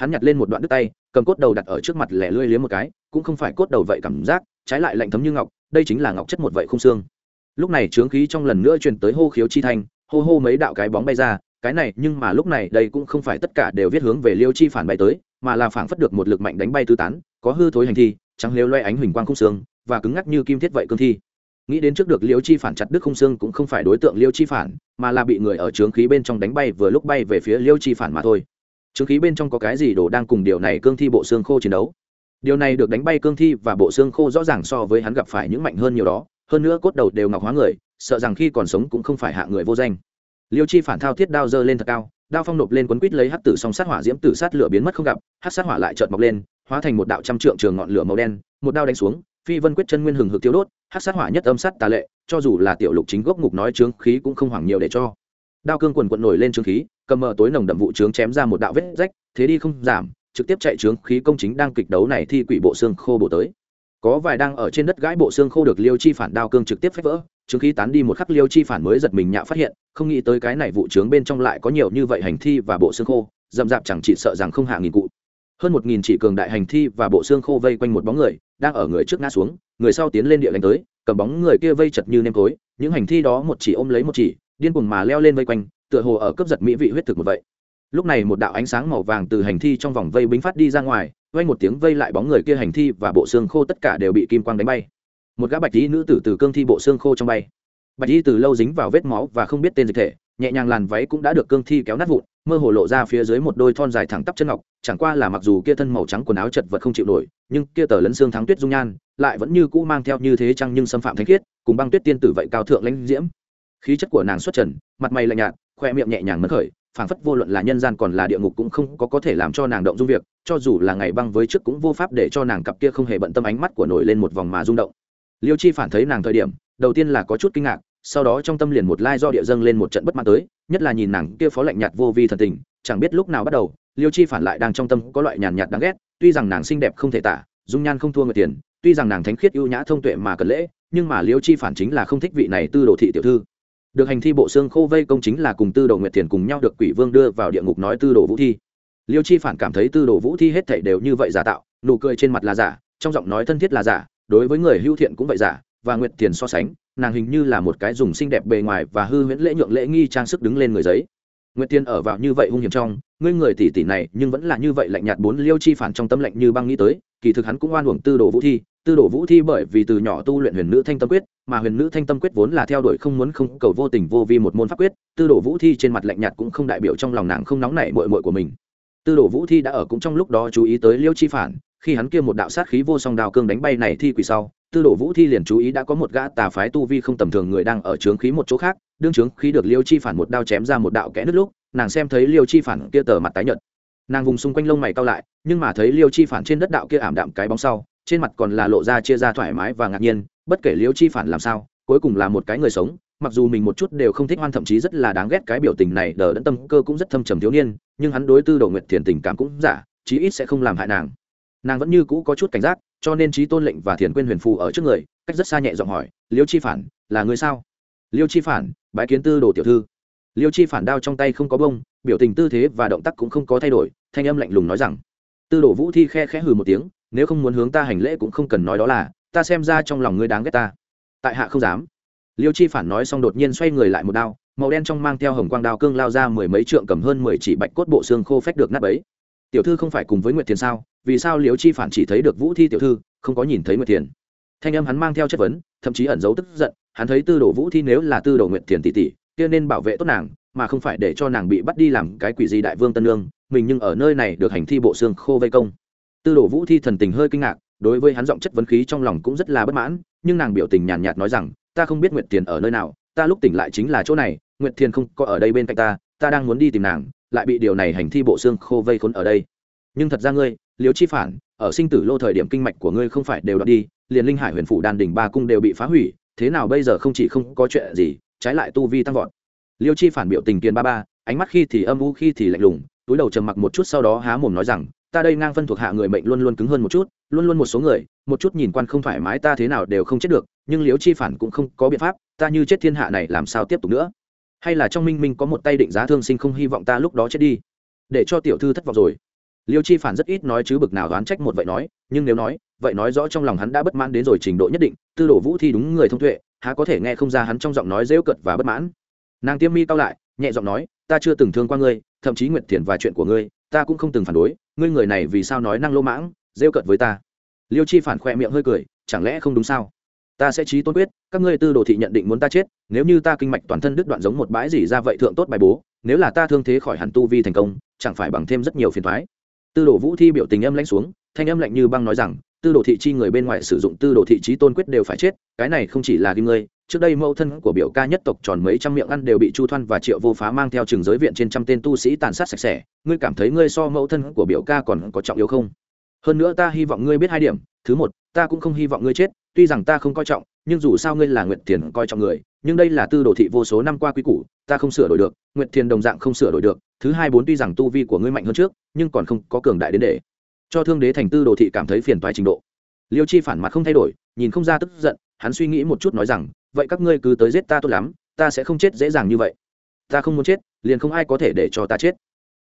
hắn nhặt lên một đoạn đứt tay, cầm cốt đầu đặt ở trước mặt lẻ lươi liếm một cái, cũng không phải cốt đầu vậy cảm giác, trái lại lạnh thấm như ngọc, đây chính là ngọc chất một vậy không xương. Lúc này trướng khí trong lần nữa truyền tới hô khiếu chi thanh, hô hô mấy đạo cái bóng bay ra, cái này nhưng mà lúc này đây cũng không phải tất cả đều viết hướng về liêu chi phản bay tới, mà là phảng phất được một lực mạnh đánh bay tứ tán, có hư thối hành thi, trắng lêu loe ánh huỳnh quang khung xương, và cứng ngắc như kim thiết vậy cương thi. Nghĩ đến trước được liêu chi phản chặt đứt khung xương cũng không phải đối tượng liêu chi phản, mà là bị người ở trướng khí bên trong đánh bay vừa lúc bay về phía liêu chi phản mà thôi trướng khí bên trong có cái gì đồ đang cùng điều này cương thi bộ xương khô chiến đấu? Điều này được đánh bay cương thi và bộ xương khô rõ ràng so với hắn gặp phải những mạnh hơn nhiều đó, hơn nữa cốt đầu đều ngọc hóa người, sợ rằng khi còn sống cũng không phải hạ người vô danh. Liêu chi phản thao thiết đao dơ lên thật cao, đao phong nộp lên quấn quít lấy hát tử song sát hỏa diễm tử sát lửa biến mất không gặp hát sát hỏa lại chợt mọc lên, hóa thành một đạo trăm trượng trường ngọn lửa màu đen, một đao đánh xuống, phi vân quyết chân nguyên hừng hực tiêu đốt hát sát hỏa nhất âm sát tà lệ, cho dù là tiểu lục chính gốc ngục nói trướng khí cũng không hoảng nhiều để cho đao cương quần quận nổi lên trướng khí, cầm mờ tối nồng đậm vụ trướng chém ra một đạo vết rách, thế đi không giảm, trực tiếp chạy trướng khí công chính đang kịch đấu này thi quỷ bộ xương khô bổ tới. Có vài đang ở trên đất gãi bộ xương khô được liêu chi phản đao cương trực tiếp phép vỡ, trướng khí tán đi một khắc liêu chi phản mới giật mình nhạ phát hiện, không nghĩ tới cái này vụ trướng bên trong lại có nhiều như vậy hành thi và bộ xương khô, dậm dạp chẳng chỉ sợ rằng không hạ nghìn cụ. Hơn một nghìn chỉ cường đại hành thi và bộ xương khô vây quanh một bóng người, đang ở người trước ngã xuống, người sau tiến lên địa đánh tới, cầm bóng người kia vây chật như nêm tối, những hành thi đó một chỉ ôm lấy một chỉ điên cuồng mà leo lên vây quanh, tựa hồ ở cấp giật mỹ vị huyết thực một vậy. Lúc này một đạo ánh sáng màu vàng từ hành thi trong vòng vây bính phát đi ra ngoài, vây một tiếng vây lại bóng người kia hành thi và bộ xương khô tất cả đều bị kim quang đánh bay. Một gã bạch y nữ tử từ cương thi bộ xương khô trong bay. Bạch y từ lâu dính vào vết máu và không biết tên dịch thể, nhẹ nhàng làn váy cũng đã được cương thi kéo nát vụn, mơ hồ lộ ra phía dưới một đôi thon dài thẳng tắp chân ngọc, chẳng qua là mặc dù kia thân màu trắng quần áo chật vật không chịu nổi, nhưng kia tờ lấn xương thắng tuyết dung nhan lại vẫn như cũ mang theo như thế chăng nhưng xâm phạm thánh khiết, cùng băng tuyết tiên tử vậy cao thượng lãnh diễm khí chất của nàng xuất trần, mặt mày lạnh nhạt, khoe miệng nhẹ nhàng mấn khởi, phảng phất vô luận là nhân gian còn là địa ngục cũng không có có thể làm cho nàng động dung việc, cho dù là ngày băng với trước cũng vô pháp để cho nàng cặp kia không hề bận tâm ánh mắt của nổi lên một vòng mà rung động. Liêu chi phản thấy nàng thời điểm, đầu tiên là có chút kinh ngạc, sau đó trong tâm liền một lai do địa dâng lên một trận bất mãn tới, nhất là nhìn nàng kia phó lạnh nhạt vô vi thần tình, chẳng biết lúc nào bắt đầu, liêu chi phản lại đang trong tâm có loại nhàn nhạt đáng ghét, tuy rằng nàng xinh đẹp không thể tả, dung nhan không thua người tiền, tuy rằng nàng thánh khiết ưu nhã thông tuệ mà cần lễ, nhưng mà liêu chi phản chính là không thích vị này tư đồ thị tiểu thư được hành thi bộ xương khô vây công chính là cùng tư đồ nguyệt thiền cùng nhau được quỷ vương đưa vào địa ngục nói tư đồ vũ thi. Liêu chi phản cảm thấy tư đồ vũ thi hết thảy đều như vậy giả tạo, nụ cười trên mặt là giả, trong giọng nói thân thiết là giả, đối với người hưu thiện cũng vậy giả, và nguyệt thiền so sánh, nàng hình như là một cái dùng xinh đẹp bề ngoài và hư huyễn lễ nhượng lễ nghi trang sức đứng lên người giấy nguyệt Tiên ở vào như vậy hung hiểm trong, ngươi người tỷ tỷ này nhưng vẫn là như vậy lạnh nhạt bốn liêu chi phản trong tâm lạnh như băng nghĩ tới, kỳ thực hắn cũng oan uổng tư đồ vũ thi. Tư đồ vũ thi bởi vì từ nhỏ tu luyện huyền nữ thanh tâm quyết, mà huyền nữ thanh tâm quyết vốn là theo đuổi không muốn không cầu vô tình vô vi một môn pháp quyết, tư đồ vũ thi trên mặt lạnh nhạt cũng không đại biểu trong lòng nàng không nóng nảy muội muội của mình. Tư đồ vũ thi đã ở cũng trong lúc đó chú ý tới liêu chi phản, khi hắn kia một đạo sát khí vô song đào cương đánh bay này thi quỷ sau, tư đồ vũ thi liền chú ý đã có một gã tà phái tu vi không tầm thường người đang ở chướng khí một chỗ khác đương trướng khi được liêu chi phản một đao chém ra một đạo kẽ nứt lúc, nàng xem thấy liêu chi phản kia tờ mặt tái nhợt. Nàng vùng xung quanh lông mày cao lại, nhưng mà thấy liêu chi phản trên đất đạo kia ảm đạm cái bóng sau, trên mặt còn là lộ ra chia ra thoải mái và ngạc nhiên, bất kể liêu chi phản làm sao, cuối cùng là một cái người sống, mặc dù mình một chút đều không thích hoan, thậm chí rất là đáng ghét cái biểu tình này, đờ đẫn tâm cơ cũng rất thâm trầm thiếu niên, nhưng hắn đối tư đồ nguyệt thiền tình cảm cũng giả, chí ít sẽ không làm hại nàng. Nàng vẫn như cũ có chút cảnh giác, cho nên trí tôn lệnh và thiền quyên huyền phù ở trước người, cách rất xa nhẹ giọng hỏi, liêu chi phản, là người sao? Liêu chi phản, bái kiến tư đồ tiểu thư. Liêu chi phản đao trong tay không có bông, biểu tình tư thế và động tác cũng không có thay đổi, thanh âm lạnh lùng nói rằng, tư đồ vũ thi khe khẽ hừ một tiếng, nếu không muốn hướng ta hành lễ cũng không cần nói đó là, ta xem ra trong lòng ngươi đáng ghét ta. Tại hạ không dám. Liêu chi phản nói xong đột nhiên xoay người lại một đao, màu đen trong mang theo hồng quang đao cương lao ra mười mấy trượng cầm hơn mười chỉ bạch cốt bộ xương khô phách được nắp ấy tiểu thư không phải cùng với nguyệt thiền sao? Vì sao liêu chi phản chỉ thấy được vũ thi tiểu thư, không có nhìn thấy nguyệt thiền? Thanh âm hắn mang theo chất vấn thậm chí ẩn giấu tức giận, hắn thấy tư đồ vũ thi nếu là tư đồ nguyệt thiền tỷ tỷ, kia nên bảo vệ tốt nàng, mà không phải để cho nàng bị bắt đi làm cái quỷ gì đại vương tân lương mình nhưng ở nơi này được hành thi bộ xương khô vây công. Tư đồ vũ thi thần tình hơi kinh ngạc, đối với hắn giọng chất vấn khí trong lòng cũng rất là bất mãn, nhưng nàng biểu tình nhàn nhạt nói rằng, ta không biết nguyệt thiền ở nơi nào, ta lúc tỉnh lại chính là chỗ này, nguyệt thiền không có ở đây bên cạnh ta ta đang muốn đi tìm nàng, lại bị điều này hành thi bộ xương khô vây khốn ở đây. Nhưng thật ra ngươi liếu chi phản ở sinh tử lô thời điểm kinh mạch của ngươi không phải đều đoạt đi, liền linh hải huyền phủ đan đỉnh ba cung đều bị phá hủy, thế nào bây giờ không chỉ không có chuyện gì, trái lại tu vi tăng vọt. Liêu chi phản biểu tình kiên ba ba, ánh mắt khi thì âm u, khi thì lạnh lùng, túi đầu trầm mặc một chút sau đó há mồm nói rằng, ta đây ngang phân thuộc hạ người mệnh luôn luôn cứng hơn một chút, luôn luôn một số người, một chút nhìn quan không thoải mái ta thế nào đều không chết được, nhưng liêu chi phản cũng không có biện pháp, ta như chết thiên hạ này làm sao tiếp tục nữa? Hay là trong minh minh có một tay định giá thương sinh không hy vọng ta lúc đó chết đi, để cho tiểu thư thất vọng rồi liêu chi phản rất ít nói chứ bực nào đoán trách một vậy nói, nhưng nếu nói, vậy nói rõ trong lòng hắn đã bất mãn đến rồi trình độ nhất định, tư đồ vũ thi đúng người thông tuệ, há có thể nghe không ra hắn trong giọng nói rêu cợt và bất mãn. Nàng tiêm mi cao lại, nhẹ giọng nói, ta chưa từng thương qua ngươi, thậm chí nguyện thiền và chuyện của ngươi, ta cũng không từng phản đối, ngươi người này vì sao nói năng lô mãng, rêu cợt với ta? Liêu chi phản khoe miệng hơi cười, chẳng lẽ không đúng sao? Ta sẽ trí tôn quyết, các ngươi tư đồ thị nhận định muốn ta chết, nếu như ta kinh mạch toàn thân đứt đoạn giống một bãi gì ra vậy thượng tốt bài bố, nếu là ta thương thế khỏi hẳn tu vi thành công, chẳng phải bằng thêm rất nhiều phiền thoái tư đồ vũ thi biểu tình âm lãnh xuống, thanh âm lạnh như băng nói rằng, tư đồ thị chi người bên ngoài sử dụng tư đồ thị trí tôn quyết đều phải chết, cái này không chỉ là kim ngươi, trước đây mẫu thân của biểu ca nhất tộc tròn mấy trăm miệng ăn đều bị chu thoan và triệu vô phá mang theo trường giới viện trên trăm tên tu sĩ tàn sát sạch sẽ, ngươi cảm thấy ngươi so mẫu thân của biểu ca còn có trọng yếu không? Hơn nữa ta hy vọng ngươi biết hai điểm, thứ một, ta cũng không hy vọng ngươi chết, tuy rằng ta không coi trọng, nhưng dù sao ngươi là nguyệt thiền coi trọng người, nhưng đây là tư đồ thị vô số năm qua quy củ, ta không sửa đổi được, nguyệt thiền đồng dạng không sửa đổi được thứ hai bốn tuy rằng tu vi của ngươi mạnh hơn trước, nhưng còn không có cường đại đến để cho thương đế thành tư đồ thị cảm thấy phiền toái trình độ. Liêu chi phản mặt không thay đổi, nhìn không ra tức giận, hắn suy nghĩ một chút nói rằng, vậy các ngươi cứ tới giết ta tốt lắm, ta sẽ không chết dễ dàng như vậy. Ta không muốn chết, liền không ai có thể để cho ta chết.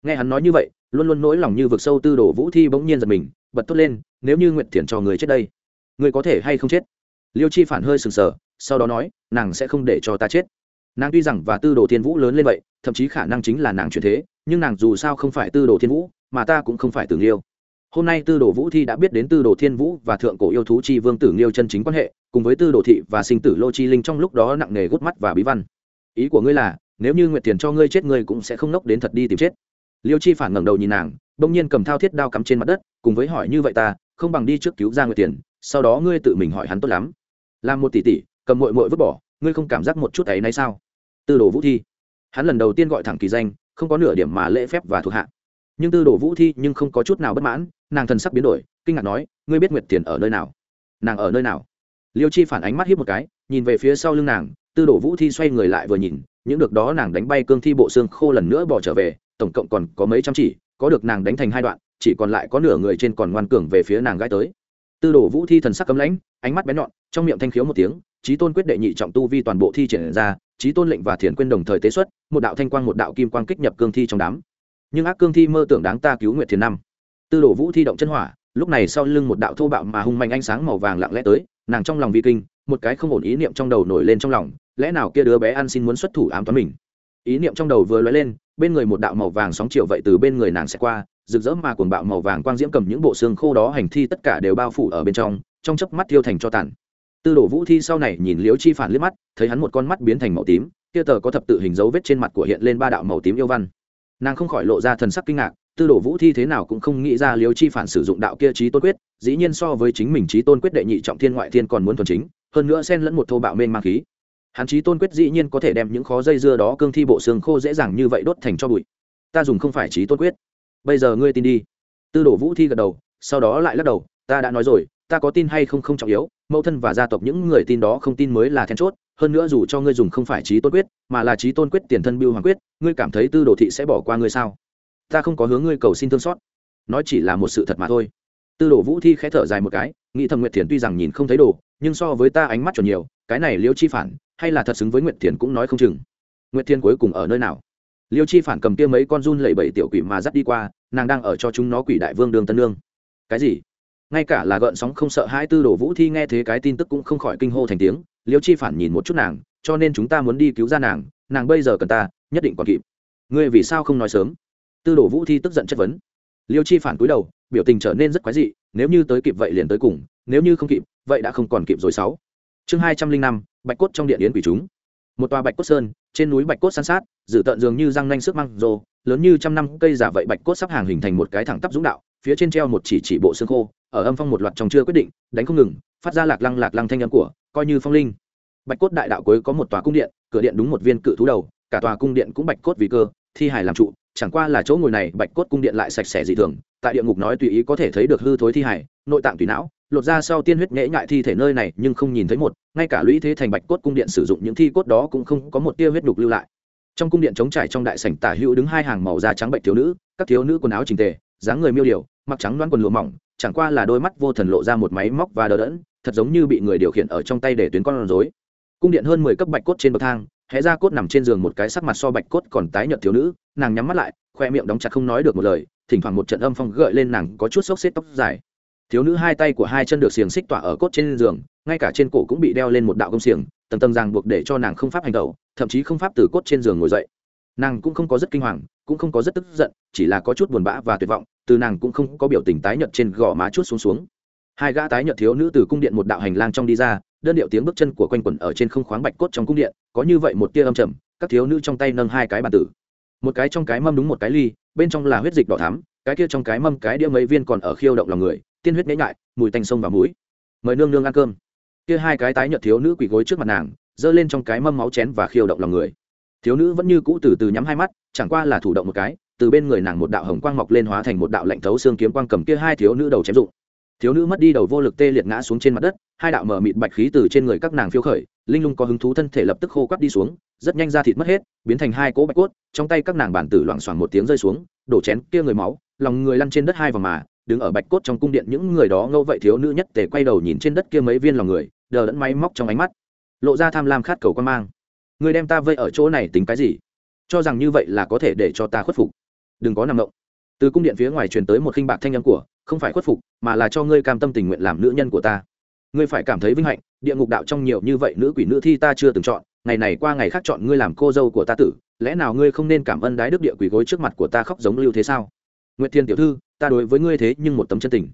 Nghe hắn nói như vậy, luôn luôn nỗi lòng như vực sâu tư đồ vũ thi bỗng nhiên giật mình, bật tốt lên, nếu như nguyện thiền cho người chết đây, người có thể hay không chết? Liêu chi phản hơi sừng sờ, sau đó nói, nàng sẽ không để cho ta chết nàng tuy rằng và tư đồ thiên vũ lớn lên vậy, thậm chí khả năng chính là nàng chuyển thế, nhưng nàng dù sao không phải tư đồ thiên vũ, mà ta cũng không phải tử liêu hôm nay tư đồ vũ thi đã biết đến tư đồ thiên vũ và thượng cổ yêu thú chi vương tử liêu chân chính quan hệ, cùng với tư đồ thị và sinh tử lô chi linh trong lúc đó nặng nề gút mắt và bí văn. Ý của ngươi là, nếu như nguyệt tiền cho ngươi chết, ngươi cũng sẽ không nốc đến thật đi tìm chết. Liêu chi phản ngẩng đầu nhìn nàng, bỗng nhiên cầm thao thiết đao cắm trên mặt đất, cùng với hỏi như vậy ta, không bằng đi trước cứu ra nguyện tiền, sau đó ngươi tự mình hỏi hắn tốt lắm. Làm một tỷ tỷ, cầm mội mội vứt bỏ, ngươi không cảm giác một chút ấy nay sao? Tư đồ vũ thi. Hắn lần đầu tiên gọi thẳng kỳ danh, không có nửa điểm mà lễ phép và thuộc hạ. Nhưng tư đồ vũ thi nhưng không có chút nào bất mãn, nàng thần sắc biến đổi, kinh ngạc nói, ngươi biết nguyệt tiền ở nơi nào? Nàng ở nơi nào? Liêu chi phản ánh mắt hiếp một cái, nhìn về phía sau lưng nàng, tư đồ vũ thi xoay người lại vừa nhìn, những được đó nàng đánh bay cương thi bộ xương khô lần nữa bỏ trở về, tổng cộng còn có mấy trăm chỉ, có được nàng đánh thành hai đoạn, chỉ còn lại có nửa người trên còn ngoan cường về phía nàng gái tới. Tư đồ vũ thi thần sắc cấm lãnh, ánh mắt bén nhọn, trong miệng thanh khiếu một tiếng trí tôn quyết đệ nhị trọng tu vi toàn bộ thi triển ra trí tôn lệnh và thiền quên đồng thời tế xuất, một đạo thanh quang, một đạo kim quang kích nhập cương thi trong đám. Nhưng ác cương thi mơ tưởng đáng ta cứu nguyệt thiền năm. Tư đồ vũ thi động chân hỏa, lúc này sau lưng một đạo thô bạo mà hung mạnh ánh sáng màu vàng lặng lẽ tới, nàng trong lòng vi kinh, một cái không ổn ý niệm trong đầu nổi lên trong lòng, lẽ nào kia đứa bé ăn xin muốn xuất thủ ám toán mình? Ý niệm trong đầu vừa lóe lên, bên người một đạo màu vàng sóng chiều vậy từ bên người nàng sẽ qua, rực rỡ mà cuồng bạo màu vàng quang diễm cầm những bộ xương khô đó hành thi tất cả đều bao phủ ở bên trong trong chớp mắt tiêu thành cho tàn tư đồ vũ thi sau này nhìn liễu chi phản liếc mắt, thấy hắn một con mắt biến thành màu tím, kia tờ có thập tự hình dấu vết trên mặt của hiện lên ba đạo màu tím yêu văn. Nàng không khỏi lộ ra thần sắc kinh ngạc, tư đồ vũ thi thế nào cũng không nghĩ ra liễu chi phản sử dụng đạo kia trí tôn quyết, dĩ nhiên so với chính mình trí tôn quyết đệ nhị trọng thiên ngoại thiên còn muốn thuần chính, hơn nữa xen lẫn một thô bạo mênh mang khí. Hắn trí tôn quyết dĩ nhiên có thể đem những khó dây dưa đó cương thi bộ xương khô dễ dàng như vậy đốt thành cho bụi. Ta dùng không phải trí tôn quyết. Bây giờ ngươi tin đi. Tư đồ vũ thi gật đầu, sau đó lại lắc đầu, ta đã nói rồi, ta có tin hay không không trọng yếu mẫu thân và gia tộc những người tin đó không tin mới là then chốt, hơn nữa dù cho ngươi dùng không phải trí tôn quyết, mà là trí tôn quyết tiền thân biêu hoàng quyết, ngươi cảm thấy tư đồ thị sẽ bỏ qua ngươi sao? Ta không có hướng ngươi cầu xin thương xót. Nói chỉ là một sự thật mà thôi. Tư đồ vũ thi khẽ thở dài một cái, nghĩ thầm nguyệt thiền tuy rằng nhìn không thấy đồ, nhưng so với ta ánh mắt chuẩn nhiều, cái này liêu chi phản, hay là thật xứng với nguyệt thiền cũng nói không chừng. Nguyệt thiên cuối cùng ở nơi nào? Liêu chi phản cầm kia mấy con run lẩy bẩy tiểu quỷ mà dắt đi qua, nàng đang ở cho chúng nó quỷ đại vương đường tân lương cái gì? Ngay cả là gợn sóng không sợ hai tư đồ vũ thi nghe thế cái tin tức cũng không khỏi kinh hô thành tiếng, liêu chi phản nhìn một chút nàng, cho nên chúng ta muốn đi cứu ra nàng nàng bây giờ cần ta, nhất định còn kịp. Ngươi vì sao không nói sớm? Tư đồ vũ thi tức giận chất vấn. Liêu chi phản cúi đầu, biểu tình trở nên rất quái dị, nếu như tới kịp vậy liền tới cùng, nếu như không kịp, vậy đã không còn kịp rồi sáu. Chương hai trăm linh năm, bạch cốt trong điện yến quỷ chúng. Một tòa bạch cốt sơn, trên núi bạch cốt san sát, dự tợn dường như răng nanh sức măng rô lớn như trăm năm cây giả vậy bạch cốt sắp hàng hình thành một cái thẳng tắp dũng đạo, phía trên treo một chỉ chỉ bộ xương khô ở âm phong một loạt trong chưa quyết định, đánh không ngừng, phát ra lạc lăng lạc lăng thanh âm của, coi như phong linh. Bạch cốt đại đạo cuối có một tòa cung điện, cửa điện đúng một viên cự thú đầu, cả tòa cung điện cũng bạch cốt vì cơ, thi hài làm trụ, chẳng qua là chỗ ngồi này, bạch cốt cung điện lại sạch sẽ dị thường, tại địa ngục nói tùy ý có thể thấy được hư thối thi hài, nội tạng tùy não, lột ra sau tiên huyết nhễ nhại thi thể nơi này nhưng không nhìn thấy một, ngay cả lũy thế thành bạch cốt cung điện sử dụng những thi cốt đó cũng không có một tia huyết đục lưu lại. Trong cung điện trống trải trong đại sảnh tả hữu đứng hai hàng màu da trắng bệnh thiếu nữ, các thiếu nữ quần áo trình tề, dáng người miêu điều mặc trắng đoán quần lụa mỏng chẳng qua là đôi mắt vô thần lộ ra một máy móc và đờ đẫn, thật giống như bị người điều khiển ở trong tay để tuyến con rối. Cung điện hơn mười cấp bạch cốt trên bậc thang, hé ra cốt nằm trên giường một cái sắc mặt so bạch cốt còn tái nhợt thiếu nữ, nàng nhắm mắt lại, khoe miệng đóng chặt không nói được một lời, thỉnh thoảng một trận âm phong gợi lên nàng có chút xốc xếp tóc dài. Thiếu nữ hai tay của hai chân được xiềng xích tỏa ở cốt trên giường, ngay cả trên cổ cũng bị đeo lên một đạo công xiềng, tầng tầng ràng buộc để cho nàng không pháp hành động, thậm chí không pháp từ cốt trên giường ngồi dậy. Nàng cũng không có rất kinh hoàng, cũng không có rất tức giận, chỉ là có chút buồn bã và tuyệt vọng từ nàng cũng không có biểu tình tái nhợt trên gò má chút xuống xuống. Hai gã tái nhợt thiếu nữ từ cung điện một đạo hành lang trong đi ra, đơn điệu tiếng bước chân của quanh quẩn ở trên không khoáng bạch cốt trong cung điện, có như vậy một tia âm trầm, các thiếu nữ trong tay nâng hai cái bàn tử. Một cái trong cái mâm đúng một cái ly, bên trong là huyết dịch đỏ thắm, cái kia trong cái mâm cái đĩa mấy viên còn ở khiêu động lòng người, tiên huyết nhễ nhại, mùi tanh sông và mũi mời nương nương ăn cơm. Kia hai cái tái nhợt thiếu nữ quỳ gối trước mặt nàng, giơ lên trong cái mâm máu chén và khiêu động lòng người. Thiếu nữ vẫn như cũ từ từ nhắm hai mắt, chẳng qua là thủ động một cái từ bên người nàng một đạo hồng quang mọc lên hóa thành một đạo lạnh thấu xương kiếm quang cầm kia hai thiếu nữ đầu chém dụng. Thiếu nữ mất đi đầu vô lực tê liệt ngã xuống trên mặt đất, hai đạo mở mịt bạch khí từ trên người các nàng phiêu khởi, linh lung có hứng thú thân thể lập tức khô quắp đi xuống, rất nhanh ra thịt mất hết, biến thành hai cỗ bạch cốt, trong tay các nàng bản tử loảng xoảng một tiếng rơi xuống, đổ chén kia người máu, lòng người lăn trên đất hai vòng mà, đứng ở bạch cốt trong cung điện những người đó ngâu vậy thiếu nữ nhất tề quay đầu nhìn trên đất kia mấy viên lòng người, đờ đẫn máy móc trong ánh mắt, lộ ra tham lam khát cầu quan mang. Người đem ta vây ở chỗ này tính cái gì? Cho rằng như vậy là có thể để cho ta khuất phục đừng có nằm động. Từ cung điện phía ngoài truyền tới một khinh bạc thanh âm của, không phải khuất phục, mà là cho ngươi cam tâm tình nguyện làm nữ nhân của ta. Ngươi phải cảm thấy vinh hạnh, địa ngục đạo trong nhiều như vậy nữ quỷ nữ thi ta chưa từng chọn, ngày này qua ngày khác chọn ngươi làm cô dâu của ta tử, lẽ nào ngươi không nên cảm ơn đái đức địa quỷ gối trước mặt của ta khóc giống lưu thế sao? Nguyệt thiên tiểu thư, ta đối với ngươi thế nhưng một tấm chân tình.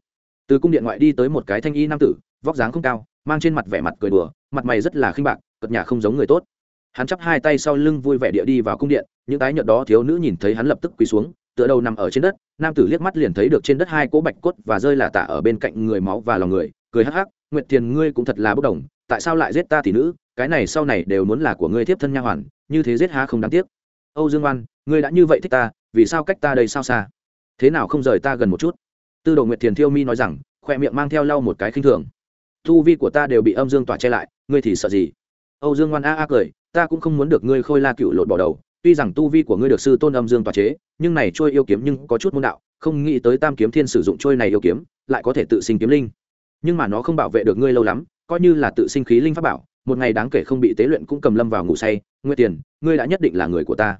Từ cung điện ngoại đi tới một cái thanh y nam tử, vóc dáng không cao, mang trên mặt vẻ mặt cười đùa, mặt mày rất là khinh bạc cật nhà không giống người tốt. Hắn chắp hai tay sau lưng vui vẻ địa đi vào cung điện, những tái nhợt đó thiếu nữ nhìn thấy hắn lập tức quỳ xuống tựa đầu nằm ở trên đất, nam tử liếc mắt liền thấy được trên đất hai cỗ bạch cốt và rơi là tả ở bên cạnh người máu và lòng người, cười hắc hắc, nguyệt thiền ngươi cũng thật là bốc đồng, tại sao lại giết ta thì nữ? Cái này sau này đều muốn là của ngươi thiếp thân nha hoàn, như thế giết há không đáng tiếc. Âu dương oan, ngươi đã như vậy thích ta, vì sao cách ta đây sao xa? Thế nào không rời ta gần một chút? Tư đồ nguyệt thiền thiêu mi nói rằng, khoe miệng mang theo lau một cái khinh thường. Thu vi của ta đều bị âm dương tỏa che lại, ngươi thì sợ gì? Âu dương ngoan a a cười, ta cũng không muốn được ngươi khôi la cựu lột bỏ đầu tuy rằng tu vi của ngươi được sư tôn âm dương tòa chế, nhưng này trôi yêu kiếm nhưng có chút môn đạo, không nghĩ tới tam kiếm thiên sử dụng trôi này yêu kiếm, lại có thể tự sinh kiếm linh. Nhưng mà nó không bảo vệ được ngươi lâu lắm, coi như là tự sinh khí linh pháp bảo, một ngày đáng kể không bị tế luyện cũng cầm lâm vào ngủ say. Nguyệt tiền, ngươi đã nhất định là người của ta.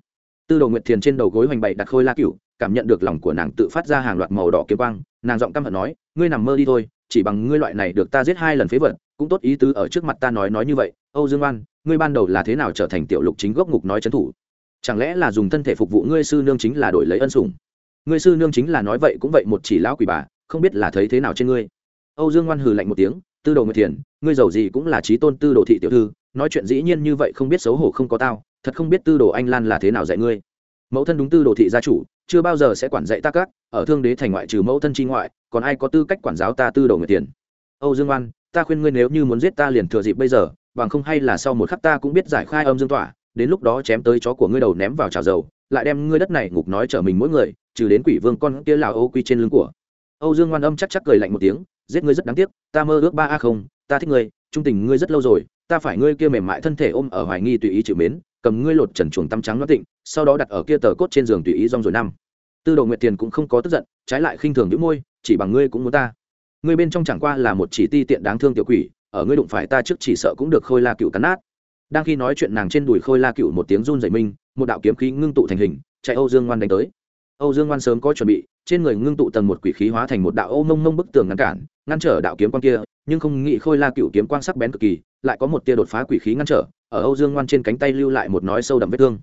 Tư đồ nguyệt thiền trên đầu gối hoành bậy đặt khôi la cựu cảm nhận được lòng của nàng tự phát ra hàng loạt màu đỏ kiếm quang. Nàng giọng căm hận nói, ngươi nằm mơ đi thôi, chỉ bằng ngươi loại này được ta giết hai lần phế vật, cũng tốt ý tứ ở trước mặt ta nói nói như vậy. Âu dương oan, ngươi ban đầu là thế nào trở thành tiểu lục chính gốc ngục nói trấn thủ? Chẳng lẽ là dùng thân thể phục vụ ngươi sư nương chính là đổi lấy ân sủng? Ngươi sư nương chính là nói vậy cũng vậy một chỉ lão quỷ bà, không biết là thấy thế nào trên ngươi. Âu dương ngoan hừ lạnh một tiếng, tư đồ người thiền, ngươi giàu gì cũng là trí tôn tư đồ thị tiểu thư, nói chuyện dĩ nhiên như vậy không biết xấu hổ không có tao, thật không biết tư đồ anh lan là thế nào dạy ngươi. Mẫu thân đúng tư đồ thị gia chủ, chưa bao giờ sẽ quản dạy ta các, ở thương đế thành ngoại trừ mẫu thân chi ngoại, còn ai có tư cách quản giáo ta tư đồ người tiền âu dương ngoan, ta khuyên ngươi nếu như muốn giết ta liền thừa dịp bây giờ, bằng không hay là sau một khắc ta cũng biết giải khai âm dương tỏa đến lúc đó chém tới chó của ngươi đầu ném vào chảo dầu, lại đem ngươi đất này ngục nói trở mình mỗi người, trừ đến quỷ vương con kia lào ô quy trên lưng của. Âu dương ngoan âm chắc chắc cười lạnh một tiếng, giết ngươi rất đáng tiếc, ta mơ ước ba a không, ta thích ngươi, trung tình ngươi rất lâu rồi, ta phải ngươi kia mềm mại thân thể ôm ở hoài nghi tùy ý chịu mến, cầm ngươi lột trần chuồng tăm trắng nó tịnh, sau đó đặt ở kia tờ cốt trên giường tùy ý rong rồi năm. Tư đồ nguyệt tiền cũng không có tức giận, trái lại khinh thường những môi, chỉ bằng ngươi cũng muốn ta. Ngươi bên trong chẳng qua là một chỉ ti tiện đáng thương tiểu quỷ, ở ngươi đụng phải ta trước chỉ sợ cũng được khôi la cựu cắn nát đang khi nói chuyện nàng trên đùi khôi la cựu một tiếng run dày minh một đạo kiếm khí ngưng tụ thành hình, chạy âu dương ngoan đánh tới. Âu dương ngoan sớm có chuẩn bị, trên người ngưng tụ tầng một quỷ khí hóa thành một đạo âu mông mông bức tường ngăn cản, ngăn trở đạo kiếm quang kia, nhưng không nghĩ khôi la cựu kiếm quang sắc bén cực kỳ, lại có một tia đột phá quỷ khí ngăn trở, ở âu dương ngoan trên cánh tay lưu lại một nói sâu đậm vết thương.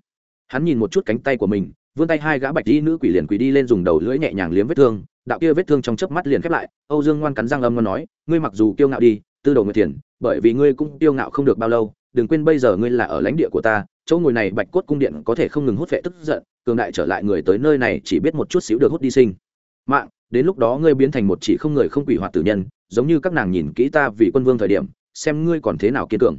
Hắn nhìn một chút cánh tay của mình, vươn tay hai gã bạch đi nữ quỷ liền quỷ đi lên dùng đầu lưỡi nhẹ nhàng liếm vết thương, đạo kia vết thương trong chớp mắt liền khép lại, âu dương ngoan cắn răng âm ngon nói, ngươi mặc dù kiêu ngạo đi, tư đầu người tiền bởi vì ngươi cũng kiêu ngạo không được bao lâu đừng quên bây giờ ngươi là ở lãnh địa của ta, chỗ ngồi này bạch cốt cung điện có thể không ngừng hút vệ tức giận, cường đại trở lại người tới nơi này chỉ biết một chút xíu được hút đi sinh. Mạng, đến lúc đó ngươi biến thành một chỉ không người không quỷ hoạt tử nhân, giống như các nàng nhìn kỹ ta vì quân vương thời điểm, xem ngươi còn thế nào kiên cường.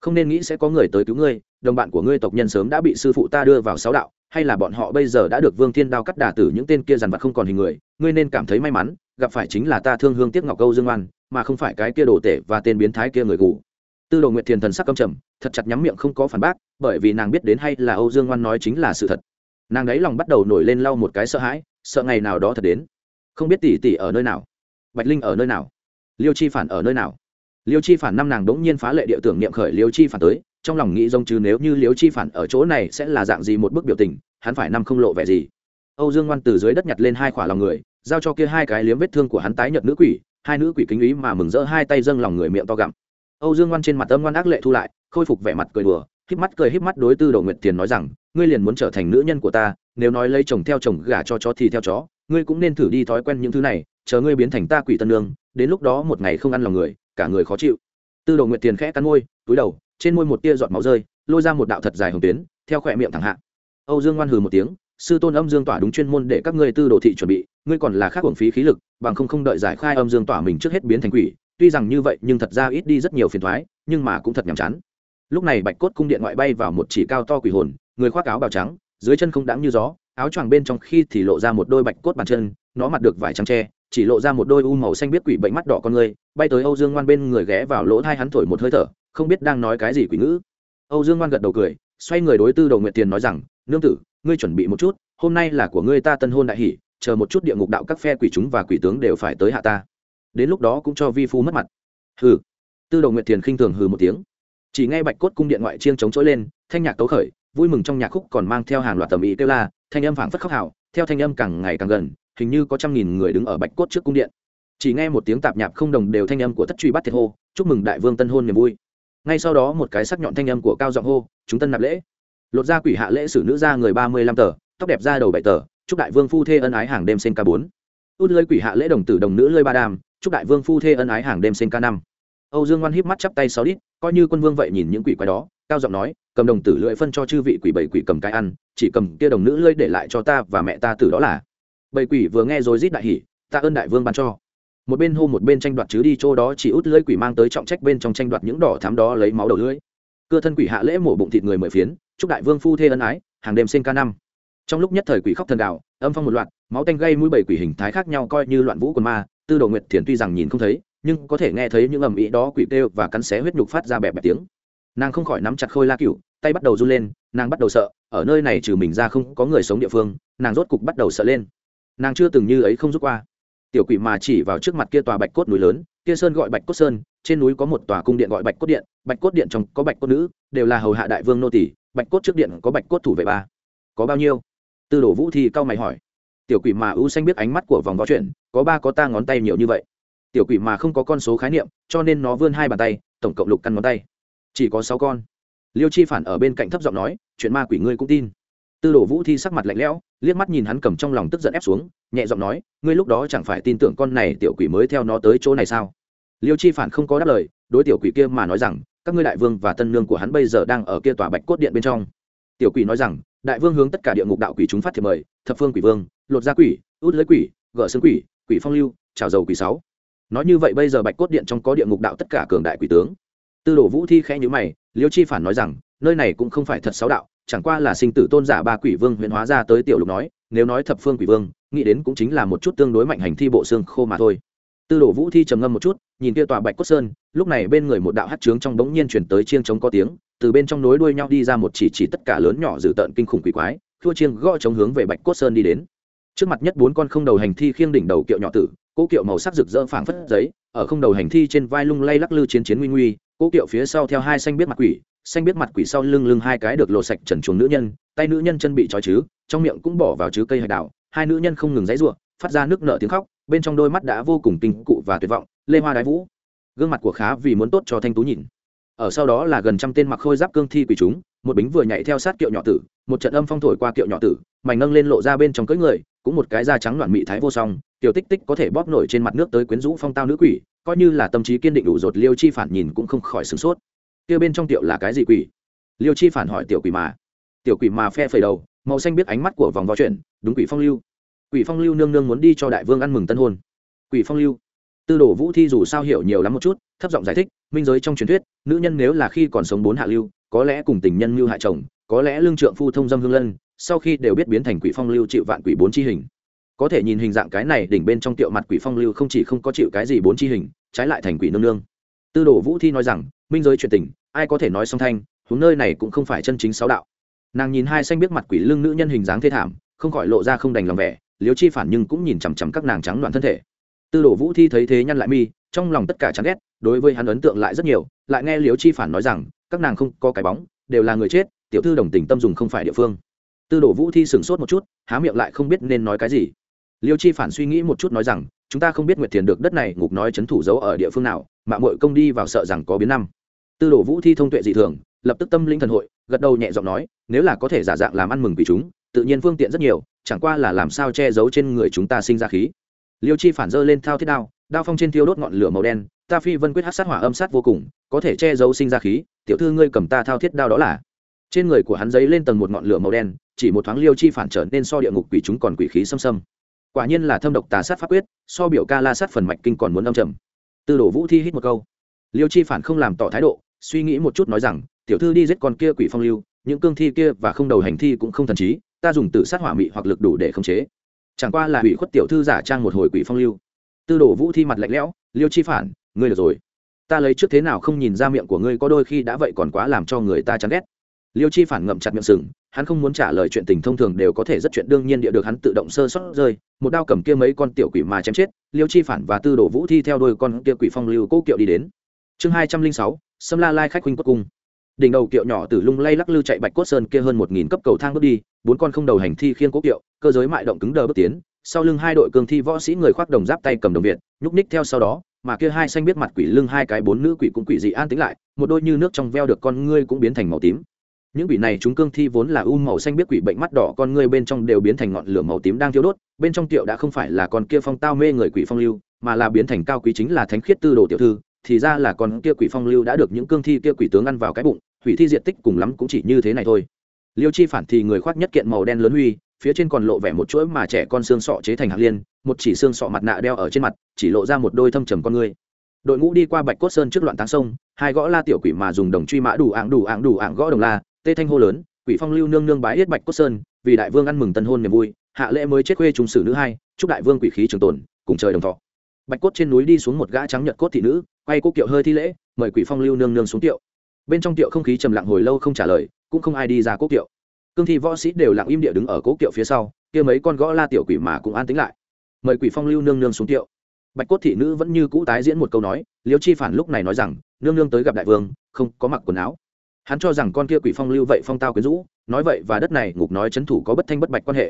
Không nên nghĩ sẽ có người tới cứu ngươi, đồng bạn của ngươi tộc nhân sớm đã bị sư phụ ta đưa vào sáu đạo, hay là bọn họ bây giờ đã được vương thiên đao cắt đà tử những tên kia dằn vặt không còn hình người, ngươi nên cảm thấy may mắn, gặp phải chính là ta thương hương tiếc ngọc câu dương oan, mà không phải cái kia đồ tể và tên biến thái kia người gù tư đồ nguyệt thiền thần sắc căm trầm, thật chặt nhắm miệng không có phản bác, bởi vì nàng biết đến hay là âu dương oan nói chính là sự thật. Nàng ấy lòng bắt đầu nổi lên lau một cái sợ hãi, sợ ngày nào đó thật đến. Không biết tỷ tỷ ở nơi nào, bạch linh ở nơi nào, liêu chi phản ở nơi nào. Liêu chi phản năm nàng đ ố n g nhiên phá lệ địa tưởng niệm khởi liêu chi phản tới, trong lòng nghĩ rông chứ nếu như liêu chi phản ở chỗ này sẽ là dạng gì một bức biểu tình, hắn phải năm không lộ vẻ gì. Âu dương ngoan từ dưới đất nhặt lên hai khỏa lòng người, giao cho kia hai cái liếm vết thương của hắn tái nhợt nữ quỷ, hai nữ quỷ kính ý mà mừng rỡ hai tay dâng lòng người miệng to gặm âu dương ngoan trên mặt âm ngoan ác lệ thu lại, khôi phục vẻ mặt cười đùa, híp mắt cười híp mắt đối tư đồ nguyệt tiền nói rằng, ngươi liền muốn trở thành nữ nhân của ta, nếu nói lấy chồng theo chồng, gả cho chó thì theo chó, ngươi cũng nên thử đi thói quen những thứ này, chờ ngươi biến thành ta quỷ tân nương, đến lúc đó một ngày không ăn lòng người, cả người khó chịu. Tư đồ nguyệt tiền khẽ cắn môi, túi đầu, trên môi một tia giọt máu rơi, lôi ra một đạo thật dài hồng tuyến, theo khỏe miệng thẳng hạ. Âu dương ngoan hừ một tiếng, sư tôn âm dương tỏa đúng chuyên môn để các ngươi tư đồ thị chuẩn bị, ngươi còn là khác hưởng phí khí lực, bằng không không đợi giải khai âm dương tỏa mình trước hết biến thành quỷ tuy rằng như vậy, nhưng thật ra ít đi rất nhiều phiền thoái nhưng mà cũng thật nhàm chán. Lúc này bạch cốt cung điện ngoại bay vào một chỉ cao to quỷ hồn, người khoác áo bào trắng, dưới chân không đáng như gió, áo choàng bên trong khi thì lộ ra một đôi bạch cốt bàn chân, nó mặt được vải trắng tre chỉ lộ ra một đôi u màu xanh biết quỷ bệnh mắt đỏ con người, bay tới âu dương ngoan bên người ghé vào lỗ thai hắn thổi một hơi thở, không biết đang nói cái gì quỷ ngữ. Âu dương ngoan gật đầu cười, xoay người đối tư đầu nguyện tiền nói rằng, nương tử, ngươi chuẩn bị một chút, hôm nay là của ngươi ta tân hôn đại hỷ, chờ một chút địa ngục đạo các phe quỷ chúng và quỷ tướng đều phải tới hạ ta đến lúc đó cũng cho vi phu mất mặt. Hừ. Tư đầu nguyện tiền khinh thường hừ một tiếng. Chỉ nghe bạch cốt cung điện ngoại chiêng chống trỗi lên, thanh nhạc tấu khởi, vui mừng trong nhạc khúc còn mang theo hàng loạt tầm ý kêu la, thanh âm phảng phất khóc hào, theo thanh âm càng ngày càng gần, hình như có trăm nghìn người đứng ở bạch cốt trước cung điện. Chỉ nghe một tiếng tạp nhạp không đồng đều thanh âm của thất truy bắt thiệt hô, chúc mừng đại vương tân hôn niềm vui. Ngay sau đó một cái sắc nhọn thanh âm của cao giọng hô, chúng tân nạp lễ. Lột ra quỷ hạ lễ sử nữ ra người ba mươi lăm tờ, tóc đẹp ra đầu bảy tờ, chúc đại vương phu thê ân ái hàng đêm sen ca bốn. Út lơi quỷ hạ lễ đồng tử đồng nữ lơi ba đàm chúc đại vương phu thê ân ái hàng đêm sen ca năm. Âu dương ngoan híp mắt chắp tay sáu đít, coi như quân vương vậy nhìn những quỷ quái đó, cao giọng nói, cầm đồng tử lưỡi phân cho chư vị quỷ bảy quỷ cầm cái ăn, chỉ cầm kia đồng nữ lưỡi để lại cho ta và mẹ ta tử đó là. Bảy quỷ vừa nghe rồi rít đại hỉ, ta ơn đại vương ban cho. Một bên hô một bên tranh đoạt chứ đi chỗ đó chỉ út lưỡi quỷ mang tới trọng trách bên trong tranh đoạt những đỏ thám đó lấy máu đầu lưỡi. Cưa thân quỷ hạ lễ mổ bụng thịt người mười phiến, chúc đại vương phu thê ân ái, hàng đêm sinh ca năm. Trong lúc nhất thời quỷ khóc thần đạo, âm phong một loạt máu tanh gây mũi bảy quỷ hình thái khác nhau coi như loạn vũ quần ma, tư đồ nguyệt thiền tuy rằng nhìn không thấy, nhưng có thể nghe thấy những ầm ĩ đó quỷ kêu và cắn xé huyết nhục phát ra bẹp bẹp tiếng. Nàng không khỏi nắm chặt khôi la cựu tay bắt đầu run lên, nàng bắt đầu sợ, ở nơi này trừ mình ra không có người sống địa phương, nàng rốt cục bắt đầu sợ lên. Nàng chưa từng như ấy không rút qua. Tiểu quỷ mà chỉ vào trước mặt kia tòa bạch cốt núi lớn, kia sơn gọi bạch cốt sơn, trên núi có một tòa cung điện gọi bạch cốt điện, bạch cốt điện trong có bạch cốt nữ, đều là hầu hạ đại vương nô tỷ bạch cốt trước điện có bạch cốt thủ vệ ba. Có bao nhiêu? Tư đồ vũ thì cao mày hỏi tiểu quỷ mà ưu xanh biết ánh mắt của vòng võ chuyện, có ba có ta ngón tay nhiều như vậy. Tiểu quỷ mà không có con số khái niệm, cho nên nó vươn hai bàn tay, tổng cộng lục căn ngón tay. Chỉ có sáu con. Liêu chi phản ở bên cạnh thấp giọng nói, chuyện ma quỷ ngươi cũng tin. Tư đồ vũ thi sắc mặt lạnh lẽo, liếc mắt nhìn hắn cầm trong lòng tức giận ép xuống, nhẹ giọng nói, ngươi lúc đó chẳng phải tin tưởng con này tiểu quỷ mới theo nó tới chỗ này sao? Liêu chi phản không có đáp lời, đối tiểu quỷ kia mà nói rằng, các ngươi đại vương và tân lương của hắn bây giờ đang ở kia tòa bạch cốt điện bên trong. Tiểu quỷ nói rằng, đại vương hướng tất cả địa ngục đạo quỷ chúng phát thiệp mời, thập phương quỷ vương lột da quỷ, út lưới quỷ, gỡ xương quỷ quỷ phong lưu trào dầu quỷ sáu. Nói như vậy bây giờ bạch cốt điện trong có địa ngục đạo tất cả cường đại quỷ tướng. Tư đồ vũ thi khẽ nhữ mày, liêu chi phản nói rằng, nơi này cũng không phải thật sáu đạo, chẳng qua là sinh tử tôn giả ba quỷ vương huyện hóa ra tới tiểu lục nói, nếu nói thập phương quỷ vương, nghĩ đến cũng chính là một chút tương đối mạnh hành thi bộ xương khô mà thôi. Tư đồ vũ thi trầm ngâm một chút, nhìn kia tòa bạch cốt sơn, lúc này bên người một đạo hát trướng trong bỗng nhiên chuyển tới chiêng trống có tiếng, từ bên trong nối đuôi nhau đi ra một chỉ chỉ tất cả lớn nhỏ dữ tợn kinh khủng quỷ quái thua chiêng gõ chống hướng về bạch cốt sơn đi đến trước mặt nhất bốn con không đầu hành thi khiêng đỉnh đầu kiệu nhỏ tử, cỗ kiệu màu sắc rực rỡ phảng phất giấy, ở không đầu hành thi trên vai lung lay lắc lư chiến chiến nguy nguy, cỗ kiệu phía sau theo hai xanh biết mặt quỷ, xanh biết mặt quỷ sau lưng lưng hai cái được lộ sạch trần chuồng nữ nhân, tay nữ nhân chân bị trói chứ, trong miệng cũng bỏ vào chứ cây hạch đào, hai nữ nhân không ngừng dãy ruộng phát ra nước nở tiếng khóc, bên trong đôi mắt đã vô cùng tình cụ và tuyệt vọng, lê hoa đái vũ. Gương mặt của khá vì muốn tốt cho thanh tú nhìn. Ở sau đó là gần trăm tên mặc khôi giáp cương thi quỷ chúng, một bính vừa nhảy theo sát kiệu nhỏ tử, một trận âm phong thổi qua kiệu nhỏ tử, mảnh nâng lên lộ ra bên trong cưỡi người cũng một cái da trắng loạn mị thái vô song, tiểu tích tích có thể bóp nổi trên mặt nước tới quyến rũ phong tao nữ quỷ, coi như là tâm trí kiên định đủ rột, liêu chi phản nhìn cũng không khỏi sửng sốt. Kia bên trong tiểu là cái gì quỷ? Liêu chi phản hỏi tiểu quỷ mà. Tiểu quỷ mà phe phẩy đầu, màu xanh biết ánh mắt của vòng võ chuyện đúng quỷ phong lưu. Quỷ phong lưu nương nương muốn đi cho đại vương ăn mừng tân hôn. Quỷ phong lưu. Tư đồ vũ thi dù sao hiểu nhiều lắm một chút, thấp giọng giải thích, minh giới trong truyền thuyết, nữ nhân nếu là khi còn sống bốn hạ lưu, có lẽ cùng tình nhân lưu hại chồng, có lẽ lương trượng phu thông dâm hương lân sau khi đều biết biến thành quỷ phong lưu chịu vạn quỷ bốn chi hình. Có thể nhìn hình dạng cái này, đỉnh bên trong tiệu mặt quỷ phong lưu không chỉ không có chịu cái gì bốn chi hình, trái lại thành quỷ nương nương. Tư đồ vũ thi nói rằng, minh giới truyền tình, ai có thể nói song thanh hướng nơi này cũng không phải chân chính sáu đạo. Nàng nhìn hai xanh biết mặt quỷ lưng nữ nhân hình dáng thê thảm, không khỏi lộ ra không đành lòng vẻ liếu chi phản nhưng cũng nhìn chằm chằm các nàng trắng đoạn thân thể. Tư đồ vũ thi thấy thế nhăn lại mi, trong lòng tất cả chán ghét, đối với hắn ấn tượng lại rất nhiều, lại nghe liếu chi phản nói rằng, các nàng không có cái bóng, đều là người chết, tiểu thư đồng tình tâm dùng không phải địa phương tư đồ vũ thi sửng sốt một chút, há miệng lại không biết nên nói cái gì. Liêu chi phản suy nghĩ một chút nói rằng, chúng ta không biết nguyệt thiền được đất này ngục nói c h ấ n thủ giấu ở địa phương nào mạng mội công đi vào sợ rằng có biến năm. Tư đồ vũ thi thông tuệ dị thường, lập tức tâm linh thần hội, gật đầu nhẹ giọng nói, nếu là có thể giả dạng làm ăn mừng vì chúng, tự nhiên phương tiện rất nhiều, chẳng qua là làm sao che giấu trên người chúng ta sinh ra khí. Liêu chi phản dơ lên thao thiết đao đao phong trên thiêu đốt ngọn lửa màu đen, ta phi vân quyết hát sát hỏa âm sát vô cùng, có thể che giấu sinh ra khí, tiểu thư ngươi cầm ta thao thiết đao đó là trên người của hắn giấy lên tầng một ngọn lửa màu đen, chỉ một thoáng liêu chi phản trở nên so địa ngục quỷ chúng còn quỷ khí xâm xâm. Quả nhiên là thâm độc tà sát pháp quyết, so biểu ca la sát phần mạch kinh còn muốn âm trầm. Tư đồ vũ thi hít một câu. Liêu chi phản không làm tỏ thái độ, suy nghĩ một chút nói rằng, tiểu thư đi giết con kia quỷ phong lưu, những cương thi kia và không đầu hành thi cũng không thần trí, ta dùng tự sát hỏa mị hoặc lực đủ để khống chế. Chẳng qua là hủy khuất tiểu thư giả trang một hồi quỷ phong lưu. Tư đồ vũ thi mặt lạnh lẽo, liêu chi phản, ngươi được rồi. Ta lấy trước thế nào không nhìn ra miệng của ngươi có đôi khi đã vậy còn quá làm cho người ta chán ghét liêu chi phản ngậm chặt miệng sừng, hắn không muốn trả lời chuyện tình thông thường đều có thể rất chuyện đương nhiên địa được hắn tự động sơ sót rơi, một đao cầm kia mấy con tiểu quỷ mà chém chết, liêu chi phản và tư đồ vũ thi theo đôi con kia quỷ phong lưu cố kiệu đi đến. Chương hai trăm linh sáu, sâm la lai khách huynh quốc cung. Đỉnh đầu kiệu nhỏ từ lung lay lắc lư chạy bạch cốt sơn kia hơn một nghìn cấp cầu thang bước đi, bốn con không đầu hành thi khiên cố kiệu, cơ giới mại động cứng đờ bước tiến, sau lưng hai đội cường thi võ sĩ người khoác đồng giáp tay cầm đồng việt, nhúc ních theo sau đó, mà kia hai xanh biết mặt quỷ lưng hai cái bốn nữ quỷ cũng quỷ dị an tính lại, một đôi như nước trong veo được con ngươi cũng biến thành màu tím những quỷ này chúng cương thi vốn là u màu xanh biết quỷ bệnh mắt đỏ, con ngươi bên trong đều biến thành ngọn lửa màu tím đang thiêu đốt, bên trong tiệu đã không phải là con kia phong tao mê người quỷ phong lưu, mà là biến thành cao quý chính là thánh khiết tư đồ tiểu thư, thì ra là con kia quỷ phong lưu đã được những cương thi kia quỷ tướng ăn vào cái bụng, hủy thi diện tích cùng lắm cũng chỉ như thế này thôi. Liêu chi phản thì người khoác nhất kiện màu đen lớn huy, phía trên còn lộ vẻ một chuỗi mà trẻ con xương sọ chế thành hạt liên, một chỉ xương sọ mặt nạ đeo ở trên mặt, chỉ lộ ra một đôi thâm trầm con ngươi. Đội ngũ đi qua bạch cốt sơn trước loạn táng sông, hai gõ la tiểu quỷ mà dùng đồng truy mã đủ ạng đủ ạng đủ ạng gõ đồng la tê thanh hô lớn, quỷ phong lưu nương nương bái yết bạch cốt sơn, vì đại vương ăn mừng tân hôn niềm vui, hạ lễ mới chết khuê trung sử nữ hai, chúc đại vương quỷ khí trường tồn, cùng trời đồng thọ. Bạch cốt trên núi đi xuống một gã trắng nhật cốt thị nữ, quay cốt kiệu hơi thi lễ, mời quỷ phong lưu nương nương xuống kiệu. Bên trong kiệu không khí trầm lặng hồi lâu không trả lời, cũng không ai đi ra cố kiệu. Cương thi võ sĩ đều lặng im địa đứng ở cố kiệu phía sau, kia mấy con gõ la tiểu quỷ mà cũng an tính lại. Mời quỷ phong lưu nương nương xuống kiệu. Bạch cốt thị nữ vẫn như cũ tái diễn một câu nói, liêu chi phản lúc này nói rằng, nương nương tới gặp đại vương, không có mặc quần áo hắn cho rằng con kia quỷ phong lưu vậy phong tao quyến rũ, nói vậy và đất này ngục nói c h ấ n thủ có bất thanh bất bạch quan hệ.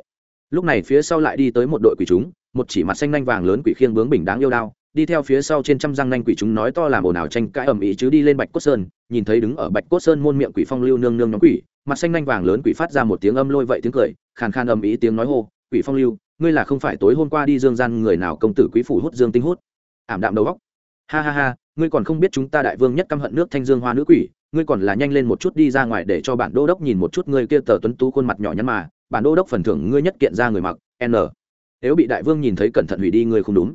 Lúc này phía sau lại đi tới một đội quỷ chúng, một chỉ mặt xanh nanh vàng lớn quỷ khiêng bướng bình đáng yêu đao, đi theo phía sau trên trăm răng nanh quỷ chúng nói to làm ồn ào tranh cãi ầm ĩ chứ đi lên bạch cốt sơn, nhìn thấy đứng ở bạch cốt sơn môn miệng quỷ phong lưu nương nương nhóm quỷ, mặt xanh nanh vàng lớn quỷ phát ra một tiếng âm lôi vậy tiếng cười, khàn khàn ầm ĩ tiếng nói hô, quỷ phong lưu, ngươi là không phải tối hôm qua đi dương gian người nào công tử quý phủ hút dương tinh hút? Ảm đạm đầu góc ha ha ha, ngươi còn không biết chúng ta đại vương nhất căm hận nước thanh dương hoa nữ quỷ ngươi còn là nhanh lên một chút đi ra ngoài để cho bản đô đốc nhìn một chút ngươi kia tờ tuấn tú khuôn mặt nhỏ nhắn mà, bản đô đốc phần thưởng ngươi nhất kiện ra người mặc, n. Nếu bị đại vương nhìn thấy cẩn thận hủy đi ngươi không đúng.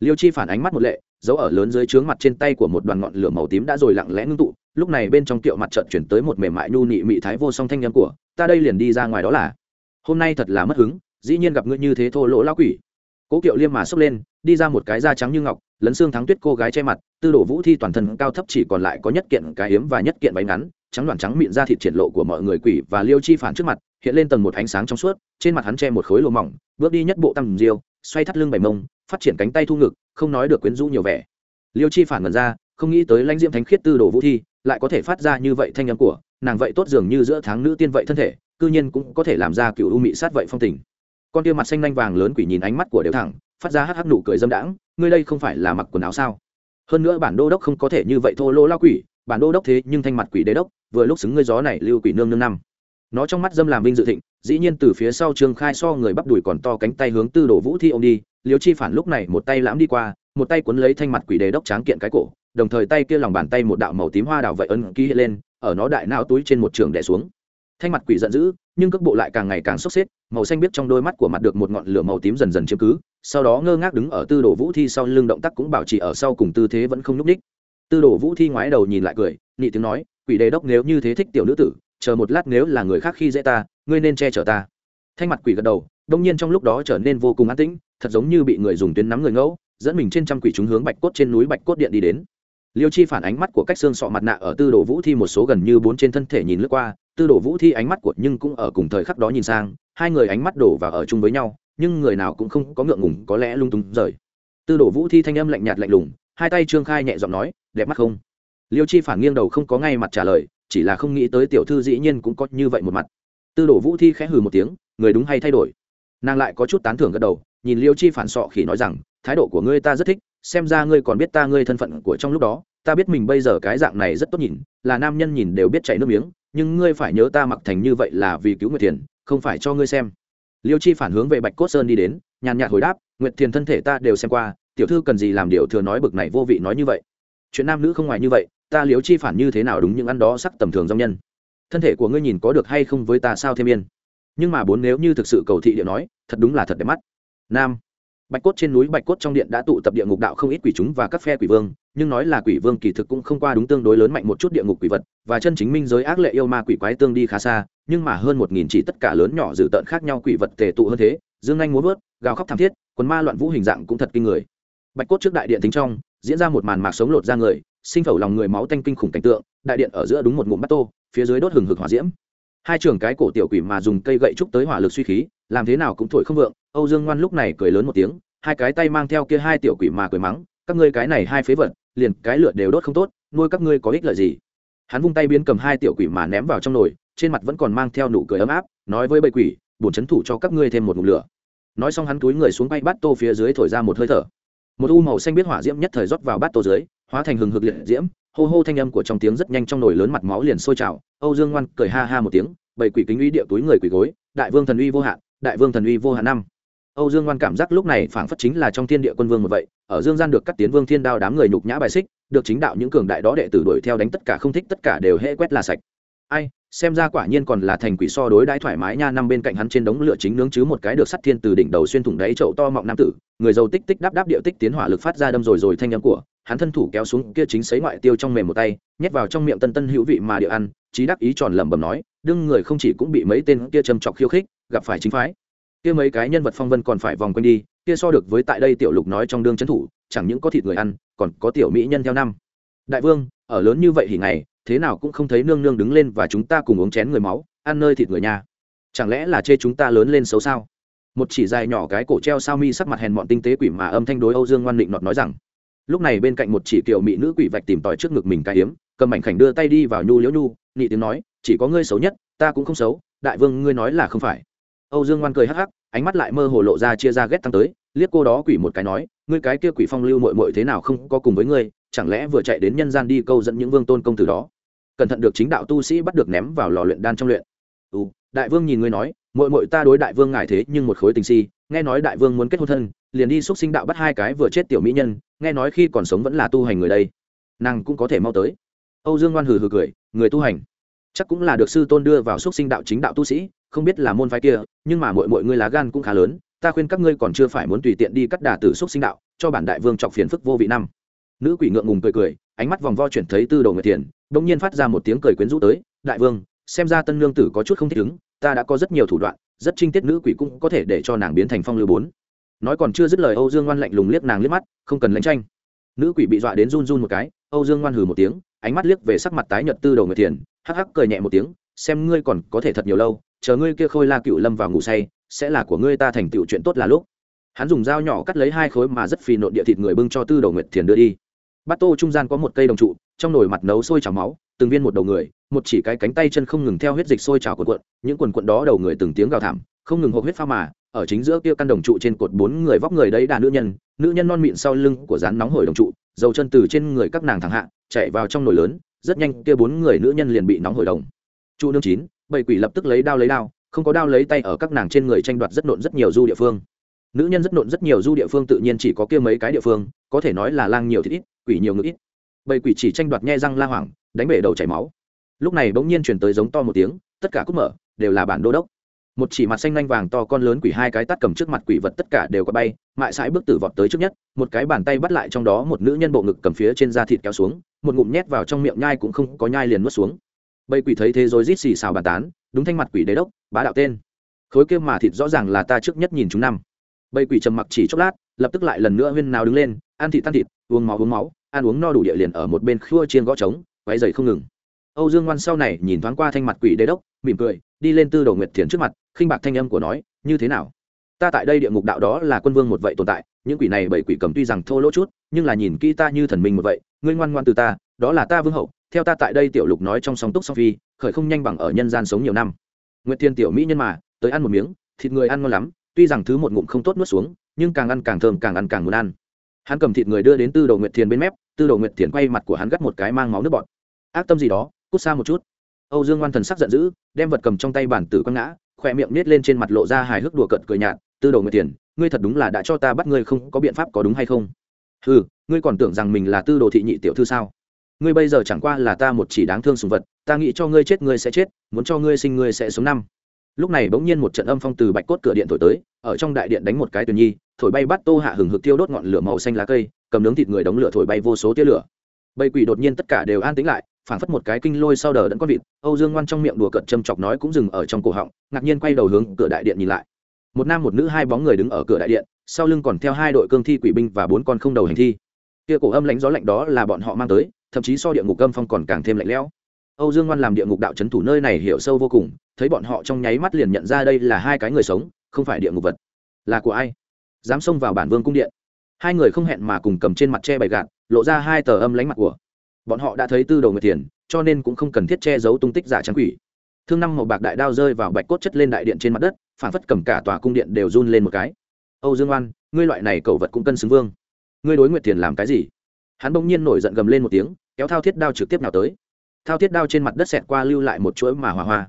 Liêu chi phản ánh mắt một lệ, dấu ở lớn dưới trướng mặt trên tay của một đoàn ngọn lửa màu tím đã rồi lặng lẽ ngưng tụ, lúc này bên trong tiệu mặt trận chuyển tới một mềm mại nhu nị mị thái vô song thanh nhân của, ta đây liền đi ra ngoài đó là. Hôm nay thật là mất hứng, dĩ nhiên gặp ngươi như thế thô lỗ lão quỷ. Cố kiệu liêm mà sốc lên đi ra một cái da trắng như ngọc, lấn xương thắng tuyết cô gái che mặt, tư đồ vũ thi toàn thân cao thấp chỉ còn lại có nhất kiện cái hiếm và nhất kiện váy ngắn, trắng đoàn trắng miệng ra thịt triển lộ của mọi người quỷ và liêu chi phản trước mặt, hiện lên tầng một ánh sáng trong suốt, trên mặt hắn che một khối lồ mỏng, bước đi nhất bộ tăng diêu, xoay thắt lưng bảy mông, phát triển cánh tay thu ngực, không nói được quyến rũ nhiều vẻ. Liêu chi phản ngần ra, không nghĩ tới lãnh diễm thánh khiết tư đồ vũ thi, lại có thể phát ra như vậy thanh âm của, nàng vậy tốt dường như giữa tháng nữ tiên vậy thân thể, cư nhiên cũng có thể làm ra cựu u mị sát vậy phong tình. Con tia mặt xanh lanh vàng lớn quỷ nhìn ánh mắt của đều thẳng phát ra hắc hắc nụ cười dâm đãng, ngươi đây không phải là mặc quần áo sao? Hơn nữa bản đô đốc không có thể như vậy thô lỗ lao quỷ, bản đô đốc thế nhưng thanh mặt quỷ đế đốc, vừa lúc xứng ngươi gió này lưu quỷ nương nương năm. Nó trong mắt dâm làm vinh dự thịnh, dĩ nhiên từ phía sau trương khai so người bắp đùi còn to cánh tay hướng tư đồ vũ thi ông đi liếu chi phản lúc này một tay lãm đi qua, một tay cuốn lấy thanh mặt quỷ đế đốc tráng kiện cái cổ, đồng thời tay kia lòng bàn tay một đạo màu tím hoa đào vậy ấn ký lên, ở nó đại não túi trên một trường đè xuống thanh mặt quỷ giận dữ, nhưng cước bộ lại càng ngày càng sốc xếp, màu xanh biết trong đôi mắt của mặt được một ngọn lửa màu tím dần dần chiếm cứ, sau đó ngơ ngác đứng ở tư đồ vũ thi sau lưng động tác cũng bảo trì ở sau cùng tư thế vẫn không n ú c ních tư đồ vũ thi ngoái đầu nhìn lại cười nị tiếng nói, quỷ đề đốc nếu như thế thích tiểu nữ tử, chờ một lát nếu là người khác khi dễ ta, ngươi nên che chở ta. Thanh mặt quỷ gật đầu, đông nhiên trong lúc đó trở nên vô cùng an tĩnh, thật giống như bị người dùng tuyến nắm người ngẫu, dẫn mình trên trăm quỷ chúng hướng bạch cốt trên núi bạch cốt điện đi đến. Liêu chi phản ánh mắt của cách xương sọ mặt nạ ở tư đồ vũ thi một số gần như bốn trên thân thể nhìn lướt qua tư đồ vũ thi ánh mắt của nhưng cũng ở cùng thời khắc đó nhìn sang, hai người ánh mắt đổ và ở chung với nhau, nhưng người nào cũng không có ngượng ngùng, có lẽ lung tung rời. Tư đồ vũ thi thanh âm lạnh nhạt lạnh lùng, hai tay trương khai nhẹ giọng nói, đẹp mắt không? Liêu chi phản nghiêng đầu không có ngay mặt trả lời, chỉ là không nghĩ tới tiểu thư dĩ nhiên cũng có như vậy một mặt. Tư đồ vũ thi khẽ hừ một tiếng, người đúng hay thay đổi? Nàng lại có chút tán thưởng gật đầu, nhìn liêu chi phản sọ khỉ nói rằng, thái độ của ngươi ta rất thích, xem ra ngươi còn biết ta ngươi thân phận của trong lúc đó, ta biết mình bây giờ cái dạng này rất tốt nhìn, là nam nhân nhìn đều biết chảy nước miếng nhưng ngươi phải nhớ ta mặc thành như vậy là vì cứu nguyệt thiền, không phải cho ngươi xem. Liêu chi phản hướng về bạch cốt sơn đi đến, nhàn nhạt hồi đáp, nguyệt thiền thân thể ta đều xem qua, tiểu thư cần gì làm điều thừa nói bực này vô vị nói như vậy? Chuyện nam nữ không ngoài như vậy, ta liêu chi phản như thế nào đúng những ăn đó sắc tầm thường dòng nhân? Thân thể của ngươi nhìn có được hay không với ta sao thêm yên? Nhưng mà bốn nếu như thực sự cầu thị địa nói, thật đúng là thật đẹp mắt. Nam. Bạch cốt trên núi bạch cốt trong điện đã tụ tập địa ngục đạo không ít quỷ chúng và các phe quỷ vương nhưng nói là quỷ vương kỳ thực cũng không qua đúng tương đối lớn mạnh một chút địa ngục quỷ vật, và chân chính minh giới ác lệ yêu ma quỷ quái tương đi khá xa, nhưng mà hơn một nghìn chỉ tất cả lớn nhỏ dự tợn khác nhau quỷ vật tề tụ hơn thế, dương anh muốn vớt, gào khóc thảm thiết, quần ma loạn vũ hình dạng cũng thật kinh người. Bạch cốt trước đại điện tính trong, diễn ra một màn mạc sống lột ra người, sinh phẩu lòng người máu tanh kinh khủng cảnh tượng, đại điện ở giữa đúng một ngụm bát tô, phía dưới đốt hừng hực hỏa diễm. Hai trường cái cổ tiểu quỷ mà dùng cây gậy trúc tới hỏa lực suy khí, làm thế nào cũng thổi không vượng, âu dương ngoan lúc này cười lớn một tiếng, hai cái tay mang theo kia hai tiểu quỷ mà cười mắng các ngươi cái này hai phế vật, liền cái lửa đều đốt không tốt, nuôi các ngươi có ích lợi gì? Hắn vung tay biến cầm hai tiểu quỷ mà ném vào trong nồi, trên mặt vẫn còn mang theo nụ cười ấm áp, nói với bầy quỷ, bổn chấn thủ cho các ngươi thêm một ngụm lửa. Nói xong hắn túi người xuống bay bát tô phía dưới thổi ra một hơi thở. Một u màu xanh biết hỏa diễm nhất thời rót vào bát tô dưới, hóa thành hừng hực liệt diễm, hô hô thanh âm của trong tiếng rất nhanh trong nồi lớn mặt máu liền sôi trào. Âu dương ngoan cười ha ha một tiếng, bầy quỷ kính uy địa túi người quỷ gối, đại vương thần uy vô hạn, đại vương thần uy vô hạn năm âu dương ngoan cảm giác lúc này phảng phất chính là trong thiên địa quân vương một vậy, ở dương gian được cắt tiến vương thiên đao đám người nhục nhã bài xích, được chính đạo những cường đại đó đệ tử đuổi theo đánh tất cả không thích tất cả đều hễ quét là sạch. Ai, xem ra quả nhiên còn là thành quỷ so đối đãi thoải mái nha, năm bên cạnh hắn trên đống lửa chính nướng chứ một cái được sắt thiên từ đỉnh đầu xuyên thủng đáy chậu to mọng nam tử, người giàu tích tích đáp đáp điệu tích tiến hỏa lực phát ra đâm rồi rồi thanh âm của, hắn thân thủ kéo xuống kia chính sấy ngoại tiêu trong mềm một tay, nhét vào trong miệng tân tân hữu vị mà điệu ăn trí đắc ý tròn lẩm bẩm nói, đương người không chỉ cũng bị mấy tên kia châm chọc khiêu khích, gặp phải chính phái kia mấy cái nhân vật phong vân còn phải vòng quanh đi, kia so được với tại đây tiểu lục nói trong đương trấn thủ, chẳng những có thịt người ăn, còn có tiểu mỹ nhân theo năm. Đại vương, ở lớn như vậy thì ngày, thế nào cũng không thấy nương nương đứng lên và chúng ta cùng uống chén người máu, ăn nơi thịt người nhà. Chẳng lẽ là chê chúng ta lớn lên xấu sao? Một chỉ dài nhỏ cái cổ treo sao mi sắc mặt hèn mọn tinh tế quỷ mà âm thanh đối âu dương ngoan định nọt nói rằng. Lúc này bên cạnh một chỉ kiều mỹ nữ quỷ vạch tìm tòi trước ngực mình cái hiếm, cầm mảnh khảnh đưa tay đi vào nhu liễu nhu, nị tiếng nói, chỉ có ngươi xấu nhất, ta cũng không xấu, đại vương ngươi nói là không phải âu dương ngoan cười hắc hắc, ánh mắt lại mơ hồ lộ ra chia ra ghét tăng tới, liếc cô đó quỷ một cái nói, ngươi cái kia quỷ phong lưu mội mội thế nào không có cùng với ngươi, chẳng lẽ vừa chạy đến nhân gian đi câu dẫn những vương tôn công tử đó? Cẩn thận được chính đạo tu sĩ bắt được ném vào lò luyện đan trong luyện. Ừ đại vương nhìn ngươi nói mội mội ta đối đại vương ngại thế nhưng một khối tình si, nghe nói đại vương muốn kết hôn thân, liền đi xúc sinh đạo bắt hai cái vừa chết tiểu mỹ nhân, nghe nói khi còn sống vẫn là tu hành người đây. Nàng cũng có thể mau tới. Âu dương ngoan hừ hừ cười, người tu hành, chắc cũng là được sư tôn đưa vào xúc sinh đạo chính đạo tu sĩ không biết là môn phái kia, nhưng mà mọi mọi ngươi lá gan cũng khá lớn, ta khuyên các ngươi còn chưa phải muốn tùy tiện đi cắt đà tử xúc sinh đạo, cho bản đại vương chọc phiền phức vô vị năm. Nữ quỷ ngượng ngùng cười cười, ánh mắt vòng vo chuyển thấy tư đồ người tiền bỗng nhiên phát ra một tiếng cười quyến rũ tới, đại vương, xem ra tân lương tử có chút không thích ứng, ta đã có rất nhiều thủ đoạn, rất trinh tiết nữ quỷ cũng có thể để cho nàng biến thành phong lưu bốn. Nói còn chưa dứt lời, âu dương ngoan lạnh lùng liếc nàng liếc mắt, không cần lãnh tranh. Nữ quỷ bị dọa đến run run một cái, âu dương ngoan hừ một tiếng, ánh mắt liếc về sắc mặt tái nhợt tư đồ người tiền hắc hắc cười nhẹ một tiếng, xem ngươi còn có thể thật nhiều lâu chờ ngươi kia khôi la cựu lâm vào ngủ say, sẽ là của ngươi ta thành tựu chuyện tốt là lúc. Hắn dùng dao nhỏ cắt lấy hai khối mà rất phì nộn địa thịt người bưng cho tư đầu nguyệt thiền đưa đi. Bát tô trung gian có một cây đồng trụ, trong nồi mặt nấu sôi trào máu, từng viên một đầu người, một chỉ cái cánh tay chân không ngừng theo huyết dịch sôi trào cuộn cuộn, những quần cuộn đó đầu người từng tiếng gào thảm, không ngừng hộp huyết pha mà, ở chính giữa kia căn đồng trụ trên cột bốn người vóc người đấy đà nữ nhân nữ nhân non mịn sau lưng của rán nóng hổi đồng trụ dầu chân từ trên người các nàng thẳng hạ, chạy vào trong nồi lớn, rất nhanh kia bốn người nữ nhân liền bị nóng hổi đồng. Trụ nương chín bảy quỷ lập tức lấy đao lấy đao, không có đao lấy tay ở các nàng trên người tranh đoạt rất nộn rất nhiều du địa phương. Nữ nhân rất nộn rất nhiều du địa phương tự nhiên chỉ có kia mấy cái địa phương, có thể nói là lang nhiều thì ít, quỷ nhiều ngữ ít. Bảy quỷ chỉ tranh đoạt nhe răng la hoảng, đánh bể đầu chảy máu. Lúc này bỗng nhiên chuyển tới giống to một tiếng, tất cả cúc mở, đều là bản đô đốc. Một chỉ mặt xanh lanh vàng to con lớn quỷ hai cái tắt cầm trước mặt quỷ vật tất cả đều có bay, mại sãi bước tử vọt tới trước nhất, một cái bàn tay bắt lại trong đó một nữ nhân bộ ngực cầm phía trên da thịt kéo xuống, một ngụm nhét vào trong miệng nhai cũng không có nhai liền nuốt xuống bầy quỷ thấy thế rồi rít xì xào bàn tán, đúng thanh mặt quỷ đế đốc, bá đạo tên. Khối kia mà thịt rõ ràng là ta trước nhất nhìn chúng năm. Bầy quỷ trầm mặc chỉ chốc lát, lập tức lại lần nữa huyên nào đứng lên, ăn thịt tan thịt, uống máu uống máu, ăn uống no đủ địa liền ở một bên khua chiên gõ trống quay dày không ngừng. Âu dương ngoan sau này nhìn thoáng qua thanh mặt quỷ đế đốc, mỉm cười, đi lên tư đồ nguyệt thiền trước mặt, khinh bạc thanh âm của nói, như thế nào? Ta tại đây địa ngục đạo đó là quân vương một vậy tồn tại, những quỷ này bảy quỷ cầm tuy rằng thô lỗ chút, nhưng là nhìn kỹ ta như thần minh một vậy, ngươi ngoan ngoan từ ta, đó là ta vương hậu theo ta tại đây tiểu lục nói trong song túc song phi, khởi không nhanh bằng ở nhân gian sống nhiều năm. Nguyệt thiên tiểu mỹ nhân mà, tới ăn một miếng, thịt người ăn ngon lắm, tuy rằng thứ một ngụm không tốt nuốt xuống, nhưng càng ăn càng thơm, càng ăn càng muốn ăn. Hắn cầm thịt người đưa đến tư đồ nguyệt thiền bên mép, tư đồ nguyệt thiền quay mặt của hắn gắt một cái mang máu nước bọt. Ác tâm gì đó, cút xa một chút. Âu dương ngoan thần sắc giận dữ, đem vật cầm trong tay bản tử quăng ngã, khỏe miệng nết lên trên mặt lộ ra hài hước đùa cợt cười nhạt, tư đồ nguyệt thiền ngươi thật đúng là đã cho ta bắt ngươi không có biện pháp có đúng hay không? Ừ ngươi còn tưởng rằng mình là tư đồ thị nhị tiểu thư sao? Ngươi bây giờ chẳng qua là ta một chỉ đáng thương sùng vật, ta nghĩ cho ngươi chết ngươi sẽ chết, muốn cho ngươi sinh ngươi sẽ sống năm. Lúc này bỗng nhiên một trận âm phong từ bạch cốt cửa điện thổi tới, ở trong đại điện đánh một cái tuyển nhi, thổi bay bắt tô hạ hừng hực tiêu đốt ngọn lửa màu xanh lá cây, cầm nướng thịt người đống lửa thổi bay vô số tia lửa. Bầy quỷ đột nhiên tất cả đều an tĩnh lại, phảng phất một cái kinh lôi sau đờ đẫn con vịt, âu dương ngoan trong miệng đùa cợt châm chọc nói cũng dừng ở trong cổ họng, ngạc nhiên quay đầu hướng cửa đại điện nhìn lại. Một nam một nữ hai bóng người đứng ở cửa đại điện, sau lưng còn theo hai đội cương thi quỷ binh và bốn con không đầu hành thi. Kia cổ âm lãnh gió lạnh đó là bọn họ mang tới thậm chí so địa ngục âm phong còn càng thêm lạnh lẽo. Âu dương ngoan làm địa ngục đạo c h ấ n thủ nơi này hiểu sâu vô cùng, thấy bọn họ trong nháy mắt liền nhận ra đây là hai cái người sống, không phải địa ngục vật. Là của ai? Dám xông vào bản vương cung điện. Hai người không hẹn mà cùng cầm trên mặt che bày gạt, lộ ra hai tờ âm lánh mặt của. Bọn họ đã thấy tư đầu người tiền cho nên cũng không cần thiết che giấu tung tích giả trắng quỷ. Thương năm màu bạc đại đao rơi vào bạch cốt chất lên đại điện trên mặt đất, phản phất cầm cả tòa cung điện đều run lên một cái. Âu dương oan ngươi loại này cẩu vật cũng cân xứng vương. Ngươi đối nguyệt tiền làm cái gì? Hắn bỗng nhiên nổi giận gầm lên một tiếng, kéo thao thiết đao trực tiếp nào tới. Thao thiết đao trên mặt đất xẹt qua lưu lại một chuỗi mà hỏa hoa.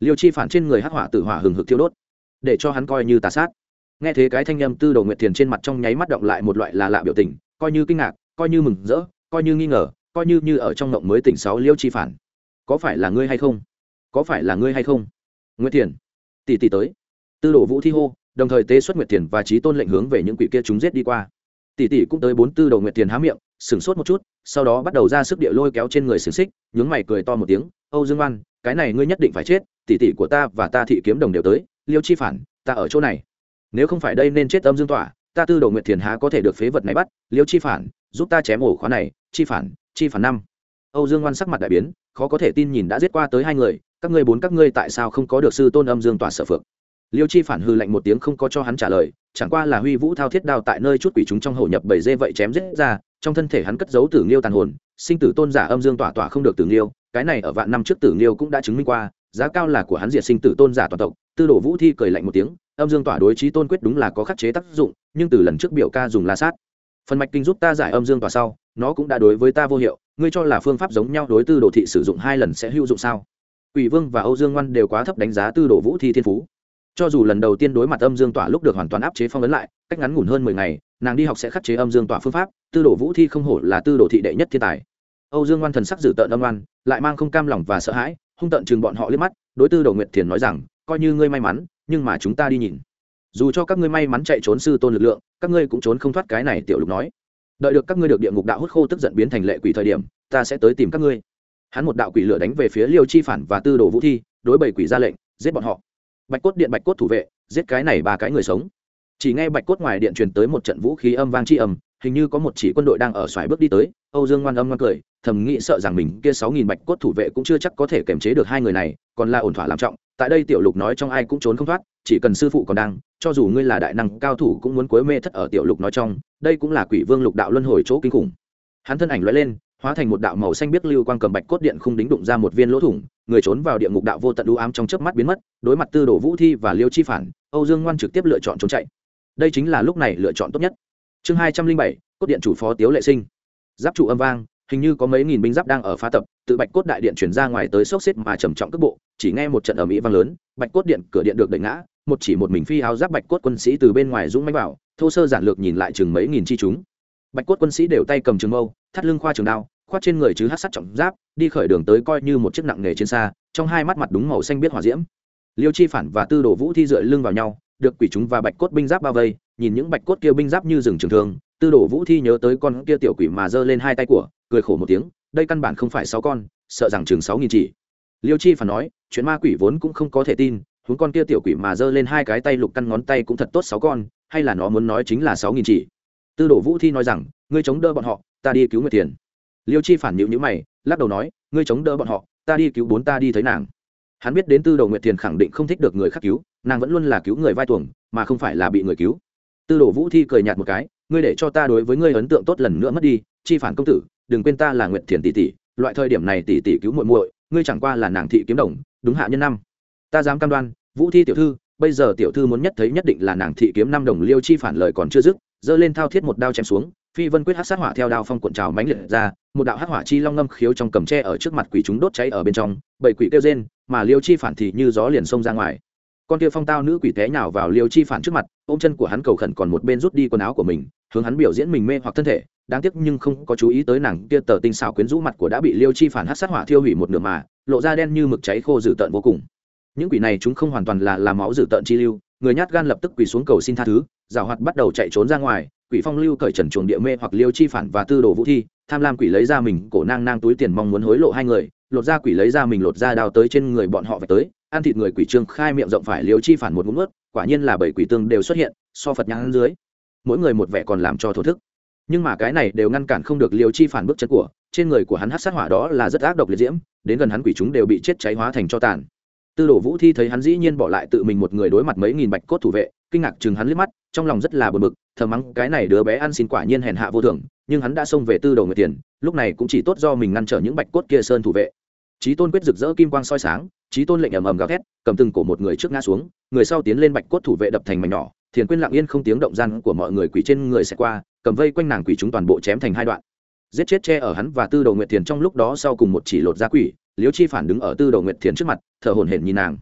Liêu chi phản trên người hắc hỏa tử hỏa hừng hực thiêu đốt, để cho hắn coi như tà sát. Nghe thế cái thanh â m tư đầu nguyệt tiền trên mặt trong nháy mắt động lại một loại là lạ biểu tình, coi như kinh ngạc, coi như mừng rỡ, coi như nghi ngờ, coi như như ở trong ngộng mới tỉnh sáu liêu chi phản. Có phải là ngươi hay không? Có phải là ngươi hay không? Nguyệt tiền tỷ tỷ tới. Tư đồ vũ thi hô, đồng thời tế xuất nguyệt tiền và trí tôn lệnh hướng về những quỷ kia chúng giết đi qua. Tỷ tỷ cũng tới bốn tư đầu nguyệt tiền há miệng sửng sốt một chút, sau đó bắt đầu ra sức địa lôi kéo trên người xiềng xích, nhướng mày cười to một tiếng, âu dương oan, cái này ngươi nhất định phải chết, tỷ tỷ của ta và ta thị kiếm đồng đều tới, liêu chi phản, ta ở chỗ này. Nếu không phải đây nên chết âm dương tỏa ta tư đồ nguyệt thiền há có thể được phế vật này bắt, liêu chi phản, giúp ta chém ổ khóa này, chi phản chi phản năm. Âu dương oan sắc mặt đại biến, khó có thể tin nhìn đã giết qua tới hai người, các ngươi bốn, các ngươi tại sao không có được sư tôn âm dương tỏa sở phượng? Liêu chi phản hư lạnh một tiếng không có cho hắn trả lời, chẳng qua là huy vũ thao thiết đao tại nơi chút quỷ chúng trong hậu nhập bảy dê vậy chém giết ra trong thân thể hắn cất giấu tử nghiêu tàn hồn, sinh tử tôn giả âm dương tỏa tỏa không được tử nghiêu, cái này ở vạn năm trước tử nghiêu cũng đã chứng minh qua, giá cao là của hắn diệt sinh tử tôn giả toàn tộc. Tư đồ vũ thi cười lạnh một tiếng, âm dương tỏa đối trí tôn quyết đúng là có khắc chế tác dụng, nhưng từ lần trước biểu ca dùng la sát. Phần mạch kinh giúp ta giải âm dương tỏa sau, nó cũng đã đối với ta vô hiệu, ngươi cho là phương pháp giống nhau đối tư đồ thị sử dụng hai lần sẽ hữu dụng sao? Quỷ Vương và Âu Dương Ngoan đều quá thấp đánh giá Tư Đồ Vũ Thi thiên phú. Cho dù lần đầu tiên đối mặt âm dương tỏa lúc được hoàn toàn áp chế phong ấn lại, cách ngắn ngủn hơn mười ngày nàng đi học sẽ khắc chế âm dương tỏa phương pháp, tư đồ vũ thi không hổ là tư đồ thị đệ nhất thiên tài. Âu dương ngoan thần sắc dự tợn âm ngoan, lại mang không cam lòng và sợ hãi, hung tợn chừng bọn họ liếc mắt, đối tư đồ nguyệt thiền nói rằng, coi như ngươi may mắn, nhưng mà chúng ta đi nhìn. Dù cho các ngươi may mắn chạy trốn sư tôn lực lượng, các ngươi cũng trốn không thoát cái này tiểu lục nói. Đợi được các ngươi được địa ngục đạo hút khô tức giận biến thành lệ quỷ thời điểm, ta sẽ tới tìm các ngươi. Hắn một đạo quỷ lửa đánh về phía liêu chi phản và tư đồ vũ thi, đối bầy quỷ ra lệnh, giết bọn họ. Bạch cốt điện bạch cốt thủ vệ, giết cái này ba cái người sống chỉ nghe bạch cốt ngoài điện truyền tới một trận vũ khí âm vang chi âm, hình như có một chỉ quân đội đang ở xoài bước đi tới. Âu dương ngoan âm ngoan cười, thầm nghĩ sợ rằng mình kia sáu nghìn bạch cốt thủ vệ cũng chưa chắc có thể kiềm chế được hai người này, còn là ổn thỏa làm trọng. Tại đây tiểu lục nói trong ai cũng trốn không thoát, chỉ cần sư phụ còn đang, cho dù ngươi là đại năng, cao thủ cũng muốn cuối mê thất ở tiểu lục nói trong. Đây cũng là quỷ vương lục đạo luân hồi chỗ kinh khủng. Hắn thân ảnh loại lên, hóa thành một đạo màu xanh biết lưu quang cầm bạch cốt điện không đính đụng ra một viên lỗ thủng, người trốn vào địa ngục đạo vô tận u ám trong chớp mắt biến mất, đối mặt tư đồ vũ thi và liêu chi phản, âu dương ngoan trực tiếp lựa chọn trốn chạy đây chính là lúc này lựa chọn tốt nhất. Chương hai trăm linh bảy, cốt điện chủ phó tiếu lệ sinh. Giáp trụ âm vang, hình như có mấy nghìn binh giáp đang ở pha tập, tự bạch cốt đại điện chuyển ra ngoài tới sốc xếp mà trầm trọng cước bộ, chỉ nghe một trận ở mỹ vang lớn, bạch cốt điện cửa điện được đẩy ngã, một chỉ một mình phi áo giáp bạch cốt quân sĩ từ bên ngoài dũng mánh vào, thô sơ giản lược nhìn lại chừng mấy nghìn chi chúng. Bạch cốt quân sĩ đều tay cầm trường mâu, thắt lưng khoa trường đao khoát trên người chứ hát sắt trọng giáp, đi khởi đường tới coi như một chiếc nặng nghề trên xa, trong hai mắt mặt đúng màu xanh biết hỏa diễm. Liêu chi phản và tư đồ vũ thi dựa lưng vào nhau được quỷ chúng và bạch cốt binh giáp bao vây, nhìn những bạch cốt kia binh giáp như rừng trường thương, tư đồ vũ thi nhớ tới con kia tiểu quỷ mà giơ lên hai tay của, cười khổ một tiếng, đây căn bản không phải sáu con, sợ rằng chừng sáu nghìn chỉ. Liêu chi phản nói, chuyện ma quỷ vốn cũng không có thể tin, huống con kia tiểu quỷ mà giơ lên hai cái tay lục căn ngón tay cũng thật tốt sáu con, hay là nó muốn nói chính là sáu nghìn chỉ. Tư đồ vũ thi nói rằng, ngươi chống đỡ bọn họ, ta đi cứu người tiền liêu chi phản nhịu nhữ mày, lắc đầu nói, ngươi chống đỡ bọn họ, ta đi cứu bốn ta đi thấy nàng. Hắn biết đến tư đồ nguyệt thiền khẳng định không thích được người khác cứu nàng vẫn luôn là cứu người vai tuồng, mà không phải là bị người cứu. Tư đồ vũ thi cười nhạt một cái, ngươi để cho ta đối với ngươi ấn tượng tốt lần nữa mất đi, chi phản công tử, đừng quên ta là nguyệt thiền tỷ tỷ, loại thời điểm này tỷ tỷ cứu muội muội, ngươi chẳng qua là nàng thị kiếm đồng, đúng hạ nhân năm. Ta dám cam đoan, vũ thi tiểu thư, bây giờ tiểu thư muốn nhất thấy nhất định là nàng thị kiếm năm đồng liêu chi phản lời còn chưa dứt, giơ lên thao thiết một đao chém xuống, phi vân quyết hát sát hỏa theo đao phong cuộn trào mãnh liệt ra, một đạo hát hỏa chi long ngâm khiếu trong cầm tre ở trước mặt quỷ chúng đốt cháy ở bên trong, bảy quỷ kêu rên, mà liêu chi phản thì như gió liền xông ra ngoài con kia phong tao nữ quỷ té nhào vào liêu chi phản trước mặt, ôm chân của hắn cầu khẩn còn một bên rút đi quần áo của mình, hướng hắn biểu diễn mình mê hoặc thân thể. Đáng tiếc nhưng không có chú ý tới nàng kia tờ tinh xào quyến rũ mặt của đã bị liêu chi phản hát sát hỏa thiêu hủy một nửa mà, lộ ra đen như mực cháy khô dữ tợn vô cùng. Những quỷ này chúng không hoàn toàn là làm máu dữ tợn chi lưu, người nhát gan lập tức quỳ xuống cầu xin tha thứ, giảo hoạt bắt đầu chạy trốn ra ngoài, quỷ phong lưu cởi trần chuồng địa mê hoặc liêu chi phản và tư đồ vũ thi, tham lam quỷ lấy ra mình, cổ nang nang túi tiền mong muốn hối lộ hai người, lột ra quỷ lấy ra mình lột ra đào tới trên người bọn họ và tới ăn thịt người quỷ trương khai miệng rộng phải liều chi phản một ngụm ướt, quả nhiên là bảy quỷ tương đều xuất hiện, so phật nhãn dưới. Mỗi người một vẻ còn làm cho thổ thức. Nhưng mà cái này đều ngăn cản không được liều chi phản bước chân của, trên người của hắn hát sát hỏa đó là rất ác độc liệt diễm, đến gần hắn quỷ chúng đều bị chết cháy hóa thành cho tàn. Tư đồ vũ thi thấy hắn dĩ nhiên bỏ lại tự mình một người đối mặt mấy nghìn bạch cốt thủ vệ, kinh ngạc chừng hắn liếc mắt, trong lòng rất là bực bực thờ mắng cái này đứa bé ăn xin quả nhiên hèn hạ vô thường, nhưng hắn đã xông về tư đồ người tiền, lúc này cũng chỉ tốt do mình ngăn trở những bạch cốt kia sơn thủ vệ trí tôn quyết rực rỡ kim quang soi sáng trí tôn lệnh ầm ầm gào thét, cầm từng cổ một người trước ngã xuống, người sau tiến lên bạch cốt thủ vệ đập thành mảnh nhỏ, thiền quyên lặng yên không tiếng động gian của mọi người quỷ trên người sẽ qua, cầm vây quanh nàng quỷ chúng toàn bộ chém thành hai đoạn. Giết chết che ở hắn và tư đồ nguyệt thiền trong lúc đó sau cùng một chỉ lột ra quỷ liếu chi phản đứng ở tư đồ nguyệt thiền trước mặt, thở hổn hển nhìn nàng.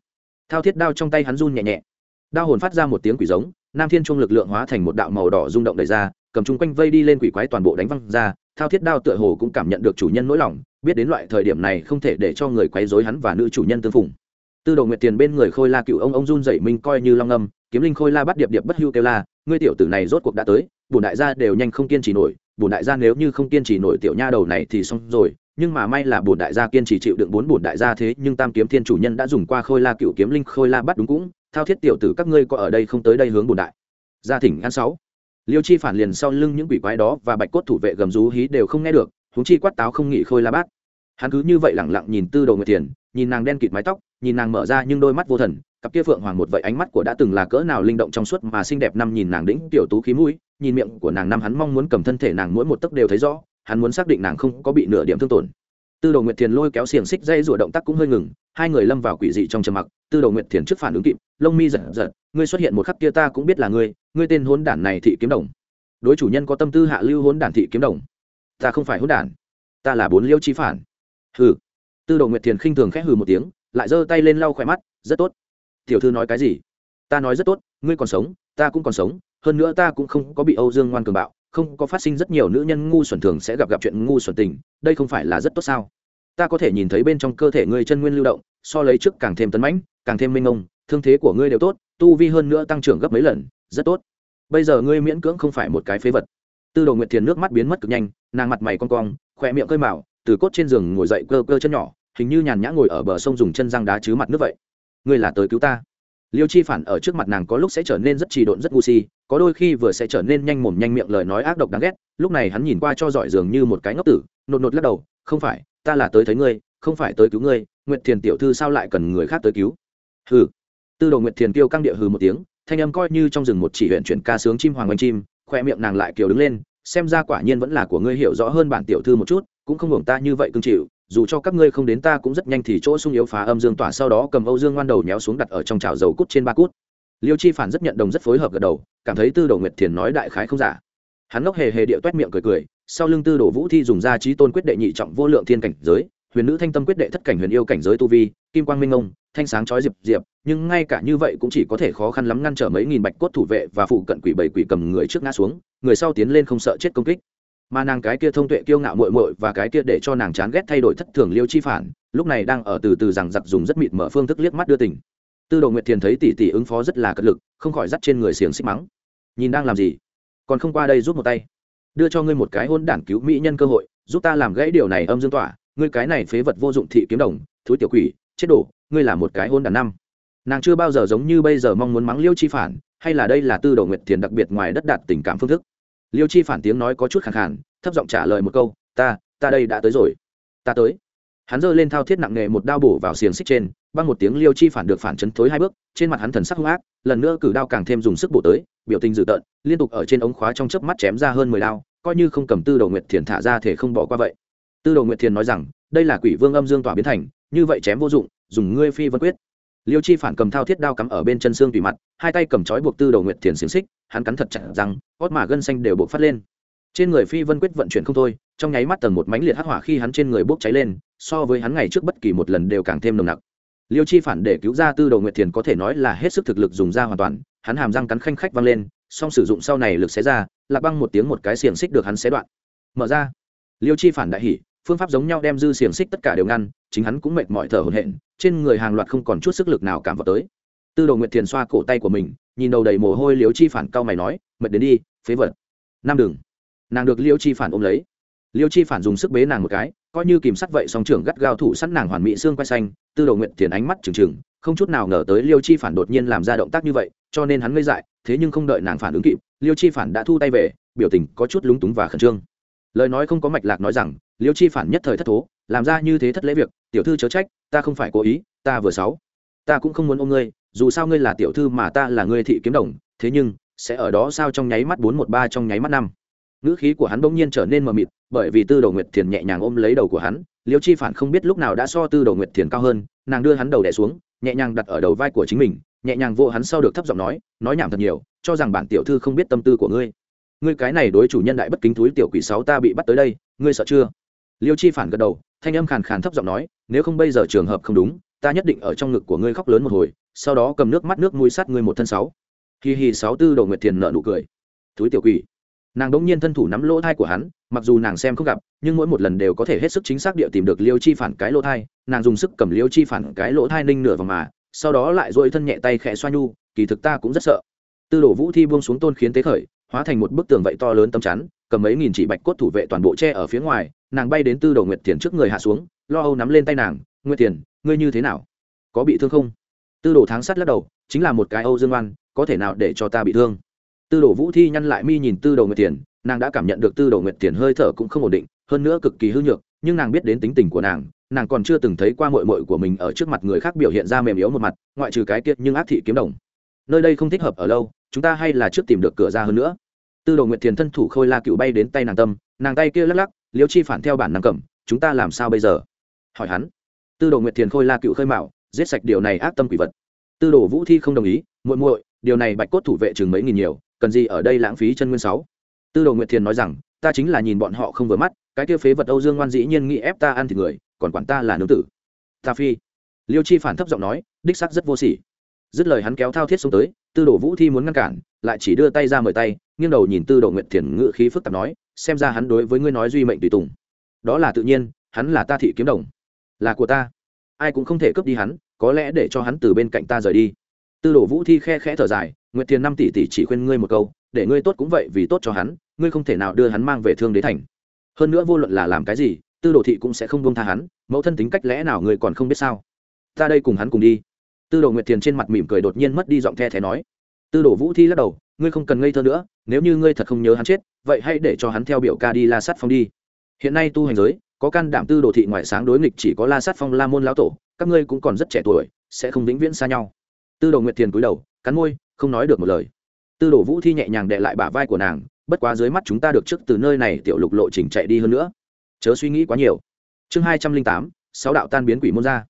Thao thiết đao trong tay hắn run nhẹ nhẹ. Đao hồn phát ra một tiếng quỷ giống, nam thiên trung lực lượng hóa thành một đạo màu đỏ rung động đầy ra, cầm chung quanh vây đi lên quỷ quái toàn bộ đánh văng ra, thao thiết đao tựa hồ cũng cảm nhận được chủ nhân nỗi lòng biết đến loại thời điểm này không thể để cho người quấy rối hắn và nữ chủ nhân tương phùng. Tư đồ nguyệt tiền bên người khôi la cựu ông ông run dậy minh coi như long âm, kiếm linh khôi la bắt điệp điệp bất hưu kêu la, ngươi tiểu tử này rốt cuộc đã tới bùn đại gia đều nhanh không kiên trì nổi bùn đại gia nếu như không kiên trì nổi tiểu nha đầu này thì xong rồi, nhưng mà may là bùn đại gia kiên trì chịu đựng bốn bùn đại gia thế, nhưng tam kiếm thiên chủ nhân đã dùng qua khôi la cựu kiếm linh khôi la bắt đúng cũng, thao thiết tiểu tử các ngươi có ở đây không tới đây hướng bùn đại. Gia thỉnh ăn sáu. Liêu chi phản liền sau lưng những quỷ quái đó và bạch cốt thủ vệ gầm rú hí đều không nghe được huống chi quát táo không nghị khôi la bát. Hắn cứ như vậy lẳng lặng nhìn tư đồ nguyệt tiền, nhìn nàng đen kịt mái tóc, nhìn nàng mở ra nhưng đôi mắt vô thần, cặp kia phượng hoàng một vậy ánh mắt của đã từng là cỡ nào linh động trong suốt mà xinh đẹp năm nhìn nàng đĩnh tiểu tú khí mũi, nhìn miệng của nàng năm hắn mong muốn cầm thân thể nàng mỗi một tấc đều thấy rõ, hắn muốn xác định nàng không có bị nửa điểm thương tổn. Tư đồ nguyệt thiền lôi kéo xiềng xích dây rủa động tác cũng hơi ngừng, hai người lâm vào quỷ dị trong trầm mặc, tư đồ nguyệt thiền trước phản ứng kịp, lông mi giật giật, ngươi xuất hiện một khắc kia ta cũng biết là ngươi ngươi tên hốn đản này thị kiếm đồng. Đối chủ nhân có tâm tư hạ lưu hốn đản thị kiếm đồng ta không phải hỗn đản, ta là bốn liêu chi phản. Hừ. Tư đồ nguyệt thiền khinh thường khẽ hừ một tiếng, lại giơ tay lên lau khỏe mắt, rất tốt. Tiểu thư nói cái gì? Ta nói rất tốt, ngươi còn sống, ta cũng còn sống, hơn nữa ta cũng không có bị âu dương ngoan cường bạo, không có phát sinh rất nhiều nữ nhân ngu xuẩn thường sẽ gặp gặp chuyện ngu xuẩn tình, đây không phải là rất tốt sao? Ta có thể nhìn thấy bên trong cơ thể ngươi chân nguyên lưu động, so lấy trước càng thêm tấn mãnh, càng thêm minh ông thương thế của ngươi đều tốt, tu vi hơn nữa tăng trưởng gấp mấy lần, rất tốt. Bây giờ ngươi miễn cưỡng không phải một cái phế vật. Tư đồ nguyệt thiền nước mắt biến mất cực nhanh nàng mặt mày con cong, khỏe miệng cơi mạo từ cốt trên giường ngồi dậy cơ cơ chân nhỏ, hình như nhàn nhã ngồi ở bờ sông dùng chân răng đá chứ mặt nước vậy. Ngươi là tới cứu ta. Liêu chi phản ở trước mặt nàng có lúc sẽ trở nên rất trì độn rất ngu si, có đôi khi vừa sẽ trở nên nhanh mồm nhanh miệng lời nói ác độc đáng ghét, lúc này hắn nhìn qua cho giỏi dường như một cái ngốc tử, nột nột lắc đầu, không phải, ta là tới thấy ngươi, không phải tới cứu ngươi, nguyệt thiền tiểu thư sao lại cần người khác tới cứu? Hừ. Tư đồ nguyệt thiền kêu căng địa hừ một tiếng, thanh âm coi như trong rừng một chỉ huyện chuyển ca sướng chim hoàng oanh chim khoe miệng nàng lại kiều đứng lên xem ra quả nhiên vẫn là của ngươi hiểu rõ hơn bản tiểu thư một chút, cũng không hưởng ta như vậy cưng chịu, dù cho các ngươi không đến ta cũng rất nhanh thì chỗ sung yếu phá âm dương tỏa sau đó cầm âu dương ngoan đầu nhéo xuống đặt ở trong chảo dầu cút trên ba cút. Liêu chi phản rất nhận đồng rất phối hợp gật đầu, cảm thấy tư đồ nguyệt thiền nói đại khái không giả. Hắn ngốc hề hề điệu toét miệng cười cười, sau lưng tư đồ vũ thi dùng ra trí tôn quyết đệ nhị trọng vô lượng thiên cảnh giới, huyền nữ thanh tâm quyết đệ thất cảnh huyền yêu cảnh giới tu vi kim quang minh ông thanh sáng chói diệp diệp, nhưng ngay cả như vậy cũng chỉ có thể khó khăn lắm ngăn trở mấy nghìn bạch cốt thủ vệ và phụ cận quỷ bảy quỷ cầm người trước ngã xuống, người sau tiến lên không sợ chết công kích. Mà nàng cái kia thông tuệ kiêu ngạo muội muội và cái kia để cho nàng chán ghét thay đổi thất thường liêu chi phản, lúc này đang ở từ từ rằng giặc dùng rất mịt mở phương thức liếc mắt đưa tình. Tư đồ nguyệt thiền thấy tỷ tỷ ứng phó rất là cật lực, không khỏi dắt trên người xiềng xích mắng. Nhìn đang làm gì? Còn không qua đây rút một tay. Đưa cho ngươi một cái hôn đản cứu mỹ nhân cơ hội, giúp ta làm gãy điều này âm dương tỏa, ngươi cái này phế vật vô dụng thị kiếm đồng thúi tiểu quỷ chết đổ, ngươi là một cái hôn đàn năm. Nàng chưa bao giờ giống như bây giờ mong muốn mắng liêu chi phản, hay là đây là tư đồ nguyệt thiền đặc biệt ngoài đất đạt tình cảm phương thức. Liêu chi phản tiếng nói có chút khẳng khàn, thấp giọng trả lời một câu, ta ta đây đã tới rồi. Ta tới. Hắn giơ lên thao thiết nặng nề một đao bổ vào xiềng xích trên, băng một tiếng liêu chi phản được phản chấn thối hai bước, trên mặt hắn thần sắc hung ác, lần nữa cử đao càng thêm dùng sức bổ tới, biểu tình dữ tợn, liên tục ở trên ống khóa trong chớp mắt chém ra hơn mười đao, coi như không cầm tư đồ nguyệt thiền thả ra thể không bỏ qua vậy. Tư đồ nguyệt thiền nói rằng, đây là quỷ vương âm dương tỏa biến thành như vậy chém vô dụng, dùng ngươi phi vân quyết. Liêu chi phản cầm thao thiết đao cắm ở bên chân xương tùy mặt, hai tay cầm chói buộc tư đầu nguyệt thiền xiềng xích, hắn cắn thật chặt rằng hót mà gân xanh đều buộc phát lên. Trên người phi vân quyết vận chuyển không thôi, trong nháy mắt tầng một mánh liệt hắc hỏa khi hắn trên người bốc cháy lên, so với hắn ngày trước bất kỳ một lần đều càng thêm nồng nặc. Liêu chi phản để cứu ra tư đầu nguyệt thiền có thể nói là hết sức thực lực dùng ra hoàn toàn, hắn hàm răng cắn khanh khách văng lên, song sử dụng sau này lực xé ra lạc băng một tiếng một cái xiềng xích được hắn xé đoạn. Mở ra. Liêu chi phản đại hỉ, phương pháp giống nhau đem dư xiềng xích tất cả đều ngăn chính hắn cũng mệt mỏi thở hổn hển, trên người hàng loạt không còn chút sức lực nào cảm vào tới. Tư đồ nguyệt thiền xoa cổ tay của mình, nhìn đầu đầy mồ hôi liêu chi phản cao mày nói, mệt đến đi, phế vật. "Nam đừng. Nàng được liêu chi phản ôm lấy. Liêu chi phản dùng sức bế nàng một cái, coi như kìm sắt vậy song trưởng gắt gao thủ sẵn nàng hoàn mỹ xương quay xanh. Tư đồ nguyệt thiền ánh mắt trừng trừng, không chút nào ngờ tới liêu chi phản đột nhiên làm ra động tác như vậy, cho nên hắn ngây dại, thế nhưng không đợi nàng phản ứng kịp liêu chi phản đã thu tay về, biểu tình có chút lúng túng và khẩn trương. Lời nói không có mạch lạc nói rằng liêu chi phản nhất thời thất thố làm ra như thế thất lễ việc, tiểu thư chớ trách, ta không phải cố ý, ta vừa sáu ta cũng không muốn ôm ngươi, dù sao ngươi là tiểu thư mà ta là ngươi thị kiếm đồng, thế nhưng, sẽ ở đó sao trong nháy mắt bốn một ba trong nháy mắt năm. Ngữ khí của hắn bỗng nhiên trở nên mờ mịt, bởi vì tư đầu nguyệt thiền nhẹ nhàng ôm lấy đầu của hắn, liêu chi phản không biết lúc nào đã so tư đầu nguyệt thiền cao hơn, nàng đưa hắn đầu đẻ xuống, nhẹ nhàng đặt ở đầu vai của chính mình, nhẹ nhàng vô hắn sau được thấp giọng nói nói nhảm thật nhiều, cho rằng bản tiểu thư không biết tâm tư của ngươi. Ngươi cái này đối chủ nhân đại bất kính thúi tiểu quỷ sáu ta bị bắt tới đây, ngươi sợ chưa? Liêu chi phản gật đầu, thanh âm khàn khàn thấp giọng nói, nếu không bây giờ trường hợp không đúng, ta nhất định ở trong ngực của ngươi khóc lớn một hồi, sau đó cầm nước mắt nước mũi sát ngươi một thân sáu. Hì hì sáu tư đầu nguyệt thiền nợ nụ cười. Thúi tiểu quỷ. Nàng đống nhiên thân thủ nắm lỗ thai của hắn, mặc dù nàng xem không gặp, nhưng mỗi một lần đều có thể hết sức chính xác địa tìm được liêu chi phản cái lỗ thai, nàng dùng sức cầm liêu chi phản cái lỗ thai ninh nửa vào mà, sau đó lại dội thân nhẹ tay khẽ xoa nhu, kỳ thực ta cũng rất sợ. Tư đồ vũ thi buông xuống tôn khiến tế khởi, hóa thành một bức tường vậy to lớn tấm chắn, cầm mấy nghìn chỉ bạch cốt thủ vệ toàn bộ tre ở phía ngoài nàng bay đến tư đồ nguyệt thiền trước người hạ xuống lo âu nắm lên tay nàng nguyệt thiền ngươi như thế nào? Có bị thương không? Tư đồ tháng sắt lắc đầu chính là một cái âu dương oan có thể nào để cho ta bị thương? Tư đồ vũ thi nhăn lại mi nhìn tư đồ nguyệt Thiền, nàng đã cảm nhận được tư đồ nguyệt Thiền hơi thở cũng không ổn định hơn nữa cực kỳ hư nhược nhưng nàng biết đến tính tình của nàng nàng còn chưa từng thấy qua mội mội của mình ở trước mặt người khác biểu hiện ra mềm yếu một mặt ngoại trừ cái kiệt nhưng ác thị kiếm đồng. Nơi đây không thích hợp ở lâu chúng ta hay là trước tìm được cửa ra hơn nữa. Tư đồ nguyệt Thiền thân thủ khôi la cựu bay đến tay nàng tâm nàng tay kia lắc lắc liêu chi phản theo bản năng cầm, chúng ta làm sao bây giờ? Hỏi hắn. Tư đồ nguyệt Thiền khôi la cựu khơi mạo, giết sạch điều này ác tâm quỷ vật. Tư đồ vũ thi không đồng ý, muội muội, điều này bạch cốt thủ vệ chừng mấy nghìn nhiều, cần gì ở đây lãng phí chân nguyên sáu? Tư đồ nguyệt thiền nói rằng, ta chính là nhìn bọn họ không vừa mắt, cái kia phế vật âu dương ngoan dĩ nhiên nghĩ ép ta ăn thịt người, còn quản ta là nương tử. Ta phi. Liêu chi phản thấp giọng nói, đích sắc rất vô sỉ. Dứt lời hắn kéo thao thiết xuống tới, tư đồ vũ thi muốn ngăn cản, lại chỉ đưa tay ra mời tay, nghiêng đầu nhìn tư đồ nguyệt thiền ngự khí phức tạp nói xem ra hắn đối với ngươi nói duy mệnh tùy tùng. Đó là tự nhiên, hắn là ta thị kiếm đồng. Là của ta. Ai cũng không thể cướp đi hắn, có lẽ để cho hắn từ bên cạnh ta rời đi. Tư đồ vũ thi khe khẽ thở dài, nguyệt thiền năm tỷ tỷ chỉ khuyên ngươi một câu, để ngươi tốt cũng vậy vì tốt cho hắn, ngươi không thể nào đưa hắn mang về thương đế thành. Hơn nữa vô luận là làm cái gì, tư đồ thị cũng sẽ không buông tha hắn, mẫu thân tính cách lẽ nào ngươi còn không biết sao? Ta đây cùng hắn cùng đi. Tư đồ nguyệt thiền trên mặt mỉm cười đột nhiên mất đi giọng the thé nói tư đồ vũ thi lắc đầu, ngươi không cần ngây thơ nữa, nếu như ngươi thật không nhớ hắn chết, vậy hãy để cho hắn theo biểu ca đi la sát phong đi. Hiện nay tu hành giới, có can đảm tư đồ thị ngoại sáng đối nghịch chỉ có la sát phong la môn lão tổ, các ngươi cũng còn rất trẻ tuổi, sẽ không vĩnh viễn xa nhau. Tư đồ nguyệt thiền cúi đầu, cắn môi, không nói được một lời. Tư đồ vũ thi nhẹ nhàng đệ lại bả vai của nàng, bất quá dưới mắt chúng ta được trước từ nơi này tiểu lục lộ trình chạy đi hơn nữa. Chớ suy nghĩ quá nhiều. Chương hai trăm linh tám, sáu đạo tan biến quỷ môn ra.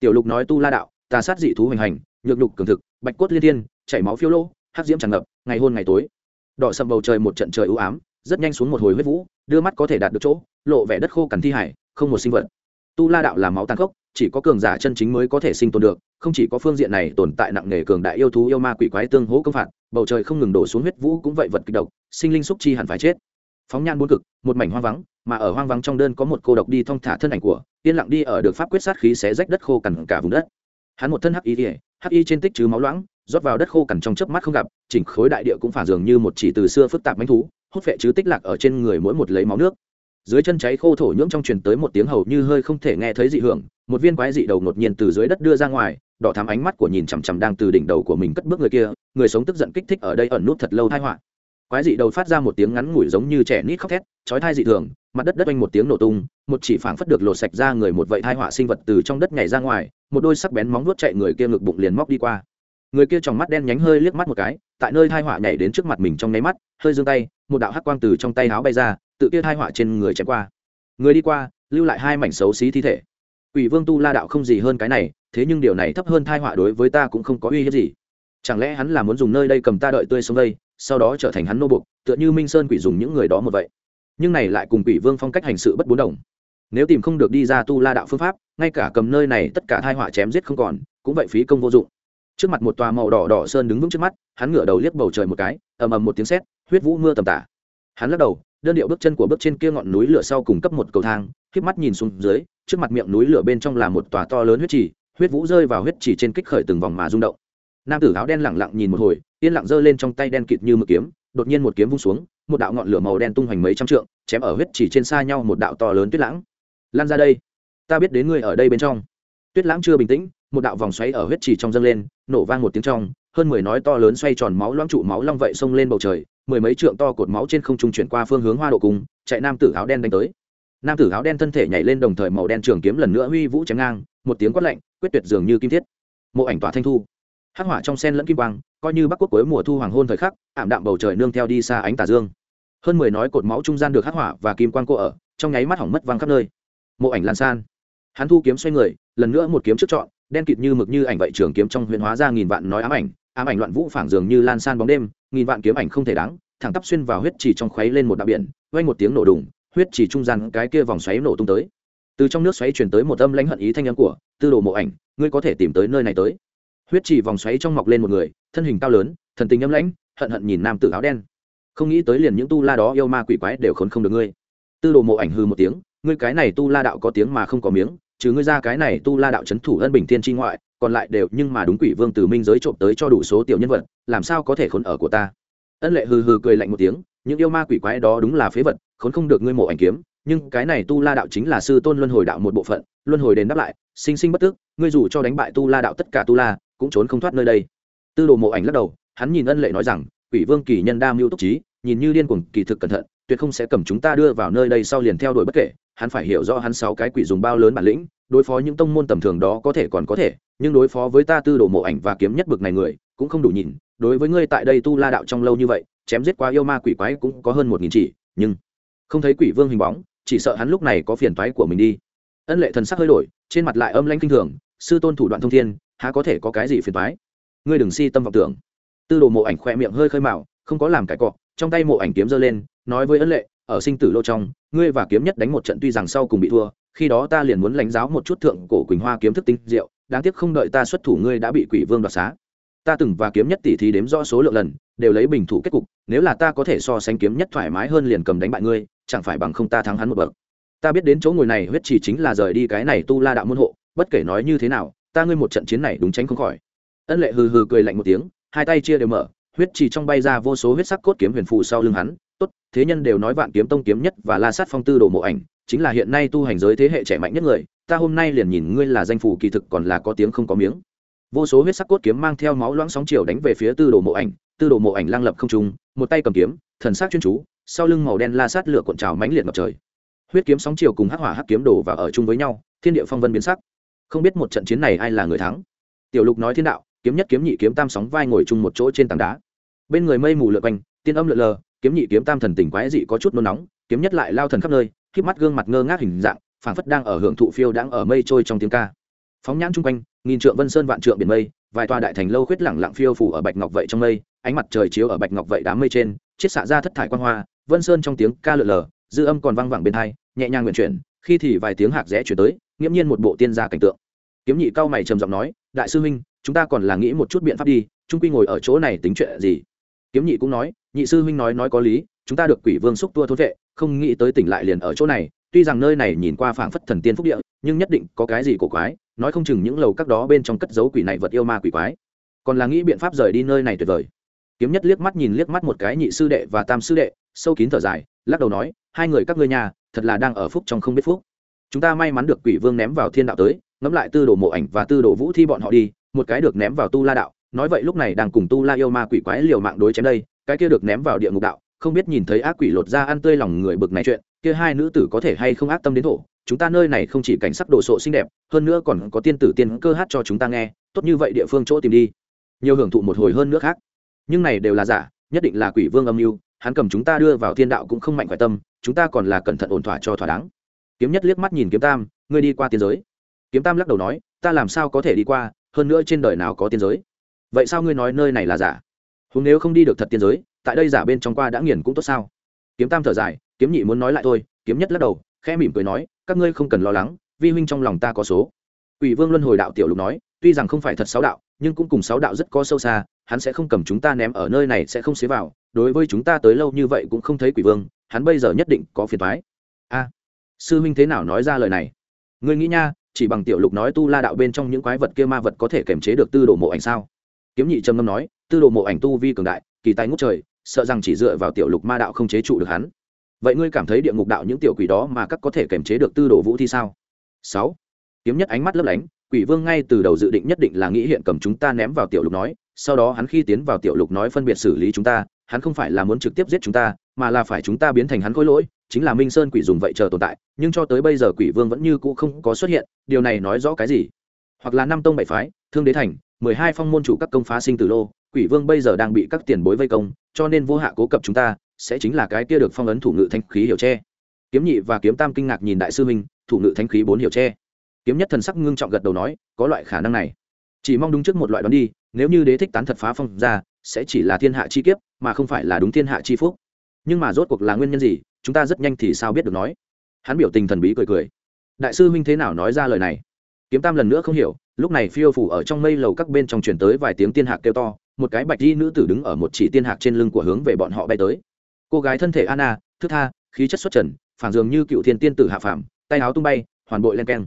Tiểu lục nói tu la đạo, tà sát dị thú hoành hành, nhược lục cường thực, bạch cốt liên thiên chảy máu phiêu lô hát diễm tràn ngập, ngày hôn ngày tối. Đỏ sầm bầu trời một trận trời ưu ám, rất nhanh xuống một hồi huyết vũ, đưa mắt có thể đạt được chỗ, lộ vẻ đất khô cằn thi hải, không một sinh vật. Tu la đạo là máu tàn khốc, chỉ có cường giả chân chính mới có thể sinh tồn được, không chỉ có phương diện này tồn tại nặng nề cường đại yêu thú yêu ma quỷ quái tương hỗ công phạt, bầu trời không ngừng đổ xuống huyết vũ cũng vậy vật kịch độc, sinh linh xúc chi hẳn phải chết. Phóng nhan bốn cực, một mảnh hoang vắng, mà ở hoang vắng trong đơn có một cô độc đi thong thả thân ảnh của, yên lặng đi ở được pháp quyết sát khí xé rách đất khô cằn cả vùng đất. Hắn một thân hắc y hắc y trên tích chứ máu loãng rót vào đất khô cằn trong chớp mắt không gặp, chỉnh khối đại địa cũng phản dường như một chỉ từ xưa phức tạp manh thú, hút phệ chứ tích lạc ở trên người mỗi một lấy máu nước. Dưới chân cháy khô thổ nhưỡng trong truyền tới một tiếng hầu như hơi không thể nghe thấy dị hưởng, một viên quái dị đầu ngột nhiên từ dưới đất đưa ra ngoài, đỏ thắm ánh mắt của nhìn chằm chằm đang từ đỉnh đầu của mình cất bước người kia, người sống tức giận kích thích ở đây ẩn nút thật lâu thai họa. Quái dị đầu phát ra một tiếng ngắn ngủi giống như trẻ nít khóc thét, chói thai dị thường, mặt đất đất oanh một tiếng nổ tung, một chỉ phảng phất được lột sạch ra người một vậy thai họa sinh vật từ trong đất nhảy ra ngoài, một đôi sắc bén móng vuốt chạy người kia ngực bụng liền móc đi qua người kia trong mắt đen nhánh hơi liếc mắt một cái, tại nơi thai họa nhảy đến trước mặt mình trong nháy mắt, hơi giương tay, một đạo hắc quang từ trong tay áo bay ra, tự kia thai họa trên người chém qua. Người đi qua, lưu lại hai mảnh xấu xí thi thể. Quỷ vương tu la đạo không gì hơn cái này, thế nhưng điều này thấp hơn thai họa đối với ta cũng không có uy hiếp gì. Chẳng lẽ hắn là muốn dùng nơi đây cầm ta đợi tươi sống đây, sau đó trở thành hắn nô bục tựa như minh sơn quỷ dùng những người đó một vậy? Nhưng này lại cùng quỷ vương phong cách hành sự bất bốn đồng. Nếu tìm không được đi ra tu la đạo phương pháp, ngay cả cầm nơi này tất cả thai họa chém giết không còn, cũng vậy phí công vô dụng trước mặt một tòa màu đỏ đỏ sơn đứng vững trước mắt, hắn ngửa đầu liếc bầu trời một cái, ầm ầm một tiếng sét, huyết vũ mưa tầm tả. Hắn lắc đầu, đơn điệu bước chân của bước trên kia ngọn núi lửa sau cùng cấp một cầu thang k mắt nhìn xuống dưới, trước mặt miệng núi lửa bên trong là một tòa to lớn huyết trì, huyết vũ rơi vào huyết trì trên kích khởi từng vòng mà rung động. Nam tử áo đen lẳng lặng nhìn một hồi, yên lặng giơ lên trong tay đen kịt như mực kiếm, đột nhiên một kiếm vung xuống, một đạo ngọn lửa màu đen tung hoành mấy trăm trượng, chém ở huyết trì trên xa nhau một đạo to lớn tuyết lãng. Lan ra đây, ta biết đến ngươi ở đây bên trong. Tuyết lãng chưa bình tĩnh, một đạo vòng xoáy ở huyết trì trong dâng lên nổ vang một tiếng trong, hơn mười nói to lớn xoay tròn máu loãng trụ máu long vậy xông lên bầu trời, mười mấy trượng to cột máu trên không trung chuyển qua phương hướng hoa độ cung, chạy nam tử áo đen đánh tới. Nam tử áo đen thân thể nhảy lên đồng thời màu đen trường kiếm lần nữa huy vũ chém ngang, một tiếng quát lạnh, quyết tuyệt dường như kim thiết. Mộ ảnh tỏa thanh thu. Hắc hỏa trong sen lẫn kim quang, coi như bắc quốc cuối mùa thu hoàng hôn thời khắc, ảm đạm bầu trời nương theo đi xa ánh tà dương. Hơn mười nói cột máu trung gian được hắc hỏa và kim quang cô ở, trong nháy mắt hỏng mất văng khắp nơi. Mộ ảnh lan san. Hắn thu kiếm xoay người, lần nữa một kiếm trước chọn đen kịt như mực như ảnh vậy trường kiếm trong huyền hóa ra nghìn vạn nói ám ảnh ám ảnh loạn vũ phảng dường như lan san bóng đêm, nghìn vạn kiếm ảnh không thể đáng, thẳng tắp xuyên vào huyết chỉ trong khuấy lên một đạo biển, vang một tiếng nổ đùng, huyết chỉ trung gian cái kia vòng xoáy nổ tung tới. Từ trong nước xoáy truyền tới một âm lãnh hận ý thanh âm của tư đồ mộ ảnh, ngươi có thể tìm tới nơi này tới. Huyết chỉ vòng xoáy trong mọc lên một người, thân hình cao lớn, thần tình âm lãnh, hận hận nhìn nam tử áo đen. Không nghĩ tới liền những tu la đó yêu ma quỷ quái đều khốn không được ngươi. Tư đồ mộ ảnh hư một tiếng, ngươi cái này tu la đạo có tiếng mà không có miếng trừ ngươi ra cái này tu la đạo c thủ ân bình thiên tri ngoại, còn lại đều nhưng mà đúng quỷ vương từ minh giới trộm tới cho đủ số tiểu nhân vật, làm sao có thể khốn ở của ta? Ân lệ hừ hừ cười lạnh một tiếng, những yêu ma quỷ quái đó đúng là phế vật, khốn không được ngươi mộ ảnh kiếm, nhưng cái này tu la đạo chính là sư tôn luân hồi đạo một bộ phận, luân hồi đền đáp lại, sinh sinh bất tức, ngươi dù cho đánh bại tu la đạo tất cả tu la, cũng trốn không thoát nơi đây. Tư đồ mộ ảnh lắc đầu, hắn nhìn ân lệ nói rằng, quỷ vương kỳ nhân đa mưu túc trí, nhìn như điên cuồng, kỳ thực cẩn thận, tuyệt không sẽ cầm chúng ta đưa vào nơi đây sau liền theo đuổi bất kể hắn phải hiểu rõ hắn sáu cái quỷ dùng bao lớn bản lĩnh, đối phó những tông môn tầm thường đó có thể còn có thể, nhưng đối phó với ta tư đồ mộ ảnh và kiếm nhất bực này người, cũng không đủ nhìn, đối với ngươi tại đây tu la đạo trong lâu như vậy, chém giết qua yêu ma quỷ quái cũng có hơn một nghìn chỉ, nhưng không thấy quỷ vương hình bóng, chỉ sợ hắn lúc này có phiền toái của mình đi. Ân lệ thần sắc hơi đổi, trên mặt lại âm lanh kinh thường, sư tôn thủ đoạn thông thiên, há có thể có cái gì phiền toái? Ngươi đừng si tâm vọng tưởng. Tư đồ mộ ảnh khoe miệng hơi khơi mạo không có làm cái cọ, trong tay mộ ảnh kiếm giơ lên, nói với ân lệ, ở sinh tử lô trong ngươi và kiếm nhất đánh một trận tuy rằng sau cùng bị thua, khi đó ta liền muốn lãnh giáo một chút thượng cổ quỳnh hoa kiếm thức tinh diệu, đáng tiếc không đợi ta xuất thủ ngươi đã bị quỷ vương đoạt xá. Ta từng và kiếm nhất tỷ thí đếm rõ số lượng lần, đều lấy bình thủ kết cục, nếu là ta có thể so sánh kiếm nhất thoải mái hơn liền cầm đánh bại ngươi, chẳng phải bằng không ta thắng hắn một bậc. Ta biết đến chỗ ngồi này huyết chỉ chính là rời đi cái này tu la đạo môn hộ, bất kể nói như thế nào, ta ngươi một trận chiến này đúng tránh không khỏi. Ân lệ hừ hừ cười lạnh một tiếng, hai tay chia đều mở, huyết chỉ trong bay ra vô số huyết sắc cốt kiếm huyền phù sau lưng hắn tốt, thế nhân đều nói vạn kiếm tông kiếm nhất và la sát phong tư đồ mộ ảnh, chính là hiện nay tu hành giới thế hệ trẻ mạnh nhất người, ta hôm nay liền nhìn ngươi là danh phủ kỳ thực còn là có tiếng không có miếng. Vô số huyết sắc cốt kiếm mang theo máu loãng sóng chiều đánh về phía tư đồ mộ ảnh, tư đồ mộ ảnh lang lập không trung, một tay cầm kiếm, thần sắc chuyên chú, sau lưng màu đen la sát lửa cuộn trào mãnh liệt ngập trời. Huyết kiếm sóng chiều cùng hắc hỏa hắc kiếm đổ vào ở chung với nhau, thiên địa phong vân biến sắc. Không biết một trận chiến này ai là người thắng. Tiểu lục nói thiên đạo, kiếm nhất kiếm nhị kiếm tam sóng vai ngồi chung một chỗ trên tảng đá. Bên người mây mù lượn quanh, tiên âm lượn lờ kiếm nhị kiếm tam thần tình quái dị có chút nôn nóng, kiếm nhất lại lao thần khắp nơi khiếp mắt gương mặt ngơ ngác hình dạng, phảng phất đang ở hưởng thụ phiêu đang ở mây trôi trong tiếng ca. Phóng nhãn chung quanh, nghìn trượng vân sơn vạn trượng biển mây, vài tòa đại thành lâu khuyết lẳng lặng phiêu phủ ở bạch ngọc vậy trong mây, ánh mặt trời chiếu ở bạch ngọc vậy đám mây trên, chiết xạ ra thất thải quan hoa, vân sơn trong tiếng ca lượn lờ, dư âm còn vang vẳng bên hai, nhẹ nhàng nguyện chuyển, khi thì vài tiếng hạc rẽ chuyển tới, nghiễm nhiên một bộ tiên gia cảnh tượng. Kiếm nhị cao mày trầm giọng nói, đại sư huynh, chúng ta còn là nghĩ một chút biện pháp đi trung quy ngồi ở chỗ này tính chuyện gì? Kiếm nhị cũng nói nhị sư huynh nói nói có lý, chúng ta được quỷ vương xúc tua thốt vệ, không nghĩ tới tỉnh lại liền ở chỗ này, tuy rằng nơi này nhìn qua phảng phất thần tiên phúc địa, nhưng nhất định có cái gì cổ quái, nói không chừng những lầu các đó bên trong cất dấu quỷ này vật yêu ma quỷ quái. Còn là nghĩ biện pháp rời đi nơi này tuyệt vời. Kiếm nhất liếc mắt nhìn liếc mắt một cái nhị sư đệ và tam sư đệ, sâu kín thở dài, lắc đầu nói, hai người các ngươi nhà, thật là đang ở phúc trong không biết phúc. Chúng ta may mắn được quỷ vương ném vào thiên đạo tới, ngẫm lại tư đồ mộ ảnh và tư đồ vũ thi bọn họ đi, một cái được ném vào tu la đạo, nói vậy lúc này đang cùng tu la yêu ma quỷ quái liều mạng đối chém đây cái kia được ném vào địa ngục đạo, không biết nhìn thấy ác quỷ lột ra ăn tươi lòng người bực này chuyện, kia hai nữ tử có thể hay không ác tâm đến thổ? Chúng ta nơi này không chỉ cảnh sắc đồ sộ xinh đẹp, hơn nữa còn có tiên tử tiên cơ hát cho chúng ta nghe, tốt như vậy địa phương chỗ tìm đi. Nhiều hưởng thụ một hồi hơn nữa khác. Nhưng này đều là giả, nhất định là quỷ vương âm mưu, hắn cầm chúng ta đưa vào thiên đạo cũng không mạnh khỏe tâm, chúng ta còn là cẩn thận ổn thỏa cho thỏa đáng. Kiếm nhất liếc mắt nhìn kiếm tam, ngươi đi qua tiên giới. Kiếm tam lắc đầu nói, ta làm sao có thể đi qua, hơn nữa trên đời nào có tiên giới? Vậy sao ngươi nói nơi này là giả? Hùng nếu không đi được thật tiên giới, tại đây giả bên trong qua đã nghiền cũng tốt sao? Kiếm tam thở dài, kiếm nhị muốn nói lại thôi, kiếm nhất lắc đầu, khẽ mỉm cười nói, các ngươi không cần lo lắng, vi huynh trong lòng ta có số. Ủy vương luân hồi đạo tiểu lục nói, tuy rằng không phải thật sáu đạo, nhưng cũng cùng sáu đạo rất có sâu xa, hắn sẽ không cầm chúng ta ném ở nơi này sẽ không xế vào, đối với chúng ta tới lâu như vậy cũng không thấy quỷ vương, hắn bây giờ nhất định có phiền thoái a, sư huynh thế nào nói ra lời này? Ngươi nghĩ nha, chỉ bằng tiểu lục nói tu la đạo bên trong những quái vật kia ma vật có thể kiềm chế được tư đồ mộ ảnh sao? Kiếm nhị trầm ngâm nói tư đồ mộ ảnh tu vi cường đại, kỳ tài ngút trời, sợ rằng chỉ dựa vào tiểu lục ma đạo không chế trụ được hắn. Vậy ngươi cảm thấy địa ngục đạo những tiểu quỷ đó mà các có thể kềm chế được tư đồ vũ thi sao? Sáu. Kiếm nhất ánh mắt lấp lánh, quỷ vương ngay từ đầu dự định nhất định là nghĩ hiện cầm chúng ta ném vào tiểu lục nói, sau đó hắn khi tiến vào tiểu lục nói phân biệt xử lý chúng ta, hắn không phải là muốn trực tiếp giết chúng ta, mà là phải chúng ta biến thành hắn khối lỗi, chính là minh sơn quỷ dùng vậy chờ tồn tại, nhưng cho tới bây giờ quỷ vương vẫn như cũ không có xuất hiện, điều này nói rõ cái gì? Hoặc là năm tông bảy phái, thương đế thành, mười hai phong môn chủ các công phá sinh tử lô quỷ vương bây giờ đang bị các tiền bối vây công, cho nên vô hạ cố cập chúng ta, sẽ chính là cái kia được phong ấn thủ ngự thanh khí hiểu tre kiếm nhị và kiếm tam kinh ngạc nhìn đại sư minh thủ ngự thanh khí bốn hiểu tre kiếm nhất thần sắc ngưng trọng gật đầu nói, có loại khả năng này. Chỉ mong đúng trước một loại đoán đi, nếu như đế thích tán thật phá phong ra, sẽ chỉ là thiên hạ chi kiếp, mà không phải là đúng thiên hạ chi phúc. Nhưng mà rốt cuộc là nguyên nhân gì, chúng ta rất nhanh thì sao biết được nói. Hắn biểu tình thần bí cười cười. Đại sư huynh thế nào nói ra lời này? Kiếm tam lần nữa không hiểu, lúc này phiêu phủ ở trong mây lầu các bên trong chuyển tới vài tiếng tiên hạ kêu to một cái bạch di nữ tử đứng ở một chỉ tiên hạc trên lưng của hướng về bọn họ bay tới. Cô gái thân thể anna, thức tha, khí chất xuất trần, phản dường như cựu thiên tiên tử hạ phàm, tay áo tung bay, hoàn bội len keng.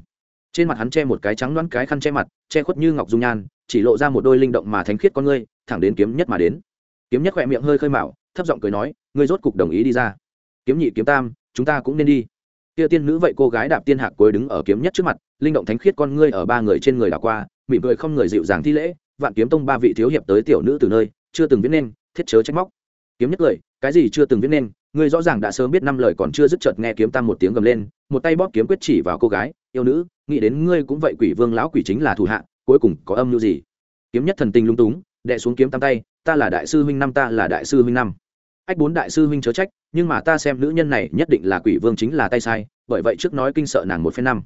Trên mặt hắn che một cái trắng đoán cái khăn che mặt, che khuất như ngọc dung nhan, chỉ lộ ra một đôi linh động mà thánh khiết con ngươi, thẳng đến kiếm nhất mà đến. Kiếm nhất khỏe miệng hơi khơi mạo, thấp giọng cười nói, ngươi rốt cục đồng ý đi ra. Kiếm nhị, kiếm tam, chúng ta cũng nên đi. Kia tiên nữ vậy cô gái đạp tiên hạc cuối đứng ở kiếm nhất trước mặt, linh động thánh khiết con ngươi ở ba người trên người đảo qua, mỉm cười không người dịu dàng thi lễ vạn kiếm tông ba vị thiếu hiệp tới tiểu nữ từ nơi, chưa từng viết nên, thiết chớ trách móc. Kiếm nhất lời, cái gì chưa từng viết nên, ngươi rõ ràng đã sớm biết năm lời còn chưa dứt chợt nghe kiếm tam một tiếng gầm lên, một tay bóp kiếm quyết chỉ vào cô gái, yêu nữ, nghĩ đến ngươi cũng vậy, quỷ vương lão quỷ chính là thủ hạ, cuối cùng có âm mưu gì? Kiếm nhất thần tình lung túng đệ xuống kiếm tam tay, ta là đại sư huynh năm, ta là đại sư huynh năm. Ách bốn đại sư huynh chớ trách, nhưng mà ta xem nữ nhân này nhất định là quỷ vương chính là tay sai, bởi vậy trước nói kinh sợ nàng một phen năm.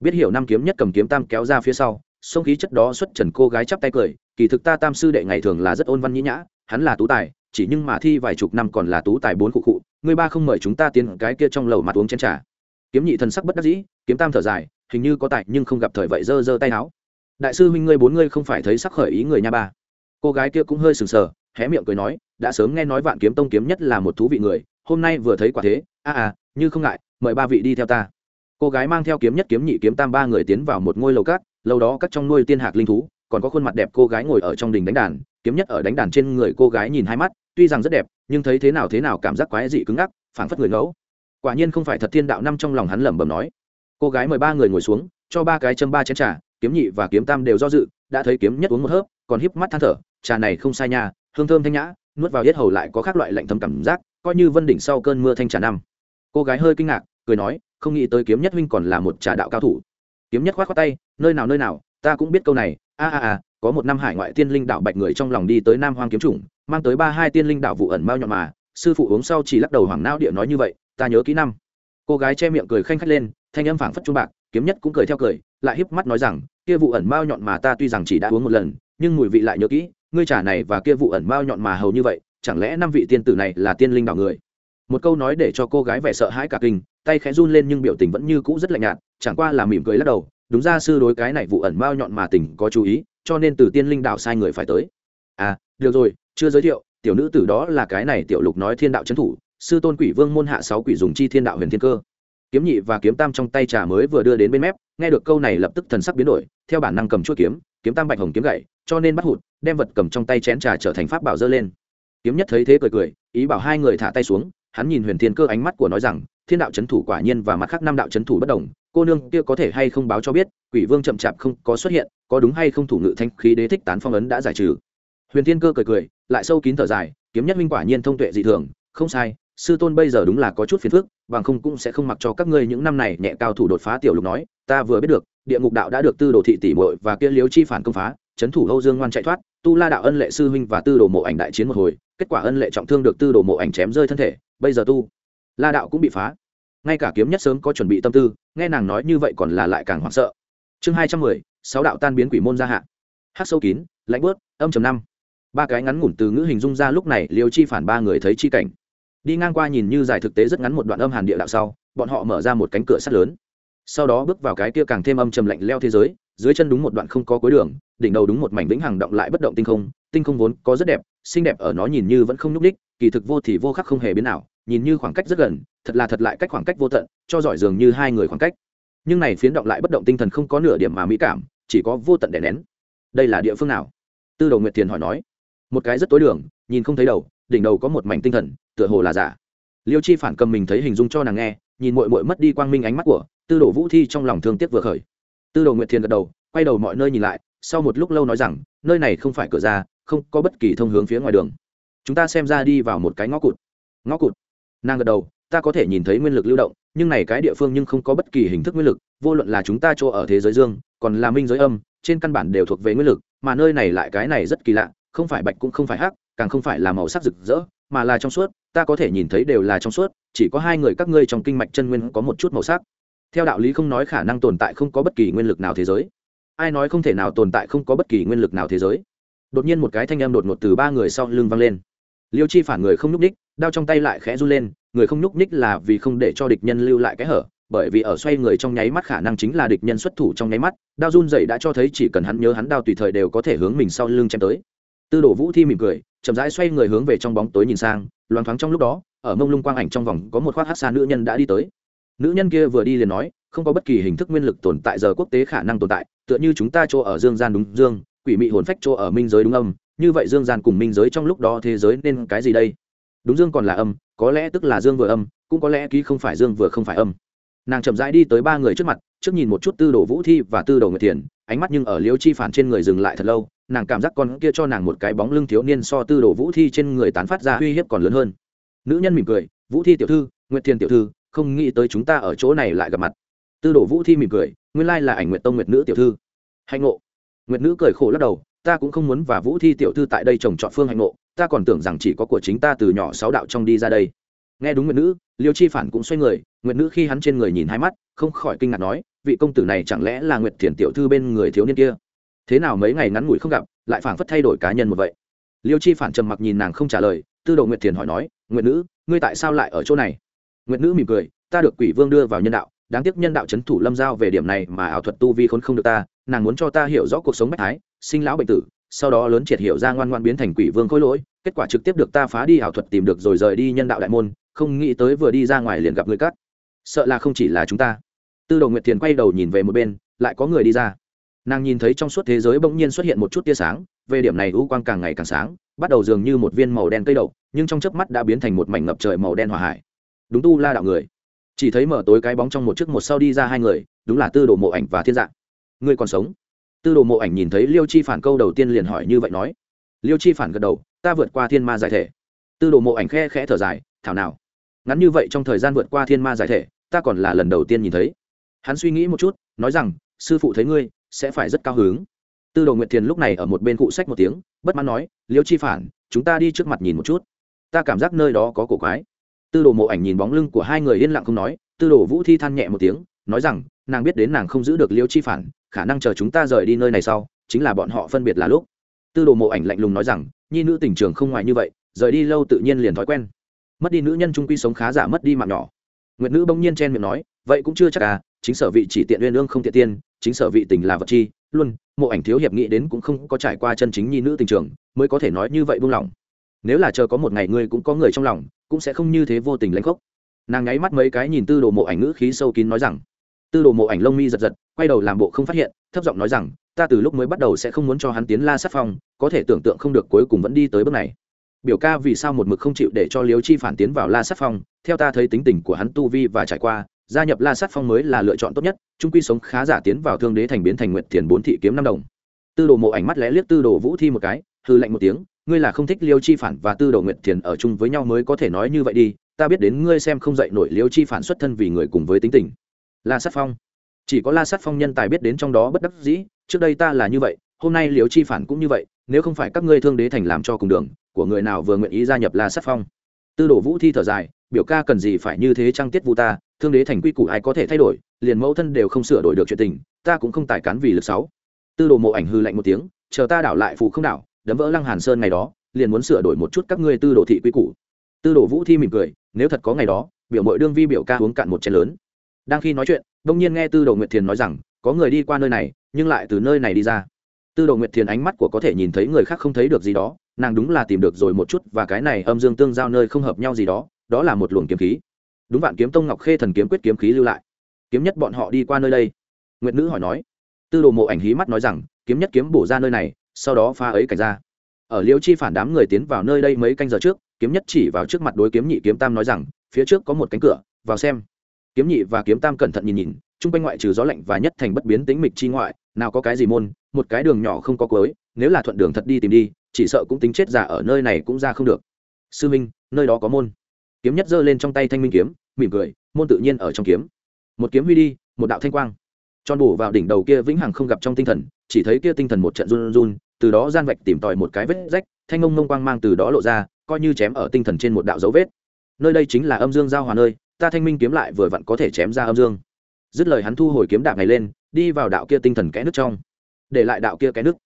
Biết hiểu năm kiếm nhất cầm kiếm tam kéo ra phía sau sông khí chất đó xuất trần cô gái chắp tay cười, kỳ thực ta tam sư đệ ngày thường là rất ôn văn nhĩ nhã, hắn là tú tài, chỉ nhưng mà thi vài chục năm còn là tú tài bốn cụ cụ, ngươi ba không mời chúng ta tiến cái kia trong lầu mặt uống chén trà. Kiếm nhị thần sắc bất đắc dĩ, kiếm tam thở dài, hình như có tài nhưng không gặp thời vậy giơ giơ tay áo. Đại sư huynh ngươi bốn ngươi không phải thấy sắc khởi ý người nha ba. Cô gái kia cũng hơi sừng sờ, hé miệng cười nói, đã sớm nghe nói vạn kiếm tông kiếm nhất là một thú vị người, hôm nay vừa thấy quả thế, a à như không ngại, mời ba vị đi theo ta. Cô gái mang theo kiếm nhất kiếm nhị kiếm tam ba người tiến vào một ngôi lầu cát lâu đó các trong nuôi tiên hạc linh thú, còn có khuôn mặt đẹp cô gái ngồi ở trong đình đánh đàn, kiếm nhất ở đánh đàn trên người cô gái nhìn hai mắt, tuy rằng rất đẹp, nhưng thấy thế nào thế nào cảm giác quái dị cứng ngắc, phảng phất người ngẫu. Quả nhiên không phải thật thiên đạo năm trong lòng hắn lẩm bẩm nói. Cô gái mời ba người ngồi xuống, cho ba cái châm ba chén trà, kiếm nhị và kiếm tam đều do dự, đã thấy kiếm nhất uống một hớp, còn híp mắt than thở, trà này không sai nha, hương thơm thanh nhã, nuốt vào yết hầu lại có các loại lạnh thâm cảm giác, coi như vân đỉnh sau cơn mưa thanh trà năm. Cô gái hơi kinh ngạc, cười nói, không nghĩ tới kiếm nhất huynh còn là một trà đạo cao thủ kiếm nhất khoát khoát tay, nơi nào nơi nào, ta cũng biết câu này, a a a, có một năm hải ngoại tiên linh đạo bạch người trong lòng đi tới nam hoang kiếm chủng, mang tới ba hai tiên linh đạo vụ ẩn mao nhọn mà, sư phụ uống sau chỉ lắc đầu hoàng não địa nói như vậy, ta nhớ kỹ năm. Cô gái che miệng cười khanh khách lên, thanh âm phảng phất trung bạc, kiếm nhất cũng cười theo cười, lại híp mắt nói rằng, kia vụ ẩn mao nhọn mà ta tuy rằng chỉ đã uống một lần, nhưng mùi vị lại nhớ kỹ, ngươi trả này và kia vụ ẩn mao nhọn mà hầu như vậy, chẳng lẽ năm vị tiên tử này là tiên linh đạo người? Một câu nói để cho cô gái vẻ sợ hãi cả kinh, tay khẽ run lên nhưng biểu tình vẫn như cũ rất lạnh nhạt chẳng qua là mỉm cười lắc đầu, đúng ra sư đối cái này vụ ẩn mao nhọn mà tỉnh có chú ý, cho nên từ tiên linh đạo sai người phải tới. À được rồi, chưa giới thiệu, tiểu nữ tử đó là cái này tiểu lục nói thiên đạo trấn thủ, sư tôn quỷ vương môn hạ sáu quỷ dùng chi thiên đạo huyền thiên cơ. Kiếm nhị và kiếm tam trong tay trà mới vừa đưa đến bên mép, nghe được câu này lập tức thần sắc biến đổi, theo bản năng cầm chuỗi kiếm kiếm tam bạch hồng kiếm gậy, cho nên bắt hụt, đem vật cầm trong tay chén trà trở thành pháp bảo dơ lên. Kiếm nhất thấy thế cười cười, ý bảo hai người thả tay xuống, hắn nhìn huyền thiên cơ ánh mắt của nói rằng, thiên đạo c h ấ n thủ quả nhiên và mặt khác năm đạo c h ấ n thủ bất đồng cô nương kia có thể hay không báo cho biết, quỷ vương chậm chạp không có xuất hiện, có đúng hay không thủ ngự thanh khí đế thích tán phong ấn đã giải trừ. Huyền thiên cơ cười cười, lại sâu kín thở dài, kiếm nhất minh quả nhiên thông tuệ dị thường, không sai, sư tôn bây giờ đúng là có chút phiền phức, bằng không cũng sẽ không mặc cho các ngươi những năm này nhẹ cao thủ đột phá tiểu lục nói, ta vừa biết được, địa ngục đạo đã được tư đồ thị tỷ muội và kia liếu chi phản công phá trấn thủ âu dương ngoan chạy thoát, tu la đạo ân lệ sư huynh và tư đồ mộ ảnh đại chiến một hồi, kết quả ân lệ trọng thương được tư đồ mộ ảnh chém rơi thân thể, bây giờ tu la đạo cũng bị phá ngay cả kiếm nhất sớm có chuẩn bị tâm tư, nghe nàng nói như vậy còn là lại càng hoảng sợ. Chương hai trăm mười, sáu đạo tan biến quỷ môn gia hạ. Hát sâu kín, lạnh bớt, âm chầm năm. Ba cái ngắn ngủn từ ngữ hình dung ra lúc này liêu chi phản ba người thấy chi cảnh. Đi ngang qua nhìn như dài thực tế rất ngắn một đoạn âm hàn địa đạo sau, bọn họ mở ra một cánh cửa sắt lớn. Sau đó bước vào cái kia càng thêm âm trầm lạnh leo thế giới, dưới chân đúng một đoạn không có cuối đường, đỉnh đầu đúng một mảnh vĩnh hằng động lại bất động tinh không tinh không vốn có rất đẹp, xinh đẹp ở nó nhìn như vẫn không nhúc đích kỳ thực vô thì vô khắc không hề biến nào nhìn như khoảng cách rất gần, thật là thật lại cách khoảng cách vô tận, cho giỏi dường như hai người khoảng cách. Nhưng này phiến động lại bất động tinh thần không có nửa điểm mà mỹ cảm, chỉ có vô tận đè nén. Đây là địa phương nào? Tư đầu nguyệt thiền hỏi nói. Một cái rất tối đường, nhìn không thấy đầu, đỉnh đầu có một mảnh tinh thần, tựa hồ là giả. Liêu chi phản cầm mình thấy hình dung cho nàng nghe, nhìn mội mội mất đi quang minh ánh mắt của, tư đồ vũ thi trong lòng thương tiếc vừa khởi. Tư đồ nguyệt thiền gật đầu, quay đầu mọi nơi nhìn lại, sau một lúc lâu nói rằng, nơi này không phải cửa ra, không có bất kỳ thông hướng phía ngoài đường. Chúng ta xem ra đi vào một cái ngõ cụt. Ngõ cụt? Nàng gật đầu, ta có thể nhìn thấy nguyên lực lưu động, nhưng này cái địa phương nhưng không có bất kỳ hình thức nguyên lực, vô luận là chúng ta chỗ ở thế giới dương, còn là minh giới âm, trên căn bản đều thuộc về nguyên lực, mà nơi này lại cái này rất kỳ lạ, không phải bạch cũng không phải hắc, càng không phải là màu sắc rực rỡ, mà là trong suốt, ta có thể nhìn thấy đều là trong suốt, chỉ có hai người các ngươi trong kinh mạch chân nguyên có một chút màu sắc. Theo đạo lý không nói khả năng tồn tại không có bất kỳ nguyên lực nào thế giới. Ai nói không thể nào tồn tại không có bất kỳ nguyên lực nào thế giới? Đột nhiên một cái thanh âm đột ngột từ ba người sau lưng vang lên. Liêu chi phản người không nhúc ních đao trong tay lại khẽ run lên, người không nhúc ních là vì không để cho địch nhân lưu lại cái hở, bởi vì ở xoay người trong nháy mắt khả năng chính là địch nhân xuất thủ trong nháy mắt, đao run dậy đã cho thấy chỉ cần hắn nhớ hắn đao tùy thời đều có thể hướng mình sau lưng chém tới. Tư đồ vũ thi mỉm cười, chậm rãi xoay người hướng về trong bóng tối nhìn sang loáng thoáng trong lúc đó, ở mông lung quang ảnh trong vòng có một khoác hát xa nữ nhân đã đi tới. Nữ nhân kia vừa đi liền nói, không có bất kỳ hình thức nguyên lực tồn tại giờ quốc tế khả năng tồn tại, tựa như chúng ta chỗ ở dương gian đúng dương, quỷ mị hồn phách chỗ ở minh giới đúng âm, như vậy dương gian cùng minh giới trong lúc đó thế giới nên cái gì đây? Đúng dương còn là âm, có lẽ tức là dương vừa âm, cũng có lẽ ký không phải dương vừa không phải âm. Nàng chậm rãi đi tới ba người trước mặt, trước nhìn một chút tư đồ vũ thi và tư đồ người thiền, ánh mắt nhưng ở liêu chi phản trên người dừng lại thật lâu, nàng cảm giác con kia cho nàng một cái bóng lưng thiếu niên so tư đồ vũ thi trên người tán phát ra uy hiếp còn lớn hơn. Nữ nhân mỉm cười, vũ thi tiểu thư, nguyệt thiền tiểu thư, không nghĩ tới chúng ta ở chỗ này lại gặp mặt. Tư đồ vũ thi mỉm cười, nguyên lai là ảnh nguyệt tông nguyệt nữ tiểu thư. Hạnh ngộ. Nguyệt nữ cười khổ lắc đầu, ta cũng không muốn và vũ thi tiểu thư tại đây trồng trọt phương hạnh ngộ ta còn tưởng rằng chỉ có của chính ta từ nhỏ sáu đạo trong đi ra đây. Nghe đúng nguyệt nữ, liêu chi phản cũng xoay người, nguyệt nữ khi hắn trên người nhìn hai mắt, không khỏi kinh ngạc nói, vị công tử này chẳng lẽ là nguyệt thiền tiểu thư bên người thiếu niên kia? Thế nào mấy ngày ngắn ngủi không gặp, lại phảng phất thay đổi cá nhân một vậy? Liêu chi phản trầm mặc nhìn nàng không trả lời, tư đồ nguyệt thiền hỏi nói, nguyệt nữ, ngươi tại sao lại ở chỗ này? Nguyệt nữ mỉm cười, ta được quỷ vương đưa vào nhân đạo, đáng tiếc nhân đạo c h ấ n thủ lâm giao về điểm này mà ảo thuật tu vi khốn không được ta, nàng muốn cho ta hiểu rõ cuộc sống bách thái, sinh lão bệnh tử sau đó lớn triệt hiểu ra ngoan ngoan biến thành quỷ vương khối lỗi, kết quả trực tiếp được ta phá đi ảo thuật tìm được rồi rời đi nhân đạo đại môn, không nghĩ tới vừa đi ra ngoài liền gặp người cắt. Sợ là không chỉ là chúng ta. Tư đồ nguyệt thiền quay đầu nhìn về một bên, lại có người đi ra. Nàng nhìn thấy trong suốt thế giới bỗng nhiên xuất hiện một chút tia sáng, về điểm này u quang càng ngày càng sáng, bắt đầu dường như một viên màu đen cây đậu, nhưng trong chớp mắt đã biến thành một mảnh ngập trời màu đen hỏa hải. Đúng tu la đạo người. Chỉ thấy mở tối cái bóng trong một chiếc một sau đi ra hai người, đúng là tư đồ mộ ảnh và thiên dạng ngươi còn sống? Tư đồ mộ ảnh nhìn thấy liêu chi phản câu đầu tiên liền hỏi như vậy nói. Liêu chi phản gật đầu, ta vượt qua thiên ma giải thể. Tư đồ mộ ảnh khe khẽ thở dài, thảo nào, ngắn như vậy trong thời gian vượt qua thiên ma giải thể, ta còn là lần đầu tiên nhìn thấy. Hắn suy nghĩ một chút, nói rằng, sư phụ thấy ngươi, sẽ phải rất cao hứng. Tư đồ nguyệt thiền lúc này ở một bên cụ sách một tiếng, bất mãn nói, liêu chi phản, chúng ta đi trước mặt nhìn một chút. Ta cảm giác nơi đó có cổ quái. Tư đồ mộ ảnh nhìn bóng lưng của hai người yên lặng không nói, tư đồ vũ thi than nhẹ một tiếng, nói rằng nàng biết đến nàng không giữ được liêu chi phản, khả năng chờ chúng ta rời đi nơi này sau, chính là bọn họ phân biệt là lúc. Tư đồ mộ ảnh lạnh lùng nói rằng, nhi nữ tình trường không ngoài như vậy, rời đi lâu tự nhiên liền thói quen. Mất đi nữ nhân trung quy sống khá giả mất đi mạng nhỏ. Nguyệt nữ bỗng nhiên chen miệng nói, vậy cũng chưa chắc à chính sở vị chỉ tiện uyên ương không tiện tiên, chính sở vị tình là vật chi, luôn, mộ ảnh thiếu hiệp nghĩ đến cũng không có trải qua chân chính nhi nữ tình trường, mới có thể nói như vậy buông lỏng. Nếu là chờ có một ngày ngươi cũng có người trong lòng, cũng sẽ không như thế vô tình lãnh khốc. Nàng nháy mắt mấy cái nhìn tư đồ mộ ảnh ngữ khí sâu kín nói rằng tư đồ mộ ảnh lông mi giật giật, quay đầu làm bộ không phát hiện, thấp giọng nói rằng, ta từ lúc mới bắt đầu sẽ không muốn cho hắn tiến la sát phong, có thể tưởng tượng không được cuối cùng vẫn đi tới bước này. Biểu ca vì sao một mực không chịu để cho liếu chi phản tiến vào la sát phong, theo ta thấy tính tình của hắn tu vi và trải qua, gia nhập la sát phong mới là lựa chọn tốt nhất trung quy sống khá giả tiến vào thương đế thành biến thành nguyện tiền bốn thị kiếm năm đồng. Tư đồ mộ ảnh mắt lẽ liếc tư đồ vũ thi một cái hư lạnh một tiếng, ngươi là không thích liêu chi phản và tư đồ nguyệt thiền ở chung với nhau mới có thể nói như vậy đi, ta biết đến ngươi xem không dạy nổi liêu chi phản xuất thân vì người cùng với tính tình la sát phong. Chỉ có la sát phong nhân tài biết đến trong đó bất đắc dĩ, trước đây ta là như vậy, hôm nay Liễu chi phản cũng như vậy, nếu không phải các ngươi thương đế thành làm cho cùng đường, của người nào vừa nguyện ý gia nhập la sát phong? Tư đồ vũ thi thở dài, biểu ca cần gì phải như thế trang tiết vu ta, thương đế thành quy củ ai có thể thay đổi, liền mẫu thân đều không sửa đổi được chuyện tình, ta cũng không tài cán vì lực sáu tư đồ mộ ảnh hư lạnh một tiếng, chờ ta đảo lại phụ không đảo, đấm vỡ lăng hàn sơn ngày đó, liền muốn sửa đổi một chút các ngươi tư đồ thị quy củ. Tư đồ vũ thi mỉm cười, nếu thật có ngày đó, biểu mội đương vi biểu ca uống cạn một chén lớn đang khi nói chuyện đông nhiên nghe tư đồ nguyệt thiền nói rằng, có người đi qua nơi này, nhưng lại từ nơi này đi ra. Tư đồ nguyệt thiền ánh mắt của có thể nhìn thấy người khác không thấy được gì đó, nàng đúng là tìm được rồi một chút và cái này âm dương tương giao nơi không hợp nhau gì đó đó là một luồng kiếm khí. Đúng vạn kiếm tông ngọc khê thần kiếm quyết kiếm khí lưu lại. Kiếm nhất bọn họ đi qua nơi đây. Nguyệt nữ hỏi nói. Tư đồ mộ ảnh hí mắt nói rằng, kiếm nhất kiếm bổ ra nơi này, sau đó pha ấy cảnh ra. Ở liêu chi phản đám người tiến vào nơi đây mấy canh giờ trước, kiếm nhất chỉ vào trước mặt đối kiếm nhị kiếm tam nói rằng, phía trước có một cánh cửa, vào xem kiếm nhị và kiếm tam cẩn thận nhìn nhìn, chung quanh ngoại trừ gió lạnh và nhất thành bất biến tính mịch chi ngoại, nào có cái gì môn, một cái đường nhỏ không có cuối, nếu là thuận đường thật đi tìm đi, chỉ sợ cũng tính chết giả ở nơi này cũng ra không được. Sư minh, nơi đó có môn. Kiếm nhất giơ lên trong tay thanh minh kiếm, mỉm cười, môn tự nhiên ở trong kiếm. Một kiếm huy đi, một đạo thanh quang. Tròn bổ vào đỉnh đầu kia vĩnh hằng không gặp trong tinh thần, chỉ thấy kia tinh thần một trận run run, từ đó gian vạch tìm tòi một cái vết rách, thanh ngông ngông quang mang từ đó lộ ra, coi như chém ở tinh thần trên một đạo dấu vết. Nơi đây chính là âm dương giao hòa nơi ta thanh minh kiếm lại vừa vặn có thể chém ra âm dương. Dứt lời hắn thu hồi kiếm đạp này lên, đi vào đạo kia tinh thần kẽ nước trong. Để lại đạo kia kẽ nước.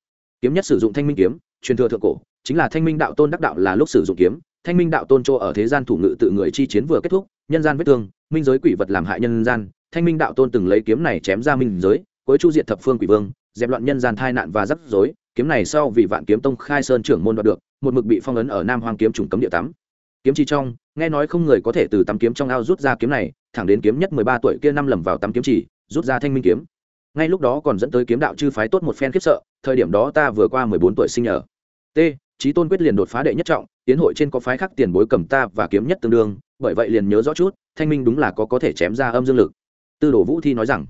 Kiếm nhất sử dụng thanh minh kiếm, truyền thừa thượng cổ, chính là thanh minh đạo tôn đắc đạo là lúc sử dụng kiếm. Thanh minh đạo tôn chỗ ở thế gian thủ ngự tự người chi chiến vừa kết thúc, nhân gian vết thương, minh giới quỷ vật làm hại nhân gian. Thanh minh đạo tôn từng lấy kiếm này chém ra minh giới, cuối chu diệt thập phương quỷ vương, dẹp loạn nhân gian thai nạn và rắc rối. Kiếm này sau vì vạn kiếm tông khai sơn trưởng môn đoạt được, một mực bị phong ấn ở nam hoàng kiếm trùng cấm địa tắm kiếm chi trong, nghe nói không người có thể từ tắm kiếm trong ao rút ra kiếm này, thẳng đến kiếm nhất mười ba tuổi kia năm lầm vào tắm kiếm chỉ, rút ra thanh minh kiếm. Ngay lúc đó còn dẫn tới kiếm đạo chư phái tốt một phen khiếp sợ, thời điểm đó ta vừa qua mười bốn tuổi sinh nhờ. T trí tôn quyết liền đột phá đệ nhất trọng, tiến hội trên có phái khác tiền bối cầm ta và kiếm nhất tương đương, bởi vậy liền nhớ rõ chút, thanh minh đúng là có có thể chém ra âm dương lực. Tư đồ vũ thi nói rằng,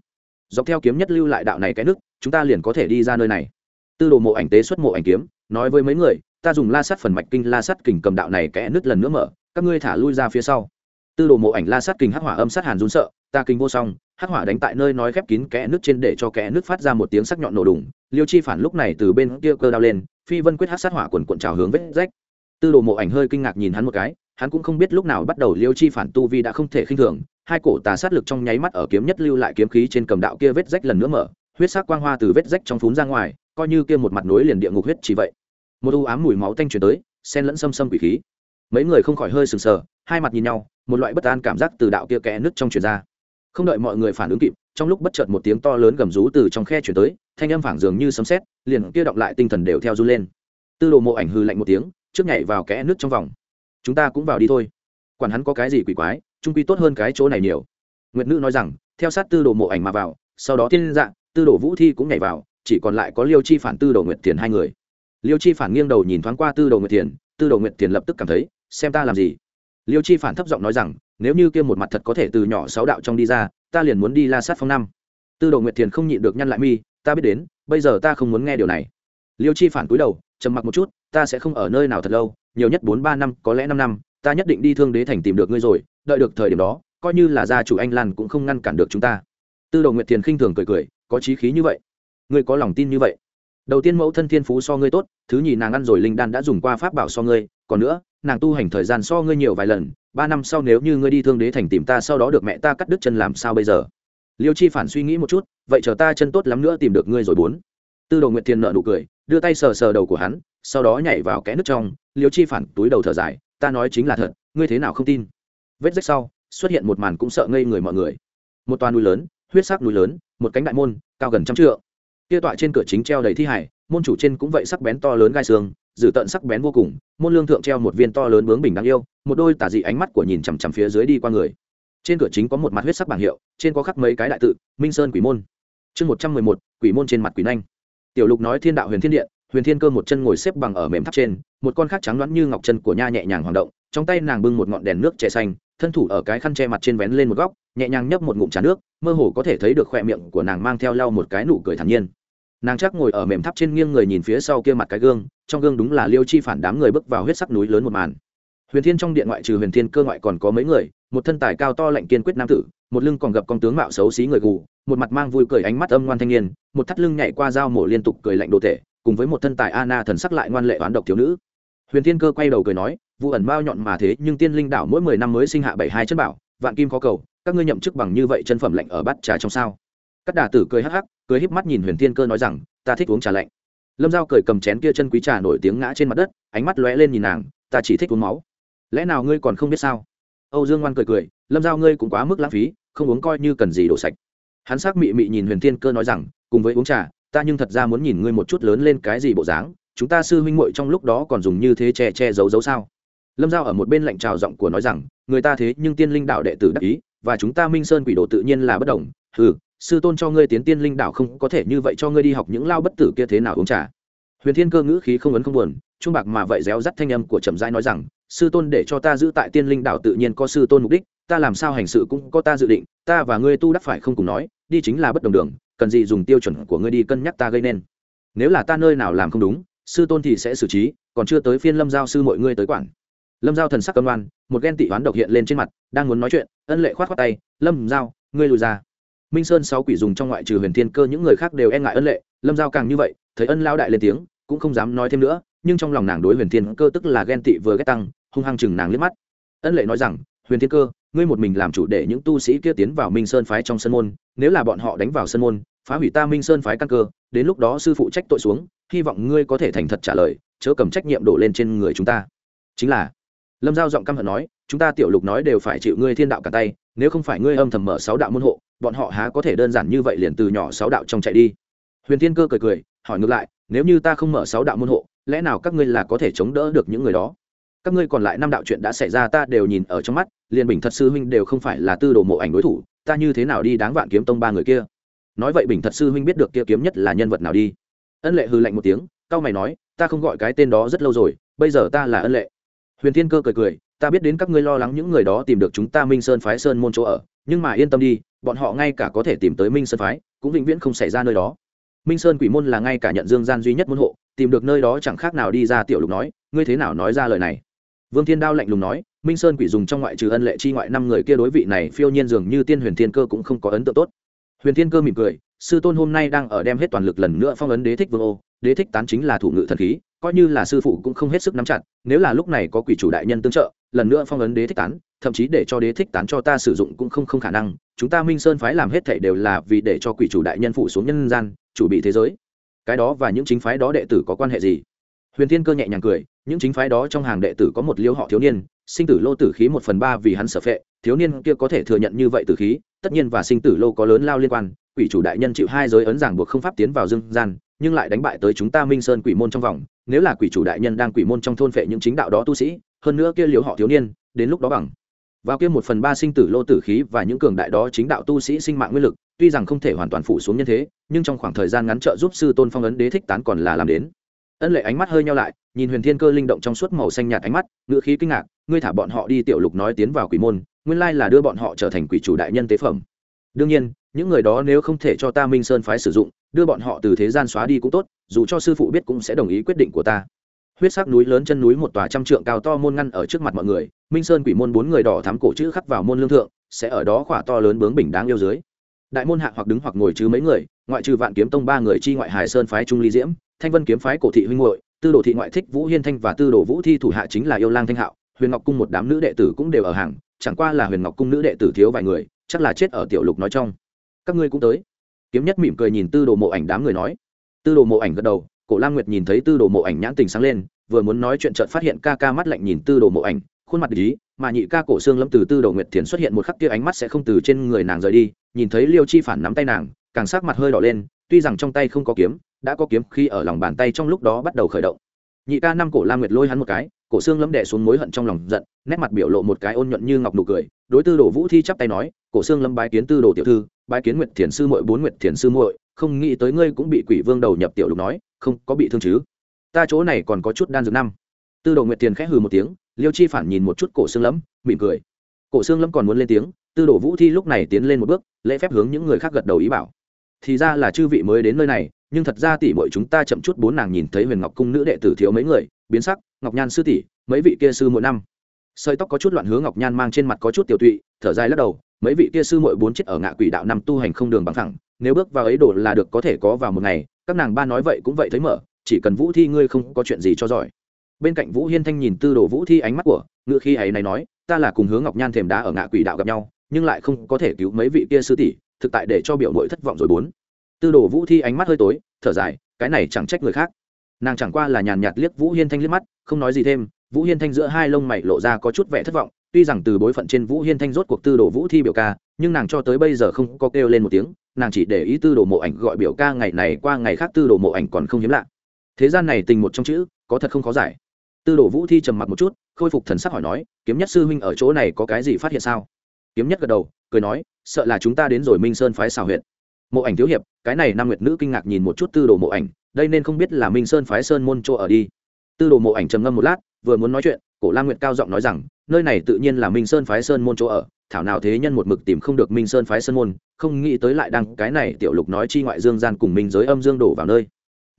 dọc theo kiếm nhất lưu lại đạo này cái nước, chúng ta liền có thể đi ra nơi này. Tư đồ mộ ảnh tế xuất mộ ảnh kiếm, nói với mấy người ta dùng la sắt phần mạch kinh la sắt kình cầm đạo này kẽ nứt lần nữa mở, các ngươi thả lui ra phía sau. Tư đồ mộ ảnh la sắt kình hắc hỏa âm sát hàn run sợ, ta kinh vô song, hắc hỏa đánh tại nơi nói khép kín kẽ nứt trên để cho kẽ nứt phát ra một tiếng sắc nhọn nổ đùng, liêu chi phản lúc này từ bên kia cơ đao lên, phi vân quyết hắc sát hỏa quần cuộn trào hướng vết rách. Tư đồ mộ ảnh hơi kinh ngạc nhìn hắn một cái, hắn cũng không biết lúc nào bắt đầu liêu chi phản tu vi đã không thể khinh thường, hai cổ tà sát lực trong nháy mắt ở kiếm nhất lưu lại kiếm khí trên cầm đạo kia vết rách lần nữa mở, huyết sắc quang hoa từ vết rách trong phún ra ngoài, coi như kia một mặt nối liền địa ngục huyết chỉ vậy một u ám mùi máu tanh truyền tới, xen lẫn xâm xâm quỷ khí. Mấy người không khỏi hơi sừng sờ, hai mặt nhìn nhau, một loại bất an cảm giác từ đạo kia kẽ nứt trong truyền ra. Không đợi mọi người phản ứng kịp, trong lúc bất chợt một tiếng to lớn gầm rú từ trong khe chuyển tới, thanh âm phảng dường như sấm sét, liền kia động lại tinh thần đều theo run lên. Tư đồ mộ ảnh hư lạnh một tiếng, trước nhảy vào kẽ nước trong vòng. Chúng ta cũng vào đi thôi. Quản hắn có cái gì quỷ quái, trung quy tốt hơn cái chỗ này nhiều. Nguyệt nữ nói rằng, theo sát tư đồ mộ ảnh mà vào, sau đó tiên dạng tư đồ vũ thi cũng nhảy vào, chỉ còn lại có liêu chi phản tư đồ nguyệt thiền hai người liêu chi phản nghiêng đầu nhìn thoáng qua tư đồ nguyệt thiền, tư đồ nguyệt thiền lập tức cảm thấy, xem ta làm gì? Liêu chi phản thấp giọng nói rằng, nếu như kia một mặt thật có thể từ nhỏ sáu đạo trong đi ra, ta liền muốn đi la sát phong năm. Tư đồ nguyệt thiền không nhịn được nhăn lại mi, ta biết đến, bây giờ ta không muốn nghe điều này. Liêu chi phản cúi đầu, trầm mặc một chút, ta sẽ không ở nơi nào thật lâu, nhiều nhất bốn ba năm, có lẽ năm năm, ta nhất định đi thương đế thành tìm được ngươi rồi, đợi được thời điểm đó, coi như là gia chủ anh lan cũng không ngăn cản được chúng ta. Tư đồ nguyệt thiền khinh thường cười cười, có trí khí như vậy? Ngươi có lòng tin như vậy? Đầu tiên mẫu thân thiên phú so ngươi tốt, thứ nhì nàng ăn rồi linh đan đã dùng qua pháp bảo so ngươi, còn nữa, nàng tu hành thời gian so ngươi nhiều vài lần, ba năm sau nếu như ngươi đi thương đế thành tìm ta sau đó được mẹ ta cắt đứt chân làm sao bây giờ? Liêu chi phản suy nghĩ một chút, vậy chờ ta chân tốt lắm nữa tìm được ngươi rồi bốn. Tư đồ nguyệt thiên nợ nụ cười, đưa tay sờ sờ đầu của hắn, sau đó nhảy vào kẽ nước trong, liêu chi phản túi đầu thở dài, ta nói chính là thật, ngươi thế nào không tin? Vết rách sau, xuất hiện một màn cũng sợ ngây người mọi người. Một toa núi lớn, huyết sắc núi lớn, một cánh đại môn, cao gần trăm trượng kia tọa trên cửa chính treo đầy thi hải môn chủ trên cũng vậy sắc bén to lớn gai xương dử tận sắc bén vô cùng, môn lương thượng treo một viên to lớn bướng bình đáng yêu, một đôi tả dị ánh mắt của nhìn chằm chằm phía dưới đi qua người. Trên cửa chính có một mặt huyết sắc bảng hiệu, trên có khắc mấy cái đại tự, minh sơn quỷ môn. Chương một trăm mười một, quỷ môn trên mặt quỷ nanh. Tiểu lục nói thiên đạo huyền thiên điện, huyền thiên cơ một chân ngồi xếp bằng ở mềm tháp trên, một con khác trắng loãng như ngọc chân của nha nhẹ nhàng hoạt động, trong tay nàng bưng một ngọn đèn nước chè xanh, thân thủ ở cái khăn che mặt trên vén lên một góc, nhẹ nhàng nhấp một ngụm trà nước, mơ hồ có thể thấy được khoe miệng của nàng mang theo lau một cái nụ cười thản nhiên nàng chắc ngồi ở mềm tháp trên nghiêng người nhìn phía sau kia mặt cái gương, trong gương đúng là liêu chi phản đám người bước vào huyết sắc núi lớn một màn. Huyền thiên trong điện ngoại trừ huyền thiên cơ ngoại còn có mấy người, một thân tài cao to lạnh kiên quyết nam tử, một lưng còn gặp con tướng mạo xấu xí người gù, một mặt mang vui cười ánh mắt âm ngoan thanh niên, một thắt lưng nhảy qua dao mổ liên tục cười lạnh đồ tể, cùng với một thân tài anna thần sắc lại ngoan lệ oán độc thiếu nữ. Huyền thiên cơ quay đầu cười nói vụ ẩn bao nhọn mà thế, nhưng tiên linh đảo mỗi mười năm mới sinh hạ bảy hai chân bảo, vạn kim khó cầu, các ngươi nhậm chức bằng như vậy chân phẩm lạnh ở bát trà trong sao? Các đà tử cười hắc hắc, cười híp mắt nhìn huyền thiên cơ nói rằng, ta thích uống trà lạnh. Lâm giao cười cầm chén kia chân quý trà nổi tiếng ngã trên mặt đất, ánh mắt lóe lên nhìn nàng, ta chỉ thích uống máu. Lẽ nào ngươi còn không biết sao? Âu dương ngoan cười cười, lâm giao ngươi cũng quá mức lãng phí, không uống coi như cần gì đổ sạch. Hắn sắc mị mị nhìn huyền thiên cơ nói rằng, cùng với uống trà, ta nhưng thật ra muốn nhìn ngươi một chút lớn lên cái gì bộ dáng, chúng ta sư huynh muội trong lúc đó còn dùng như thế che che giấu giấu sao? Lâm giao ở một bên lạnh trào giọng của nói rằng, người ta thế nhưng tiên linh đạo đệ tử đắc ý, và chúng ta minh sơn quỷ đồ tự nhiên là bất đồng ừ sư tôn cho ngươi tiến tiên linh đạo không có thể như vậy cho ngươi đi học những lao bất tử kia thế nào uống trà. Huyền thiên cơ ngữ khí không ấn không buồn, trung bạc mà vậy réo rắt thanh âm của trầm giai nói rằng, sư tôn để cho ta giữ tại tiên linh đạo tự nhiên có sư tôn mục đích, ta làm sao hành sự cũng có ta dự định, ta và ngươi tu đắc phải không cùng nói, đi chính là bất đồng đường, cần gì dùng tiêu chuẩn của ngươi đi cân nhắc ta gây nên. Nếu là ta nơi nào làm không đúng, sư tôn thì sẽ xử trí, còn chưa tới phiên lâm giao sư mọi ngươi tới quản. Lâm giao thần sắc cân đoan một ghen tị oán độc hiện lên trên mặt, đang muốn nói chuyện, ân lệ khoát khoát tay, lâm giao, ngươi lùi ra minh sơn sáu quỷ dùng trong ngoại trừ huyền thiên cơ, những người khác đều e ngại ân lệ. Lâm giao càng như vậy, thấy ân lao đại lên tiếng, cũng không dám nói thêm nữa, nhưng trong lòng nàng đối huyền thiên cơ tức là ghen tị vừa ghét tăng, hung hăng chừng nàng liếc mắt. Ân lệ nói rằng, huyền thiên cơ, ngươi một mình làm chủ để những tu sĩ kia tiến vào minh sơn phái trong sân môn, nếu là bọn họ đánh vào sân môn, phá hủy ta minh sơn phái căn cơ, đến lúc đó sư phụ trách tội xuống, hy vọng ngươi có thể thành thật trả lời, chớ cầm trách nhiệm đổ lên trên người chúng ta. Chính là, lâm giao giọng căm hận nói, chúng ta tiểu lục nói đều phải chịu ngươi thiên đạo cả tay, nếu không phải ngươi âm thầm mở sáu đạo môn hộ bọn họ há có thể đơn giản như vậy liền từ nhỏ sáu đạo trong chạy đi. Huyền thiên cơ cười cười, hỏi ngược lại, nếu như ta không mở sáu đạo môn hộ, lẽ nào các ngươi là có thể chống đỡ được những người đó? Các ngươi còn lại năm đạo chuyện đã xảy ra ta đều nhìn ở trong mắt, liền bình thật sư huynh đều không phải là tư đồ mộ ảnh đối thủ, ta như thế nào đi đáng vạn kiếm tông ba người kia? Nói vậy bình thật sư huynh biết được kia kiếm nhất là nhân vật nào đi. Ân lệ hư lạnh một tiếng cao mày nói, ta không gọi cái tên đó rất lâu rồi, bây giờ ta là ân lệ. Huyền thiên cơ cười cười ta biết đến các ngươi lo lắng những người đó tìm được chúng ta minh sơn phái sơn môn chỗ ở, nhưng mà yên tâm đi, bọn họ ngay cả có thể tìm tới minh sơn phái, cũng vĩnh viễn không xảy ra nơi đó. Minh sơn quỷ môn là ngay cả nhận dương gian duy nhất môn hộ, tìm được nơi đó chẳng khác nào đi ra tiểu lục nói, ngươi thế nào nói ra lời này? Vương thiên đao lạnh lùng nói, minh sơn quỷ dùng trong ngoại trừ ân lệ chi ngoại năm người kia đối vị này phiêu nhiên dường như tiên huyền thiên cơ cũng không có ấn tượng tốt huyền thiên cơ mỉm cười, sư tôn hôm nay đang ở đem hết toàn lực lần nữa phong ấn đế thích vương ô. Đế thích tán chính là thủ ngự thần khí, coi như là sư phụ cũng không hết sức nắm chặt, nếu là lúc này có quỷ chủ đại nhân tương trợ, lần nữa phong ấn đế thích tán, thậm chí để cho đế thích tán cho ta sử dụng cũng không không khả năng. Chúng ta minh sơn phái làm hết thể đều là vì để cho quỷ chủ đại nhân phụ xuống nhân gian, chủ bị thế giới. Cái đó và những chính phái đó đệ tử có quan hệ gì? Huyền thiên cơ nhẹ nhàng cười, những chính phái đó trong hàng đệ tử có một liêu họ thiếu niên, sinh tử lô tử khí một phần ba vì hắn sở phệ thiếu niên kia có thể thừa nhận như vậy tử khí, tất nhiên và sinh tử lô có lớn lao liên quan, quỷ chủ đại nhân chịu hai giới ấn giảng buộc không pháp tiến vào dương gian, nhưng lại đánh bại tới chúng ta minh sơn quỷ môn trong vòng, nếu là quỷ chủ đại nhân đang quỷ môn trong thôn phệ những chính đạo đó tu sĩ, hơn nữa kia liều họ thiếu niên, đến lúc đó bằng. Vào kia một phần ba sinh tử lô tử khí và những cường đại đó chính đạo tu sĩ sinh mạng nguyên lực, tuy rằng không thể hoàn toàn phủ xuống như thế, nhưng trong khoảng thời gian ngắn trợ giúp sư tôn phong ấn đế thích tán còn là làm đến. Ân lệ ánh mắt hơi nhau lại, nhìn huyền thiên cơ linh động trong suốt màu xanh nhạt ánh mắt, ngữ khí kinh ngạc, ngươi thả bọn họ đi tiểu lục nói tiến vào quỷ môn nguyên lai là đưa bọn họ trở thành quỷ chủ đại nhân tế phẩm. Đương nhiên, những người đó nếu không thể cho ta minh sơn phái sử dụng, đưa bọn họ từ thế gian xóa đi cũng tốt, dù cho sư phụ biết cũng sẽ đồng ý quyết định của ta. Huyết sắc núi lớn chân núi một tòa trăm trượng cao to môn ngăn ở trước mặt mọi người, minh sơn quỷ môn bốn người đỏ thắm cổ chữ khắc vào môn lương thượng, sẽ ở đó khỏa to lớn bướng bình đáng yêu dưới. Đại môn hạ hoặc đứng hoặc ngồi chứ mấy người, ngoại trừ vạn kiếm tông ba người chi ngoại hải sơn phái trung ly diễm, thanh vân kiếm phái cổ thị huynh hội tư đồ thị ngoại thích vũ hiên thanh và tư đồ vũ thi thủ hạ chính là yêu lang thanh hạo, huyền ngọc cung một đám nữ đệ tử cũng đều ở hàng chẳng qua là huyền ngọc cung nữ đệ tử thiếu vài người, chắc là chết ở tiểu lục nói trong. Các ngươi cũng tới. Kiếm nhất mỉm cười nhìn tư đồ mộ ảnh đám người nói. Tư đồ mộ ảnh gật đầu, cổ lam nguyệt nhìn thấy tư đồ mộ ảnh nhãn tình sáng lên, vừa muốn nói chuyện chợt phát hiện ca ca mắt lạnh nhìn tư đồ mộ ảnh, khuôn mặt ý mà nhị ca cổ xương lâm từ tư đồ nguyệt thiền xuất hiện một khắc kia ánh mắt sẽ không từ trên người nàng rời đi, nhìn thấy liêu chi phản nắm tay nàng, càng sắc mặt hơi đỏ lên, tuy rằng trong tay không có kiếm, đã có kiếm khi ở lòng bàn tay trong lúc đó bắt đầu khởi động. Nhị ca năm cổ lam nguyệt lôi hắn một cái cổ xương lấm đẻ xuống mối hận trong lòng giận, nét mặt biểu lộ một cái ôn nhuận như ngọc nụ cười. Đối tư đồ vũ thi chắp tay nói, cổ xương lâm bái kiến tư đồ tiểu thư, bái kiến nguyệt thiền sư muội, bốn nguyệt thiền sư muội, không nghĩ tới ngươi cũng bị quỷ vương đầu nhập tiểu lục nói, không có bị thương chứ? Ta chỗ này còn có chút đan dược năm. Tư đồ nguyệt thiền khẽ hừ một tiếng, liêu chi phản nhìn một chút cổ xương lấm, mỉm cười. Cổ xương lấm còn muốn lên tiếng, tư đồ vũ thi lúc này tiến lên một bước, lễ phép hướng những người khác gật đầu ý bảo. Thì ra là chư vị mới đến nơi này, nhưng thật ra tỷ muội chúng ta chậm chút bốn nàng nhìn thấy huyền ngọc cung nữ đệ tử thiếu mấy người, biến sắc ngọc nhan sư tỷ, mấy vị kia sư mỗi năm. Sợi tóc có chút loạn hướng ngọc nhan mang trên mặt có chút tiểu tụy, thở dài lắc đầu, mấy vị kia sư muội bốn chết ở ngạ quỷ đạo năm tu hành không đường bằng thẳng nếu bước vào ấy đổ là được có thể có vào một ngày, các nàng ba nói vậy cũng vậy thấy mở, chỉ cần vũ thi ngươi không có chuyện gì cho giỏi. Bên cạnh vũ hiên thanh nhìn tư đồ vũ thi ánh mắt của ngự khi ấy này nói, ta là cùng hướng ngọc nhan thềm đá ở ngạ quỷ đạo gặp nhau, nhưng lại không có thể cứu mấy vị kia sư tỷ, thực tại để cho biểu mội thất vọng rồi bốn. Tư đồ vũ thi ánh mắt hơi tối, thở dài, cái này chẳng trách người khác nàng chẳng qua là nhàn nhạt liếc vũ hiên thanh liếc mắt, không nói gì thêm, vũ hiên thanh giữa hai lông mày lộ ra có chút vẻ thất vọng, tuy rằng từ bối phận trên vũ hiên thanh rốt cuộc tư đồ vũ thi biểu ca, nhưng nàng cho tới bây giờ không có kêu lên một tiếng, nàng chỉ để ý tư đồ mộ ảnh gọi biểu ca ngày này qua ngày khác tư đồ mộ ảnh còn không hiếm lạ. Thế gian này tình một trong chữ, có thật không khó giải. Tư đồ vũ thi trầm mặc một chút, khôi phục thần sắc hỏi nói, kiếm nhất sư huynh ở chỗ này có cái gì phát hiện sao? Kiếm nhất gật đầu, cười nói, sợ là chúng ta đến rồi minh sơn phái xào huyện mộ ảnh thiếu hiệp, cái này nam nguyệt nữ kinh ngạc nhìn một chút tư đồ mộ ảnh đây nên không biết là minh sơn phái sơn môn chỗ ở đi. Tư đồ mộ ảnh trầm ngâm một lát, vừa muốn nói chuyện, cổ la nguyệt cao giọng nói rằng, nơi này tự nhiên là minh sơn phái sơn môn chỗ ở, thảo nào thế nhân một mực tìm không được minh sơn phái sơn môn, không nghĩ tới lại đăng cái này tiểu lục nói chi ngoại dương gian cùng minh giới âm dương đổ vào nơi.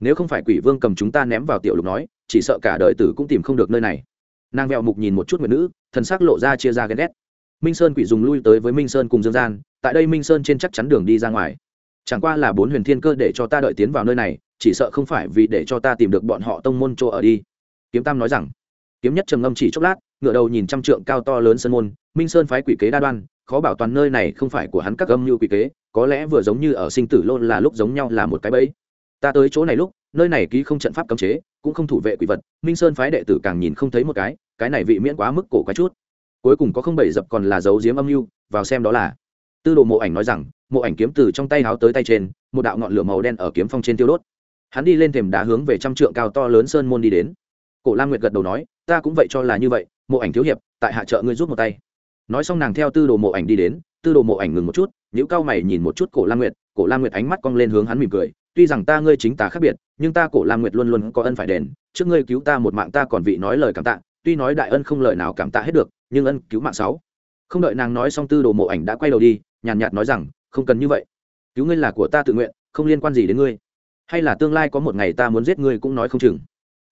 Nếu không phải quỷ vương cầm chúng ta ném vào tiểu lục nói, chỉ sợ cả đời tử cũng tìm không được nơi này. Nàng vẹo mục nhìn một chút nguyệt nữ, thần sắc lộ ra chia ra ghen ghét. Minh sơn quỷ dùng lui tới với minh sơn cùng dương gian, tại đây minh sơn trên chắc chắn đường đi ra ngoài chẳng qua là bốn huyền thiên cơ để cho ta đợi tiến vào nơi này, chỉ sợ không phải vì để cho ta tìm được bọn họ tông môn chỗ ở đi. Kiếm tam nói rằng. Kiếm nhất trầm ngâm chỉ chốc lát ngựa đầu nhìn trăm trượng cao to lớn sơn môn, minh sơn phái quỷ kế đa đoan, khó bảo toàn nơi này không phải của hắn các âm như quỷ kế, có lẽ vừa giống như ở sinh tử lôn là lúc giống nhau là một cái bẫy. Ta tới chỗ này lúc, nơi này ký không trận pháp cấm chế, cũng không thủ vệ quỷ vật, minh sơn phái đệ tử càng nhìn không thấy một cái cái này vị miễn quá mức cổ quá chút. Cuối cùng có không bảy dập còn là dấu diếm âm mưu, vào xem đó là. Tư đồ mộ ảnh nói rằng mộ ảnh kiếm từ trong tay háo tới tay trên, một đạo ngọn lửa màu đen ở kiếm phong trên tiêu đốt. Hắn đi lên thềm đá hướng về trăm trượng cao to lớn sơn môn đi đến. Cổ lam nguyệt gật đầu nói, ta cũng vậy cho là như vậy, mộ ảnh thiếu hiệp, tại hạ trợ ngươi rút một tay. Nói xong nàng theo tư đồ mộ ảnh đi đến, tư đồ mộ ảnh ngừng một chút những cao mày nhìn một chút cổ lam nguyệt. Cổ lam nguyệt ánh mắt cong lên hướng hắn mỉm cười, tuy rằng ta ngươi chính ta khác biệt, nhưng ta cổ lam nguyệt luôn luôn có ân phải đền, trước ngươi cứu ta một mạng ta còn vị nói lời cảm tạ, tuy nói đại ân không lời nào cảm tạ hết được, nhưng ân cứu mạng sáu. Không đợi nàng nói xong tư đồ mộ ảnh đã quay đầu đi, nhàn nhạt nói rằng không cần như vậy. Cứu ngươi là của ta tự nguyện, không liên quan gì đến ngươi. Hay là tương lai có một ngày ta muốn giết ngươi cũng nói không chừng.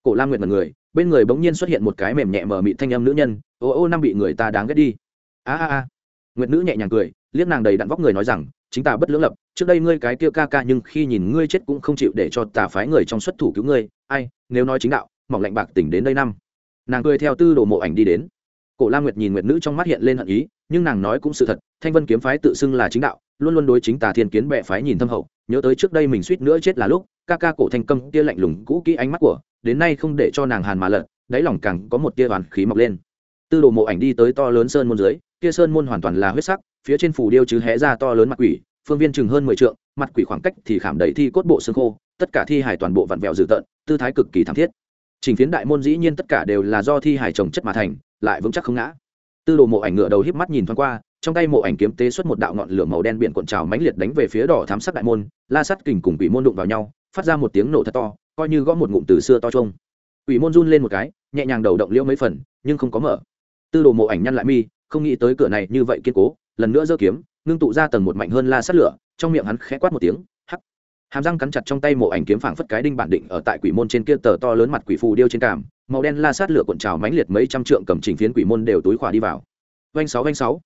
Cổ lam nguyệt mật người, bên người bỗng nhiên xuất hiện một cái mềm nhẹ mờ mịt thanh âm nữ nhân, ô ô, năm bị người ta đáng ghét đi. A a a. Nguyệt nữ nhẹ nhàng cười, liếc nàng đầy đặn vóc người nói rằng, chính ta bất lưỡng lập, trước đây ngươi cái kia ca ca nhưng khi nhìn ngươi chết cũng không chịu để cho tà phái người trong xuất thủ cứu ngươi. Ai, nếu nói chính đạo, mỏng lạnh bạc tỉnh đến đây năm. Nàng cười theo tư đồ mộ ảnh đi đến. Cổ lam nguyệt nhìn nguyệt nữ trong mắt hiện lên hận ý nhưng nàng nói cũng sự thật, thanh vân kiếm phái tự xưng là chính đạo, luôn luôn đối chính tà thiên kiến bệ phái nhìn thâm hậu, nhớ tới trước đây mình suýt nữa chết là lúc, ca ca cổ thanh câm tia lạnh lùng cũ kỹ ánh mắt của, đến nay không để cho nàng hàn mà lợn đáy lòng càng có một tia hoàn khí mọc lên. Tư đồ mộ ảnh đi tới to lớn sơn môn dưới, kia sơn môn hoàn toàn là huyết sắc, phía trên phủ điêu chứ hé ra to lớn mặt quỷ, phương viên chừng hơn mười trượng, mặt quỷ khoảng cách thì khảm đầy thi cốt bộ xương khô, tất cả thi hài toàn bộ vặn vẹo dữ tợn, tư thái cực kỳ thảm thiết. Trình phiến đại môn dĩ nhiên tất cả đều là do thi hài trồng chất mà thành, lại vững chắc không ngã tư đồ mộ ảnh ngựa đầu híp mắt nhìn thoáng qua, trong tay mộ ảnh kiếm tế xuất một đạo ngọn lửa màu đen biển cuộn trào mãnh liệt đánh về phía đỏ thám sắc đại môn, la sắt kình cùng quỷ môn đụng vào nhau, phát ra một tiếng nổ thật to, coi như gõ một ngụm từ xưa to trông quỷ môn run lên một cái, nhẹ nhàng đầu động liễu mấy phần, nhưng không có mở. Tư đồ mộ ảnh nhăn lại mi, không nghĩ tới cửa này như vậy kiên cố, lần nữa giơ kiếm, ngưng tụ ra tầng một mạnh hơn la sắt lửa, trong miệng hắn khẽ quát một tiếng, hắc. Hàm răng cắn chặt trong tay mộ ảnh kiếm phảng phất cái đinh bản định ở tại quỷ môn trên kia tờ to lớn mặt quỷ phù điêu trên cảm màu đen la sát lửa cuộn trào mãnh liệt mấy trăm trượng cầm chỉnh phiến quỷ môn đều túi khỏa đi vào. Vanh sáu vanh sáu.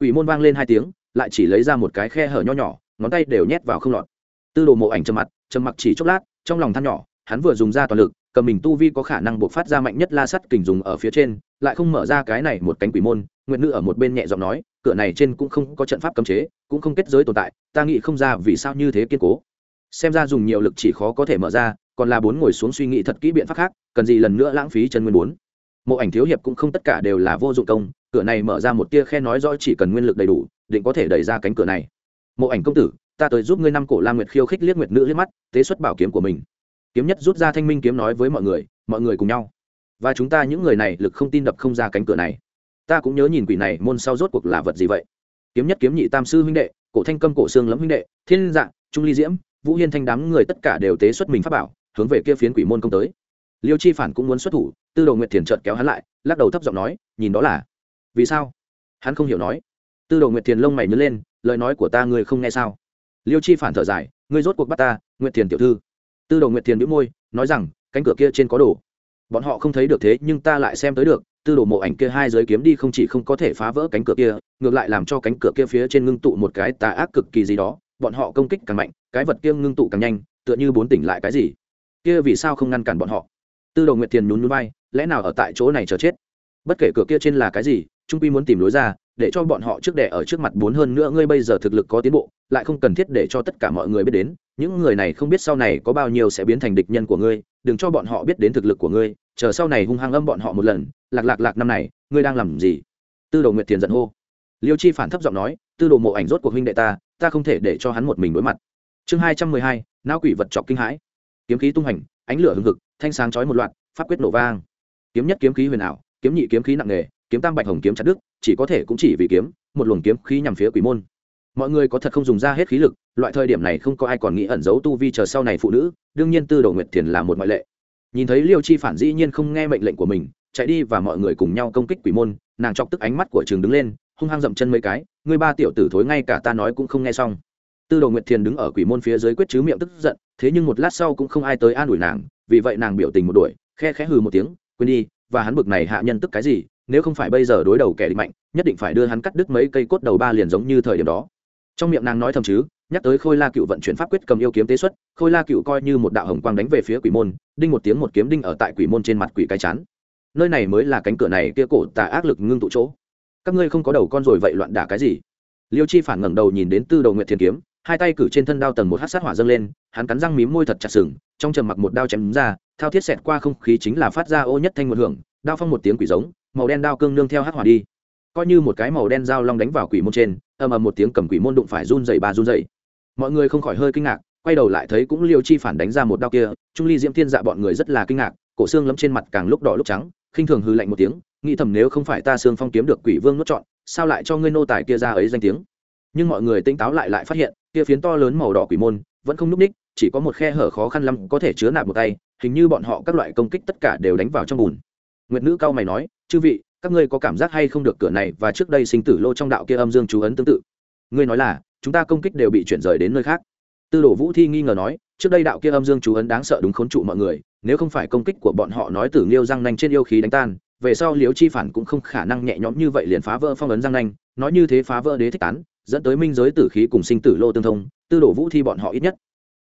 Quỷ môn vang lên hai tiếng, lại chỉ lấy ra một cái khe hở nho nhỏ, ngón tay đều nhét vào không lọt. Tư đồ mộ ảnh trầm mặt, trầm mặc chỉ chốc lát, trong lòng than nhỏ, hắn vừa dùng ra toàn lực, cầm mình tu vi có khả năng buộc phát ra mạnh nhất la sắt kình dùng ở phía trên, lại không mở ra cái này một cánh quỷ môn nguyện nữ ở một bên nhẹ giọng nói, cửa này trên cũng không có trận pháp cấm chế, cũng không kết giới tồn tại, ta nghĩ không ra vì sao như thế kiên cố. Xem ra dùng nhiều lực chỉ khó có thể mở ra còn là bốn ngồi xuống suy nghĩ thật kỹ biện pháp khác, cần gì lần nữa lãng phí chân nguyên bốn. Mộ ảnh thiếu hiệp cũng không tất cả đều là vô dụng công, cửa này mở ra một tia khe nói rõ chỉ cần nguyên lực đầy đủ, định có thể đẩy ra cánh cửa này. Mộ ảnh công tử, ta tới giúp ngươi năm cổ la nguyệt khiêu khích liếc nguyệt nữ liếc mắt, tế xuất bảo kiếm của mình. Kiếm nhất rút ra thanh minh kiếm nói với mọi người mọi người cùng nhau. Và chúng ta những người này lực không tin đập không ra cánh cửa này. Ta cũng nhớ nhìn quỷ này, môn sau rốt cuộc là vật gì vậy? Kiếm nhất kiếm nhị tam sư huynh đệ, cổ thanh câm cổ xương lẫm huynh đệ, thiên dạng trung ly diễm, vũ hiên thanh đám người tất cả đều tế xuất mình pháp bảo hướng về kia phiến quỷ môn công tới. Liêu chi phản cũng muốn xuất thủ, tư đồ nguyệt thiền trợt kéo hắn lại, lắc đầu thấp giọng nói, nhìn đó là, vì sao? Hắn không hiểu nói. Tư đồ nguyệt thiền lông mày nhớ lên, lời nói của ta ngươi không nghe sao? Liêu chi phản thở dài, ngươi rốt cuộc bắt ta, nguyệt thiền tiểu thư. Tư đồ nguyệt thiền bĩu môi, nói rằng, cánh cửa kia trên có đồ. Bọn họ không thấy được thế, nhưng ta lại xem tới được, tư đồ mộ ảnh kia hai giới kiếm đi không chỉ không có thể phá vỡ cánh cửa kia, ngược lại làm cho cánh cửa kia phía trên ngưng tụ một cái tà ác cực kỳ gì đó, bọn họ công kích càng mạnh, cái vật kia ngưng tụ càng nhanh, tựa như bốn tỉnh lại cái gì kia vì sao không ngăn cản bọn họ? Tư đồ nguyệt thiền nhún nhún vai, lẽ nào ở tại chỗ này chờ chết? Bất kể cửa kia trên là cái gì, trung quy muốn tìm lối ra, để cho bọn họ trước đẻ ở trước mặt bốn hơn nữa ngươi bây giờ thực lực có tiến bộ, lại không cần thiết để cho tất cả mọi người biết đến, những người này không biết sau này có bao nhiêu sẽ biến thành địch nhân của ngươi, đừng cho bọn họ biết đến thực lực của ngươi, chờ sau này hung hăng âm bọn họ một lần, lạc lạc lạc năm này, ngươi đang làm gì? Tư đồ nguyệt thiền giận hô. Liêu chi phản thấp giọng nói, tư đồ mộ ảnh rốt cuộc huynh đệ ta ta không thể để cho hắn một mình đối mặt. Chương hai trăm mười hai, não quỷ vật trọc kinh hãi kiếm khí tung hành, ánh lửa hừng hực, thanh sáng chói một loạt, pháp quyết nổ vang. Kiếm nhất kiếm khí huyền ảo, kiếm nhị kiếm khí nặng nề, kiếm tam bạch hồng kiếm chặt đức chỉ có thể cũng chỉ vì kiếm, một luồng kiếm khí nhằm phía quỷ môn. Mọi người có thật không dùng ra hết khí lực, loại thời điểm này không có ai còn nghĩ ẩn giấu tu vi chờ sau này phụ nữ, đương nhiên tư đồ nguyệt thiền là một ngoại lệ. Nhìn thấy liêu chi phản dĩ nhiên không nghe mệnh lệnh của mình, chạy đi và mọi người cùng nhau công kích quỷ môn, nàng chọc tức ánh mắt của trường đứng lên, hung hăng dậm chân mấy cái người ba tiểu tử thối ngay cả ta nói cũng không nghe xong. Tư đồ nguyệt thiền đứng ở quỷ môn phía dưới quyết chứ miệng tức giận thế nhưng một lát sau cũng không ai tới an ủi nàng, vì vậy nàng biểu tình một đuổi, khe khẽ hừ một tiếng, quên đi, và hắn bực này hạ nhân tức cái gì, nếu không phải bây giờ đối đầu kẻ địch mạnh, nhất định phải đưa hắn cắt đứt mấy cây cốt đầu ba liền giống như thời điểm đó. Trong miệng nàng nói thầm chứ, nhắc tới khôi la cựu vận chuyển pháp quyết cầm yêu kiếm tế xuất, khôi la cựu coi như một đạo hồng quang đánh về phía quỷ môn, đinh một tiếng một kiếm đinh ở tại quỷ môn trên mặt quỷ cái chán. Nơi này mới là cánh cửa này, kia cổ tà ác lực ngưng tụ chỗ. Các ngươi không có đầu con rồi vậy loạn đả cái gì? Liêu chi phản ngẩng đầu nhìn đến tư đầu nguyện thiên kiếm hai tay cử trên thân đao tầng một hát sát hỏa dâng lên, hắn cắn răng mím môi thật chặt sừng, trong trầm mặc một đao chém ra, thao thiết xẹt qua không khí chính là phát ra ô nhất thanh một hưởng, đao phong một tiếng quỷ giống, màu đen đao cương nương theo hát hỏa đi. Coi như một cái màu đen dao long đánh vào quỷ môn trên, ầm ầm một tiếng cầm quỷ môn đụng phải run dày ba run dày mọi người không khỏi hơi kinh ngạc, quay đầu lại thấy cũng liêu chi phản đánh ra một đao kia, trung ly diễm thiên dạ bọn người rất là kinh ngạc, cổ xương lấm trên mặt càng lúc đỏ lúc trắng, khinh thường hư lạnh một tiếng, nghĩ thầm nếu không phải ta xương phong kiếm được quỷ vương nuốt chọn sao lại cho ngươi nô tài kia ra ấy danh tiếng? Nhưng mọi người tỉnh táo lại lại phát hiện, kia phiến to lớn màu đỏ quỷ môn vẫn không núp ních, chỉ có một khe hở khó khăn lắm có thể chứa nạp một tay, hình như bọn họ các loại công kích tất cả đều đánh vào trong bùn. Nguyệt nữ cao mày nói, chư vị, các ngươi có cảm giác hay không được cửa này và trước đây sinh tử lô trong đạo kia âm dương chú ấn tương tự? Ngươi nói là, chúng ta công kích đều bị chuyển rời đến nơi khác. Tư đồ vũ thi nghi ngờ nói, trước đây đạo kia âm dương chú ấn đáng sợ đúng khốn trụ mọi người, nếu không phải công kích của bọn họ nói tử liêu răng nanh trên yêu khí đánh tan, về sau liếu chi phản cũng không khả năng nhẹ nhõm như vậy liền phá vỡ phong ấn răng nanh, nói như thế phá vỡ đế thích tán dẫn tới minh giới tử khí cùng sinh tử lô tương thông, tư đồ vũ thi bọn họ ít nhất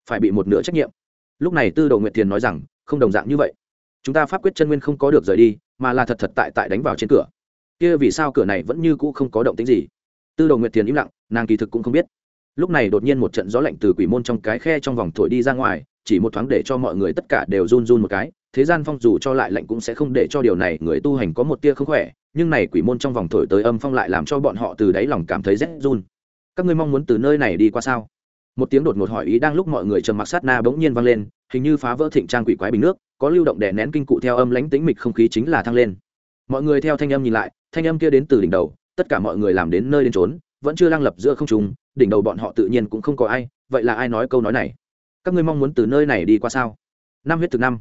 phải bị một nửa trách nhiệm. Lúc này tư đồ nguyệt tiền nói rằng, không đồng dạng như vậy. Chúng ta pháp quyết chân nguyên không có được rời đi, mà là thật thật tại tại đánh vào trên cửa. Kia vì sao cửa này vẫn như cũ không có động tính gì? Tư đồ nguyệt tiền im lặng, nàng kỳ thực cũng không biết. Lúc này đột nhiên một trận gió lạnh từ quỷ môn trong cái khe trong vòng thổi đi ra ngoài, chỉ một thoáng để cho mọi người tất cả đều run run một cái, thế gian phong dù cho lại lạnh cũng sẽ không để cho điều này người tu hành có một tia không khỏe, nhưng này quỷ môn trong vòng thổi tới âm phong lại làm cho bọn họ từ đáy lòng cảm thấy rét run các ngươi mong muốn từ nơi này đi qua sao? Một tiếng đột ngột hỏi ý đang lúc mọi người trầm mặc sát na bỗng nhiên vang lên, hình như phá vỡ thịnh trang quỷ quái bình nước, có lưu động đè nén kinh cụ theo âm lánh tĩnh mịch không khí chính là thăng lên. Mọi người theo thanh âm nhìn lại, thanh âm kia đến từ đỉnh đầu, tất cả mọi người làm đến nơi đến trốn vẫn chưa lăng lập giữa không trùng đỉnh đầu bọn họ tự nhiên cũng không có ai, vậy là ai nói câu nói này? Các ngươi mong muốn từ nơi này đi qua sao? Năm huyết thực năm.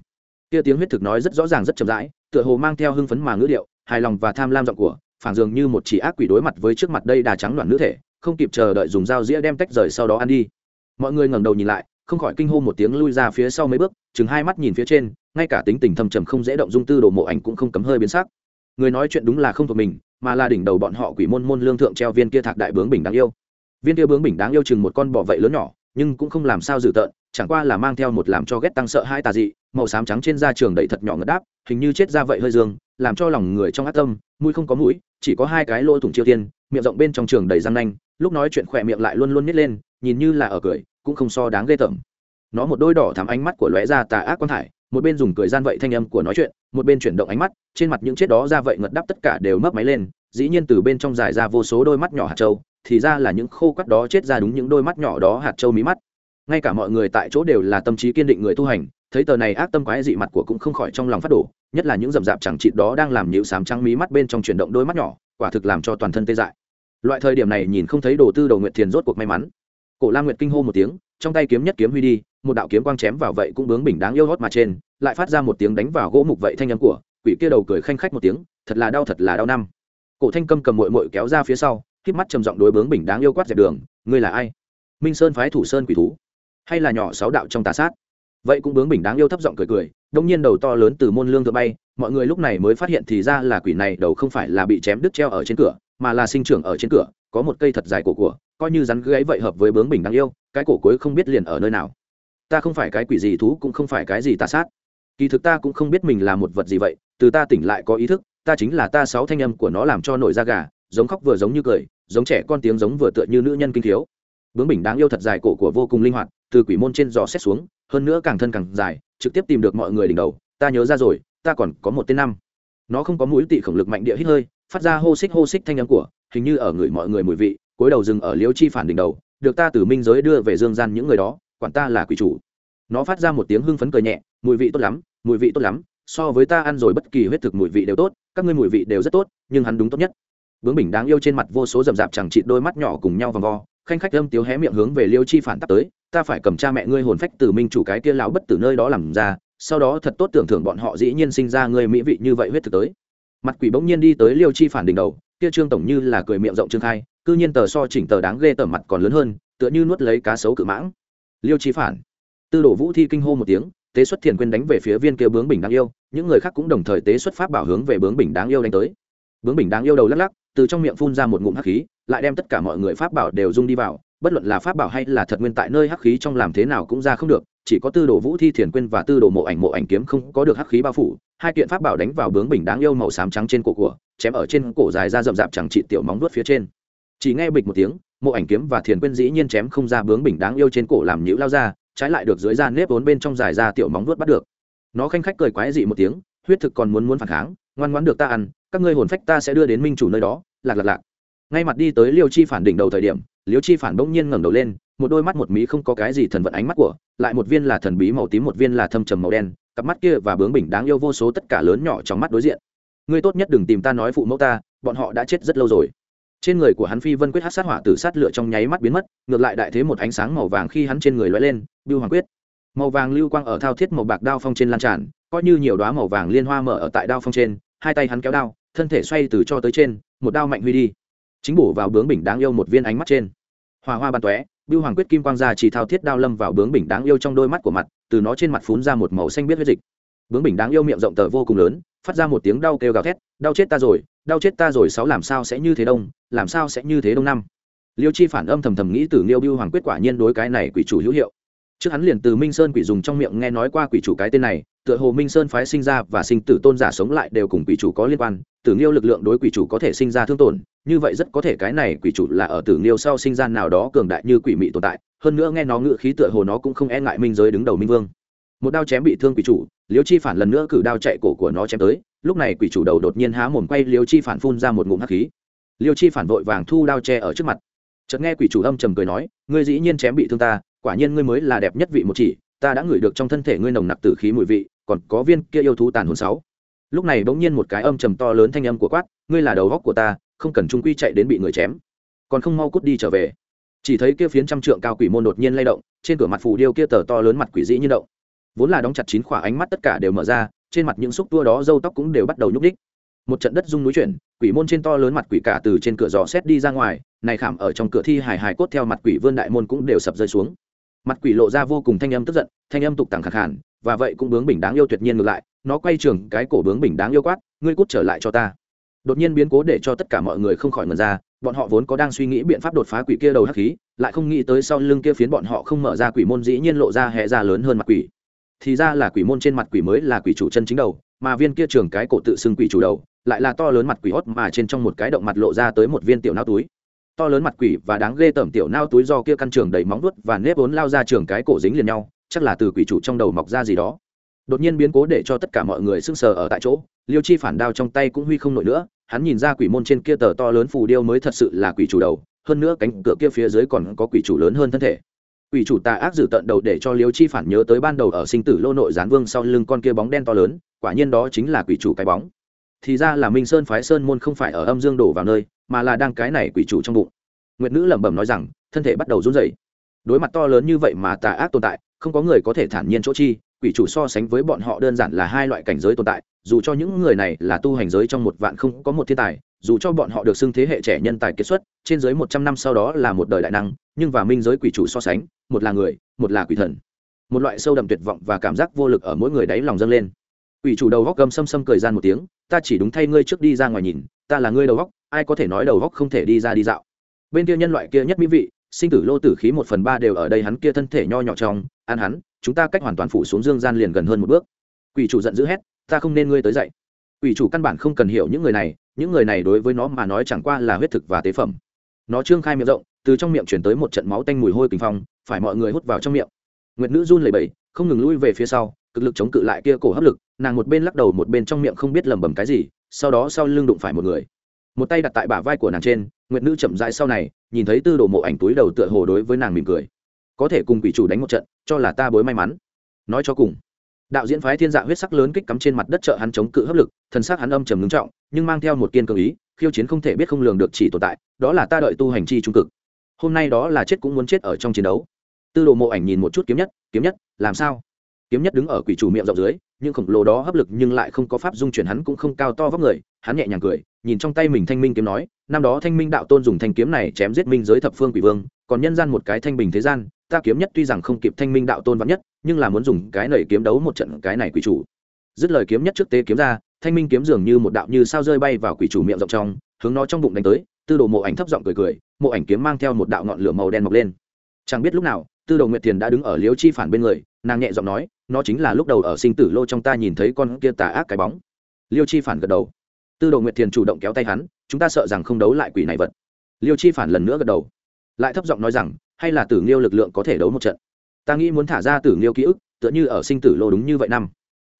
Kia tiếng huyết thực nói rất rõ ràng rất chậm rãi, tựa hồ mang theo hưng phấn mà ngữ điệu, hài lòng và tham lam giọng của, phản dường như một chỉ ác quỷ đối mặt với trước mặt đây đà trắng loạn nữ thể không kịp chờ đợi dùng dao dĩa đem tách rời sau đó ăn đi. Mọi người ngẩng đầu nhìn lại, không khỏi kinh hô một tiếng lui ra phía sau mấy bước, chừng hai mắt nhìn phía trên, ngay cả tính tình thâm trầm không dễ động dung tư đồ mộ ảnh cũng không cấm hơi biến sắc. Người nói chuyện đúng là không thuộc mình, mà là đỉnh đầu bọn họ quỷ môn môn lương thượng treo viên kia thạc đại bướng bình đáng yêu. Viên kia bướng bình đáng yêu chừng một con bọ vậy lớn nhỏ, nhưng cũng không làm sao dữ tợn, chẳng qua là mang theo một làm cho ghét tăng sợ hai tà dị, màu xám trắng trên da trường đầy thật nhỏ ngất đáp, hình như chết ra vậy hơi dương, làm cho lòng người trong ác tâm, mũi không có mũi, chỉ có hai cái lỗ thủng chiêu tiên, miệng rộng bên trong trường đầy răng nanh lúc nói chuyện khỏe miệng lại luôn luôn nít lên, nhìn như là ở cười, cũng không so đáng ghê tởm. Nó một đôi đỏ thắm ánh mắt của lóe ra tà ác quan thải, một bên dùng cười gian vậy thanh âm của nói chuyện, một bên chuyển động ánh mắt, trên mặt những chết đó ra vậy ngật đắp tất cả đều mấp máy lên, dĩ nhiên từ bên trong dài ra vô số đôi mắt nhỏ hạt trâu thì ra là những khô cắt đó chết ra đúng những đôi mắt nhỏ đó hạt trâu mí mắt. Ngay cả mọi người tại chỗ đều là tâm trí kiên định người tu hành, thấy tờ này ác tâm quái dị mặt của cũng không khỏi trong lòng phát đổ, nhất là những rậm rạp chẳng chịt đó đang làm nhịu sám trắng mí mắt bên trong chuyển động đôi mắt nhỏ, quả thực làm cho toàn thân tê dại loại thời điểm này nhìn không thấy đồ tư đầu nguyện thiền rốt cuộc may mắn. Cổ la nguyệt kinh hô một tiếng, trong tay kiếm nhất kiếm huy đi, một đạo kiếm quang chém vào vậy cũng bướng bình đáng yêu hót mà trên, lại phát ra một tiếng đánh vào gỗ mục vậy thanh âm của quỷ kia đầu cười khanh khách một tiếng, thật là đau thật là đau năm. Cổ thanh câm cầm mội mội kéo ra phía sau k mắt trầm giọng đối bướng bình đáng yêu quát dẹp đường, ngươi là ai? Minh sơn phái thủ sơn quỷ thú, hay là nhỏ sáu đạo trong tà sát? Vậy cũng bướng bình đáng yêu thấp giọng cười cười, đông nhiên đầu to lớn từ môn lương thượng bay mọi người lúc này mới phát hiện thì ra là quỷ này đầu không phải là bị chém đứt treo ở trên cửa, mà là sinh trưởng ở trên cửa, có một cây thật dài cổ của, coi như rắn gáy vậy hợp với bướng bình đáng yêu, cái cổ cuối không biết liền ở nơi nào. Ta không phải cái quỷ gì thú cũng không phải cái gì tà sát. Kỳ thực ta cũng không biết mình là một vật gì vậy, từ ta tỉnh lại có ý thức, ta chính là ta sáu thanh âm của nó làm cho nổi da gà, giống khóc vừa giống như cười, giống trẻ con tiếng giống vừa tựa như nữ nhân kinh thiếu. Bướng bình đáng yêu thật dài cổ của vô cùng linh hoạt, từ quỷ môn trên giò xét xuống, hơn nữa càng thân càng dài, trực tiếp tìm được mọi người đỉnh đầu, ta nhớ ra rồi ta còn có một tên năm. Nó không có mũi tị khổng lực mạnh địa hít hơi, phát ra hô xích hô xích thanh âm của, hình như ở người mọi người mùi vị cối đầu rừng ở liêu chi phản đỉnh đầu, được ta từ minh giới đưa về dương gian những người đó, quản ta là quỷ chủ. Nó phát ra một tiếng hưng phấn cười nhẹ, mùi vị tốt lắm, mùi vị tốt lắm, so với ta ăn rồi bất kỳ huyết thực mùi vị đều tốt, các ngươi mùi vị đều rất tốt, nhưng hắn đúng tốt nhất. Bướng bình đáng yêu trên mặt vô số rậm rạp chẳng chịt đôi mắt nhỏ cùng nhau vòng vo, khanh khách âm tiếu hé miệng hướng về liêu chi phản tắt tới, ta phải cầm cha mẹ ngươi hồn phách từ minh chủ cái kia lão bất tử nơi đó làm ra sau đó thật tốt tưởng thưởng bọn họ dĩ nhiên sinh ra người mỹ vị như vậy huyết thực tới. Mặt quỷ bỗng nhiên đi tới liêu chi phản đỉnh đầu, kia trương tổng như là cười miệng rộng trương khai, cư nhiên tờ so chỉnh tờ đáng ghê tởm mặt còn lớn hơn, tựa như nuốt lấy cá sấu cự mãng. Liêu chi phản. Tư đổ vũ thi kinh hô một tiếng, tế xuất thiền quên đánh về phía viên kia bướng bình đáng yêu, những người khác cũng đồng thời tế xuất pháp bảo hướng về bướng bình đáng yêu đánh tới. Bướng bình đáng yêu đầu lắc lắc, từ trong miệng phun ra một ngụm hắc khí, lại đem tất cả mọi người pháp bảo đều dung đi vào bất luận là pháp bảo hay là thật nguyên tại nơi hắc khí trong làm thế nào cũng ra không được, chỉ có tư đồ vũ thi thiền quên và tư đồ mộ ảnh mộ ảnh kiếm không có được hắc khí bao phủ, hai kiện pháp bảo đánh vào bướng bình đáng yêu màu xám trắng trên cổ của, chém ở trên cổ dài ra rậm rạp chẳng trị tiểu móng đuốt phía trên. Chỉ nghe bịch một tiếng, mộ ảnh kiếm và thiền quên dĩ nhiên chém không ra bướng bình đáng yêu trên cổ làm nhũ lao ra, trái lại được dưới da nếp vốn bên trong dài ra tiểu móng đuốt bắt được. Nó khanh khách cười quái dị một tiếng, huyết thực còn muốn muốn phản kháng, ngoan ngoãn được ta ăn, các ngươi hồn phách ta sẽ đưa đến minh chủ nơi đó, lạc lạc lạc. Ngay mặt đi tới liêu chi phản đỉnh đầu thời điểm liêu chi phản bỗng nhiên ngẩng đầu lên, một đôi mắt một mí không có cái gì thần vận ánh mắt của, lại một viên là thần bí màu tím, một viên là thâm trầm màu đen, cặp mắt kia và bướng bỉnh đáng yêu vô số tất cả lớn nhỏ trong mắt đối diện. Ngươi tốt nhất đừng tìm ta nói phụ mẫu ta, bọn họ đã chết rất lâu rồi. Trên người của hắn phi vân quyết hát sát hỏa tử sát lửa trong nháy mắt biến mất, ngược lại đại thế một ánh sáng màu vàng khi hắn trên người lóe lên, bưu hoàng quyết. Màu vàng lưu quang ở thao thiết màu bạc đao phong trên lan tràn, coi như nhiều đoá màu vàng liên hoa mở ở tại đao phong trên, hai tay hắn kéo đao, thân thể xoay từ cho tới trên, một đao mạnh huy đi. Chính bổ vào bướng bình đáng yêu một viên ánh mắt trên hòa hoa ban tóe, bưu hoàng quyết kim quang ra chỉ thao thiết đao lâm vào bướng bình đáng yêu trong đôi mắt của mặt, từ nó trên mặt phún ra một màu xanh biết huyết dịch. Bướng bình đáng yêu miệng rộng tờ vô cùng lớn, phát ra một tiếng đau kêu gào thét, đau chết ta rồi, đau chết ta rồi, sáu làm sao sẽ như thế đông, làm sao sẽ như thế đông năm? Liêu chi phản âm thầm thầm nghĩ từ liêu bưu hoàng quyết quả nhiên đối cái này quỷ chủ hữu hiệu. Trước hắn liền từ minh sơn quỷ dùng trong miệng nghe nói qua quỷ chủ cái tên này, tựa hồ minh sơn phái sinh ra và sinh tử tôn giả sống lại đều cùng quỷ chủ có liên quan tử nghiêu lực lượng đối quỷ chủ có thể sinh ra thương tổn như vậy rất có thể cái này quỷ chủ là ở tử nghiêu sau sinh gian nào đó cường đại như quỷ mị tồn tại, hơn nữa nghe nó ngự khí tựa hồ nó cũng không e ngại minh giới đứng đầu minh vương. Một đao chém bị thương quỷ chủ, liêu chi phản lần nữa cử đao chạy cổ của nó chém tới, lúc này quỷ chủ đầu đột nhiên há mồm quay liêu chi phản phun ra một ngụm hắc khí. Liêu chi phản vội vàng thu đao che ở trước mặt. Chợt nghe quỷ chủ âm trầm cười nói, ngươi dĩ nhiên chém bị thương ta, quả nhiên ngươi mới là đẹp nhất vị một chỉ, ta đã ngửi được trong thân thể ngươi nồng nặc tử khí mùi vị, còn có viên kia yêu thú tàn hồn sáu. Lúc này bỗng nhiên một cái âm trầm to lớn thanh âm của quát, ngươi là đầu góc của ta không cần trung quy chạy đến bị người chém, còn không mau cút đi trở về. Chỉ thấy kia phiến trăm trượng cao quỷ môn đột nhiên lay động, trên cửa mặt phù điêu kia tờ to lớn mặt quỷ dĩ như động. Vốn là đóng chặt chín khỏa ánh mắt tất cả đều mở ra, trên mặt những xúc tua đó râu tóc cũng đều bắt đầu nhúc đích một trận đất rung núi chuyển, quỷ môn trên to lớn mặt quỷ cả từ trên cửa giò xét đi ra ngoài, này khảm ở trong cửa thi hài hài cốt theo mặt quỷ vươn đại môn cũng đều sập rơi xuống. Mặt quỷ lộ ra vô cùng thanh âm tức giận, thanh âm tục tằng khẳng hẳn và vậy cũng bướng bình đáng yêu tuyệt nhiên ngược lại, nó quay trường cái cổ bướng bình đáng yêu quát, ngươi cút trở lại cho ta đột nhiên biến cố để cho tất cả mọi người không khỏi ngần ra, bọn họ vốn có đang suy nghĩ biện pháp đột phá quỷ kia đầu hắc khí, lại không nghĩ tới sau lưng kia phiến bọn họ không mở ra quỷ môn dĩ nhiên lộ ra hệ ra lớn hơn mặt quỷ. Thì ra là quỷ môn trên mặt quỷ mới là quỷ chủ chân chính đầu, mà viên kia trường cái cổ tự xưng quỷ chủ đầu, lại là to lớn mặt quỷ hót mà trên trong một cái động mặt lộ ra tới một viên tiểu nao túi. To lớn mặt quỷ và đáng ghê tởm tiểu nao túi do kia căn trường đầy móng vuốt và nếp vốn lao ra trường cái cổ dính liền nhau, chắc là từ quỷ chủ trong đầu mọc ra gì đó. Đột nhiên biến cố để cho tất cả mọi người sưng sờ ở tại chỗ, liêu chi phản đao trong tay cũng huy không nổi nữa hắn nhìn ra quỷ môn trên kia tờ to lớn phù điêu mới thật sự là quỷ chủ đầu, hơn nữa cánh cửa kia phía dưới còn có quỷ chủ lớn hơn thân thể. Quỷ chủ tà ác dự tận đầu để cho liêu chi phản nhớ tới ban đầu ở sinh tử lô nội gián vương sau lưng con kia bóng đen to lớn, quả nhiên đó chính là quỷ chủ cái bóng. Thì ra là minh sơn phái sơn môn không phải ở âm dương đổ vào nơi, mà là đang cái này quỷ chủ trong bụng. Nguyệt nữ lẩm bẩm nói rằng, thân thể bắt đầu run rẩy. Đối mặt to lớn như vậy mà tà ác tồn tại, không có người có thể thản nhiên chỗ chi quỷ chủ so sánh với bọn họ đơn giản là hai loại cảnh giới tồn tại, dù cho những người này là tu hành giới trong một vạn không có một thiên tài, dù cho bọn họ được xưng thế hệ trẻ nhân tài kết xuất, trên dưới một trăm năm sau đó là một đời đại năng, nhưng và minh giới quỷ chủ so sánh, một là người, một là quỷ thần. Một loại sâu đậm tuyệt vọng và cảm giác vô lực ở mỗi người đáy lòng dâng lên. Quỷ chủ đầu góc gầm xâm xâm cười gian một tiếng, ta chỉ đúng thay ngươi trước đi ra ngoài nhìn, ta là ngươi đầu góc, ai có thể nói đầu góc không thể đi ra đi dạo? Bên kia nhân loại kia nhất mỹ vị sinh tử lô tử khí một phần ba đều ở đây hắn kia thân thể nho nhỏ trong, ăn hắn, chúng ta cách hoàn toàn phủ xuống dương gian liền gần hơn một bước. Quỷ chủ giận dữ hét, ta không nên ngươi tới dậy quỷ chủ căn bản không cần hiểu những người này, những người này đối với nó mà nói chẳng qua là huyết thực và tế phẩm. Nó trương khai miệng rộng, từ trong miệng chuyển tới một trận máu tanh mùi hôi kinh phong, phải mọi người hút vào trong miệng. Nguyệt nữ run lẩy bẩy, không ngừng lui về phía sau, cực lực chống cự lại kia cổ hấp lực, nàng một bên lắc đầu một bên trong miệng không biết lẩm bẩm cái gì, sau đó sau lưng đụng phải một người một tay đặt tại bả vai của nàng trên, nguyệt nữ chậm rãi sau này, nhìn thấy tư đồ mộ ảnh túi đầu tựa hồ đối với nàng mỉm cười. Có thể cùng quỷ chủ đánh một trận, cho là ta bối may mắn. Nói cho cùng, đạo diễn phái thiên dạ huyết sắc lớn kích cắm trên mặt đất trợ hắn chống cự hấp lực, thần sắc hắn âm trầm ngưng trọng, nhưng mang theo một kiên cường ý, khiêu chiến không thể biết không lường được chỉ tồn tại, đó là ta đợi tu hành chi trung cực. Hôm nay đó là chết cũng muốn chết ở trong chiến đấu. Tư đồ mộ ảnh nhìn một chút kiếm nhất kiếm nhất, làm sao? Kiếm nhất đứng ở quỷ chủ miệng rộng dưới nhưng khổng lồ đó hấp lực nhưng lại không có pháp dung chuyển hắn cũng không cao to vóc người, hắn nhẹ nhàng cười, nhìn trong tay mình thanh minh kiếm nói, năm đó thanh minh đạo tôn dùng thanh kiếm này chém giết minh giới thập phương quỷ vương, còn nhân gian một cái thanh bình thế gian, ta kiếm nhất tuy rằng không kịp thanh minh đạo tôn vắn nhất, nhưng là muốn dùng cái nảy kiếm đấu một trận cái này quỷ chủ. Dứt lời kiếm nhất trước tế kiếm ra, thanh minh kiếm dường như một đạo như sao rơi bay vào quỷ chủ miệng rộng trong, hướng nó trong bụng đánh tới, tư đồ mộ ảnh thấp giọng cười cười, mộ ảnh kiếm mang theo một đạo ngọn lửa màu đen mọc lên. Chẳng biết lúc nào, tư đồ nguyệt thiền đã đứng ở liếu chi phản bên người, nàng nhẹ giọng nói nó chính là lúc đầu ở sinh tử lô trong ta nhìn thấy con kia tà ác cái bóng. Liêu chi phản gật đầu. Tư đồ nguyệt thiền chủ động kéo tay hắn, chúng ta sợ rằng không đấu lại quỷ này vật. Liêu chi phản lần nữa gật đầu. Lại thấp giọng nói rằng, hay là tử nghiêu lực lượng có thể đấu một trận? Ta nghĩ muốn thả ra tử nghiêu ký ức, tựa như ở sinh tử lô đúng như vậy năm.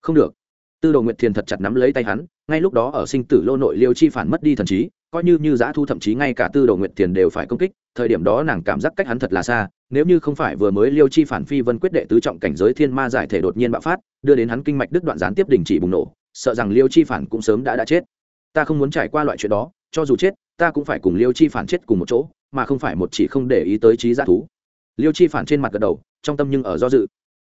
Không được. Tư đồ nguyệt thiền thật chặt nắm lấy tay hắn, ngay lúc đó ở sinh tử lô nội liêu chi phản mất đi thần trí coi như như giã thu thậm chí ngay cả tư đồ nguyệt thiền đều phải công kích, thời điểm đó nàng cảm giác cách hắn thật là xa, nếu như không phải vừa mới liêu chi phản phi vân quyết đệ tứ trọng cảnh giới thiên ma giải thể đột nhiên bạo phát, đưa đến hắn kinh mạch đứt đoạn gián tiếp đình chỉ bùng nổ, sợ rằng liêu chi phản cũng sớm đã đã chết. Ta không muốn trải qua loại chuyện đó, cho dù chết, ta cũng phải cùng liêu chi phản chết cùng một chỗ, mà không phải một chỉ không để ý tới trí g thú. Liêu chi phản trên mặt gật đầu, trong tâm nhưng ở do dự.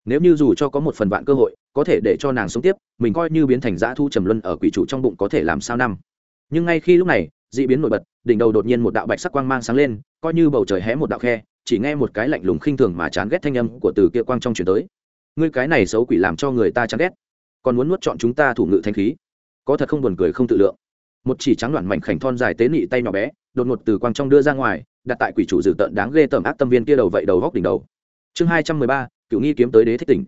Nếu như dù cho có một phần vạn cơ hội, có thể để cho nàng sống tiếp, mình coi như biến thành dã thu trầm luân ở quỷ chủ trong bụng có thể làm sao năm. Nhưng ngay khi lúc này d ị biến nổi bật, đỉnh đầu đột nhiên một đạo bạch sắc quang mang sáng lên, coi như bầu trời hé một đạo khe, chỉ nghe một cái lạnh lùng khinh thường mà chán ghét thanh âm của từ kia quang trong chuyển tới. Ngươi cái này xấu quỷ làm cho người ta chán ghét. Còn muốn nuốt chọn chúng ta thủ ngự thanh khí. Có thật không buồn cười không tự lượng. Một chỉ trắng đoạn mảnh khảnh thon dài tế nị tay nhỏ bé, đột ngột từ quang trong đưa ra ngoài, đặt tại quỷ chủ dự tợn đáng ghê tởm ác tâm viên kia đầu vậy đầu góc đỉnh đầu. Chương hai trăm mười ba cựu nghi kiếm tới đế thích tỉnh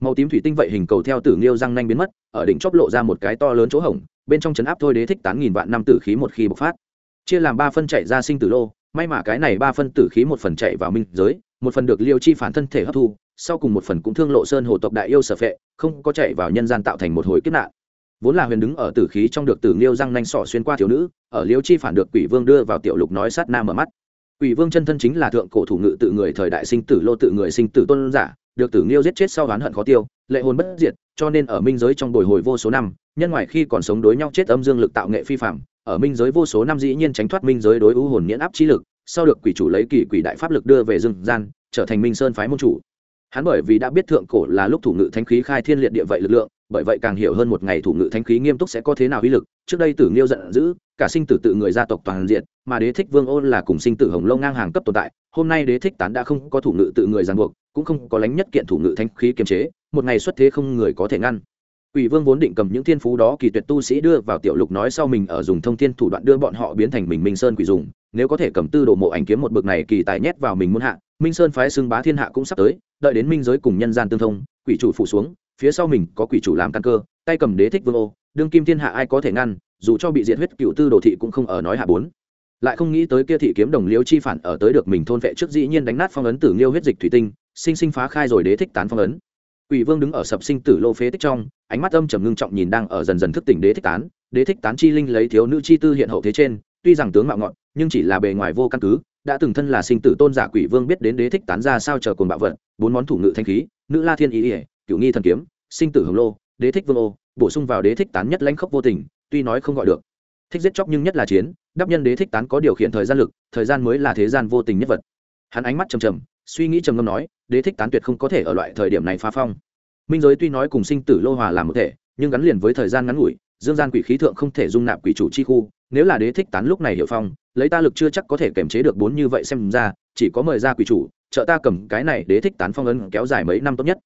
màu tím thủy tinh vậy hình cầu theo tử nghiêu răng nanh biến mất, ở đỉnh chóp lộ ra một cái to lớn chỗ hổng, bên trong chấn áp thôi đế thích tán nghìn vạn năm tử khí một khi bộc phát. Chia làm ba phân chạy ra sinh tử lô, may mà cái này ba phân tử khí một phần chạy vào minh giới, một phần được liêu chi phản thân thể hấp thu, sau cùng một phần cũng thương lộ sơn hồ tộc đại yêu sở phệ, không có chạy vào nhân gian tạo thành một hồi kiếp nạn. Vốn là huyền đứng ở tử khí trong được tử nghiêu răng nanh sỏ xuyên qua thiếu nữ, ở liêu chi phản được quỷ vương đưa vào tiểu lục nói sát nam mở mắt quỷ vương chân thân chính là thượng cổ thủ ngự tự người thời đại sinh tử lô tự người sinh tử tôn giả, được tử nghiêu giết chết sau oán hận khó tiêu, lệ hồn bất diệt, cho nên ở minh giới trong bồi hồi vô số năm, nhân ngoại khi còn sống đối nhau chết âm dương lực tạo nghệ phi phàm. ở minh giới vô số năm dĩ nhiên tránh thoát minh giới đối ưu hồn miễn áp trí lực, sau được quỷ chủ lấy kỳ quỷ đại pháp lực đưa về dương gian, trở thành minh sơn phái môn chủ hắn bởi vì đã biết thượng cổ là lúc thủ ngự thánh khí khai thiên liệt địa vậy lực lượng bởi vậy càng hiểu hơn một ngày thủ ngự thánh khí nghiêm túc sẽ có thế nào uy lực. Trước đây tử nghiêu giận dữ cả sinh tử tự người gia tộc toàn diện mà đế thích vương ôn là cùng sinh tử hồng lâu ngang hàng cấp tồn tại. Hôm nay đế thích tán đã không có thủ ngự tự người ràng buộc cũng không có lánh nhất kiện thủ ngự thánh khí kiềm chế một ngày xuất thế không người có thể ngăn. Quỷ Vương vốn định cầm những thiên phú đó kỳ tuyệt tu sĩ đưa vào tiểu lục nói sau mình ở dùng thông thiên thủ đoạn đưa bọn họ biến thành mình Minh Sơn quỷ dùng, nếu có thể cầm tư đồ mộ ảnh kiếm một bực này kỳ tài nhét vào mình muốn hạ, Minh Sơn phái xưng bá thiên hạ cũng sắp tới, đợi đến minh giới cùng nhân gian tương thông, quỷ chủ phủ xuống, phía sau mình có quỷ chủ làm căn cơ, tay cầm đế thích vương ô, đương kim thiên hạ ai có thể ngăn, dù cho bị diệt huyết cựu tư đồ thị cũng không ở nói hạ bốn. Lại không nghĩ tới kia thị kiếm đồng liễu chi phản ở tới được mình thôn vệ trước dĩ nhiên đánh nát phong ấn tử liêu huyết dịch thủy tinh, sinh sinh phá khai rồi đế thích tán phong ấn Quỷ Vương đứng ở sập sinh tử lô phế tích trong, ánh mắt âm trầm ngưng trọng nhìn đang ở dần dần thức tỉnh đế thích tán, đế thích tán chi linh lấy thiếu nữ chi tư hiện hậu thế trên, tuy rằng tướng mạo ngọn, nhưng chỉ là bề ngoài vô căn cứ, đã từng thân là sinh tử tôn giả Quỷ Vương biết đến đế thích tán ra sao chờ cuồng bạo vận, bốn món thủ ngự thanh khí, nữ La Thiên ý, ý cựu nghi thần kiếm, sinh tử hồng lô, đế thích vương ô, bổ sung vào đế thích tán nhất lãnh khốc vô tình, tuy nói không gọi được. Thích giết chóc nhưng nhất là chiến, đáp nhân đế thích tán có điều khiển thời gian lực, thời gian mới là thế gian vô tình nhất vật. Hắn ánh mắt trầm trầm, suy nghĩ trầm ngâm nói, đế thích tán tuyệt không có thể ở loại thời điểm này phá phong. Minh giới tuy nói cùng sinh tử lô hòa làm một thể nhưng gắn liền với thời gian ngắn ngủi dương gian quỷ khí thượng không thể dung nạp quỷ chủ chi khu nếu là đế thích tán lúc này hiệu phong lấy ta lực chưa chắc có thể kiềm chế được bốn như vậy xem ra chỉ có mời ra quỷ chủ trợ ta cầm cái này đế thích tán phong ấn kéo dài mấy năm tốt nhất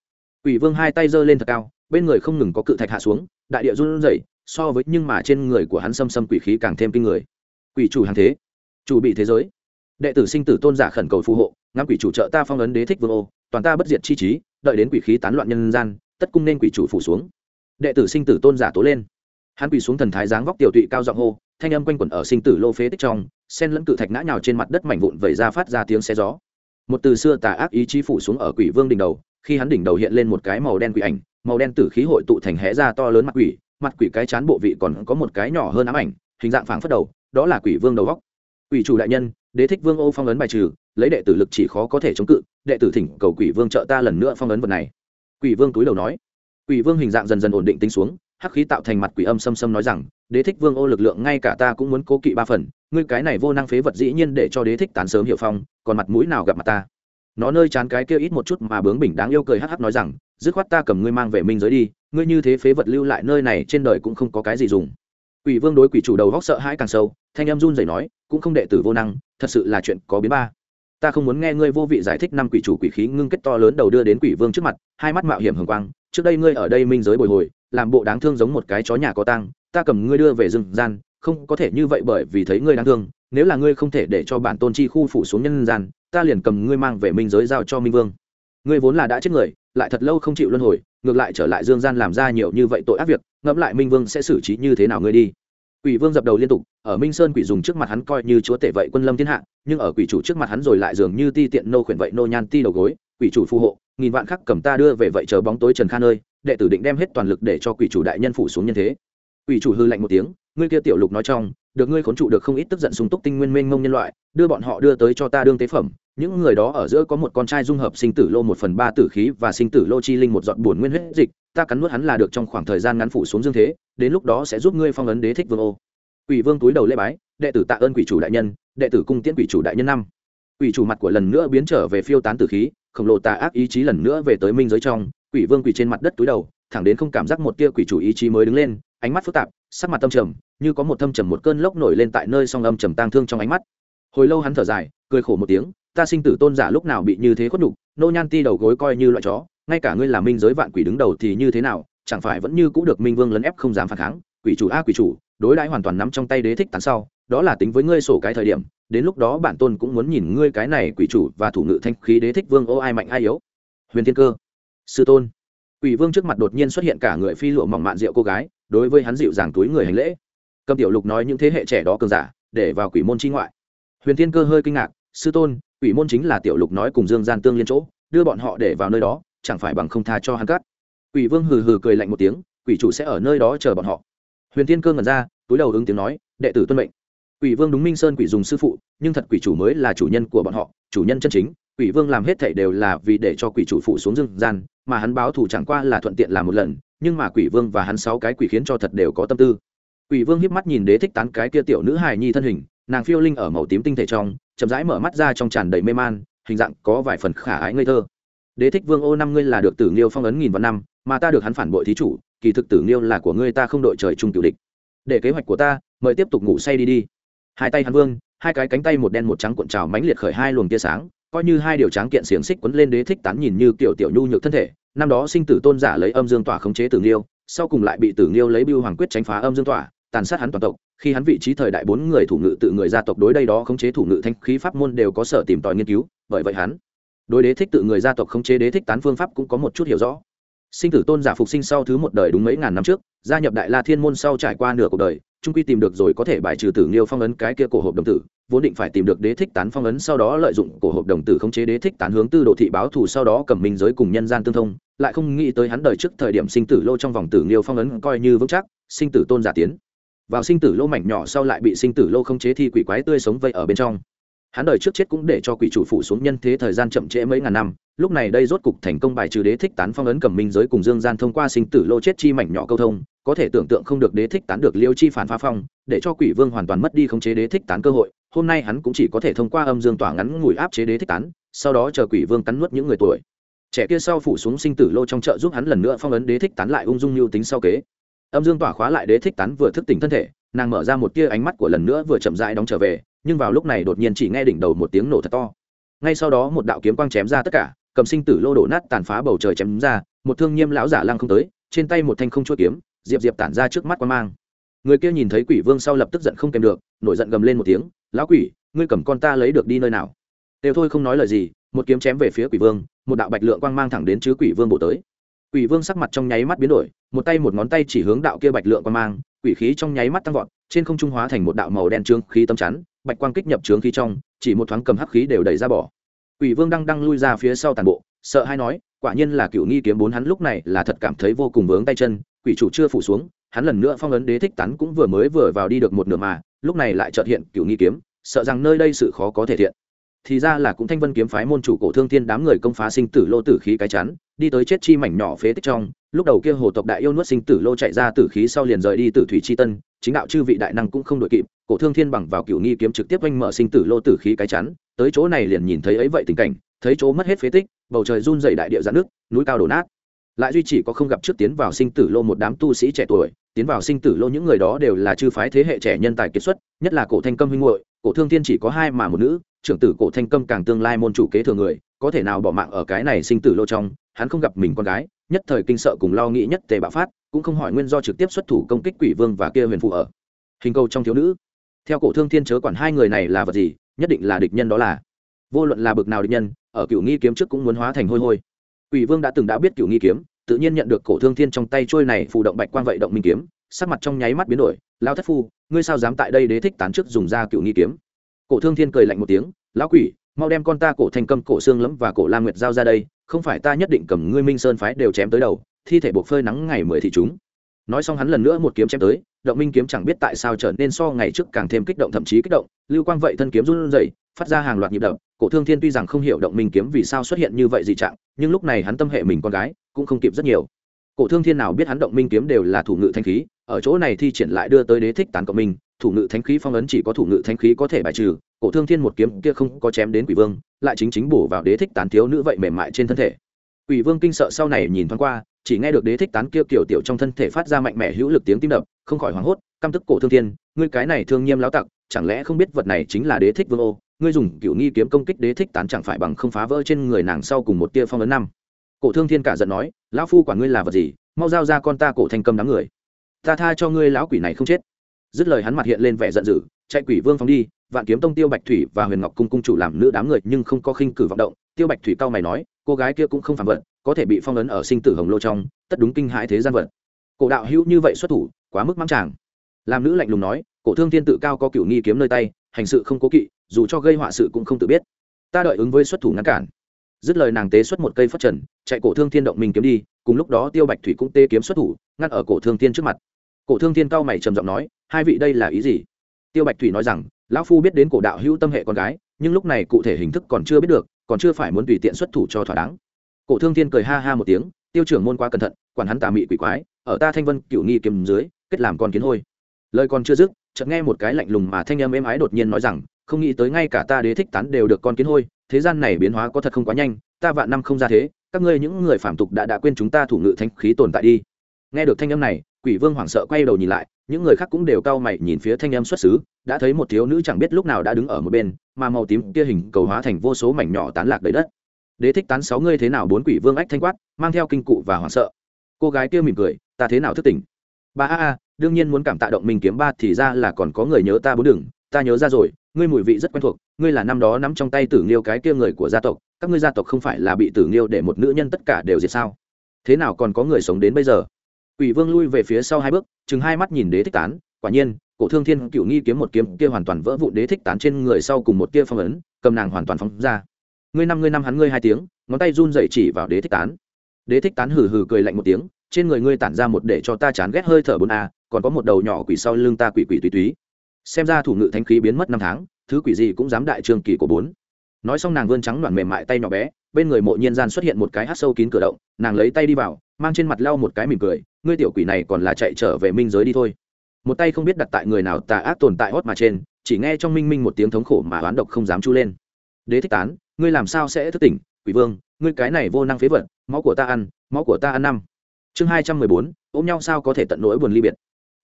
quỷ vương hai tay giơ lên thật cao, bên người không ngừng có cự thạch hạ xuống, đại địa run rẩy, so với nhưng mà trên người của hắn xâm xâm quỷ khí càng thêm kinh người. Quỷ chủ hàng thế, chủ bị thế giới. Đệ tử sinh tử tôn giả khẩn cầu phù hộ, ngắm quỷ chủ trợ ta phong ấn đế thích vương ô, toàn ta bất diệt chi trí, đợi đến quỷ khí tán loạn nhân gian, tất cung nên quỷ chủ phủ xuống. Đệ tử sinh tử tôn giả tố lên. Hắn quỳ xuống thần thái dáng vóc tiểu tụy cao giọng hô, thanh âm quanh quẩn ở sinh tử lô phế tích trong sen lẫn cự thạch ngã nhào trên mặt đất mảnh vụn vẩy ra phát ra tiếng xé gió. Một từ xưa tà ác ý chí phủ xuống ở quỷ vương đỉnh đầu khi hắn đỉnh đầu hiện lên một cái màu đen quỷ ảnh, màu đen tử khí hội tụ thành hé ra to lớn mặt quỷ mặt quỷ cái chán bộ vị còn có một cái nhỏ hơn ám ảnh, hình dạng phảng phất đầu, đó là quỷ vương đầu góc. Quỷ chủ đại nhân, đế thích vương ô phong ấn bài trừ, lấy đệ tử lực chỉ khó có thể chống cự, đệ tử thỉnh cầu quỷ vương trợ ta lần nữa phong ấn vật này. Quỷ vương túi đầu nói. Quỷ vương hình dạng dần dần ổn định tính xuống, hắc khí tạo thành mặt quỷ âm xâm xâm nói rằng, đế thích vương ô lực lượng ngay cả ta cũng muốn cố kỵ ba phần, ngươi cái này vô năng phế vật dĩ nhiên để cho đế thích tán sớm hiệu phong, còn mặt mũi nào gặp mặt ta? Nó nơi chán cái kia ít một chút mà bướng bỉnh đáng yêu cười hắc hắc nói rằng, dứt khoát ta cầm ngươi mang về minh giới đi, ngươi như thế phế vật lưu lại nơi này trên đời cũng không có cái gì dùng. Quỷ vương đối quỷ chủ đầu góc sợ hãi càng sâu, thanh em run rẩy nói, cũng không đệ tử vô năng, thật sự là chuyện có biến ba. Ta không muốn nghe ngươi vô vị giải thích năm quỷ chủ quỷ khí ngưng kết to lớn đầu đưa đến quỷ vương trước mặt, hai mắt mạo hiểm hồng quang, trước đây ngươi ở đây minh giới bồi hồi, làm bộ đáng thương giống một cái chó nhà có tang, ta cầm ngươi đưa về rừng gian, không có thể như vậy bởi vì thấy ngươi đáng thương, nếu là ngươi không thể để cho bản tôn chi khu phủ xuống nhân gian ta liền cầm ngươi mang về minh giới giao cho minh vương. Ngươi vốn là đã chết người, lại thật lâu không chịu luân hồi, ngược lại trở lại dương gian làm ra nhiều như vậy tội ác việc, ngẫm lại minh vương sẽ xử trí như thế nào ngươi đi. Quỷ vương dập đầu liên tục, ở minh sơn quỷ dùng trước mặt hắn coi như chúa tể vậy quân lâm thiên hạ, nhưng ở quỷ chủ trước mặt hắn rồi lại dường như ti tiện nô khuyển vậy nô nhan ti đầu gối, quỷ chủ phù hộ, nghìn vạn khắc cầm ta đưa về vậy chờ bóng tối trần khan ơi đệ tử định đem hết toàn lực để cho quỷ chủ đại nhân phủ xuống nhân thế. Quỷ chủ hư lạnh một tiếng ngươi kia tiểu lục nói trong, được ngươi khốn trụ được không ít tức giận sung túc tinh nguyên mênh mông nhân loại, đưa bọn họ đưa tới cho ta đương tế phẩm. Những người đó ở giữa có một con trai dung hợp sinh tử lô một phần ba tử khí và sinh tử lô chi linh một giọt buồn nguyên huyết dịch, ta cắn nuốt hắn là được trong khoảng thời gian ngắn phủ xuống dương thế, đến lúc đó sẽ giúp ngươi phong ấn đế thích vương ô. Quỷ vương túi đầu lễ bái, đệ tử tạ ơn quỷ chủ đại nhân, đệ tử cung tiễn quỷ chủ đại nhân năm. Quỷ chủ mặt của lần nữa biến trở về phiêu tán tử khí, khổng lồ tà ác ý chí lần nữa về tới minh giới trong, quỷ vương quỷ trên mặt đất túi đầu thẳng đến không cảm giác một tia quỷ chủ ý chí mới đứng lên, ánh mắt phức tạp, sắc mặt tâm trầm, như có một thâm trầm một cơn lốc nổi lên tại nơi song âm trầm tang thương trong ánh mắt. Hồi lâu hắn thở dài, cười khổ một tiếng, ta sinh tử tôn giả lúc nào bị như thế khuất nhục, nô nhan ti đầu gối coi như loại chó, ngay cả ngươi là minh giới vạn quỷ đứng đầu thì như thế nào, chẳng phải vẫn như cũ được minh vương lấn ép không dám phản kháng, quỷ chủ a quỷ chủ, đối đãi hoàn toàn nắm trong tay đế thích tán sau, đó là tính với ngươi sổ cái thời điểm, đến lúc đó bản tôn cũng muốn nhìn ngươi cái này quỷ chủ và thủ ngự thanh khí đế thích vương ô ai mạnh ai yếu. Huyền thiên cơ. Sư tôn quỷ vương trước mặt đột nhiên xuất hiện cả người phi lụa mỏng mạn rượu cô gái, đối với hắn dịu dàng túi người hành lễ. Cầm tiểu lục nói những thế hệ trẻ đó cường giả, để vào quỷ môn chi ngoại. Huyền thiên cơ hơi kinh ngạc, sư tôn, quỷ môn chính là tiểu lục nói cùng dương gian tương liên chỗ, đưa bọn họ để vào nơi đó, chẳng phải bằng không tha cho hắn cắt? Quỷ vương hừ hừ cười lạnh một tiếng, quỷ chủ sẽ ở nơi đó chờ bọn họ. Huyền thiên cơ ngẩn ra, túi đầu ứng tiếng nói, đệ tử tuân mệnh. Quỷ vương đúng minh sơn quỷ dùng sư phụ, nhưng thật quỷ chủ mới là chủ nhân của bọn họ, chủ nhân chân chính. Quỷ vương làm hết thảy đều là vì để cho quỷ chủ phụ xuống dương gian mà hắn báo thủ chẳng qua là thuận tiện làm một lần, nhưng mà quỷ vương và hắn sáu cái quỷ khiến cho thật đều có tâm tư. Quỷ vương hiếp mắt nhìn đế thích tán cái kia tiểu nữ hài nhi thân hình, nàng phiêu linh ở màu tím tinh thể trong, chậm rãi mở mắt ra trong tràn đầy mê man, hình dạng có vài phần khả ái ngây thơ. Đế thích vương ô năm ngươi là được tử nghiêu phong ấn nghìn vạn năm, mà ta được hắn phản bội thí chủ, kỳ thực tử nghiêu là của ngươi ta không đội trời chung tiểu địch. Để kế hoạch của ta, mời tiếp tục ngủ say đi đi. Hai tay hắn vương, hai cái cánh tay một đen một trắng cuộn trào mãnh liệt khởi hai luồng tia sáng, coi như hai điều tráng kiện xiềng xích quấn lên đế thích tán nhìn như tiểu tiểu nhu nhược thân thể năm đó sinh tử tôn giả lấy âm dương tỏa khống chế tử nghiêu, sau cùng lại bị tử nghiêu lấy bưu hoàng quyết tránh phá âm dương tỏa, tàn sát hắn toàn tộc. Khi hắn vị trí thời đại bốn người thủ ngự tự người gia tộc đối đây đó khống chế thủ ngự thanh khí pháp môn đều có sở tìm tòi nghiên cứu, bởi vậy hắn đối đế thích tự người gia tộc khống chế đế thích tán phương pháp cũng có một chút hiểu rõ. Sinh tử tôn giả phục sinh sau thứ một đời đúng mấy ngàn năm trước, gia nhập đại la thiên môn sau trải qua nửa cuộc đời trung quy tìm được rồi có thể bài trừ tử nghiêu phong ấn cái kia cổ hộp đồng tử, vốn định phải tìm được đế thích tán phong ấn sau đó lợi dụng cổ hộp đồng tử khống chế đế thích tán hướng tư đồ thị báo thù sau đó cầm minh giới cùng nhân gian tương thông, lại không nghĩ tới hắn đời trước thời điểm sinh tử lô trong vòng tử nghiêu phong ấn coi như vững chắc, sinh tử tôn giả tiến. Vào sinh tử lô mảnh nhỏ sau lại bị sinh tử lô khống chế thi quỷ quái tươi sống vây ở bên trong hắn đời trước chết cũng để cho quỷ chủ phủ xuống nhân thế thời gian chậm trễ mấy ngàn năm, lúc này đây rốt cục thành công bài trừ đế thích tán phong ấn cầm minh giới cùng dương gian thông qua sinh tử lô chết chi mảnh nhỏ câu thông, có thể tưởng tượng không được đế thích tán được liêu chi phản phá phong, để cho quỷ vương hoàn toàn mất đi khống chế đế thích tán cơ hội. Hôm nay hắn cũng chỉ có thể thông qua âm dương tỏa ngắn ngủi áp chế đế thích tán, sau đó chờ quỷ vương cắn nuốt những người tuổi. Trẻ kia sau phủ xuống sinh tử lô trong chợ giúp hắn lần nữa phong ấn đế thích tán lại ung dung lưu tính sau kế. Âm dương tỏa khóa lại đế thích tán vừa thức tỉnh thân thể, nàng mở ra một tia ánh mắt của lần nữa vừa chậm rãi đóng trở về nhưng vào lúc này đột nhiên chỉ nghe đỉnh đầu một tiếng nổ thật to. Ngay sau đó một đạo kiếm quang chém ra tất cả, cầm sinh tử lô đổ nát tàn phá bầu trời chém ra, một thương nghiêm lão giả lăng không tới, trên tay một thanh không chua kiếm, diệp diệp tản ra trước mắt quan mang. Người kia nhìn thấy quỷ vương sau lập tức giận không kèm được, nổi giận gầm lên một tiếng, lão quỷ, ngươi cầm con ta lấy được đi nơi nào? Đều thôi không nói lời gì. Một kiếm chém về phía quỷ vương, một đạo bạch lượng quang mang thẳng đến chứ quỷ vương bổ tới. Quỷ vương sắc mặt trong nháy mắt biến đổi, một tay một ngón tay chỉ hướng đạo kia bạch lượng quang mang, quỷ khí trong nháy mắt tăng vọt, trên không trung hóa thành một đạo màu đen trương khí tâm chắn bạch quang kích nhập trướng khí trong, chỉ một thoáng cầm hắc khí đều đẩy ra bỏ. Quỷ vương đang đang lui ra phía sau tàn bộ, sợ hay nói, quả nhiên là cựu nghi kiếm bốn hắn lúc này là thật cảm thấy vô cùng vướng tay chân, quỷ chủ chưa phủ xuống, hắn lần nữa phong ấn đế thích tán cũng vừa mới vừa vào đi được một nửa mà, lúc này lại trợt hiện cựu nghi kiếm, sợ rằng nơi đây sự khó có thể thiện. Thì ra là cũng thanh vân kiếm phái môn chủ cổ thương thiên đám người công phá sinh tử lô tử khí cái chắn đi tới chết chi mảnh nhỏ phế tích trong lúc đầu kia hồ tộc đại yêu nuốt sinh tử lô chạy ra tử khí sau liền rời đi tử thủy chi tân, chính đạo chư vị đại năng cũng không đội kịp, cổ thương thiên bằng vào cựu nghi kiếm trực tiếp oanh mở sinh tử lô tử khí cái chắn, tới chỗ này liền nhìn thấy ấy vậy tình cảnh, thấy chỗ mất hết phế tích, bầu trời run dày đại địa giãn nước núi cao đổ nát. Lại duy chỉ có không gặp trước tiến vào sinh tử lô một đám tu sĩ trẻ tuổi, tiến vào sinh tử lô những người đó đều là chư phái thế hệ trẻ nhân tài kiệt xuất, nhất là cổ thanh câm huynh hội cổ thương thiên chỉ có hai mà một nữ, trưởng tử cổ thanh câm càng tương lai môn chủ kế thừa người, có thể nào bỏ mạng ở cái này sinh tử lô trong hắn không gặp mình con gái, nhất thời kinh sợ cùng lo nghĩ nhất tề bạo phát, cũng không hỏi nguyên do trực tiếp xuất thủ công kích quỷ vương và kia huyền phụ ở. Hình cầu trong thiếu nữ. Theo cổ thương thiên chớ quản hai người này là vật gì, nhất định là địch nhân đó là. Vô luận là bực nào địch nhân, ở cựu nghi kiếm trước cũng muốn hóa thành hôi hôi. Quỷ vương đã từng đã biết cựu nghi kiếm, tự nhiên nhận được cổ thương thiên trong tay trôi này phụ động bạch quang vậy động minh kiếm, sắc mặt trong nháy mắt biến đổi lao thất phu, ngươi sao dám tại đây đế thích tán trước dùng ra cựu nghi kiếm? Cổ thương thiên cười lạnh một tiếng, lão quỷ, mau đem con ta cổ thành cầm cổ xương lẫm và cổ la nguyệt giao ra đây không phải ta nhất định cầm ngươi minh sơn phái đều chém tới đầu, thi thể buộc phơi nắng ngày mười thị chúng. Nói xong hắn lần nữa một kiếm chém tới, động minh kiếm chẳng biết tại sao trở nên so ngày trước càng thêm kích động thậm chí kích động, lưu quang vậy thân kiếm run rẩy, phát ra hàng loạt nhịp đập, cổ thương thiên tuy rằng không hiểu động minh kiếm vì sao xuất hiện như vậy dị trạng, nhưng lúc này hắn tâm hệ mình con gái, cũng không kịp rất nhiều. Cổ thương thiên nào biết hắn động minh kiếm đều là thủ ngự thanh khí, ở chỗ này thi triển lại đưa tới đế thích tán cộng minh thủ ngự thánh khí phong ấn chỉ có thủ ngự thánh khí có thể bài trừ, cổ thương thiên một kiếm kia không có chém đến quỷ vương, lại chính chính bổ vào đế thích tán thiếu nữ vậy mềm mại trên thân thể. Quỷ vương kinh sợ sau này nhìn thoáng qua, chỉ nghe được đế thích tán kia kiểu tiểu trong thân thể phát ra mạnh mẽ hữu lực tiếng tim đập, không khỏi hoảng hốt, căm tức cổ thương thiên, ngươi cái này thương nghiêm láo tặc, chẳng lẽ không biết vật này chính là đế thích vương ô, ngươi dùng cựu nghi kiếm công kích đế thích tán chẳng phải bằng không phá vỡ trên người nàng sau cùng một tia phong ấn năm. Cổ thương thiên cả giận nói, lão phu quả ngươi là vật gì, mau giao ra con ta cổ thành cầm đám người. Ta tha cho ngươi lão quỷ này không chết dứt lời hắn mặt hiện lên vẻ giận dữ, chạy quỷ vương phóng đi, vạn kiếm tông, tiêu bạch thủy và huyền ngọc cung cung chủ làm nữ đám người nhưng không có khinh cử vọng động. Tiêu bạch thủy cao mày nói, cô gái kia cũng không phản vận có thể bị phong ấn ở sinh tử hồng lô trong, tất đúng kinh hãi thế gian vật. Cổ đạo hữu như vậy xuất thủ, quá mức mắng chàng làm nữ lạnh lùng nói, cổ thương thiên tự cao có cửu nghi kiếm nơi tay, hành sự không cố kỵ, dù cho gây họa sự cũng không tự biết. Ta đợi ứng với xuất thủ ngăn cản. Dứt lời nàng tế xuất một cây phất trần, chạy cổ thương thiên động mình kiếm đi, cùng lúc đó tiêu bạch thủy cũng tê kiếm xuất thủ, ngăn ở cổ thương thiên trước mặt. Cổ thương thiên cao mày trầm giọng nói hai vị đây là ý gì? Tiêu bạch thủy nói rằng, lão phu biết đến cổ đạo hữu tâm hệ con gái, nhưng lúc này cụ thể hình thức còn chưa biết được, còn chưa phải muốn tùy tiện xuất thủ cho thỏa đáng. Cổ thương thiên cười ha ha một tiếng, tiêu trưởng môn quá cẩn thận, quản hắn tà mị quỷ quái, ở ta thanh vân cựu nghi kiếm dưới, kết làm con kiến hôi. Lời còn chưa dứt, chợt nghe một cái lạnh lùng mà thanh âm êm ái đột nhiên nói rằng, không nghĩ tới ngay cả ta đế thích tán đều được con kiến hôi, thế gian này biến hóa có thật không quá nhanh, ta vạn năm không ra thế, các ngươi những người phạm tục đã đã quên chúng ta thủ ngự thanh khí tồn tại đi. Nghe được thanh âm này quỷ vương hoảng sợ quay đầu nhìn lại, những người khác cũng đều cau mày nhìn phía thanh em xuất xứ, đã thấy một thiếu nữ chẳng biết lúc nào đã đứng ở một bên, mà màu tím kia hình cầu hóa thành vô số mảnh nhỏ tán lạc đầy đất. Đế thích tán sáu ngươi thế nào bốn quỷ vương ách thanh quát, mang theo kinh cụ và hoảng sợ. Cô gái kia mỉm cười, ta thế nào thức tỉnh? Ba a a, đương nhiên muốn cảm tạ động minh kiếm ba thì ra là còn có người nhớ ta bốn đừng, ta nhớ ra rồi, ngươi mùi vị rất quen thuộc, ngươi là năm đó nắm trong tay tử nghiêu cái kia người của gia tộc, các ngươi gia tộc không phải là bị tử nghiêu để một nữ nhân tất cả đều diệt sao? Thế nào còn có người sống đến bây giờ? Quỷ Vương lui về phía sau hai bước, chừng hai mắt nhìn Đế Thích Tán, quả nhiên, Cổ Thương Thiên Cửu Nghi kiếm một kiếm kia hoàn toàn vỡ vụn Đế Thích Tán trên người sau cùng một tia phong ấn, cầm nàng hoàn toàn phóng ra. Ngươi năm ngươi năm hắn ngươi hai tiếng, ngón tay run rẩy chỉ vào Đế Thích Tán. Đế Thích Tán hừ hừ cười lạnh một tiếng, trên người ngươi tản ra một để cho ta chán ghét hơi thở bốn a, còn có một đầu nhỏ quỷ sau lưng ta quỷ quỷ tùy túy. Xem ra thủ ngự thánh khí biến mất năm tháng, thứ quỷ gì cũng dám đại trường kỳ của bốn. Nói xong nàng vươn trắng đoạn mềm mại tay nhỏ bé, bên người mộ nhiên gian xuất hiện một cái hắc sâu kín cửa động, nàng lấy tay đi vào, mang trên mặt lau một cái mỉm cười, ngươi tiểu quỷ này còn là chạy trở về minh giới đi thôi. Một tay không biết đặt tại người nào tà ác tồn tại hót mà trên chỉ nghe trong minh minh một tiếng thống khổ mà oán độc không dám chu lên. Đế thích tán ngươi làm sao sẽ thức tỉnh? Quỷ vương ngươi cái này vô năng phế vật máu của ta ăn máu của ta ăn năm. Chương hai trăm mười bốn ôm nhau sao có thể tận nỗi buồn ly biệt.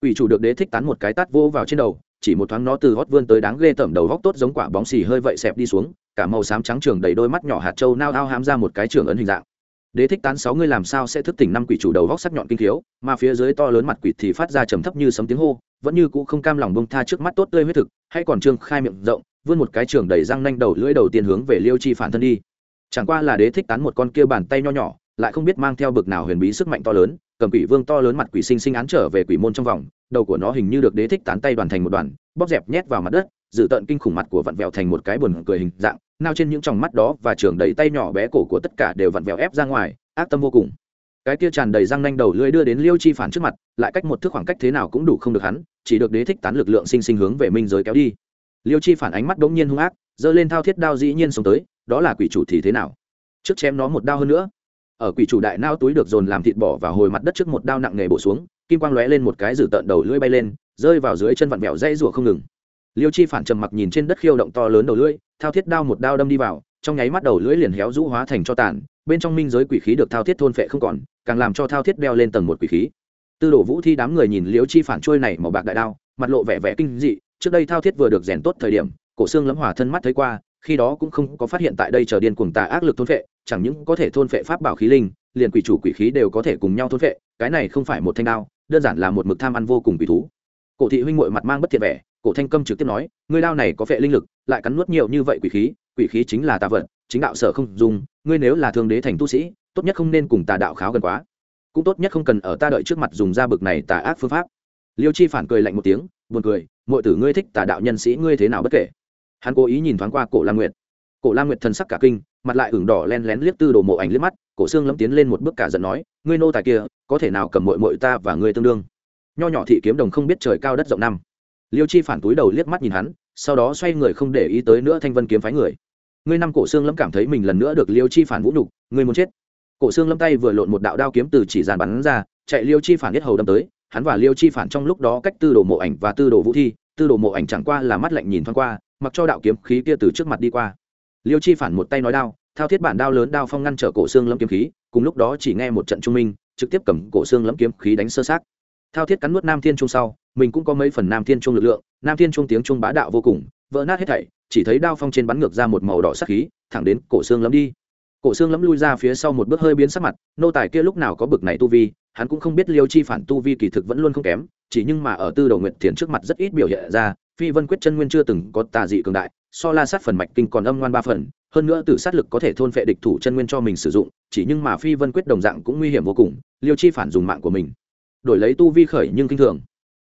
Quỷ chủ được đế thích tán một cái tát vô vào trên đầu chỉ một thoáng nó từ hót vươn tới đáng ghê tởm đầu góc tốt giống quả bóng xì hơi vậy xẹp đi xuống cả màu xám trắng trường đầy đôi mắt nhỏ hạt trâu nao ao hám ra một cái trường ấn hình dạng đế thích tán sáu ngươi làm sao sẽ thức tỉnh năm quỷ chủ đầu vóc sắc nhọn kinh thiếu mà phía dưới to lớn mặt quỷ thì phát ra trầm thấp như sấm tiếng hô, vẫn như cũ không cam lòng bông tha trước mắt tốt tươi huyết thực hay còn trương khai miệng rộng, vươn một cái trường đầy răng nanh đầu lưỡi đầu tiên hướng về liêu chi phản thân đi. Chẳng qua là đế thích tán một con kia bàn tay nho nhỏ, lại không biết mang theo bực nào huyền bí sức mạnh to lớn, cầm quỷ vương to lớn mặt quỷ sinh sinh án trở về quỷ môn trong vòng, đầu của nó hình như được đế thích tán tay đoàn thành một đoàn, bóp dẹp nhét vào mặt đất dự tận kinh khủng mặt của vặn vẹo thành một cái buồn cười hình dạng, nao trên những tròng mắt đó và trường đầy tay nhỏ bé cổ của tất cả đều vặn vẹo ép ra ngoài, ác tâm vô cùng. Cái kia tràn đầy răng nanh đầu lưỡi đưa đến liêu chi phản trước mặt, lại cách một thước khoảng cách thế nào cũng đủ không được hắn, chỉ được đế thích tán lực lượng sinh sinh hướng về minh giới kéo đi. Liêu chi phản ánh mắt đống nhiên hung ác, giơ lên thao thiết đao dĩ nhiên sống tới, đó là quỷ chủ thì thế nào? Trước chém nó một đao hơn nữa. Ở quỷ chủ đại nao túi được dồn làm thịt bỏ và hồi mặt đất trước một đao nặng nề bổ xuống, kim quang lóe lên một cái dự tợn đầu lưỡi bay lên, rơi vào dưới chân vặn vẹo dây rủa không ngừng liêu chi phản trầm mặc nhìn trên đất khiêu động to lớn đầu lưỡi, thao thiết đao một đao đâm đi vào, trong nháy mắt đầu lưỡi liền héo rũ hóa thành cho tàn, bên trong minh giới quỷ khí được thao thiết thôn phệ không còn, càng làm cho thao thiết đeo lên tầng một quỷ khí. Tư đồ vũ thi đám người nhìn liêu chi phản trôi này màu bạc đại đao, mặt lộ vẻ vẻ kinh dị, trước đây thao thiết vừa được rèn tốt thời điểm, cổ xương lẫm hỏa thân mắt thấy qua, khi đó cũng không có phát hiện tại đây trở điên cuồng tà ác lực thôn phệ, chẳng những có thể thôn phệ pháp bảo khí linh, liền quỷ chủ quỷ khí đều có thể cùng nhau thôn phệ, cái này không phải một thanh đao, đơn giản là một mực tham ăn vô cùng quỷ thú. Cổ thị huynh muội mặt mang bất thiện vẻ cổ thanh câm trực tiếp nói, ngươi đao này có vệ linh lực, lại cắn nuốt nhiều như vậy quỷ khí quỷ khí chính là tà vật, chính đạo sở không dùng, ngươi nếu là thương đế thành tu sĩ, tốt nhất không nên cùng tà đạo kháo gần quá. Cũng tốt nhất không cần ở ta đợi trước mặt dùng ra bực này tà ác phương pháp. Liêu chi phản cười lạnh một tiếng, buồn cười mọi tử ngươi thích tà đạo nhân sĩ ngươi thế nào bất kể? Hắn cố ý nhìn thoáng qua cổ lam nguyệt. Cổ lam nguyệt thần sắc cả kinh, mặt lại ửng đỏ len lén liếc tư đồ mộ ảnh liếc mắt, cổ xương lâm tiến lên một bước cả giận nói, ngươi nô tài kia, có thể nào cầm mội mội ta và ngươi tương đương? Nho nhỏ thị kiếm đồng không biết trời cao đất rộng năm liêu chi phản túi đầu liếc mắt nhìn hắn, sau đó xoay người không để ý tới nữa thanh vân kiếm phái người. Ngươi năm cổ xương lâm cảm thấy mình lần nữa được liêu chi phản vũ nhục, ngươi muốn chết. Cổ xương lâm tay vừa lộn một đạo đao kiếm từ chỉ dàn bắn ra, chạy liêu chi phản biết hầu đâm tới, hắn và liêu chi phản trong lúc đó cách tư đồ mộ ảnh và tư đồ vũ thi, tư đồ mộ ảnh chẳng qua là mắt lạnh nhìn thoáng qua, mặc cho đạo kiếm khí kia từ trước mặt đi qua. Liêu chi phản một tay nói đao, thao thiết bản đao lớn đao phong ngăn trở cổ xương lâm kiếm khí, cùng lúc đó chỉ nghe một trận trung minh, trực tiếp cầm cổ xương lâm kiếm khí đánh sơ sát. Thao thiết cắn nuốt nam thiên trung sau mình cũng có mấy phần nam thiên trung lực lượng, nam thiên trung tiếng trung bá đạo vô cùng, vỡ nát hết thảy, chỉ thấy đao phong trên bắn ngược ra một màu đỏ sắc khí, thẳng đến cổ xương lấm đi. Cổ xương lấm lui ra phía sau một bước hơi biến sắc mặt, nô tài kia lúc nào có bực này tu vi, hắn cũng không biết liêu chi phản tu vi kỳ thực vẫn luôn không kém, chỉ nhưng mà ở tư đầu nguyện thiền trước mặt rất ít biểu hiện ra, phi vân quyết chân nguyên chưa từng có tà dị cường đại, so la sát phần mạch kinh còn âm ngoan ba phần, hơn nữa tử sát lực có thể thôn phệ địch thủ chân nguyên cho mình sử dụng, chỉ nhưng mà phi vân quyết đồng dạng cũng nguy hiểm vô cùng, liêu chi phản dùng mạng của mình, đổi lấy tu vi khởi nhưng kinh thường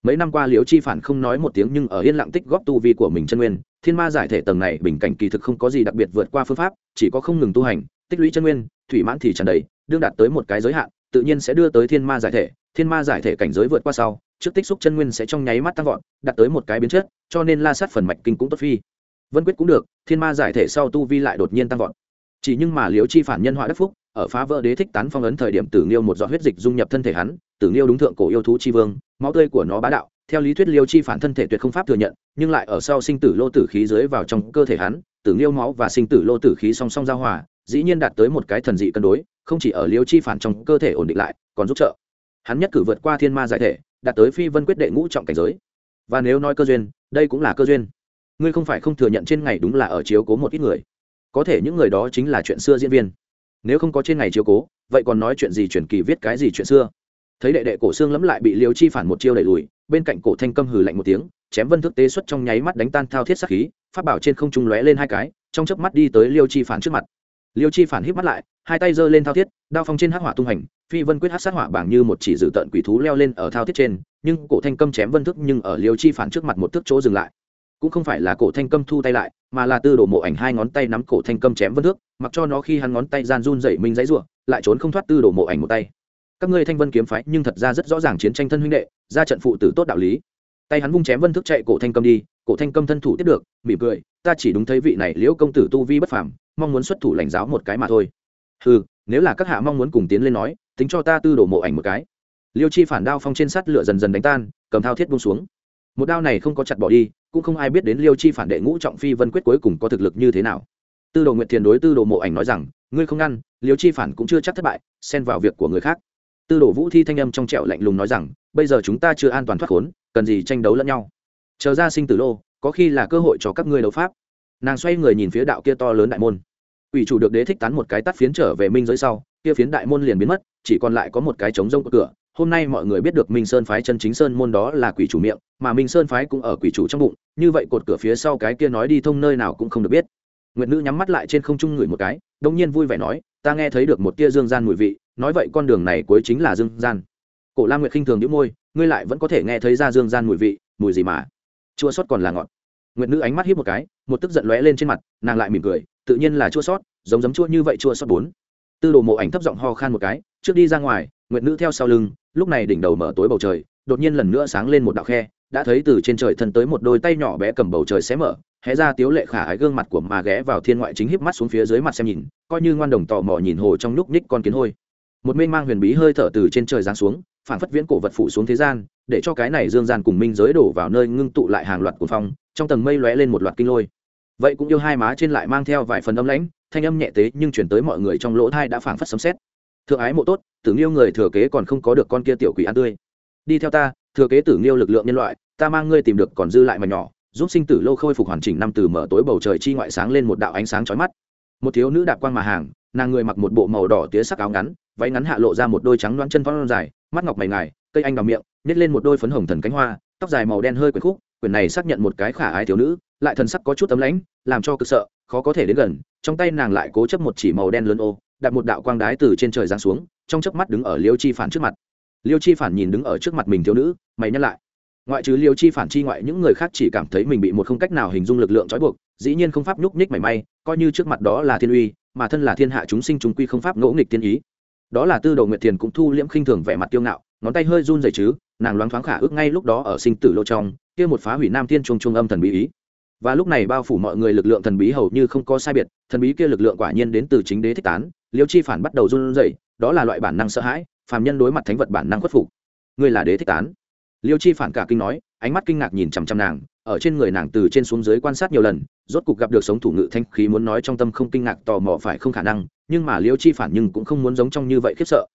mấy năm qua liễu chi phản không nói một tiếng nhưng ở yên lặng tích góp tu vi của mình chân nguyên, thiên ma giải thể tầng này bình cảnh kỳ thực không có gì đặc biệt vượt qua phương pháp, chỉ có không ngừng tu hành, tích lũy chân nguyên, thủy mãn thì tràn đầy, đương đạt tới một cái giới hạn, tự nhiên sẽ đưa tới thiên ma giải thể, thiên ma giải thể cảnh giới vượt qua sau, trước tích xúc chân nguyên sẽ trong nháy mắt tăng vọt, đạt tới một cái biến chất, cho nên la sát phần mạch kinh cũng tốt phi. Vân quyết cũng được, thiên ma giải thể sau tu vi lại đột nhiên tăng vọt. Chỉ nhưng mà liễu chi phản nhân họa đất phúc ở phá vỡ đế thích tán phong ấn thời điểm tử nghiêu một giọt huyết dịch dung nhập thân thể hắn, tử nghiêu đúng thượng cổ yêu thú chi vương, máu tươi của nó bá đạo, theo lý thuyết liêu chi phản thân thể tuyệt không pháp thừa nhận, nhưng lại ở sau sinh tử lô tử khí dưới vào trong cơ thể hắn, tử nghiêu máu và sinh tử lô tử khí song song giao hòa, dĩ nhiên đạt tới một cái thần dị cân đối, không chỉ ở liêu chi phản trong cơ thể ổn định lại, còn giúp trợ. Hắn nhất cử vượt qua thiên ma giải thể, đạt tới phi vân quyết đệ ngũ trọng cảnh giới. Và nếu nói cơ duyên, đây cũng là cơ duyên. Ngươi không phải không thừa nhận trên ngày đúng là ở chiếu cố một ít người. Có thể những người đó chính là chuyện xưa diễn viên nếu không có trên ngày chiếu cố, vậy còn nói chuyện gì truyền kỳ viết cái gì chuyện xưa? Thấy đệ đệ cổ xương lẫm lại bị liều chi phản một chiêu đẩy lùi, bên cạnh cổ thanh câm hừ lạnh một tiếng, chém vân thức tế xuất trong nháy mắt đánh tan thao thiết sắc khí phát bảo trên không trung lóe lên hai cái, trong chớp mắt đi tới liêu chi phản trước mặt. Liêu chi phản híp mắt lại, hai tay giơ lên thao thiết, đao phong trên hắc hỏa tung hành, phi vân quyết hát sát hỏa bảng như một chỉ dự tận quỷ thú leo lên ở thao thiết trên, nhưng cổ thanh câm chém vân thức nhưng ở liêu chi phản trước mặt một thước chỗ dừng lại. Cũng không phải là cổ thanh câm thu tay lại mà là tư đồ mộ ảnh hai ngón tay nắm cổ thanh cầm chém vân thước, mặc cho nó khi hắn ngón tay gian run dậy mình dãy ruộng lại trốn không thoát tư đồ mộ ảnh một tay. Các ngươi thanh vân kiếm phái nhưng thật ra rất rõ ràng chiến tranh thân huynh đệ, ra trận phụ tử tốt đạo lý. Tay hắn vung chém vân thức chạy cổ thanh cầm đi, cổ thanh cầm thân thủ tiếp được, mỉm cười, ta chỉ đúng thấy vị này liễu công tử tu vi bất phàm, mong muốn xuất thủ lãnh giáo một cái mà thôi. Ừ nếu là các hạ mong muốn cùng tiến lên nói, tính cho ta tư đổ mộ ảnh một cái. Liêu chi phản đao phong trên sắt lửa dần dần đánh tan, cầm thao thiết bung xuống. Một đao này không có chặt bỏ đi cũng không ai biết đến liêu chi phản đệ ngũ trọng phi vân quyết cuối cùng có thực lực như thế nào. Tư đồ nguyệt thiền đối tư đồ mộ ảnh nói rằng, ngươi không ngăn, liêu chi phản cũng chưa chắc thất bại, xen vào việc của người khác. Tư đồ vũ thi thanh âm trong trẹo lạnh lùng nói rằng, bây giờ chúng ta chưa an toàn thoát khốn, cần gì tranh đấu lẫn nhau? Chờ ra sinh tử lô, có khi là cơ hội cho các ngươi đấu pháp. Nàng xoay người nhìn phía đạo kia to lớn đại môn. Ủy chủ được đế thích tán một cái tắt phiến trở về minh giới sau, kia phiến đại môn liền biến mất, chỉ còn lại có một cái trống rông của cửa hôm nay mọi người biết được minh sơn phái chân chính sơn môn đó là quỷ chủ miệng, mà minh sơn phái cũng ở quỷ chủ trong bụng, như vậy cột cửa phía sau cái kia nói đi thông nơi nào cũng không được biết. Nguyệt nữ nhắm mắt lại trên không trung ngửi một cái đông nhiên vui vẻ nói, ta nghe thấy được một tia dương gian mùi vị, nói vậy con đường này cuối chính là dương gian. Cổ la nguyệt khinh thường đĩu môi, ngươi lại vẫn có thể nghe thấy ra dương gian mùi vị, mùi gì mà? Chua sót còn là ngọt. Nguyệt nữ ánh mắt hít một cái, một tức giận lóe lên trên mặt, nàng lại mỉm cười, tự nhiên là chua sót, giống giấm chua như vậy chua sót bốn tư đồ mộ ảnh thấp giọng ho khan một cái, trước đi ra ngoài, nguyệt nữ theo sau lưng, lúc này đỉnh đầu mở tối bầu trời, đột nhiên lần nữa sáng lên một đạo khe, đã thấy từ trên trời thân tới một đôi tay nhỏ bé cầm bầu trời xé mở, hé ra tiếu lệ khả ái gương mặt của mà ghé vào thiên ngoại chính híp mắt xuống phía dưới mặt xem nhìn, coi như ngoan đồng tò mò nhìn hồ trong lúc nhích con kiến hôi. Một mênh mang huyền bí hơi thở từ trên trời giáng xuống phản phất viễn cổ vật phụ xuống thế gian, để cho cái này dương gian cùng minh giới đổ vào nơi ngưng tụ lại hàng loạt cuồng phong, trong tầng mây lóe lên một loạt kinh lôi. Vậy cũng yêu hai má trên lại mang theo vài phần âm lãnh thanh âm nhẹ tế nhưng chuyển tới mọi người trong lỗ thai đã phảng phất sấm xét thượng ái mộ tốt, tử nghiêu người thừa kế còn không có được con kia tiểu quỷ ăn tươi. Đi theo ta, thừa kế tử nghiêu lực lượng nhân loại, ta mang ngươi tìm được còn dư lại mà nhỏ, giúp sinh tử lô khôi phục hoàn chỉnh năm từ mở tối bầu trời chi ngoại sáng lên một đạo ánh sáng chói mắt. Một thiếu nữ đạp quang mà hàng, nàng người mặc một bộ màu đỏ tía sắc áo ngắn, váy ngắn hạ lộ ra một đôi trắng loãng chân phong dài, mắt ngọc mày ngài, cây anh vào miệng, nhét lên một đôi phấn hồng thần cánh hoa, tóc dài màu đen hơi quyển khúc, quyển này xác nhận một cái khả ái thiếu nữ lại thần sắc có chút tấm lãnh, làm cho cực sợ, khó có thể đến gần. Trong tay nàng lại cố chấp một chỉ màu đen lớn ô, đặt một đạo quang đái từ trên trời giáng xuống, trong chớp mắt đứng ở liêu chi phản trước mặt. Liêu chi phản nhìn đứng ở trước mặt mình thiếu nữ, mày nhắc lại. Ngoại trừ liêu chi phản chi ngoại, những người khác chỉ cảm thấy mình bị một không cách nào hình dung lực lượng trói buộc, dĩ nhiên không pháp nhúc nhích mảy may, coi như trước mặt đó là thiên uy, mà thân là thiên hạ chúng sinh chúng quy không pháp ngỗ nghịch tiên ý. Đó là tư Đầu nguyệt thiền cũng thu liễm khinh thường vẻ mặt tiêu ngạo, ngón tay hơi run dày chứ, nàng loáng thoáng khả ước ngay lúc đó ở sinh tử lô trong, kia một phá hủy nam thiên trung trung âm thần bí ý và lúc này bao phủ mọi người lực lượng thần bí hầu như không có sai biệt, thần bí kia lực lượng quả nhiên đến từ chính đế thích tán, liêu chi phản bắt đầu run rẩy, đó là loại bản năng sợ hãi, phàm nhân đối mặt thánh vật bản năng khuất phục. Ngươi là đế thích tán. Liêu chi phản cả kinh nói, ánh mắt kinh ngạc nhìn chằm chằm nàng, ở trên người nàng từ trên xuống dưới quan sát nhiều lần, rốt cục gặp được sống thủ ngự thanh khí muốn nói trong tâm không kinh ngạc tò mò phải không khả năng, nhưng mà liêu chi phản nhưng cũng không muốn giống trong như vậy khiếp sợ.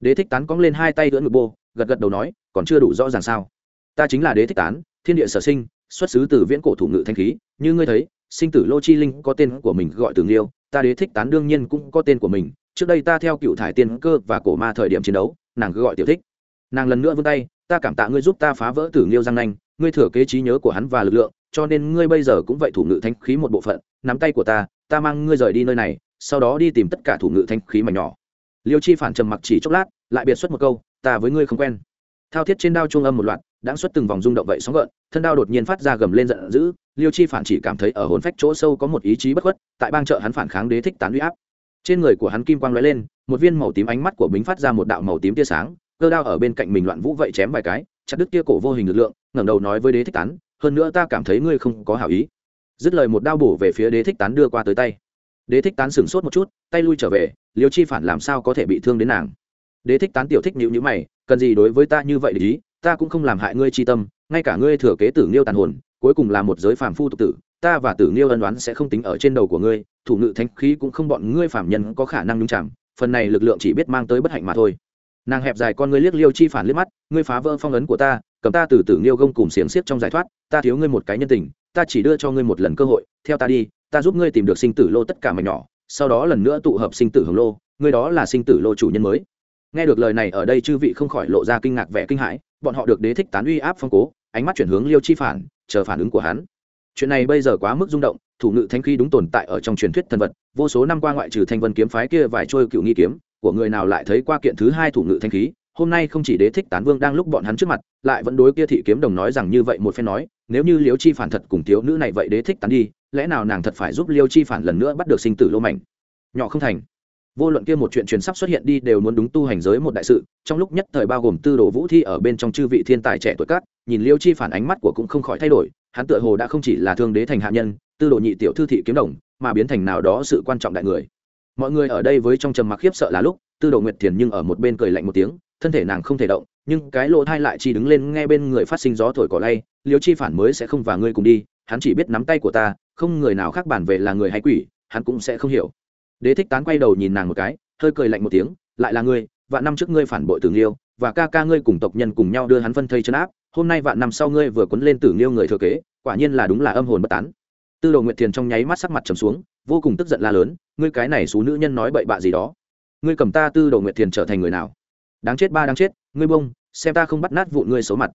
Đế thích tán cóng lên hai tay đỡ ngực bô, gật gật đầu nói, còn chưa đủ rõ ràng sao. Ta chính là đế thích tán, thiên địa sở sinh xuất xứ từ viễn cổ thủ ngự thanh khí, như ngươi thấy, sinh tử lô chi linh có tên của mình gọi từ liêu ta đế thích tán đương nhiên cũng có tên của mình, trước đây ta theo cựu thải tiên cơ và cổ ma thời điểm chiến đấu, nàng cứ gọi tiểu thích. Nàng lần nữa vươn tay, ta cảm tạ ngươi giúp ta phá vỡ tử liêu giang nanh, ngươi thừa kế trí nhớ của hắn và lực lượng, cho nên ngươi bây giờ cũng vậy thủ ngự thanh khí một bộ phận, nắm tay của ta ta mang ngươi rời đi nơi này, sau đó đi tìm tất cả thủ ngự thanh khí mà nhỏ. Liêu chi phản trầm mặc chỉ chốc lát, lại biệt xuất một câu, ta với ngươi không quen thao thiết trên đao trung âm một loạt, đã xuất từng vòng rung động vậy sóng gợn, thân đao đột nhiên phát ra gầm lên giận dữ, liêu chi phản chỉ cảm thấy ở hồn phách chỗ sâu có một ý chí bất khuất, tại bang chợ hắn phản kháng đế thích tán huy áp. Trên người của hắn kim quang lóe lên, một viên màu tím ánh mắt của bính phát ra một đạo màu tím tia sáng, cơ đao ở bên cạnh mình loạn vũ vậy chém vài cái, chặt đứt tia cổ vô hình lực lượng, ngẩng đầu nói với đế thích tán, hơn nữa ta cảm thấy ngươi không có hảo ý. Dứt lời một đao bổ về phía đế thích tán đưa qua tới tay. Đế thích tán sửng sốt một chút, tay lui trở về, liêu chi phản làm sao có thể bị thương đến nàng? Đế thích tán tiểu thích nhịu nhữ mày, cần gì đối với ta như vậy để ý, ta cũng không làm hại ngươi chi tâm, ngay cả ngươi thừa kế tử nghiêu tàn hồn, cuối cùng là một giới phàm phu tục tử, ta và tử nghiêu ân đoán sẽ không tính ở trên đầu của ngươi, thủ ngự thanh khí cũng không bọn ngươi phàm nhân có khả năng nhung chạm phần này lực lượng chỉ biết mang tới bất hạnh mà thôi. Nàng hẹp dài con ngươi liếc liêu chi phản liếc mắt, ngươi phá vỡ phong ấn của ta, cầm ta từ tử nghiêu gông cùng xiềng xiếc trong giải thoát, ta thiếu ngươi một cái nhân tình, ta chỉ đưa cho ngươi một lần cơ hội, theo ta đi, ta giúp ngươi tìm được sinh tử lô tất cả mảnh nhỏ, sau đó lần nữa tụ hợp sinh tử hồng lô, ngươi đó là sinh tử lô chủ nhân mới nghe được lời này ở đây chư vị không khỏi lộ ra kinh ngạc vẻ kinh hãi, bọn họ được đế thích tán uy áp phong cố, ánh mắt chuyển hướng liêu chi phản, chờ phản ứng của hắn. Chuyện này bây giờ quá mức rung động, thủ ngự thanh khí đúng tồn tại ở trong truyền thuyết thần vật, vô số năm qua ngoại trừ thanh vân kiếm phái kia vài trôi cựu nghi kiếm, của người nào lại thấy qua kiện thứ hai thủ ngự thanh khí, hôm nay không chỉ đế thích tán vương đang lúc bọn hắn trước mặt, lại vẫn đối kia thị kiếm đồng nói rằng như vậy một phen nói, nếu như liêu chi phản thật cùng thiếu nữ này vậy đế thích tán đi, lẽ nào nàng thật phải giúp liêu chi phản lần nữa bắt được sinh tử lô mảnh? Nhỏ không thành vô luận kia một chuyện truyền sắp xuất hiện đi đều muốn đúng tu hành giới một đại sự, trong lúc nhất thời bao gồm tư đồ vũ thi ở bên trong chư vị thiên tài trẻ tuổi cát nhìn liêu chi phản ánh mắt của cũng không khỏi thay đổi, hắn tựa hồ đã không chỉ là thương đế thành hạ nhân, tư đồ nhị tiểu thư thị kiếm đồng, mà biến thành nào đó sự quan trọng đại người. Mọi người ở đây với trong trầm mặc khiếp sợ là lúc, tư đồ nguyệt thiền nhưng ở một bên cười lạnh một tiếng, thân thể nàng không thể động, nhưng cái lỗ thai lại chỉ đứng lên nghe bên người phát sinh gió thổi cỏ lay, liêu chi phản mới sẽ không và ngươi cùng đi, hắn chỉ biết nắm tay của ta, không người nào khác bản về là người hay quỷ, hắn cũng sẽ không hiểu đế thích tán quay đầu nhìn nàng một cái, hơi cười lạnh một tiếng, lại là ngươi, vạn năm trước ngươi phản bội tử nghiêu, và ca ca ngươi cùng tộc nhân cùng nhau đưa hắn phân thây chân áp, hôm nay vạn năm sau ngươi vừa quấn lên tử nghiêu người thừa kế, quả nhiên là đúng là âm hồn bất tán. Tư đồ nguyệt thiền trong nháy mắt sắc mặt trầm xuống, vô cùng tức giận la lớn, ngươi cái này xú nữ nhân nói bậy bạ gì đó? Ngươi cầm ta tư đồ nguyệt thiền trở thành người nào? Đáng chết ba đáng chết, ngươi bông, xem ta không bắt nát vụn ngươi xấu mặt.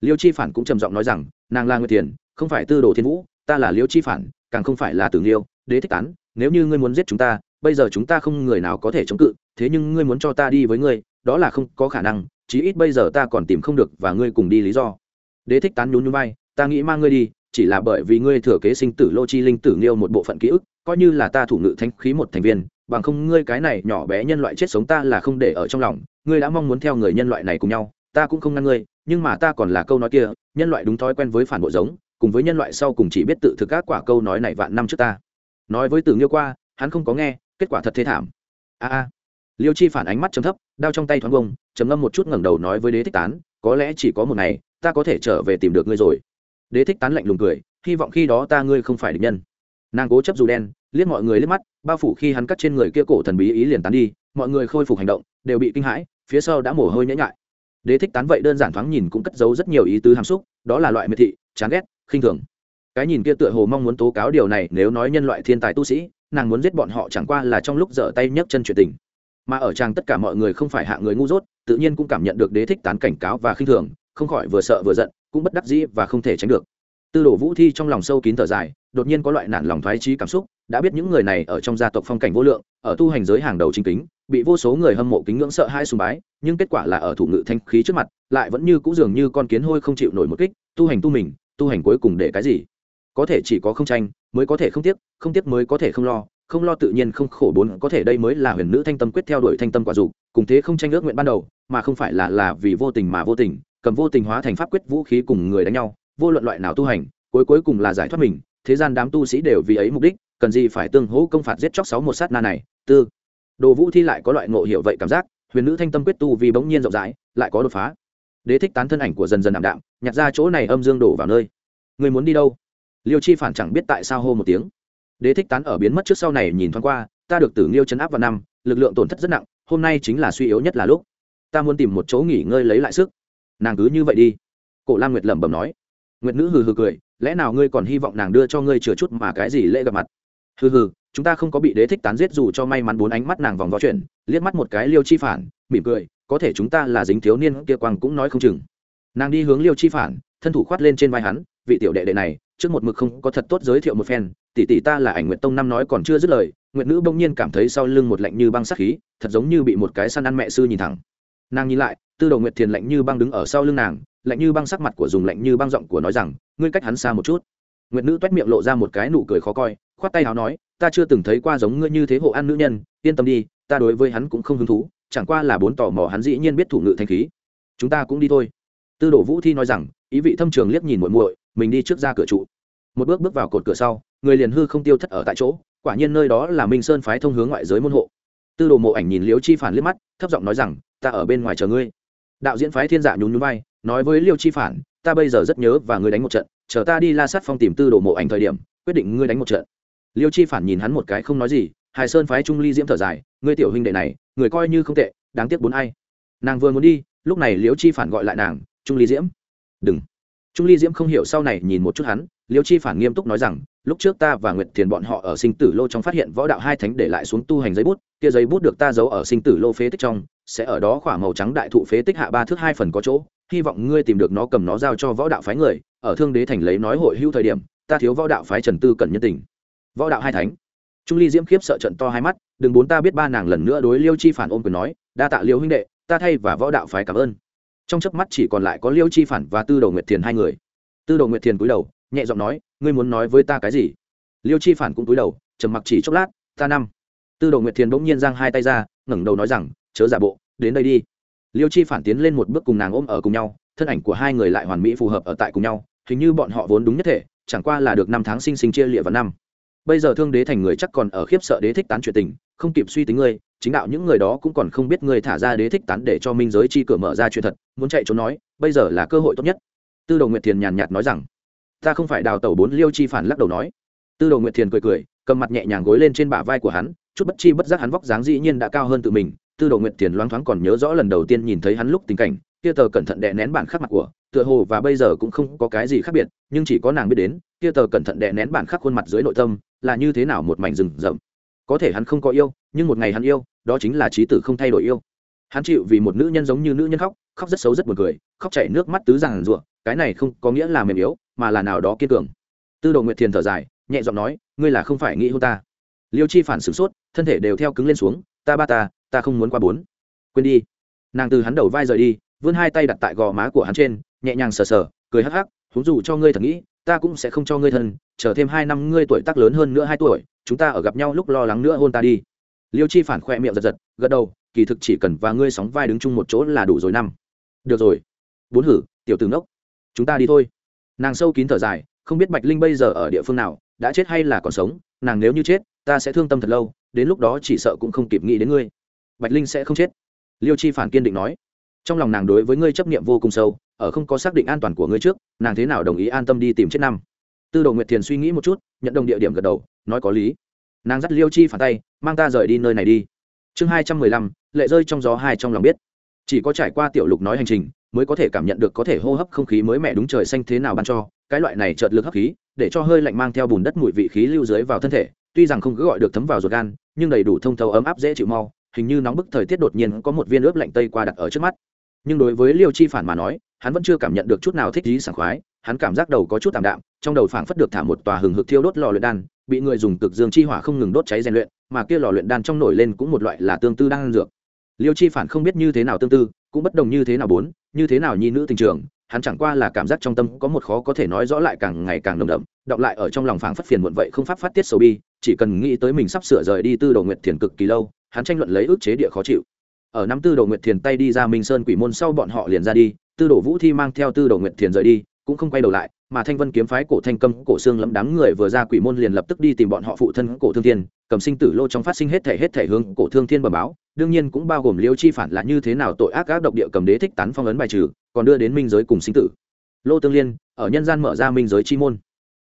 Liêu chi phản cũng trầm giọng nói rằng, nàng là nguyệt thiền, không phải tư đồ thiên vũ, ta là liêu chi phản, càng không phải là tử nghiêu, đế thích tán, nếu như ngươi muốn giết chúng ta bây giờ chúng ta không người nào có thể chống cự thế nhưng ngươi muốn cho ta đi với ngươi đó là không có khả năng chí ít bây giờ ta còn tìm không được và ngươi cùng đi lý do. Đế thích tán nhún nhún bay, ta nghĩ mang ngươi đi chỉ là bởi vì ngươi thừa kế sinh tử lô chi linh tử nghiêu một bộ phận ký ức coi như là ta thủ ngự thanh khí một thành viên bằng không ngươi cái này nhỏ bé nhân loại chết sống ta là không để ở trong lòng ngươi đã mong muốn theo người nhân loại này cùng nhau ta cũng không ngăn ngươi nhưng mà ta còn là câu nói kia nhân loại đúng thói quen với phản bội giống cùng với nhân loại sau cùng chỉ biết tự thực các quả câu nói này vạn năm trước ta. Nói với tử nghiêu qua hắn không có nghe kết quả thật thế thảm. A a. Liêu chi phản ánh mắt chấm thấp, đao trong tay thoáng bông chấm ngâm một chút ngẩng đầu nói với đế thích tán, có lẽ chỉ có một ngày, ta có thể trở về tìm được ngươi rồi. Đế thích tán lạnh lùng cười, hy vọng khi đó ta ngươi không phải địch nhân. Nàng cố chấp dù đen, liếc mọi người liếc mắt, bao phủ khi hắn cắt trên người kia cổ thần bí ý liền tán đi, mọi người khôi phục hành động, đều bị kinh hãi, phía sau đã mồ hôi nhễ nhại. Đế thích tán vậy đơn giản thoáng nhìn cũng cất giấu rất nhiều ý tứ hàm xúc, đó là loại miệt thị, chán ghét, khinh thường. Cái nhìn kia tựa hồ mong muốn tố cáo điều này, nếu nói nhân loại thiên tài tu sĩ nàng muốn giết bọn họ chẳng qua là trong lúc dở tay nhấc chân chuyện tình. Mà ở trang tất cả mọi người không phải hạ người ngu dốt, tự nhiên cũng cảm nhận được đế thích tán cảnh cáo và khinh thường, không khỏi vừa sợ vừa giận, cũng bất đắc dĩ và không thể tránh được. Tư đồ vũ thi trong lòng sâu kín thở dài, đột nhiên có loại nản lòng thoái trí cảm xúc, đã biết những người này ở trong gia tộc phong cảnh vô lượng, ở tu hành giới hàng đầu chính kính, bị vô số người hâm mộ kính ngưỡng sợ hai sùng bái, nhưng kết quả là ở thủ ngự thanh khí trước mặt, lại vẫn như cũ dường như con kiến hôi không chịu nổi một kích, tu hành tu mình, tu hành cuối cùng để cái gì? Có thể chỉ có không tranh, mới có thể không tiếc không tiếc mới có thể không lo không lo tự nhiên không khổ bốn, có thể đây mới là huyền nữ thanh tâm quyết theo đuổi thanh tâm quả dục, cùng thế không tranh ước nguyện ban đầu, mà không phải là là vì vô tình mà vô tình, cầm vô tình hóa thành pháp quyết vũ khí cùng người đánh nhau, vô luận loại nào tu hành, cuối cuối cùng là giải thoát mình, thế gian đám tu sĩ đều vì ấy mục đích, cần gì phải tương hỗ công phạt giết chóc sáu một sát na này, tư. Đồ vũ thi lại có loại ngộ hiệu vậy cảm giác, huyền nữ thanh tâm quyết tu vì bỗng nhiên rộng rãi, lại có đột phá. Đế thích tán thân ảnh của dần dần ảm đạm, nhặt ra chỗ này âm dương đổ vào nơi. Người muốn đi đâu? Liêu chi phản chẳng biết tại sao hô một tiếng. Đế thích tán ở biến mất trước sau này nhìn thoáng qua, ta được tử nghiêu chấn áp vào năm, lực lượng tổn thất rất nặng, hôm nay chính là suy yếu nhất là lúc. Ta muốn tìm một chỗ nghỉ ngơi lấy lại sức. Nàng cứ như vậy đi. Cổ lam nguyệt lẩm bẩm nói. Nguyệt nữ hừ hừ cười, lẽ nào ngươi còn hy vọng nàng đưa cho ngươi chừa chút mà cái gì lễ gặp mặt? Hừ hừ, chúng ta không có bị đế thích tán giết dù cho may mắn bốn ánh mắt nàng vòng vó chuyển liếc mắt một cái liêu chi phản, mỉm cười, có thể chúng ta là dính thiếu niên, kia quang cũng nói không chừng. Nàng đi hướng liêu chi phản, thân thủ khoát lên trên vai hắn, vị tiểu đệ đệ này trước một mực không có thật tốt giới thiệu một phen, tỷ tỷ ta là ảnh nguyện tông năm nói còn chưa dứt lời nguyện nữ bỗng nhiên cảm thấy sau lưng một lạnh như băng sắc khí, thật giống như bị một cái săn ăn mẹ sư nhìn thẳng. Nàng nhìn lại, tư đầu nguyệt thiền lạnh như băng đứng ở sau lưng nàng, lạnh như băng sắc mặt của dùng lạnh như băng giọng của nói rằng, ngươi cách hắn xa một chút. Nguyệt nữ toét miệng lộ ra một cái nụ cười khó coi, khoát tay áo nói, ta chưa từng thấy qua giống ngươi như thế hộ ăn nữ nhân, yên tâm đi, ta đối với hắn cũng không hứng thú, chẳng qua là bốn tò mò hắn dĩ nhiên biết thủ ngự thanh khí. Chúng ta cũng đi thôi. Tư đồ vũ thi nói rằng, ý vị thâm trường liếc nhìn muội muội mình đi trước ra cửa trụ. Một bước bước vào cột cửa sau, người liền hư không tiêu thất ở tại chỗ, quả nhiên nơi đó là minh sơn phái thông hướng ngoại giới môn hộ. Tư đồ mộ ảnh nhìn liêu chi phản liếc mắt, thấp giọng nói rằng, ta ở bên ngoài chờ ngươi. Đạo diễn phái thiên dạ nhún nhún vai, nói với liêu chi phản, ta bây giờ rất nhớ và ngươi đánh một trận, chờ ta đi la sát phong tìm tư đồ mộ ảnh thời điểm, quyết định ngươi đánh một trận. Liêu chi phản nhìn hắn một cái không nói gì, hải sơn phái trung ly diễm thở dài, ngươi tiểu huynh đệ này, người coi như không tệ, đáng tiếc bốn ai. Nàng vừa muốn đi, lúc này liêu chi phản gọi lại nàng, trung ly diễm. Đừng trung ly diễm không hiểu sau này nhìn một chút hắn, liêu chi phản nghiêm túc nói rằng, lúc trước ta và nguyệt thiền bọn họ ở sinh tử lô trong phát hiện võ đạo hai thánh để lại xuống tu hành giấy bút, kia giấy bút được ta giấu ở sinh tử lô phế tích trong, sẽ ở đó khoảng màu trắng đại thụ phế tích hạ ba thước hai phần có chỗ, hy vọng ngươi tìm được nó cầm nó giao cho võ đạo phái người, ở thương đế thành lấy nói hội hưu thời điểm, ta thiếu võ đạo phái trần tư cần nhân tình. Võ đạo hai thánh. Trung ly diễm khiếp sợ trận to hai mắt, đừng bốn ta biết ba nàng lần nữa đối liêu chi phản ôm quyền nói, đa tạ liêu huynh đệ, ta thay và võ đạo phái cảm ơn trong chớp mắt chỉ còn lại có liêu chi phản và tư đầu nguyệt thiền hai người. Tư đầu nguyệt thiền cúi đầu, nhẹ giọng nói, ngươi muốn nói với ta cái gì? Liêu chi phản cũng cúi đầu, trầm mặc chỉ chốc lát, ta năm. Tư đầu nguyệt thiền bỗng nhiên giang hai tay ra, ngẩng đầu nói rằng, chớ giả bộ, đến đây đi. Liêu chi phản tiến lên một bước cùng nàng ôm ở cùng nhau, thân ảnh của hai người lại hoàn mỹ phù hợp ở tại cùng nhau, hình như bọn họ vốn đúng nhất thể, chẳng qua là được năm tháng sinh sinh chia lịa vào năm. Bây giờ thương đế thành người chắc còn ở khiếp sợ đế thích tán chuyện tình, không kịp suy tính ngươi chính đạo những người đó cũng còn không biết ngươi thả ra đế thích tán để cho minh giới chi cửa mở ra chuyện thật, muốn chạy trốn nói, bây giờ là cơ hội tốt nhất. Tư đồ nguyệt thiền nhàn nhạt nói rằng, ta không phải đào tẩu bốn liêu chi phản lắc đầu nói. Tư đồ nguyệt thiền cười cười, cầm mặt nhẹ nhàng gối lên trên bả vai của hắn, chút bất chi bất giác hắn vóc dáng dĩ nhiên đã cao hơn tự mình. Tư đồ nguyệt thiền loáng thoáng còn nhớ rõ lần đầu tiên nhìn thấy hắn lúc tình cảnh, kia tờ cẩn thận đè nén bản khắc mặt của, tựa hồ và bây giờ cũng không có cái gì khác biệt, nhưng chỉ có nàng biết đến, kia tờ cẩn thận đè nén bản khắc khuôn mặt dưới nội tâm là như thế nào một mảnh rừng rậm. Có thể hắn không có yêu, nhưng một ngày hắn yêu đó chính là trí tử không thay đổi yêu. Hắn chịu vì một nữ nhân giống như nữ nhân khóc khóc rất xấu rất buồn cười, khóc chảy nước mắt tứ ràng rụa cái này không có nghĩa là mềm yếu, mà là nào đó kiên cường. Tư đồ nguyệt thiền thở dài, nhẹ giọng nói, ngươi là không phải nghĩ hôn ta. Liêu chi phản sửng sốt, thân thể đều theo cứng lên xuống, ta ba ta ta không muốn qua bốn. Quên đi. Nàng từ hắn đầu vai rời đi, vươn hai tay đặt tại gò má của hắn trên, nhẹ nhàng sờ sờ, cười hắc hắc thú dù cho ngươi thật nghĩ, ta cũng sẽ không cho ngươi thân, chờ thêm hai năm ngươi tuổi tác lớn hơn nữa hai tuổi, chúng ta ở gặp nhau lúc lo lắng nữa hôn ta đi liêu chi phản khoe miệng giật giật, gật đầu, kỳ thực chỉ cần và ngươi sóng vai đứng chung một chỗ là đủ rồi năm. Được rồi. Bốn hử, tiểu tử ngốc. Chúng ta đi thôi. Nàng sâu kín thở dài, không biết bạch linh bây giờ ở địa phương nào, đã chết hay là còn sống, nàng nếu như chết, ta sẽ thương tâm thật lâu, đến lúc đó chỉ sợ cũng không kịp nghĩ đến ngươi. Bạch linh sẽ không chết. Liêu chi phản kiên định nói. Trong lòng nàng đối với ngươi chấp niệm vô cùng sâu, ở không có xác định an toàn của ngươi trước, nàng thế nào đồng ý an tâm đi tìm chết năm. Tư đồ nguyệt thiền suy nghĩ một chút, nhận đồng địa điểm gật đầu, nói có lý nàng dắt liêu chi phản tay, mang ta rời đi nơi này đi. Chương hai trăm mười lăm, lệ rơi trong gió hai trong lòng biết. Chỉ có trải qua tiểu lục nói hành trình, mới có thể cảm nhận được có thể hô hấp không khí mới mẻ đúng trời xanh thế nào ban cho, cái loại này chợt lực hấp khí, để cho hơi lạnh mang theo bùn đất mùi vị khí lưu dưới vào thân thể, tuy rằng không cứ gọi được thấm vào ruột gan, nhưng đầy đủ thông thấu ấm áp dễ chịu mau, hình như nóng bức thời tiết đột nhiên có một viên ướp lạnh tây qua đặt ở trước mắt. Nhưng đối với liêu chi phản mà nói, hắn vẫn chưa cảm nhận được chút nào thích ý sảng khoái, hắn cảm giác đầu có chút tạm đạm, trong đầu phảng phất được thả một tòa hừng hực thiêu đốt lò luyện đan bị người dùng cực dương chi hỏa không ngừng đốt cháy rèn luyện, mà kia lò luyện đan trong nổi lên cũng một loại là tương tư đang dược. Liêu chi phản không biết như thế nào tương tư, cũng bất đồng như thế nào bốn, như thế nào nhi nữ tình trường, hắn chẳng qua là cảm giác trong tâm có một khó có thể nói rõ lại càng ngày càng nồng đậm đọng lại ở trong lòng phảng phất phiền muộn vậy không pháp phát tiết sầu bi, chỉ cần nghĩ tới mình sắp sửa rời đi tư đồ nguyệt thiền cực kỳ lâu, hắn tranh luận lấy ước chế địa khó chịu. Ở năm tư đồ nguyệt thiền tay đi ra minh sơn quỷ môn sau bọn họ liền ra đi, tư đồ vũ thi mang theo tư đồ nguyệt thiền rời đi cũng không quay đầu lại, mà thanh vân kiếm phái cổ thanh câm cổ xương lẫm đám người vừa ra quỷ môn liền lập tức đi tìm bọn họ phụ thân cổ thương thiên, cầm sinh tử lô trong phát sinh hết thể hết thể hướng cổ thương thiên bẩm báo, đương nhiên cũng bao gồm liêu chi phản là như thế nào tội ác ác độc địa cầm đế thích tán phong ấn bài trừ, còn đưa đến minh giới cùng sinh tử. Lô tương liên, ở nhân gian mở ra minh giới chi môn.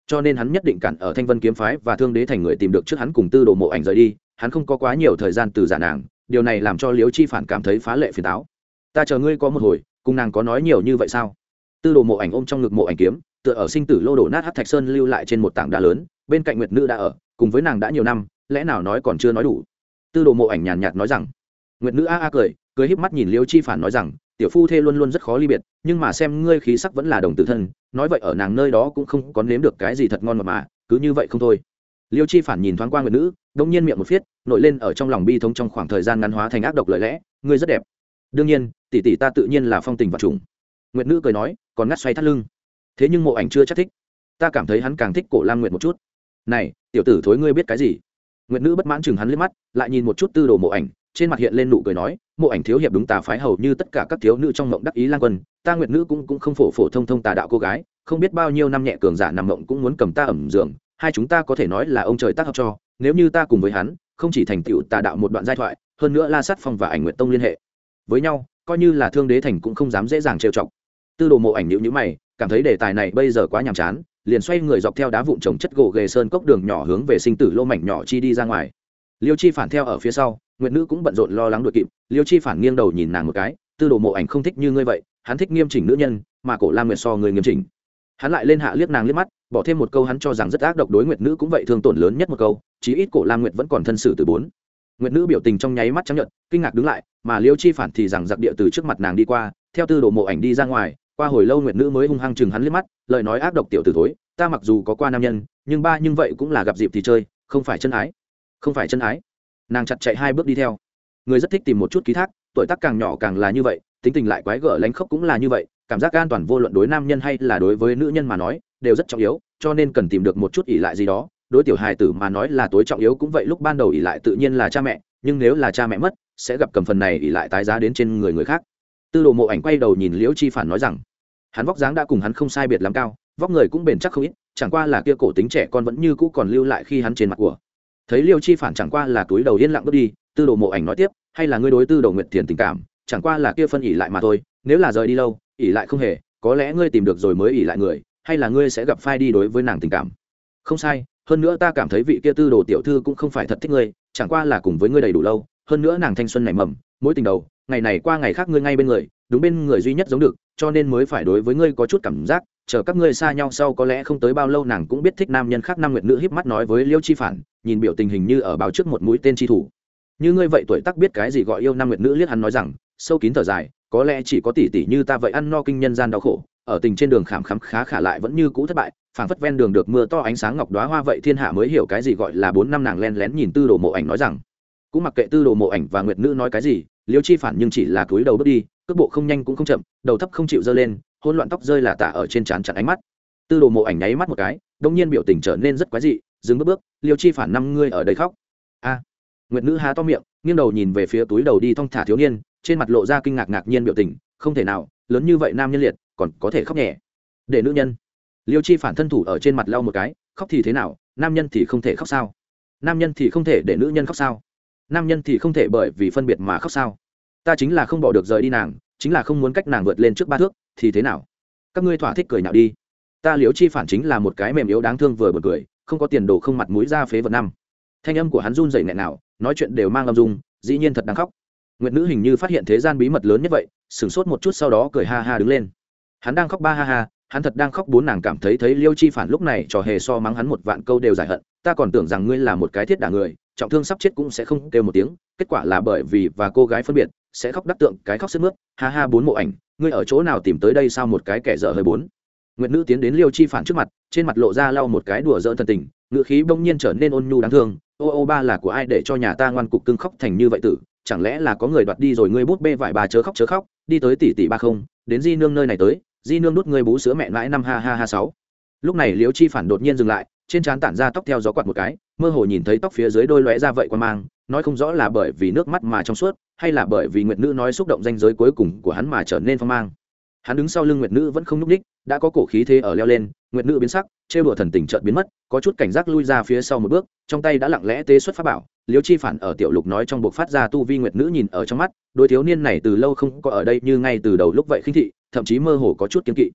Cho nên hắn nhất định cản ở thanh vân kiếm phái và thương đế thành người tìm được trước hắn cùng tư đồ mộ ảnh rời đi, hắn không có quá nhiều thời gian từ giả nàng, điều này làm cho liêu chi phản cảm thấy phá lệ phiền táo. Ta chờ ngươi có một hồi, cùng nàng có nói nhiều như vậy sao? Tư đồ mộ ảnh ôm trong ngực mộ ảnh kiếm tựa ở sinh tử lô đổ nát hát thạch sơn lưu lại trên một tảng đá lớn bên cạnh nguyệt nữ đã ở cùng với nàng đã nhiều năm lẽ nào nói còn chưa nói đủ? Tư đồ mộ ảnh nhàn nhạt nói rằng. Nguyệt nữ a a cười cười híp mắt nhìn liêu chi phản nói rằng tiểu phu thê luôn luôn rất khó ly biệt nhưng mà xem ngươi khí sắc vẫn là đồng tử thân nói vậy ở nàng nơi đó cũng không có nếm được cái gì thật ngon mà, mà cứ như vậy không thôi. Liêu chi phản nhìn thoáng qua nguyệt nữ đông nhiên miệng một phiết nổi lên ở trong lòng bi thống trong khoảng thời gian ngắn hóa thành ác độc lời lẽ ngươi rất đẹp. Đương nhiên tỷ tỷ ta tự nhiên là phong tình và trùng nguyệt nữ cười nói, còn ngắt xoay thắt lưng. Thế nhưng mộ ảnh chưa chắc thích. Ta cảm thấy hắn càng thích cổ lam nguyệt một chút. Này, tiểu tử thối ngươi biết cái gì? Nguyệt nữ bất mãn chừng hắn liếc mắt, lại nhìn một chút tư đồ mộ ảnh, trên mặt hiện lên nụ cười nói, mộ ảnh thiếu hiệp đúng tà phái hầu như tất cả các thiếu nữ trong mộng đắc ý lang quân, ta nguyệt nữ cũng cũng không phổ phổ thông thông tà đạo cô gái, không biết bao nhiêu năm nhẹ cường giả nằm mộng cũng muốn cầm ta ẩm giường, hai chúng ta có thể nói là ông trời tác hợp cho, nếu như ta cùng với hắn, không chỉ thành tựu tà đạo một đoạn giai thoại, hơn nữa la sát phong và ảnh nguyệt tông liên hệ. Với nhau, coi như là thương đế thành cũng không dám dễ dàng trêu chọc tư đồ mộ ảnh nhữ nhữ mày, cảm thấy đề tài này bây giờ quá nhàm chán, liền xoay người dọc theo đá vụn trồng chất gỗ ghề sơn cốc đường nhỏ hướng về sinh tử lô mảnh nhỏ chi đi ra ngoài. Liêu chi phản theo ở phía sau, nguyệt nữ cũng bận rộn lo lắng đuổi kịp. Liêu chi phản nghiêng đầu nhìn nàng một cái, tư đồ mộ ảnh không thích như ngươi vậy, hắn thích nghiêm chỉnh nữ nhân, mà cổ lam nguyệt so người nghiêm chỉnh. Hắn lại lên hạ liếc nàng liếc mắt, bỏ thêm một câu hắn cho rằng rất ác độc đối nguyệt nữ cũng vậy thương tổn lớn nhất một câu, chí ít cổ lam nguyệt vẫn còn thân xử từ bốn. Nguyệt nữ biểu tình trong nháy mắt chấp nhận kinh ngạc đứng lại, mà liêu chi phản thì rằng giặc địa từ trước mặt nàng đi qua, theo tư đồ mộ ảnh đi ra ngoài qua hồi lâu nguyệt nữ mới hung hăng chừng hắn liếc mắt, lời nói ác độc tiểu tử thối, ta mặc dù có qua nam nhân, nhưng ba nhưng vậy cũng là gặp dịp thì chơi, không phải chân ái. Không phải chân ái. Nàng chặt chạy hai bước đi theo. Người rất thích tìm một chút ký thác, tuổi tác càng nhỏ càng là như vậy, tính tình lại quái gở lánh khóc cũng là như vậy, cảm giác an toàn vô luận đối nam nhân hay là đối với nữ nhân mà nói, đều rất trọng yếu, cho nên cần tìm được một chút ỷ lại gì đó. Đối tiểu hài tử mà nói là tối trọng yếu cũng vậy, lúc ban đầu ỷ lại tự nhiên là cha mẹ, nhưng nếu là cha mẹ mất, sẽ gặp cầm phần này ỷ lại tái giá đến trên người người khác tư đồ mộ ảnh quay đầu nhìn liễu chi phản nói rằng, hắn vóc dáng đã cùng hắn không sai biệt lắm cao, vóc người cũng bền chắc không ít, chẳng qua là kia cổ tính trẻ con vẫn như cũ còn lưu lại khi hắn trên mặt của. Thấy liêu chi phản chẳng qua là túi đầu yên lặng bước đi, tư đồ mộ ảnh nói tiếp, hay là ngươi đối tư đồ nguyện thiền tình cảm, chẳng qua là kia phân ỉ lại mà thôi, nếu là rời đi lâu ỉ lại không hề, có lẽ ngươi tìm được rồi mới ỉ lại người, hay là ngươi sẽ gặp phai đi đối với nàng tình cảm? Không sai, hơn nữa ta cảm thấy vị kia tư đồ tiểu thư cũng không phải thật thích ngươi, chẳng qua là cùng với ngươi đầy đủ lâu, hơn nữa nàng thanh xuân nảy mầm mỗi tình đầu ngày này qua ngày khác ngươi ngay bên người, đúng bên người duy nhất giống được, cho nên mới phải đối với ngươi có chút cảm giác, chờ các ngươi xa nhau sau có lẽ không tới bao lâu nàng cũng biết thích nam nhân khác Nam nguyệt nữ híp mắt nói với liêu chi phản, nhìn biểu tình hình như ở báo trước một mũi tên chi thủ. Như ngươi vậy tuổi tác biết cái gì gọi yêu Nam nguyệt nữ liếc hắn nói rằng, sâu kín thở dài, có lẽ chỉ có tỷ tỷ như ta vậy ăn no kinh nhân gian đau khổ, ở tình trên đường khảm khám khá khả lại vẫn như cũ thất bại, phảng phất ven đường được mưa to ánh sáng ngọc đoá hoa vậy thiên hạ mới hiểu cái gì gọi là bốn năm nàng len lén nhìn tư đồ mộ ảnh nói rằng. Cũng mặc kệ tư đồ mộ ảnh và nguyệt nữ nói cái gì liêu chi phản nhưng chỉ là cúi đầu bước đi, cước bộ không nhanh cũng không chậm, đầu thấp không chịu dơ lên hôn loạn tóc rơi là tả ở trên trán chặn ánh mắt. Tư đồ mộ ảnh nháy mắt một cái, đông nhiên biểu tình trở nên rất quái dị, dừng bước bước, liêu chi phản năm ngươi ở đây khóc. A, nguyệt nữ há to miệng, nghiêng đầu nhìn về phía túi đầu đi thong thả thiếu niên, trên mặt lộ ra kinh ngạc ngạc nhiên biểu tình, không thể nào, lớn như vậy nam nhân liệt, còn có thể khóc nhẹ. Để nữ nhân. Liêu chi phản thân thủ ở trên mặt lau một cái, khóc thì thế nào, nam nhân thì không thể khóc sao? Nam nhân thì không thể để nữ nhân khóc sao? Nam nhân thì không thể bởi vì phân biệt mà khóc sao? Ta chính là không bỏ được rời đi nàng, chính là không muốn cách nàng vượt lên trước ba thước, thì thế nào? Các ngươi thỏa thích cười nào đi. Ta liễu chi phản chính là một cái mềm yếu đáng thương vừa bật cười, không có tiền đồ không mặt mũi ra phế vật năm. Thanh âm của hắn run dậy nghẹn nào, nói chuyện đều mang âm dung, dĩ nhiên thật đáng khóc. Nguyệt nữ hình như phát hiện thế gian bí mật lớn như vậy, sửng sốt một chút sau đó cười ha ha đứng lên. Hắn đang khóc ba ha ha, hắn thật đang khóc bốn nàng cảm thấy thấy liêu chi phản lúc này trò hề so mắng hắn một vạn câu đều giải hận, ta còn tưởng rằng ngươi là một cái thiết đả người trọng thương sắp chết cũng sẽ không kêu một tiếng, kết quả là bởi vì và cô gái phân biệt, sẽ khóc đắc tượng, cái khóc sức mướt, ha ha bốn mộ ảnh, ngươi ở chỗ nào tìm tới đây sao một cái kẻ dở hơi bốn. Nguyệt nữ tiến đến liêu chi phản trước mặt, trên mặt lộ ra lau một cái đùa dỡn thần tình ngựa khí bỗng nhiên trở nên ôn nhu đáng thương, ô ô ba là của ai để cho nhà ta ngoan cục cưng khóc thành như vậy tử, chẳng lẽ là có người đoạt đi rồi ngươi bút bê vải bà chớ khóc chớ khóc, đi tới tỷ tỷ ba không, đến di nương nơi này tới, di nương đút ngươi bú sữa mẹ mãi năm ha ha ha sáu. Lúc này liêu chi phản đột nhiên dừng lại, trên trán tản ra tóc theo gió quạt một cái mơ hồ nhìn thấy tóc phía dưới đôi lóe ra vậy quan mang, nói không rõ là bởi vì nước mắt mà trong suốt, hay là bởi vì nguyệt nữ nói xúc động danh giới cuối cùng của hắn mà trở nên phong mang. Hắn đứng sau lưng nguyệt nữ vẫn không nhúc ních đã có cổ khí thế ở leo lên, nguyệt nữ biến sắc, trêu đùa thần tình trợn biến mất, có chút cảnh giác lui ra phía sau một bước, trong tay đã lặng lẽ tế xuất pháp bảo, liêu chi phản ở tiểu lục nói trong buộc phát ra tu vi nguyệt nữ nhìn ở trong mắt, đôi thiếu niên này từ lâu không có ở đây như ngay từ đầu lúc vậy khinh thị, thậm chí mơ hồ có chút kiên kỵ.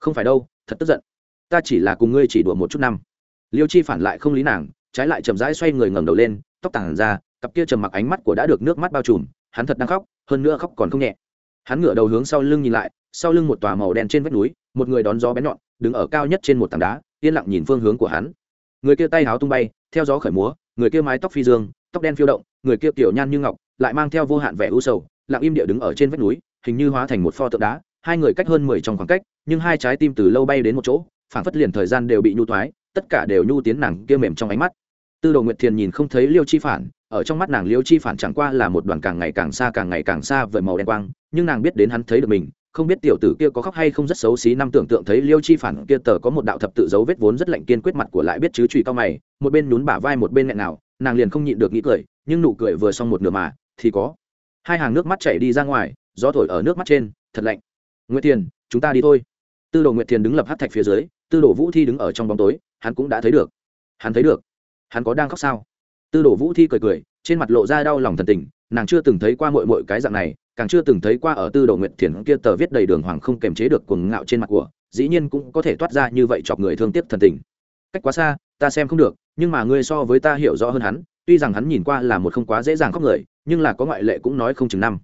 Không phải đâu, thật tức giận. Ta chỉ là cùng ngươi chỉ đùa một chút năm. Liêu chi phản lại không lý nàng trái lại chậm rãi xoay người ngẩng đầu lên, tóc tàn ra, cặp kia trầm mặc ánh mắt của đã được nước mắt bao trùm, hắn thật đang khóc, hơn nữa khóc còn không nhẹ. Hắn ngửa đầu hướng sau lưng nhìn lại, sau lưng một tòa màu đen trên vách núi, một người đón gió bén nhọn, đứng ở cao nhất trên một tảng đá, yên lặng nhìn phương hướng của hắn. Người kia tay háo tung bay, theo gió khởi múa, người kia mái tóc phi dương, tóc đen phiêu động, người kia kiểu nhan như ngọc, lại mang theo vô hạn vẻ u sầu, lặng im địa đứng ở trên vách núi, hình như hóa thành một pho tượng đá, hai người cách hơn mười trong khoảng cách, nhưng hai trái tim từ lâu bay đến một chỗ, phảng phất liền thời gian đều bị nhu thoái, tất cả đều nhu tiến nàng kia mềm trong ánh mắt tư đồ nguyệt thiền nhìn không thấy liêu chi phản, ở trong mắt nàng liêu chi phản chẳng qua là một đoàn càng ngày càng xa càng ngày càng xa với màu đen quang, nhưng nàng biết đến hắn thấy được mình, không biết tiểu tử kia có khóc hay không rất xấu xí, năm tưởng tượng thấy liêu chi phản kia tờ có một đạo thập tự dấu vết vốn rất lạnh kiên quyết mặt của lại biết chứ trùy cao mày, một bên nhún bả vai một bên nghẹn nào nàng liền không nhịn được nghĩ cười, nhưng nụ cười vừa xong một nửa mà, thì có. Hai hàng nước mắt chảy đi ra ngoài, gió thổi ở nước mắt trên, thật lạnh. Nguyệt thiền, chúng ta đi thôi. Tư đồ nguyệt thiền đứng lập hát thạch phía dưới, tư đồ vũ thi đứng ở trong bóng tối, hắn cũng đã thấy được. Hắn thấy được hắn có đang khóc sao? Tư đồ vũ thi cười cười, trên mặt lộ ra đau lòng thần tình, nàng chưa từng thấy qua mội mội cái dạng này, càng chưa từng thấy qua ở tư đồ nguyệt thiền kia tờ viết đầy đường hoàng không kềm chế được cuồng ngạo trên mặt của, dĩ nhiên cũng có thể toát ra như vậy chọc người thương tiếc thần tình. Cách quá xa, ta xem không được, nhưng mà ngươi so với ta hiểu rõ hơn hắn, tuy rằng hắn nhìn qua là một không quá dễ dàng khóc người, nhưng là có ngoại lệ cũng nói không chừng năm.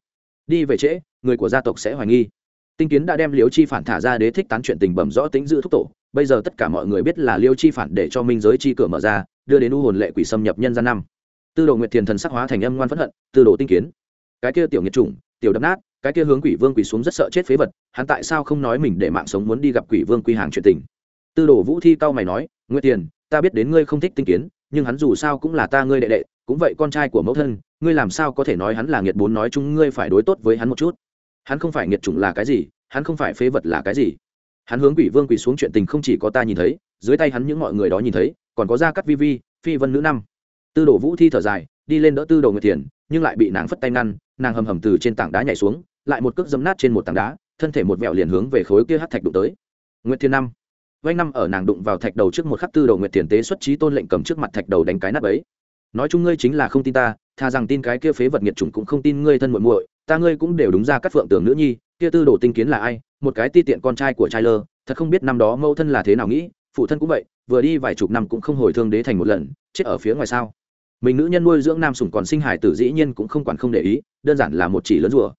Đi về trễ, người của gia tộc sẽ hoài nghi. Tinh kiến đã đem liêu chi phản thả ra đế thích tán chuyện tình bẩm rõ tính dự thúc tổ, bây giờ tất cả mọi người biết là liêu chi phản để cho minh giới chi cửa mở ra đưa đến u hồn lệ quỷ xâm nhập nhân gian năm. Tư đồ nguyệt thiền thần sắc hóa thành âm ngoan phẫn hận tư đồ tinh kiến. Cái kia tiểu nghiệt chủng tiểu đập nát cái kia hướng quỷ vương quỷ xuống rất sợ chết phế vật hắn tại sao không nói mình để mạng sống muốn đi gặp quỷ vương quy hàng chuyện tình? Tư đồ vũ thi cao mày nói nguyệt thiền, ta biết đến ngươi không thích tinh kiến nhưng hắn dù sao cũng là ta ngươi đệ đệ cũng vậy con trai của mẫu thân ngươi làm sao có thể nói hắn là nghiệt bốn nói chung ngươi phải đối tốt với hắn một chút? Hắn không phải nghiệt chủng là cái gì hắn không phải phế vật là cái gì? Hắn hướng quỷ vương quỷ xuống chuyện tình không chỉ có ta nhìn thấy dưới tay hắn những mọi người đó nhìn thấy còn có gia cắt vi vi, phi vân nữ năm. Tư đồ vũ thi thở dài, đi lên đỡ tư đồ nguyệt thiền, nhưng lại bị nàng phất tay ngăn, nàng hầm hầm từ trên tảng đá nhảy xuống, lại một cước dấm nát trên một tảng đá, thân thể một vẹo liền hướng về khối kia hát thạch đụng tới. Nguyệt thiên năm. Vanh năm ở nàng đụng vào thạch đầu trước một khắc tư đồ nguyệt thiền tế xuất trí tôn lệnh cầm trước mặt thạch đầu đánh cái nắp ấy nói chung ngươi chính là không tin ta thà rằng tin cái kia phế vật nghiệt chủng cũng không tin ngươi thân muội muội, ta ngươi cũng đều đúng ra các phượng tưởng nữ nhi, kia tư đồ tinh kiến là ai, một cái ti tiện con trai của trai lơ, thật không biết năm đó mâu thân là thế nào nghĩ, phụ thân cũng vậy vừa đi vài chục năm cũng không hồi thương đế thành một lần, chết ở phía ngoài sao? Mình nữ nhân nuôi dưỡng nam sủng còn sinh hải tử dĩ nhiên cũng không quản không để ý, đơn giản là một chỉ lớn rùa.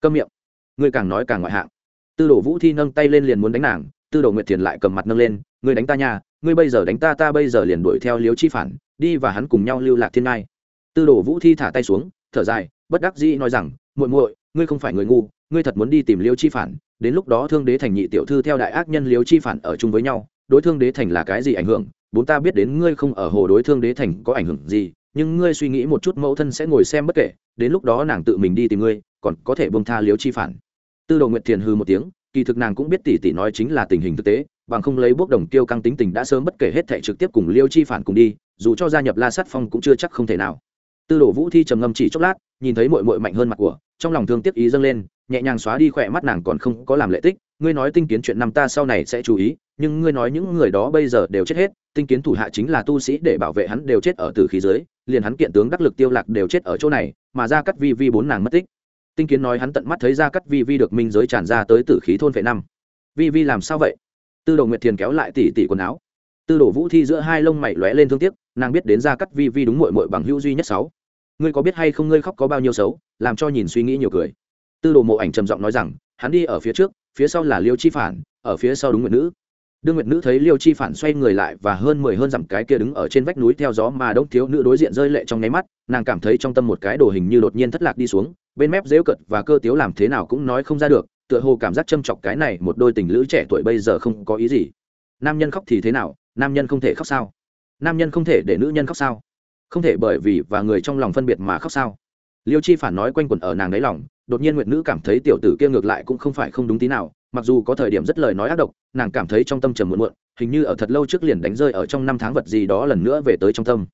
Câm miệng. Ngươi càng nói càng ngoại hạng. Tư đồ vũ thi nâng tay lên liền muốn đánh nàng, tư đồ nguyệt thiền lại cầm mặt nâng lên, ngươi đánh ta nha, ngươi bây giờ đánh ta ta bây giờ liền đuổi theo liếu chi phản, đi và hắn cùng nhau lưu lạc thiên ngai. Tư đồ vũ thi thả tay xuống, thở dài, bất đắc dĩ nói rằng, muội muội, ngươi không phải người ngu, ngươi thật muốn đi tìm liêu chi phản, đến lúc đó thương đế thành nhị tiểu thư theo đại ác nhân liêu chi phản ở chung với nhau đối thương đế thành là cái gì ảnh hưởng bốn ta biết đến ngươi không ở hồ đối thương đế thành có ảnh hưởng gì, nhưng ngươi suy nghĩ một chút mẫu thân sẽ ngồi xem bất kể, đến lúc đó nàng tự mình đi tìm ngươi, còn có thể bông tha liếu chi phản. Tư đồ nguyệt thiền hư một tiếng, kỳ thực nàng cũng biết tỷ tỷ nói chính là tình hình thực tế, bằng không lấy bước đồng tiêu căng tính tình đã sớm bất kể hết thể trực tiếp cùng liêu chi phản cùng đi, dù cho gia nhập la sát phong cũng chưa chắc không thể nào. Tư đồ vũ thi trầm ngâm chỉ chốc lát, nhìn thấy mội mội mạnh hơn mặt của, trong lòng thương tiếc ý dâng lên nhẹ nhàng xóa đi khỏe mắt nàng còn không có làm lệ tích. Ngươi nói tinh kiến chuyện năm ta sau này sẽ chú ý, nhưng ngươi nói những người đó bây giờ đều chết hết. Tinh kiến thủ hạ chính là tu sĩ để bảo vệ hắn đều chết ở từ khí giới liền hắn kiện tướng đắc lực tiêu lạc đều chết ở chỗ này, mà ra cắt vi vi bốn nàng mất tích. Tinh kiến nói hắn tận mắt thấy ra cắt vi vi được minh giới tràn ra tới tử khí thôn vệ năm. Vi vi làm sao vậy? Tư đồ nguyệt thiền kéo lại tỉ tỉ quần áo. Tư đồ vũ thi giữa hai lông mày lóe lên thương tiếc, nàng biết đến ra cắt vi vi đúng mội mội bằng hữu duy nhất sáu. Ngươi có biết hay không ngươi khóc có bao nhiêu xấu, làm cho nhìn suy nghĩ nhiều cười tư đồ mộ ảnh trầm giọng nói rằng, hắn đi ở phía trước, phía sau là liêu chi phản, ở phía sau đúng nguyệt nữ. Đương nguyệt nữ thấy liêu chi phản xoay người lại và hơn mười hơn dặm cái kia đứng ở trên vách núi theo gió mà đông thiếu nữ đối diện rơi lệ trong nháy mắt, nàng cảm thấy trong tâm một cái đồ hình như đột nhiên thất lạc đi xuống, bên mép dễu cật và cơ tiếu làm thế nào cũng nói không ra được, tựa hồ cảm giác châm chọc cái này một đôi tình lữ trẻ tuổi bây giờ không có ý gì. Nam nhân khóc thì thế nào, nam nhân không thể khóc sao? Nam nhân không thể để nữ nhân khóc sao? Không thể bởi vì và người trong lòng phân biệt mà khóc sao? Liêu chi phản nói quanh quẩn ở nàng đáy lòng, đột nhiên nguyệt nữ cảm thấy tiểu tử kia ngược lại cũng không phải không đúng tí nào, mặc dù có thời điểm rất lời nói ác độc, nàng cảm thấy trong tâm trầm muộn muộn, hình như ở thật lâu trước liền đánh rơi ở trong năm tháng vật gì đó lần nữa về tới trong tâm.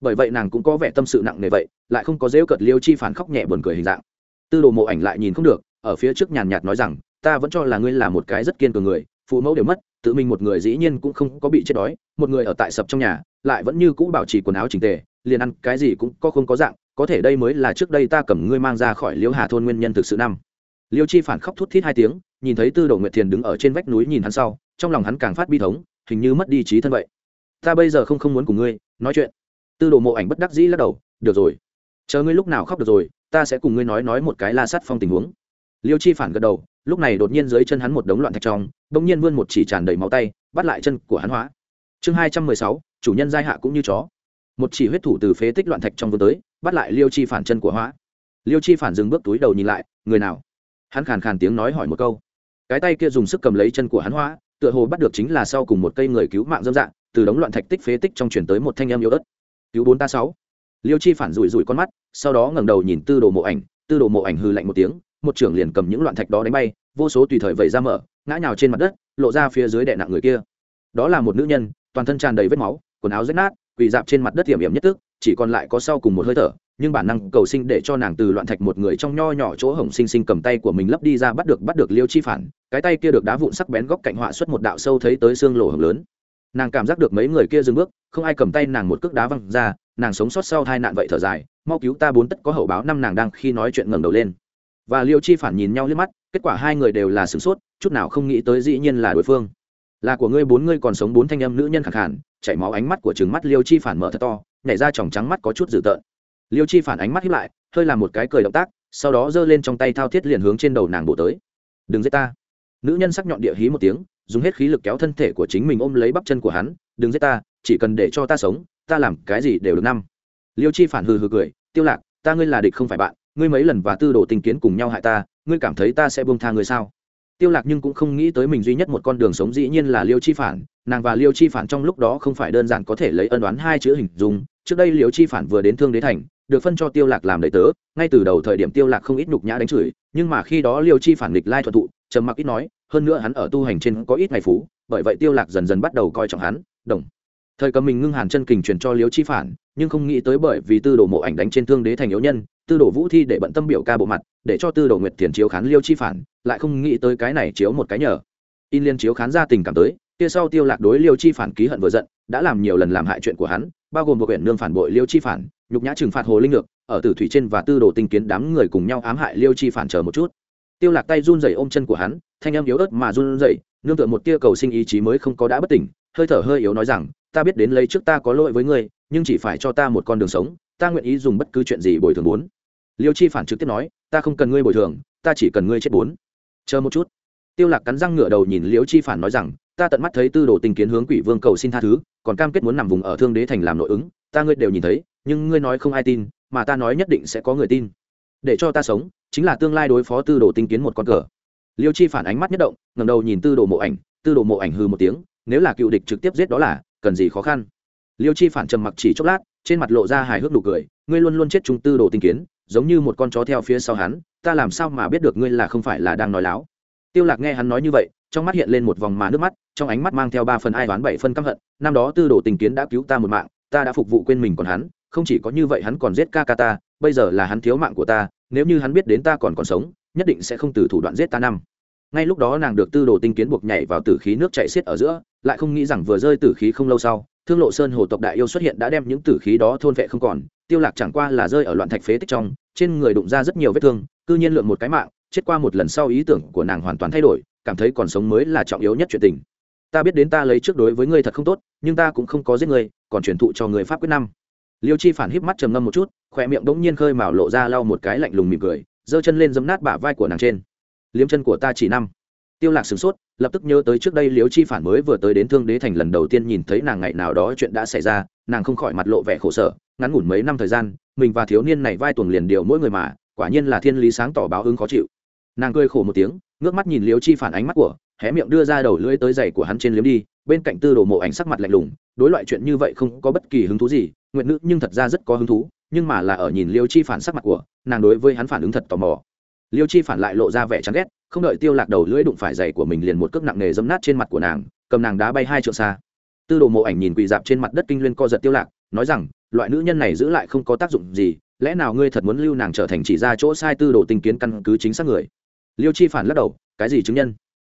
Bởi vậy nàng cũng có vẻ tâm sự nặng nề vậy, lại không có dễu cợt liêu chi phản khóc nhẹ buồn cười hình dạng. Tư đồ mộ ảnh lại nhìn không được, ở phía trước nhàn nhạt nói rằng, ta vẫn cho là ngươi là một cái rất kiên cường người, phụ mẫu đều mất, tự mình một người dĩ nhiên cũng không có bị chết đói, một người ở tại sập trong nhà, lại vẫn như cũ bảo trì quần áo chỉnh tề liền ăn cái gì cũng có không có dạng, có thể đây mới là trước đây ta cầm ngươi mang ra khỏi liễu hà thôn nguyên nhân thực sự năm. Liêu chi phản khóc thút thít hai tiếng, nhìn thấy tư đồ nguyệt thiền đứng ở trên vách núi nhìn hắn sau, trong lòng hắn càng phát bi thống, hình như mất đi trí thân vậy. Ta bây giờ không không muốn cùng ngươi, nói chuyện. Tư đồ mộ ảnh bất đắc dĩ lắc đầu, được rồi. Chờ ngươi lúc nào khóc được rồi, ta sẽ cùng ngươi nói nói một cái la sắt phong tình huống. Liêu chi phản gật đầu, lúc này đột nhiên dưới chân hắn một đống loạn thạch trong, bỗng nhiên vươn một chỉ tràn đầy máu tay, bắt lại chân của hắn hóa. Chương hai trăm mười sáu, chủ nhân giai hạ cũng như chó một chỉ huyết thủ từ phế tích loạn thạch trong vươn tới, bắt lại liêu chi phản chân của hóa. Liêu chi phản dừng bước túi đầu nhìn lại, người nào? Hắn khàn khàn tiếng nói hỏi một câu. Cái tay kia dùng sức cầm lấy chân của hắn hóa, tựa hồ bắt được chính là sau cùng một cây người cứu mạng dâm dạng, từ đống loạn thạch tích phế tích trong chuyển tới một thanh em yếu ớt. Cứu bốn ta sáu. Liêu chi phản rủi rủi con mắt, sau đó ngẩng đầu nhìn tư đồ mộ ảnh, tư đồ mộ ảnh hư lạnh một tiếng, một trưởng liền cầm những loạn thạch đó đánh bay, vô số tùy thời vẩy ra mở, ngã nhào trên mặt đất, lộ ra phía dưới đè nặng người kia. Đó là một nữ nhân, toàn thân tràn đầy vết máu, quần áo rách nát quỳ dạp trên mặt đất hiểm hiểm nhất tức, chỉ còn lại có sau cùng một hơi thở, nhưng bản năng cầu sinh để cho nàng từ loạn thạch một người trong nho nhỏ chỗ hổng sinh sinh cầm tay của mình lấp đi ra bắt được bắt được liêu chi phản, cái tay kia được đá vụn sắc bén góc cạnh họa xuất một đạo sâu thấy tới xương lỗ hổng lớn. Nàng cảm giác được mấy người kia dừng bước, không ai cầm tay nàng một cước đá văng ra, nàng sống sót sau hai nạn vậy thở dài, mau cứu ta bốn tất có hậu báo năm nàng đang khi nói chuyện ngẩng đầu lên. Và liêu chi phản nhìn nhau liếc mắt, kết quả hai người đều là sửng sốt, chút nào không nghĩ tới dĩ nhiên là đối phương. Là của ngươi, bốn ngươi còn sống bốn thanh âm nữ nhân khẳng hẳn chảy máu ánh mắt của trừng mắt liêu chi phản mở thật to, nhảy ra tròng trắng mắt có chút dữ tợn. Liêu chi phản ánh mắt hiếp lại, hơi làm một cái cười động tác, sau đó giơ lên trong tay thao thiết liền hướng trên đầu nàng bổ tới. Đừng giết ta. Nữ nhân sắc nhọn địa hí một tiếng, dùng hết khí lực kéo thân thể của chính mình ôm lấy bắp chân của hắn, đừng giết ta, chỉ cần để cho ta sống, ta làm cái gì đều được năm. Liêu chi phản hừ hừ cười, tiêu lạc, ta ngươi là địch không phải bạn, ngươi mấy lần và tư đồ tình kiến cùng nhau hại ta, ngươi cảm thấy ta sẽ buông tha ngươi sao? Tiêu lạc nhưng cũng không nghĩ tới mình duy nhất một con đường sống dĩ nhiên là liêu chi phản. Nàng và liêu chi phản trong lúc đó không phải đơn giản có thể lấy ân đoán hai chữ hình dung. Trước đây liêu chi phản vừa đến thương đế thành, được phân cho tiêu lạc làm đầy tớ. Ngay từ đầu thời điểm tiêu lạc không ít nhục nhã đánh chửi, nhưng mà khi đó liêu chi phản nghịch lai thuận thụ, trầm mặc ít nói, hơn nữa hắn ở tu hành trên có ít ngày phú, bởi vậy tiêu lạc dần dần bắt đầu coi trọng hắn. Đồng. Thời cầm mình ngưng hàn chân kình truyền cho liêu chi phản, nhưng không nghĩ tới bởi vì tư đồ mộ ảnh đánh trên thương đế thành yếu nhân tư đồ vũ thi để bận tâm biểu ca bộ mặt, để cho tư đồ nguyệt tiền chiếu khán liêu chi phản, lại không nghĩ tới cái này chiếu một cái nhờ. In liên chiếu khán ra tình cảm tới, kia sau tiêu lạc đối liêu chi phản ký hận vừa giận, đã làm nhiều lần làm hại chuyện của hắn, bao gồm một quyển nương phản bội liêu chi phản, nhục nhã trừng phạt hồ linh ngược, ở tử thủy trên và tư đồ tinh kiến đám người cùng nhau ám hại liêu chi phản chờ một chút. Tiêu lạc tay run rẩy ôm chân của hắn, thanh âm yếu ớt mà run rẩy, nương tựa một tia cầu sinh ý chí mới không có đã bất tỉnh, hơi thở hơi yếu nói rằng, ta biết đến lấy trước ta có lỗi với ngươi, nhưng chỉ phải cho ta một con đường sống ta nguyện ý dùng bất cứ chuyện gì bồi thường bốn. Liêu chi phản trực tiếp nói, ta không cần ngươi bồi thường, ta chỉ cần ngươi chết bốn. Chờ một chút. Tiêu lạc cắn răng ngửa đầu nhìn liêu chi phản nói rằng, ta tận mắt thấy tư đồ tình kiến hướng quỷ vương cầu xin tha thứ, còn cam kết muốn nằm vùng ở thương đế thành làm nội ứng, ta ngươi đều nhìn thấy, nhưng ngươi nói không ai tin, mà ta nói nhất định sẽ có người tin. Để cho ta sống, chính là tương lai đối phó tư đồ tinh kiến một con cờ. Liêu chi phản ánh mắt nhất động ngầm đầu nhìn tư đồ mộ ảnh, tư đồ mộ ảnh hư một tiếng, nếu là cựu địch trực tiếp giết đó là, cần gì khó khăn liêu chi phản trầm mặc chỉ chốc lát, trên mặt lộ ra hài hước nụ cười, ngươi luôn luôn chết trung tư đồ tinh kiến, giống như một con chó theo phía sau hắn, ta làm sao mà biết được ngươi là không phải là đang nói láo? Tiêu lạc nghe hắn nói như vậy, trong mắt hiện lên một vòng mà nước mắt, trong ánh mắt mang theo ba phần ai đoán bảy phân căm hận, năm đó tư đồ tình kiến đã cứu ta một mạng, ta đã phục vụ quên mình còn hắn, không chỉ có như vậy hắn còn giết ca ca ta, bây giờ là hắn thiếu mạng của ta, nếu như hắn biết đến ta còn còn sống, nhất định sẽ không từ thủ đoạn giết ta năm. Ngay lúc đó nàng được tư đồ tinh kiến buộc nhảy vào tử khí nước chảy xiết ở giữa, lại không nghĩ rằng vừa rơi tử khí không lâu sau thương lộ sơn hồ tộc đại yêu xuất hiện đã đem những tử khí đó thôn vệ không còn, tiêu lạc chẳng qua là rơi ở loạn thạch phế tích trong, trên người đụng ra rất nhiều vết thương, cư nhiên lượng một cái mạng, chết qua một lần sau ý tưởng của nàng hoàn toàn thay đổi, cảm thấy còn sống mới là trọng yếu nhất chuyện tình. Ta biết đến ta lấy trước đối với ngươi thật không tốt, nhưng ta cũng không có giết ngươi, còn truyền thụ cho người pháp quyết năm. Liêu chi phản híp mắt trầm ngâm một chút khỏe miệng đống nhiên khơi mào lộ ra lau một cái lạnh lùng mỉm cười, giơ chân lên giấm nát bả vai của nàng trên. Liếm chân của ta chỉ năm tiêu lạc sửng sốt, lập tức nhớ tới trước đây Liễu chi phản mới vừa tới đến thương đế thành lần đầu tiên nhìn thấy nàng ngày nào đó chuyện đã xảy ra, nàng không khỏi mặt lộ vẻ khổ sở, ngắn ngủn mấy năm thời gian, mình và thiếu niên này vai tuồng liền điều mỗi người mà, quả nhiên là thiên lý sáng tỏ báo ứng khó chịu. Nàng cười khổ một tiếng, ngước mắt nhìn Liễu chi phản ánh mắt của, hé miệng đưa ra đầu lưỡi tới giày của hắn trên liếm đi, bên cạnh tư đồ mộ ảnh sắc mặt lạnh lùng, đối loại chuyện như vậy không có bất kỳ hứng thú gì, nguyện nữ nhưng thật ra rất có hứng thú, nhưng mà là ở nhìn liêu chi phản sắc mặt của, nàng đối với hắn phản ứng thật tò mò. Liêu chi phản lại lộ ra vẻ chán ghét không đợi tiêu lạc đầu lưỡi đụng phải giày của mình liền một cước nặng nề dẫm nát trên mặt của nàng, cầm nàng đá bay hai trượng xa. Tư đồ mộ ảnh nhìn quỳ dạp trên mặt đất kinh nguyên co giật tiêu lạc, nói rằng, loại nữ nhân này giữ lại không có tác dụng gì, lẽ nào ngươi thật muốn lưu nàng trở thành chỉ ra chỗ sai tư đồ tinh kiến căn cứ chính xác người? Liêu chi phản lắc đầu, cái gì chứng nhân?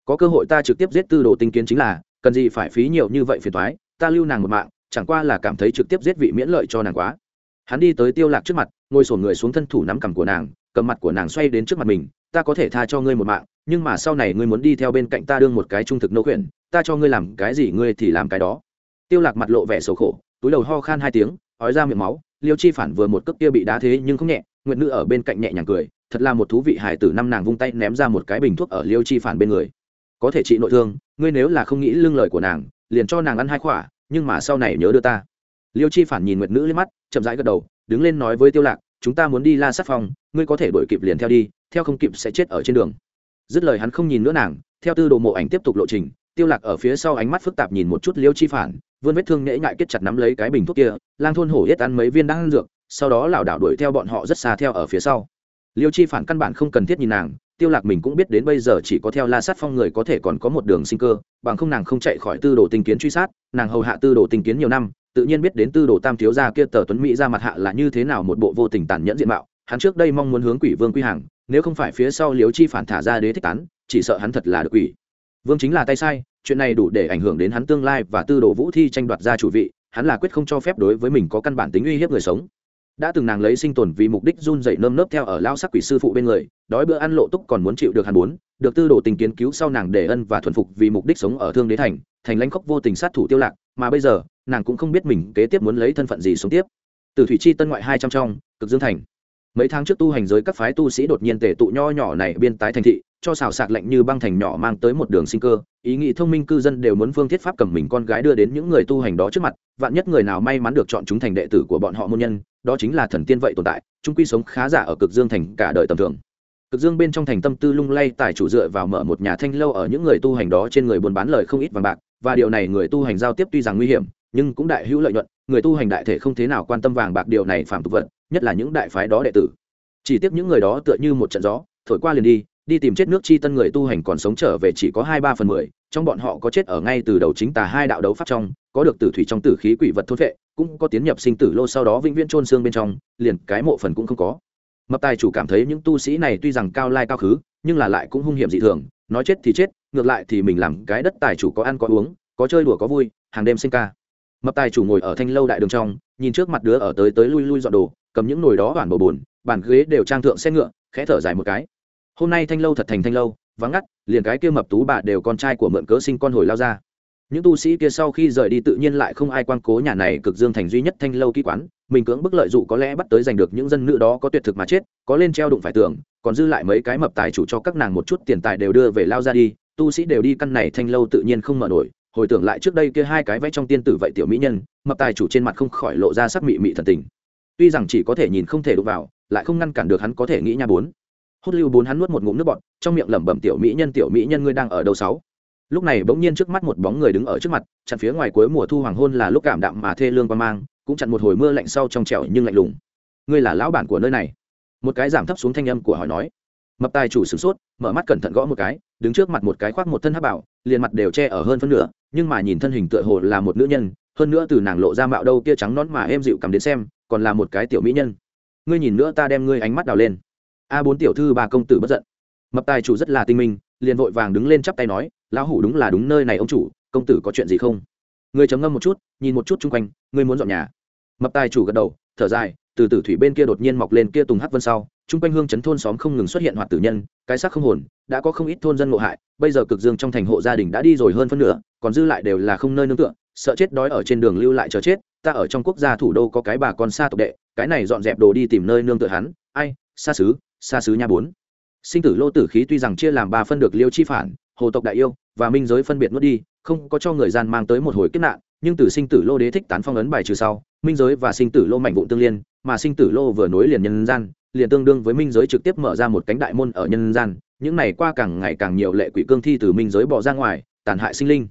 Có cơ hội ta trực tiếp giết tư đồ tinh kiến chính là, cần gì phải phí nhiều như vậy phiền toái, ta lưu nàng một mạng, chẳng qua là cảm thấy trực tiếp giết vị miễn lợi cho nàng quá. Hắn đi tới tiêu lạc trước mặt, ngồi sổn người xuống thân thủ nắm cằm của nàng cầm mặt của nàng xoay đến trước mặt mình, ta có thể tha cho ngươi một mạng, nhưng mà sau này ngươi muốn đi theo bên cạnh ta đương một cái trung thực nô quyền ta cho ngươi làm cái gì ngươi thì làm cái đó. Tiêu lạc mặt lộ vẻ xấu khổ, túi đầu ho khan hai tiếng, ói ra miệng máu, liêu chi phản vừa một cước kia bị đá thế nhưng không nhẹ, nguyệt nữ ở bên cạnh nhẹ nhàng cười, thật là một thú vị hải tử năm nàng vung tay ném ra một cái bình thuốc ở liêu chi phản bên người. Có thể trị nội thương, ngươi nếu là không nghĩ lương lời của nàng, liền cho nàng ăn hai khỏa, nhưng mà sau này nhớ đưa ta. Liêu chi phản nhìn nguyệt nữ lên mắt, chậm rãi gật đầu, đứng lên nói với tiêu lạc chúng ta muốn đi la sát phong, ngươi có thể đuổi kịp liền theo đi theo không kịp sẽ chết ở trên đường. Dứt lời hắn không nhìn nữa nàng theo tư đồ mộ ảnh tiếp tục lộ trình tiêu lạc ở phía sau ánh mắt phức tạp nhìn một chút liêu chi phản vươn vết thương nhễ ngại kết chặt nắm lấy cái bình thuốc kia lang thôn hổ hết ăn mấy viên đang ăn dược sau đó lảo đảo đuổi theo bọn họ rất xa theo ở phía sau. Liêu chi phản căn bản không cần thiết nhìn nàng tiêu lạc mình cũng biết đến bây giờ chỉ có theo la sát phong người có thể còn có một đường sinh cơ bằng không nàng không chạy khỏi tư đồ tinh kiến truy sát nàng hầu hạ tư đồ tinh kiến nhiều năm tự nhiên biết đến tư đồ tam thiếu gia kia tờ tuấn mỹ ra mặt hạ là như thế nào một bộ vô tình tàn nhẫn diện mạo, hắn trước đây mong muốn hướng quỷ vương quy hàng, nếu không phải phía sau liếu chi phản thả ra đế thích tán, chỉ sợ hắn thật là được quỷ. Vương chính là tay sai, chuyện này đủ để ảnh hưởng đến hắn tương lai và tư đồ vũ thi tranh đoạt ra chủ vị, hắn là quyết không cho phép đối với mình có căn bản tính uy hiếp người sống. Đã từng nàng lấy sinh tồn vì mục đích run dậy nơm nớp theo ở lao sắc quỷ sư phụ bên người, đói bữa ăn lộ túc còn muốn chịu được hàn bốn được tư đồ tình kiến cứu sau nàng để ân và thuần phục vì mục đích sống ở thương đế thành thành lãnh khốc vô tình sát thủ tiêu lạc, mà bây giờ nàng cũng không biết mình kế tiếp muốn lấy thân phận gì sống tiếp. Từ thủy chi tân ngoại hai trăm trong, cực dương thành. Mấy tháng trước tu hành giới các phái tu sĩ đột nhiên tề tụ nho nhỏ này biên tái thành thị, cho xào sạc lạnh như băng thành nhỏ mang tới một đường sinh cơ. Ý nghĩ thông minh cư dân đều muốn phương thiết pháp cầm mình con gái đưa đến những người tu hành đó trước mặt, vạn nhất người nào may mắn được chọn chúng thành đệ tử của bọn họ môn nhân, đó chính là thần tiên vậy tồn tại, chúng quy sống khá giả ở cực dương thành cả đời tầm thường. Cực dương bên trong thành tâm tư lung lay, tài chủ dựa vào mở một nhà thanh lâu ở những người tu hành đó trên người buôn bán lời không ít vàng bạc, và điều này người tu hành giao tiếp tuy rằng nguy hiểm nhưng cũng đại hữu lợi nhuận, người tu hành đại thể không thế nào quan tâm vàng bạc điều này phạm tục vật, nhất là những đại phái đó đệ tử. Chỉ tiếc những người đó tựa như một trận gió, thổi qua liền đi đi tìm chết nước chi tân người tu hành còn sống trở về chỉ có hai ba phần mười, trong bọn họ có chết ở ngay từ đầu chính tà hai đạo đấu pháp trong, có được tử thủy trong tử khí quỷ vật thốt vệ, cũng có tiến nhập sinh tử lô sau đó vĩnh viễn trôn xương bên trong, liền cái mộ phần cũng không có. Mập tài chủ cảm thấy những tu sĩ này tuy rằng cao lai cao khứ, nhưng là lại cũng hung hiểm dị thường, nói chết thì chết, ngược lại thì mình làm cái đất tài chủ có ăn có uống, có chơi đùa có vui, hàng đêm sinh ca mập tài chủ ngồi ở thanh lâu đại đường trong nhìn trước mặt đứa ở tới tới lui lui dọn đồ cầm những nồi đó bản bầu bùn bàn ghế đều trang thượng xe ngựa khẽ thở dài một cái. Hôm nay thanh lâu thật thành thanh lâu vắng ngắt liền cái kia mập tú bà đều con trai của mượn cớ sinh con hồi lao ra. Những tu sĩ kia sau khi rời đi tự nhiên lại không ai quan cố nhà này cực dương thành duy nhất thanh lâu kỹ quán mình cưỡng bức lợi dụ có lẽ bắt tới giành được những dân nữ đó có tuyệt thực mà chết có lên treo đụng phải tường, còn dư lại mấy cái mập tài chủ cho các nàng một chút tiền tài đều đưa về lao ra đi tu sĩ đều đi căn này thanh lâu tự nhiên không mở nổi hồi tưởng lại trước đây kia hai cái vẽ trong tiên tử vậy tiểu mỹ nhân, mập tài chủ trên mặt không khỏi lộ ra sắc mị mị thần tình. Tuy rằng chỉ có thể nhìn không thể đụng vào, lại không ngăn cản được hắn có thể nghĩ nha bốn. Hốt lưu bốn hắn nuốt một ngụm nước bọt, trong miệng lẩm bẩm tiểu mỹ nhân, tiểu mỹ nhân ngươi đang ở đâu sáu? Lúc này bỗng nhiên trước mắt một bóng người đứng ở trước mặt, chặn phía ngoài cuối mùa thu hoàng hôn là lúc cảm đạm mà thê lương qua mang, cũng chặn một hồi mưa lạnh sau trong trẻo nhưng lạnh lùng. Ngươi là lão bản của nơi này. Một cái giảm thấp xuống thanh âm của hỏi nói. Mập tài chủ sửng sốt, mở mắt cẩn thận gõ một cái, đứng trước mặt một cái khoác một thân hắc bảo, liền mặt đều che ở hơn phân nửa nhưng mà nhìn thân hình tựa hồ là một nữ nhân, hơn nữa từ nàng lộ ra mạo đâu kia trắng nón mà em dịu cầm đến xem, còn là một cái tiểu mỹ nhân. Ngươi nhìn nữa ta đem ngươi ánh mắt đào lên. A bốn tiểu thư bà công tử bất giận. Mập tài chủ rất là tinh minh, liền vội vàng đứng lên chắp tay nói, lão hủ đúng là đúng nơi này ông chủ, công tử có chuyện gì không? Người chấm ngâm một chút, nhìn một chút chung quanh, ngươi muốn dọn nhà? Mập tài chủ gật đầu, thở dài, từ tử thủy bên kia đột nhiên mọc lên kia tùng hắc vân sau, chung quanh hương chấn thôn xóm không ngừng xuất hiện hoạt tử nhân, cái xác không hồn, đã có không ít thôn dân ngộ hại, bây giờ cực dương trong thành hộ gia đình đã đi rồi hơn phân nửa còn dư lại đều là không nơi nương tựa, sợ chết đói ở trên đường lưu lại chờ chết, ta ở trong quốc gia thủ đô có cái bà con xa tộc đệ, cái này dọn dẹp đồ đi tìm nơi nương tựa hắn, ai, xa xứ xa xứ nha bốn. Sinh tử lô tử khí tuy rằng chia làm ba phân được liêu chi phản, hồ tộc đại yêu, và minh giới phân biệt nuốt đi, không có cho người gian mang tới một hồi kết nạn, nhưng từ sinh tử lô đế thích tán phong ấn bài trừ sau, minh giới và sinh tử lô mạnh vụn tương liên, mà sinh tử lô vừa nối liền nhân gian, liền tương đương với minh giới trực tiếp mở ra một cánh đại môn ở nhân gian, những này qua càng ngày càng nhiều lệ quỷ cương thi từ minh giới bỏ ra ngoài, tàn hại sinh linh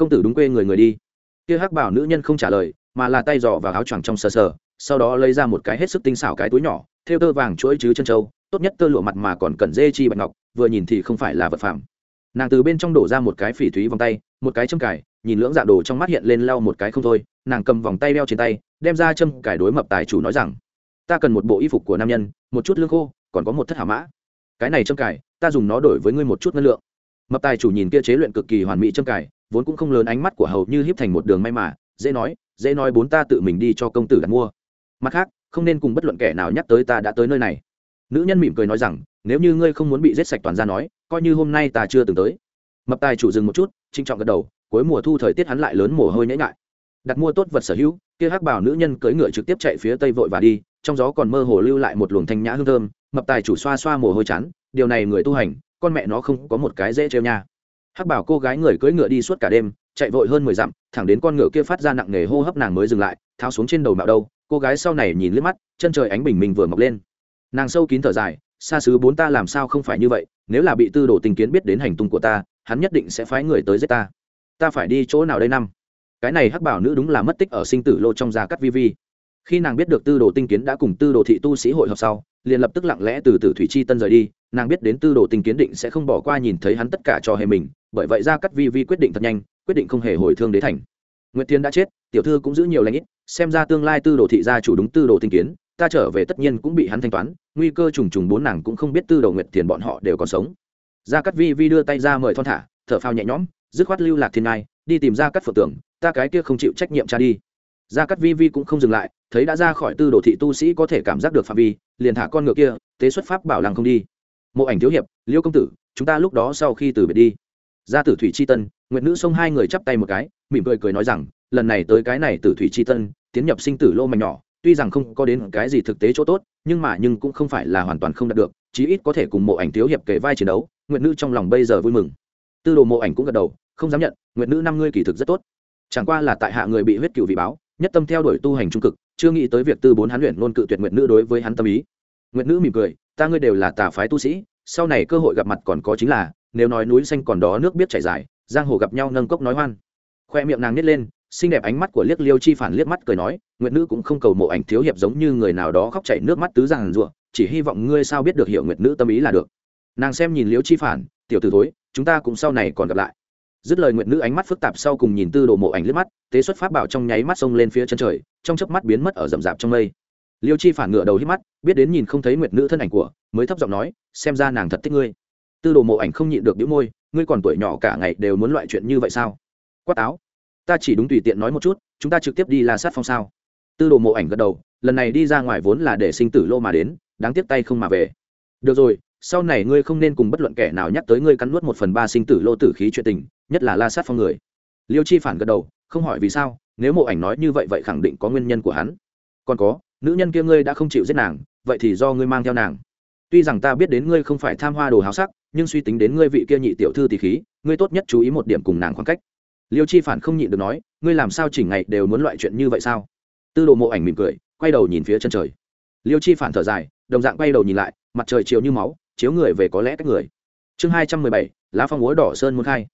công tử đúng quê người người đi. Kia hắc bảo nữ nhân không trả lời, mà là tay dò vào áo choàng trong sờ sờ, sau đó lấy ra một cái hết sức tinh xảo cái túi nhỏ, theo tơ vàng chuỗi chứ chân trâu tốt nhất tơ lụa mặt mà còn cần dê chi bạch ngọc, vừa nhìn thì không phải là vật phẩm nàng từ bên trong đổ ra một cái phỉ thúy vòng tay, một cái châm cải nhìn lưỡng dạ đồ trong mắt hiện lên lau một cái không thôi, nàng cầm vòng tay đeo trên tay, đem ra châm cải đối mập tài chủ nói rằng, ta cần một bộ y phục của nam nhân, một chút lương khô, còn có một thất hảo mã. Cái này châm cải ta dùng nó đổi với ngươi một chút ngân lượng mập tài chủ nhìn kia chế luyện cực kỳ hoàn mỹ châm cải vốn cũng không lớn ánh mắt của hầu như hiếp thành một đường may mà, dễ nói dễ nói bốn ta tự mình đi cho công tử đặt mua. Mặt khác, không nên cùng bất luận kẻ nào nhắc tới ta đã tới nơi này. Nữ nhân mỉm cười nói rằng, nếu như ngươi không muốn bị giết sạch toàn ra nói, coi như hôm nay ta chưa từng tới. Mập tài chủ dừng một chút trinh trọng gật đầu, cuối mùa thu thời tiết hắn lại lớn mồ hôi nhễ ngại đặt mua tốt vật sở hữu, kia hắc bảo nữ nhân cưỡi ngựa trực tiếp chạy phía tây vội và đi, trong gió còn mơ hồ lưu lại một luồng thanh nhã hương thơm. Mập tài chủ xoa xoa mồ hôi chán, điều này người tu hành con mẹ nó không có một cái dễ trêu nha. Hắc bảo cô gái người cưỡi ngựa đi suốt cả đêm, chạy vội hơn mười dặm, thẳng đến con ngựa kia phát ra nặng nề hô hấp nàng mới dừng lại, tháo xuống trên đầu mạo đâu, cô gái sau này nhìn liếc mắt, chân trời ánh bình minh vừa mọc lên. Nàng sâu kín thở dài xa xứ bốn ta làm sao không phải như vậy, nếu là bị tư đồ tình kiến biết đến hành tung của ta, hắn nhất định sẽ phái người tới giết ta. Ta phải đi chỗ nào đây năm? Cái này hắc bảo nữ đúng là mất tích ở sinh tử lô trong gia cắt vi vi. Khi nàng biết được tư đồ tinh kiến đã cùng tư đồ thị tu sĩ hội họp sau, liền lập tức lặng lẽ từ tử thủy chi tân rời đi nàng biết đến tư đồ tình kiến định sẽ không bỏ qua nhìn thấy hắn tất cả cho hề mình, bởi vậy ra cắt vi vi quyết định thật nhanh, quyết định không hề hồi thương đế thành. Nguyệt tiến đã chết, tiểu thư cũng giữ nhiều lãnh ít, xem ra tương lai tư đồ thị gia chủ đúng tư đồ tinh kiến, ta trở về tất nhiên cũng bị hắn thanh toán, nguy cơ trùng trùng bốn nàng cũng không biết tư đồ nguyệt thiền bọn họ đều còn sống. Gia cắt vi vi đưa tay ra mời thon thả, thở phao nhẹ nhõm, dứt khoát lưu lạc thiên ngai, đi tìm ra cắt phượng tưởng, ta cái kia không chịu trách nhiệm cha đi. Gia cắt vi vi cũng không dừng lại, thấy đã ra khỏi tư đồ thị tu sĩ có thể cảm giác được phạm vi, liền thả con ngựa kia, tế xuất pháp bảo lăng không đi mộ ảnh thiếu hiệp, liêu công tử, chúng ta lúc đó sau khi từ biệt đi. Gia tử thủy c h i tân nguyện nữ xông hai người chắp tay một cái, mỉm cười cười nói rằng, lần này tới cái này tử thủy c h i tân, tiến nhập sinh tử lô mảnh nhỏ, tuy rằng không có đến cái gì thực tế chỗ tốt, nhưng mà nhưng cũng không phải là hoàn toàn không đạt được, chí ít có thể cùng mộ ảnh thiếu hiệp kể vai chiến đấu nguyện nữ trong lòng bây giờ vui mừng. Tư đồ mộ ảnh cũng gật đầu, không dám nhận nguyện nữ năm ngươi kỳ thực rất tốt. Chẳng qua là tại hạ người bị huyết cựu vị báo, nhất tâm theo đuổi tu hành trung cực, chưa nghĩ tới việc tư bốn hán luyện ngôn cự tuyệt nguyện nữ đối với hắn tâm ý. Nguyện nữ mỉm cười ta ngươi đều là tà phái tu sĩ, sau này cơ hội gặp mặt còn có chính là, nếu nói núi xanh còn đó nước biết chảy dài, giang hồ gặp nhau nâng cốc nói hoan. Khoe miệng nàng nít lên, xinh đẹp ánh mắt của liếc liêu chi phản liếc mắt cười nói, nguyệt nữ cũng không cầu mộ ảnh thiếu hiệp giống như người nào đó khóc chảy nước mắt tứ giang rụa chỉ hy vọng ngươi sao biết được hiểu nguyệt nữ tâm ý là được. Nàng xem nhìn liêu chi phản, tiểu t thối, chúng ta cũng sau này còn gặp lại. Dứt lời nguyệt nữ ánh mắt phức tạp sau cùng nhìn tư đồ mộ ảnh liếc mắt, tế xuất pháp bảo trong nháy mắt xông lên phía chân trời, trong chớp mắt biến mất ở rậm rạp trong mây liêu chi phản ngựa đầu hít mắt, biết đến nhìn không thấy nguyệt nữ thân ảnh của, mới thấp giọng nói, xem ra nàng thật thích ngươi. Tư đồ mộ ảnh không nhịn được đĩu môi, ngươi còn tuổi nhỏ cả ngày đều muốn loại chuyện như vậy sao? Quát áo ta chỉ đúng tùy tiện nói một chút, chúng ta trực tiếp đi la sát phong sao? Tư đồ mộ ảnh gật đầu, lần này đi ra ngoài vốn là để sinh tử lô mà đến, đáng tiếc tay không mà về. Được rồi, sau này ngươi không nên cùng bất luận kẻ nào nhắc tới ngươi cắn nuốt một phần ba sinh tử lô tử khí chuyện tình, nhất là la sát phong người. Liêu chi phản gật đầu, không hỏi vì sao, nếu mộ ảnh nói như vậy vậy khẳng định có nguyên nhân của hắn. Còn có nữ nhân kia ngươi đã không chịu giết nàng, vậy thì do ngươi mang theo nàng. Tuy rằng ta biết đến ngươi không phải tham hoa đồ háo sắc, nhưng suy tính đến ngươi vị kia nhị tiểu thư tỷ khí, ngươi tốt nhất chú ý một điểm cùng nàng khoảng cách. Liêu chi phản không nhịn được nói, ngươi làm sao chỉnh ngày đều muốn loại chuyện như vậy sao? Tư đồ mộ ảnh mỉm cười, quay đầu nhìn phía chân trời. Liêu chi phản thở dài, đồng dạng quay đầu nhìn lại, mặt trời chiều như máu, chiếu người về có lẽ cách người. Chương hai trăm mười bảy, lá phong úa đỏ sơn muốn khai.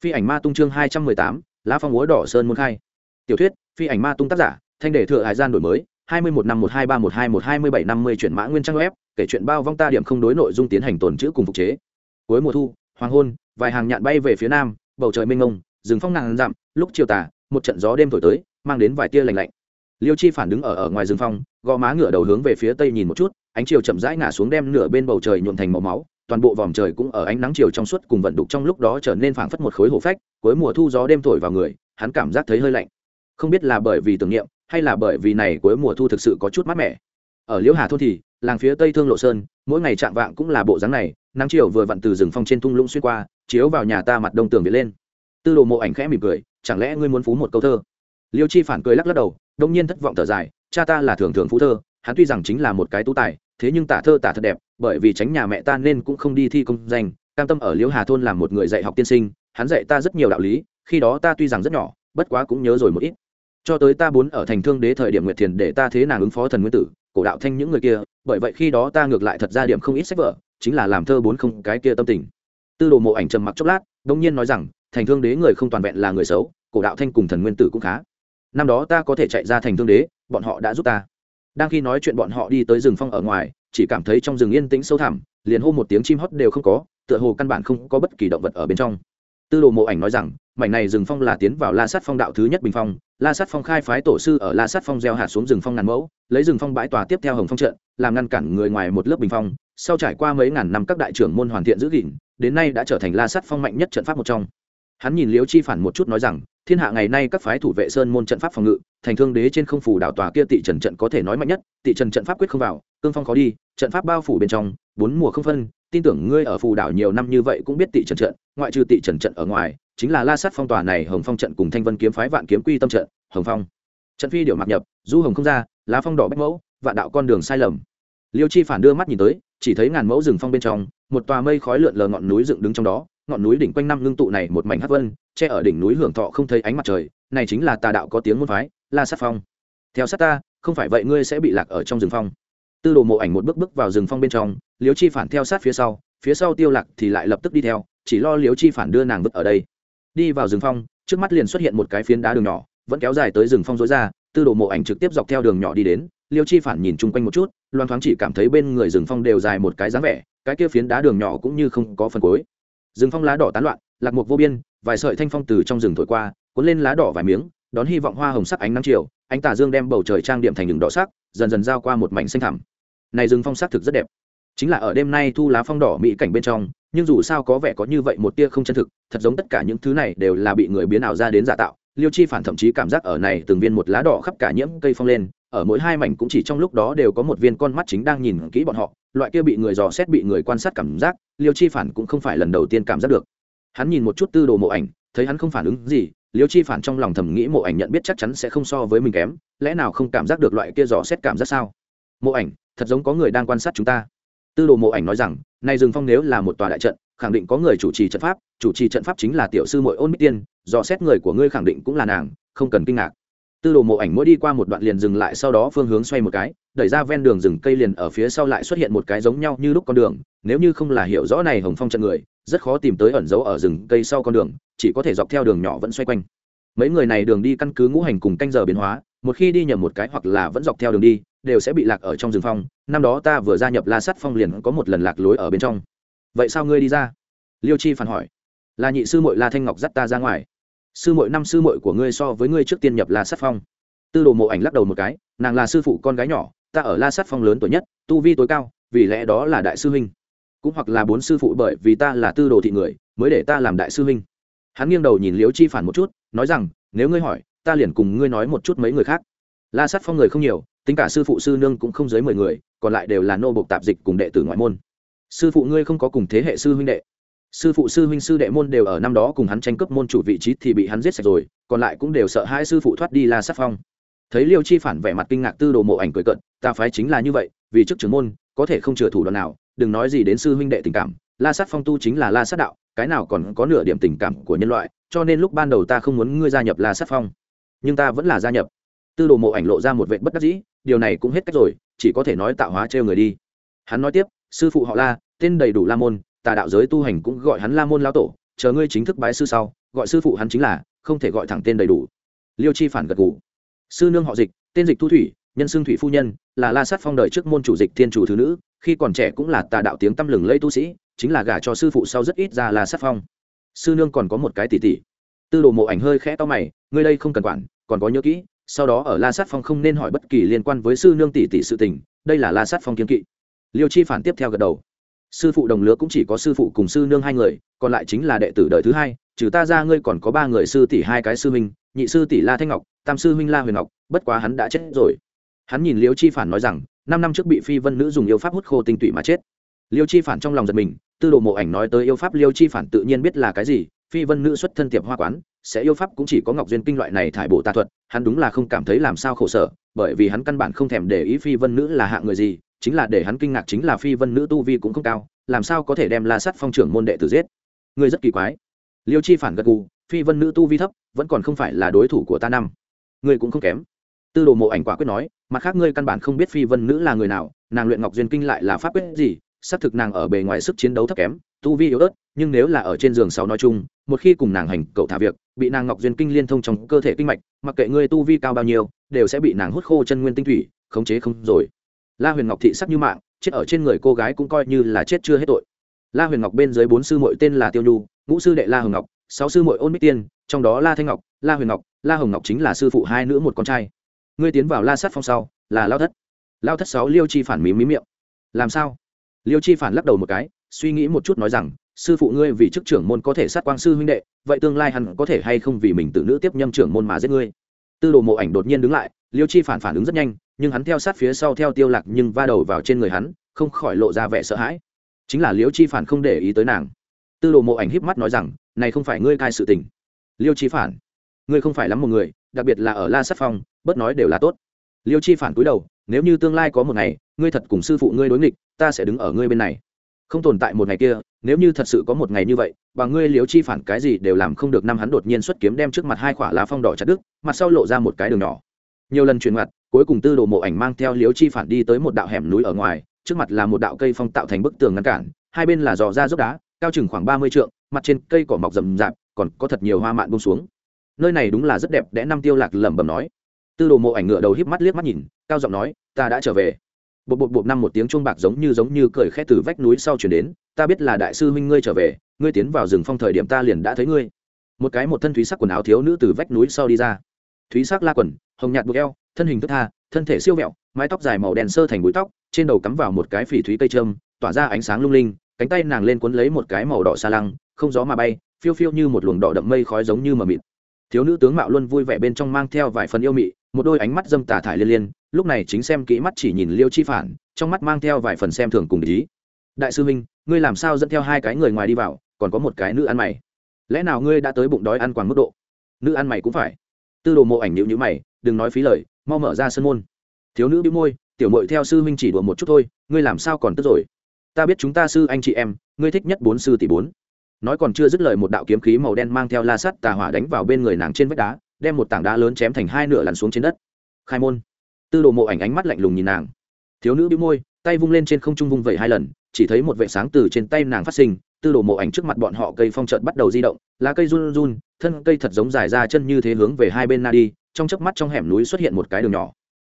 Phi ảnh ma tung chương hai trăm mười tám, lá phong úa đỏ sơn muốn khai. Tiểu thuyết, phi ảnh ma tung tác giả, thanh đề thừa hải gian đổi mới hai mươi một năm một hai ba một hai một hai mươi bảy năm mươi chuyển mã nguyên trang web, kể chuyện bao vong ta điểm không đối nội dung tiến hành tồn chữ cùng phục chế. Cuối mùa thu, hoàng hôn, vài hàng nhạn bay về phía nam, bầu trời mênh mông, rừng phong ngàn dặm, lúc chiều tà, một trận gió đêm thổi tới, mang đến vài tia lạnh lạnh. Liêu chi phản đứng ở ở ngoài rừng phong, gò má ngửa đầu hướng về phía tây nhìn một chút, ánh chiều chậm rãi ngả xuống đem nửa bên bầu trời nhuộn thành màu máu, toàn bộ vòm trời cũng ở ánh nắng chiều trong suốt cùng vận đục trong lúc đó trở nên phảng phất một khối hổ phách, cuối mùa thu gió đêm thổi vào người, hắn cảm giác thấy hơi lạnh. Không biết là bởi vì tưởng niệm hay là bởi vì này cuối mùa thu thực sự có chút mát mẻ. Ở liễu hà thôn thì, làng phía tây thương lộ sơn, mỗi ngày chạm vạng cũng là bộ dáng này, nắng chiều vừa vặn từ rừng phong trên tung lũng xuyên qua, chiếu vào nhà ta mặt đông tường việt lên. Tư đồ mộ ảnh khẽ mỉm cười, chẳng lẽ ngươi muốn phú một câu thơ? Liêu chi phản cười lắc lắc đầu, đông nhiên thất vọng thở dài, cha ta là thường thường phú thơ, hắn tuy rằng chính là một cái tú tài, thế nhưng tả thơ tả thật đẹp, bởi vì tránh nhà mẹ ta nên cũng không đi thi công danh, cam tâm ở liễu hà thôn làm một người dạy học tiên sinh, hắn dạy ta rất nhiều đạo lý, khi đó ta tuy rằng rất nhỏ, bất quá cũng nhớ rồi một ít cho tới ta muốn ở thành thương đế thời điểm nguyệt thiền để ta thế nàng ứng phó thần nguyên tử, cổ đạo thanh những người kia, bởi vậy khi đó ta ngược lại thật ra điểm không ít sách vở, chính là làm thơ bốn không cái kia tâm tình. Tư đồ mộ ảnh trầm mặc chốc lát đông nhiên nói rằng, thành thương đế người không toàn vẹn là người xấu, cổ đạo thanh cùng thần nguyên tử cũng khá. Năm đó ta có thể chạy ra thành thương đế, bọn họ đã giúp ta. Đang khi nói chuyện bọn họ đi tới rừng phong ở ngoài, chỉ cảm thấy trong rừng yên tĩnh sâu thẳm, liền hô một tiếng chim hót đều không có, tựa hồ căn bản không có bất kỳ động vật ở bên trong. Tư đồ mộ ảnh nói rằng, mảnh này rừng phong là tiến vào la sát phong đạo thứ nhất bình phong la sát phong khai phái tổ sư ở la sát phong gieo hạt xuống rừng phong ngàn mẫu, lấy rừng phong bãi tòa tiếp theo hồng phong trận, làm ngăn cản người ngoài một lớp bình phong. Sau trải qua mấy ngàn năm các đại trưởng môn hoàn thiện giữ gìn, đến nay đã trở thành la sát phong mạnh nhất trận pháp một trong. Hắn nhìn liễu chi phản một chút nói rằng, thiên hạ ngày nay các phái thủ vệ sơn môn trận pháp phòng ngự, thành thương đế trên không phủ đảo tòa kia tị trần trận có thể nói mạnh nhất, tị trần trận pháp quyết không vào, cương phong khó đi, trận pháp bao phủ bên trong, bốn mùa không phân, tin tưởng ngươi ở phù đảo nhiều năm như vậy cũng biết tị trần trận, ngoại trừ tị trần trận ở ngoài chính là la sát phong tòa này hồng phong trận cùng thanh vân kiếm phái vạn kiếm quy tâm trận, hồng phong. Trận phi điệu mặc nhập, du hồng không ra, lá phong đỏ bách mẫu, vạn đạo con đường sai lầm. Liêu chi phản đưa mắt nhìn tới, chỉ thấy ngàn mẫu rừng phong bên trong, một tòa mây khói lượn lờ ngọn núi dựng đứng trong đó, ngọn núi đỉnh quanh năm ngưng tụ này một mảnh hắc vân, che ở đỉnh núi hưởng thọ không thấy ánh mặt trời, này chính là tà đạo có tiếng môn phái, la sát phong. Theo sát ta, không phải vậy ngươi sẽ bị lạc ở trong rừng phong. Tư đồ mộ ảnh một bước bước vào rừng phong bên trong, liêu chi phản theo sát phía sau phía sau tiêu lạc thì lại lập tức đi theo, chỉ lo liêu chi phản đưa nàng vứt ở đây đi vào rừng phong trước mắt liền xuất hiện một cái phiến đá đường nhỏ vẫn kéo dài tới rừng phong rối ra tư đồ mộ ảnh trực tiếp dọc theo đường nhỏ đi đến liêu chi phản nhìn chung quanh một chút loan thoáng chỉ cảm thấy bên người rừng phong đều dài một cái dáng vẻ cái kia phiến đá đường nhỏ cũng như không có phần cối, rừng phong lá đỏ tán loạn lạc mục vô biên vài sợi thanh phong từ trong rừng thổi qua cuốn lên lá đỏ vài miếng đón hy vọng hoa hồng sắc ánh nắng chiều ánh tà dương đem bầu trời trang điểm thành đường đỏ sắc dần dần giao qua một mảnh xanh thẳm. Này rừng phong sắc thực rất đẹp chính là ở đêm nay thu lá phong đỏ mỹ cảnh bên trong, nhưng dù sao có vẻ có như vậy một tia không chân thực, thật giống tất cả những thứ này đều là bị người biến ảo ra đến giả tạo. Liêu chi phản thậm chí cảm giác ở này từng viên một lá đỏ khắp cả nhiễm cây phong lên, ở mỗi hai mảnh cũng chỉ trong lúc đó đều có một viên con mắt chính đang nhìn kỹ bọn họ, loại kia bị người dò xét bị người quan sát cảm giác, liêu chi phản cũng không phải lần đầu tiên cảm giác được. Hắn nhìn một chút tư đồ mộ ảnh, thấy hắn không phản ứng gì, liêu chi phản trong lòng thầm nghĩ mộ ảnh nhận biết chắc chắn sẽ không so với mình kém, lẽ nào không cảm giác được loại kia dò xét cảm giác sao? Mộ ảnh, thật giống có người đang quan sát chúng ta tư đồ mộ ảnh nói rằng, nay rừng phong nếu là một tòa đại trận, khẳng định có người chủ trì trận pháp, chủ trì trận pháp chính là tiểu sư mội ôn bích tiên, dò xét người của ngươi khẳng định cũng là nàng, không cần kinh ngạc. Tư đồ mộ ảnh mỗi đi qua một đoạn liền dừng lại, sau đó phương hướng xoay một cái, đẩy ra ven đường rừng cây liền ở phía sau lại xuất hiện một cái giống nhau như lúc con đường, nếu như không là hiểu rõ này hồng phong trận người, rất khó tìm tới ẩn dấu ở rừng cây sau con đường, chỉ có thể dọc theo đường nhỏ vẫn xoay quanh. Mấy người này đường đi căn cứ ngũ hành cùng canh giờ biến hóa, một khi đi nhầm một cái hoặc là vẫn dọc theo đường đi đều sẽ bị lạc ở trong rừng phong, năm đó ta vừa gia nhập la sắt phong liền có một lần lạc lối ở bên trong. Vậy sao ngươi đi ra? Liêu chi phản hỏi. Là nhị sư mội la thanh ngọc dắt ta ra ngoài. Sư mội năm sư mội của ngươi so với ngươi trước tiên nhập la sắt phong. Tư đồ mộ ảnh lắc đầu một cái, nàng là sư phụ con gái nhỏ, ta ở la sắt phong lớn tuổi nhất, tu vi tối cao, vì lẽ đó là đại sư huynh. Cũng hoặc là bốn sư phụ bởi vì ta là tư đồ thị người, mới để ta làm đại sư huynh. Hắn nghiêng đầu nhìn liễu chi phản một chút, nói rằng, nếu ngươi hỏi, ta liền cùng ngươi nói một chút mấy người khác. La sắt phong người không nhiều tính cả sư phụ sư nương cũng không dưới mười người, còn lại đều là nô bộc tạp dịch cùng đệ tử ngoại môn. Sư phụ ngươi không có cùng thế hệ sư huynh đệ. Sư phụ sư huynh sư đệ môn đều ở năm đó cùng hắn tranh cướp môn chủ vị trí thì bị hắn giết sạch rồi, còn lại cũng đều sợ hai sư phụ thoát đi la sát phong. Thấy liêu chi phản vẻ mặt kinh ngạc tư đồ mộ ảnh cười cận ta phái chính là như vậy, vì chức trưởng môn, có thể không chừa thủ đoạn nào, đừng nói gì đến sư huynh đệ tình cảm, la sát phong tu chính là la sát đạo, cái nào còn có nửa điểm tình cảm của nhân loại, cho nên lúc ban đầu ta không muốn ngươi gia nhập la sát phong. Nhưng ta vẫn là gia nhập tư đồ mộ ảnh lộ ra một vệ bất đắc dĩ, điều này cũng hết cách rồi, chỉ có thể nói tạo hóa trêu người đi. Hắn nói tiếp, sư phụ họ la, tên đầy đủ la môn, tà đạo giới tu hành cũng gọi hắn la môn lao tổ, chờ ngươi chính thức bái sư sau, gọi sư phụ hắn chính là, không thể gọi thẳng tên đầy đủ. Liêu chi phản gật gù. Sư nương họ dịch, tên dịch thu thủy, nhân xương thủy phu nhân, là la sát phong đời trước môn chủ dịch thiên chủ thứ nữ, khi còn trẻ cũng là tà đạo tiếng tăm lừng lây tu sĩ, chính là gả cho sư phụ sau rất ít ra la sát phong. Sư nương còn có một cái tỷ tỷ. Tư đồ mộ ảnh hơi khẽ to mày, ngươi đây không cần quản, còn có nhớ kỹ sau đó ở la sát phong không nên hỏi bất kỳ liên quan với sư nương tỷ tỷ sự tình, đây là la sát phong kiên kỵ. Liêu chi phản tiếp theo gật đầu. Sư phụ đồng lứa cũng chỉ có sư phụ cùng sư nương hai người, còn lại chính là đệ tử đời thứ hai, trừ ta ra ngươi còn có ba người sư tỷ hai cái sư huynh, nhị sư tỷ la thanh ngọc, tam sư huynh la huyền ngọc, bất quá hắn đã chết rồi. Hắn nhìn liêu chi phản nói rằng, năm năm trước bị phi vân nữ dùng yêu pháp hút khô tinh tụy mà chết. Liêu chi phản trong lòng giật mình, tư đồ mộ ảnh nói tới yêu pháp liêu chi phản tự nhiên biết là cái gì phi vân nữ xuất thân tiệp hoa quán, sẽ yêu pháp cũng chỉ có ngọc duyên kinh loại này thải bộ tà thuật, hắn đúng là không cảm thấy làm sao khổ sở, bởi vì hắn căn bản không thèm để ý phi vân nữ là hạng người gì, chính là để hắn kinh ngạc chính là phi vân nữ tu vi cũng không cao, làm sao có thể đem la sắt phong trưởng môn đệ tử giết. Ngươi rất kỳ quái. Liêu chi phản gật gù, phi vân nữ tu vi thấp, vẫn còn không phải là đối thủ của ta năm. Ngươi cũng không kém. Tư đồ mộ ảnh quả quyết nói, mặt khác ngươi căn bản không biết phi vân nữ là người nào, nàng luyện ngọc duyên kinh lại là pháp quyết gì, xác thực nàng ở bề ngoài sức chiến đấu thấp kém, tu vi yếu ớt nhưng nếu là ở trên giường sáu nói chung, một khi cùng nàng hành, cậu thả việc, bị nàng ngọc duyên kinh liên thông trong cơ thể kinh mạch, mặc kệ ngươi tu vi cao bao nhiêu, đều sẽ bị nàng hút khô chân nguyên tinh thủy, khống chế không rồi. La huyền ngọc thị sắc như mạng, chết ở trên người cô gái cũng coi như là chết chưa hết tội. La huyền ngọc bên dưới bốn sư mội tên là tiêu nhu, ngũ sư đệ la hồng ngọc, sáu sư mội ôn bích tiên, trong đó la thanh ngọc, la huyền ngọc, la hồng ngọc chính là sư phụ hai nữ một con trai. Ngươi tiến vào la sát phong sau, là lao thất. Lao thất sáu liêu chi phản mí mí miệng. Làm sao? Liêu chi phản lắc đầu một cái, suy nghĩ một chút nói rằng sư phụ ngươi vì chức trưởng môn có thể sát quang sư huynh đệ, vậy tương lai hắn có thể hay không vì mình tự nữ tiếp nhâm trưởng môn mà giết ngươi? Tư đồ mộ ảnh đột nhiên đứng lại, liêu chi phản phản ứng rất nhanh, nhưng hắn theo sát phía sau theo tiêu lạc nhưng va đầu vào trên người hắn, không khỏi lộ ra vẻ sợ hãi. Chính là liêu chi phản không để ý tới nàng. Tư đồ mộ ảnh híp mắt nói rằng, này không phải ngươi cai sự tình. Liêu chi phản, ngươi không phải lắm một người, đặc biệt là ở la sát phong bớt nói đều là tốt. Liêu chi phản cúi đầu, nếu như tương lai có một ngày, ngươi thật cùng sư phụ ngươi đối nghịch, ta sẽ đứng ở ngươi bên này không tồn tại một ngày kia, nếu như thật sự có một ngày như vậy bà ngươi liếu chi phản cái gì đều làm không được, năm hắn đột nhiên xuất kiếm đem trước mặt hai khỏa lá phong đỏ chặt đứt, mặt sau lộ ra một cái đường nhỏ. Nhiều lần chuyển mặt, cuối cùng tư đồ mộ ảnh mang theo liếu chi phản đi tới một đạo hẻm núi ở ngoài, trước mặt là một đạo cây phong tạo thành bức tường ngăn cản, hai bên là giò ra dốc đá, cao chừng khoảng ba mươi trượng, mặt trên cây cỏ mọc rậm rạp, còn có thật nhiều hoa mạn bông xuống. Nơi này đúng là rất đẹp, đẽ năm tiêu lạc lẩm bẩm nói. Tư đồ mộ ảnh ngựa đầu híp mắt liếc mắt nhìn, cao giọng nói, ta đã trở về bột bột bột năm một tiếng chuông bạc giống như giống như cười khẽ từ vách núi sau chuyển đến, ta biết là đại sư huynh ngươi trở về, ngươi tiến vào rừng phong thời điểm ta liền đã thấy ngươi. Một cái một thân thúy sắc quần áo thiếu nữ từ vách núi sau đi ra. Thúy sắc la quần, hồng nhạt buộc eo, thân hình thức tha, thân thể siêu vẹo, mái tóc dài màu đen sơ thành bụi tóc, trên đầu cắm vào một cái phỉ thúy cây trâm, tỏa ra ánh sáng lung linh, cánh tay nàng lên cuốn lấy một cái màu đỏ xa lăng, không gió mà bay, phiêu phiêu như một luồng đỏ đậm mây khói giống như mờ mịt. Thiếu nữ tướng mạo luôn vui vẻ bên trong mang theo vài phần yêu mị, một đôi ánh mắt dâm tà thải liên liên lúc này chính xem kỹ mắt chỉ nhìn liêu chi phản, trong mắt mang theo vài phần xem thường cùng ý. Đại sư minh ngươi làm sao dẫn theo hai cái người ngoài đi vào, còn có một cái nữ ăn mày. Lẽ nào ngươi đã tới bụng đói ăn quàng mức độ? Nữ ăn mày cũng phải. Tư đồ mộ ảnh nhịu nhữ mày, đừng nói phí lời, mau mở ra sân môn. Thiếu nữ bị môi, tiểu mội theo sư minh chỉ đùa một chút thôi, ngươi làm sao còn tức rồi? Ta biết chúng ta sư anh chị em, ngươi thích nhất bốn sư tỷ bốn. Nói còn chưa dứt lời một đạo kiếm khí màu đen mang theo la sắt tà hỏa đánh vào bên người nàng trên vách đá, đem một tảng đá lớn chém thành hai nửa lăn xuống trên đất. Khai môn tư đồ mộ ảnh ánh mắt lạnh lùng nhìn nàng. Thiếu nữ bị môi, tay vung lên trên không trung vung vẩy hai lần, chỉ thấy một vệ sáng từ trên tay nàng phát sinh, tư đồ mộ ảnh trước mặt bọn họ cây phong trợt bắt đầu di động, lá cây run run, thân cây thật giống dài ra chân như thế hướng về hai bên na đi, trong chớp mắt trong hẻm núi xuất hiện một cái đường nhỏ.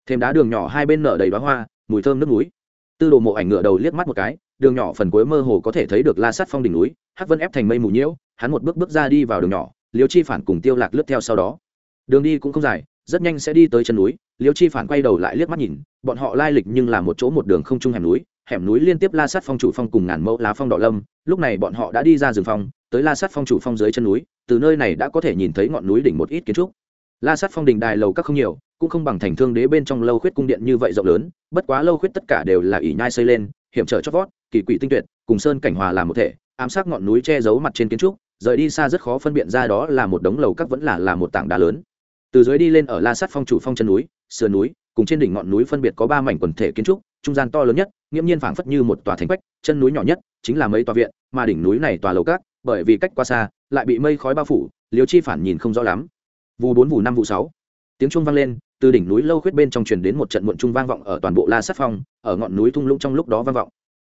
Thêm đá đường nhỏ hai bên nở đầy bá hoa, mùi thơm nước núi. Tư đồ mộ ảnh ngựa đầu liếc mắt một cái, đường nhỏ phần cuối mơ hồ có thể thấy được la sắt phong đỉnh núi, hắc vân ép thành mây mù nhiễu, hắn một bước bước ra đi vào đường nhỏ liều chi phản cùng tiêu lạc lướt theo sau đó. Đường đi cũng không dài rất nhanh sẽ đi tới chân núi, liêu chi phản quay đầu lại liếc mắt nhìn, bọn họ lai lịch nhưng là một chỗ một đường không trung hẻm núi hẻm núi liên tiếp la sát phong chủ phong cùng ngàn mẫu lá phong đỏ lâm, lúc này bọn họ đã đi ra rừng phong, tới la sát phong chủ phong dưới chân núi, từ nơi này đã có thể nhìn thấy ngọn núi đỉnh một ít kiến trúc. La sát phong đình đài lầu các không nhiều, cũng không bằng thành thương đế bên trong lâu khuyết cung điện như vậy rộng lớn, bất quá lâu khuyết tất cả đều là ỉ nhai xây lên, hiểm trở chót vót, kỳ quỷ tinh tuyệt, cùng sơn cảnh hòa làm một thể, ám sát ngọn núi che giấu mặt trên kiến trúc, rời đi xa rất khó phân biệt ra đó là một đống lầu các vẫn là là một tảng đá lớn từ dưới đi lên ở la sát phong chủ phong chân núi, sườn núi, cùng trên đỉnh ngọn núi phân biệt có ba mảnh quần thể kiến trúc, trung gian to lớn nhất, nghiễm nhiên phảng phất như một tòa thành quách, chân núi nhỏ nhất chính là mấy tòa viện, mà đỉnh núi này tòa lầu cát bởi vì cách quá xa, lại bị mây khói bao phủ liều chi phản nhìn không rõ lắm. Vụ bốn, vụ năm, vụ sáu. Tiếng trung vang lên, từ đỉnh núi lâu khuyết bên trong truyền đến một trận muộn trung vang vọng ở toàn bộ la sát phong, ở ngọn núi thung lũng trong lúc đó vang vọng.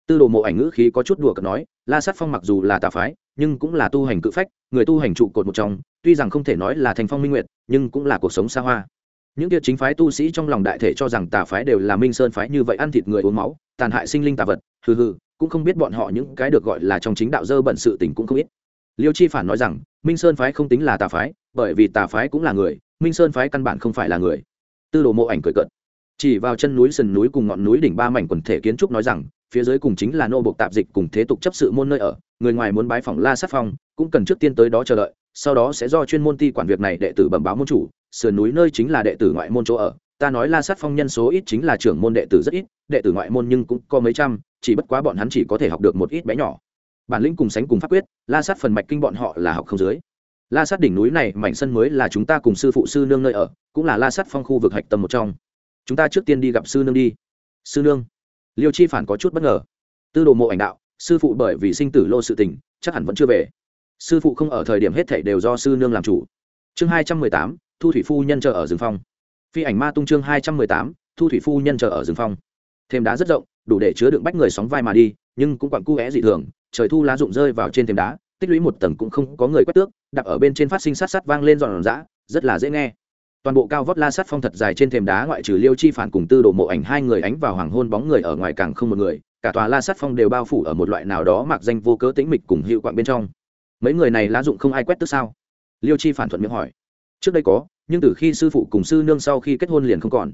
Tư đồ mộ ảnh ngữ khí có chút đùa cợt nói, la sát phong mặc dù là tà phái, nhưng cũng là tu hành cự phách, người tu hành trụ cột một trong tuy rằng không thể nói là thành phong minh nguyệt, nhưng cũng là cuộc sống xa hoa. Những kia chính phái tu sĩ trong lòng đại thể cho rằng tà phái đều là minh sơn phái như vậy ăn thịt người uống máu, tàn hại sinh linh tà vật, hừ hừ, cũng không biết bọn họ những cái được gọi là trong chính đạo dơ bẩn sự tình cũng không ít. Liêu chi phản nói rằng, minh sơn phái không tính là tà phái, bởi vì tà phái cũng là người, minh sơn phái căn bản không phải là người. Tư đồ mộ ảnh cười cợt. Chỉ vào chân núi sườn núi cùng ngọn núi đỉnh ba mảnh quần thể kiến trúc nói rằng, phía dưới cùng chính là nô bộc tạp dịch cùng thế tục chấp sự môn nơi ở, người ngoài muốn bái phỏng la sát phong, cũng cần trước tiên tới đó chờ đợi sau đó sẽ do chuyên môn ti quản việc này đệ tử bẩm báo môn chủ, sườn núi nơi chính là đệ tử ngoại môn chỗ ở. Ta nói la sát phong nhân số ít chính là trưởng môn đệ tử rất ít, đệ tử ngoại môn nhưng cũng có mấy trăm, chỉ bất quá bọn hắn chỉ có thể học được một ít bé nhỏ. Bản lĩnh cùng sánh cùng pháp quyết, la sát phần mạch kinh bọn họ là học không dưới. La sát đỉnh núi này, mảnh sân mới là chúng ta cùng sư phụ sư nương nơi ở, cũng là la sát phong khu vực hạch tâm một trong. Chúng ta trước tiên đi gặp sư nương đi. Sư nương. Liêu chi phản có chút bất ngờ. Tư đồ mộ ảnh đạo, sư phụ bởi vì sinh tử lô sự tình, chắc hẳn vẫn chưa về sư phụ không ở thời điểm hết thảy đều do sư nương làm chủ. Chương hai trăm mười tám, thu thủy phu nhân chờ ở rừng phong. Phi ảnh ma tung chương hai trăm mười tám, thu thủy phu nhân chờ ở rừng phong. Thêm đá rất rộng, đủ để chứa đựng bách người sóng vai mà đi, nhưng cũng quặn cu é dị thường, trời thu lá rụng rơi vào trên thềm đá, tích lũy một tầng cũng không có người quét tước Đặt ở bên trên phát sinh sát sát vang lên giòn giã, rất là dễ nghe. Toàn bộ cao vót la sát phong thật dài trên thềm đá ngoại trừ liêu chi phản cùng tư đồ mộ ảnh hai người ánh vào hoàng hôn bóng người ở ngoài càng không một người, cả tòa la sát phong đều bao phủ ở một loại nào đó mặc danh vô cớ tĩnh mịch cùng hiệu quạng bên trong mấy người này lá dụng không ai quét tức sao? Liêu chi phản thuận miệng hỏi. Trước đây có, nhưng từ khi sư phụ cùng sư nương sau khi kết hôn liền không còn.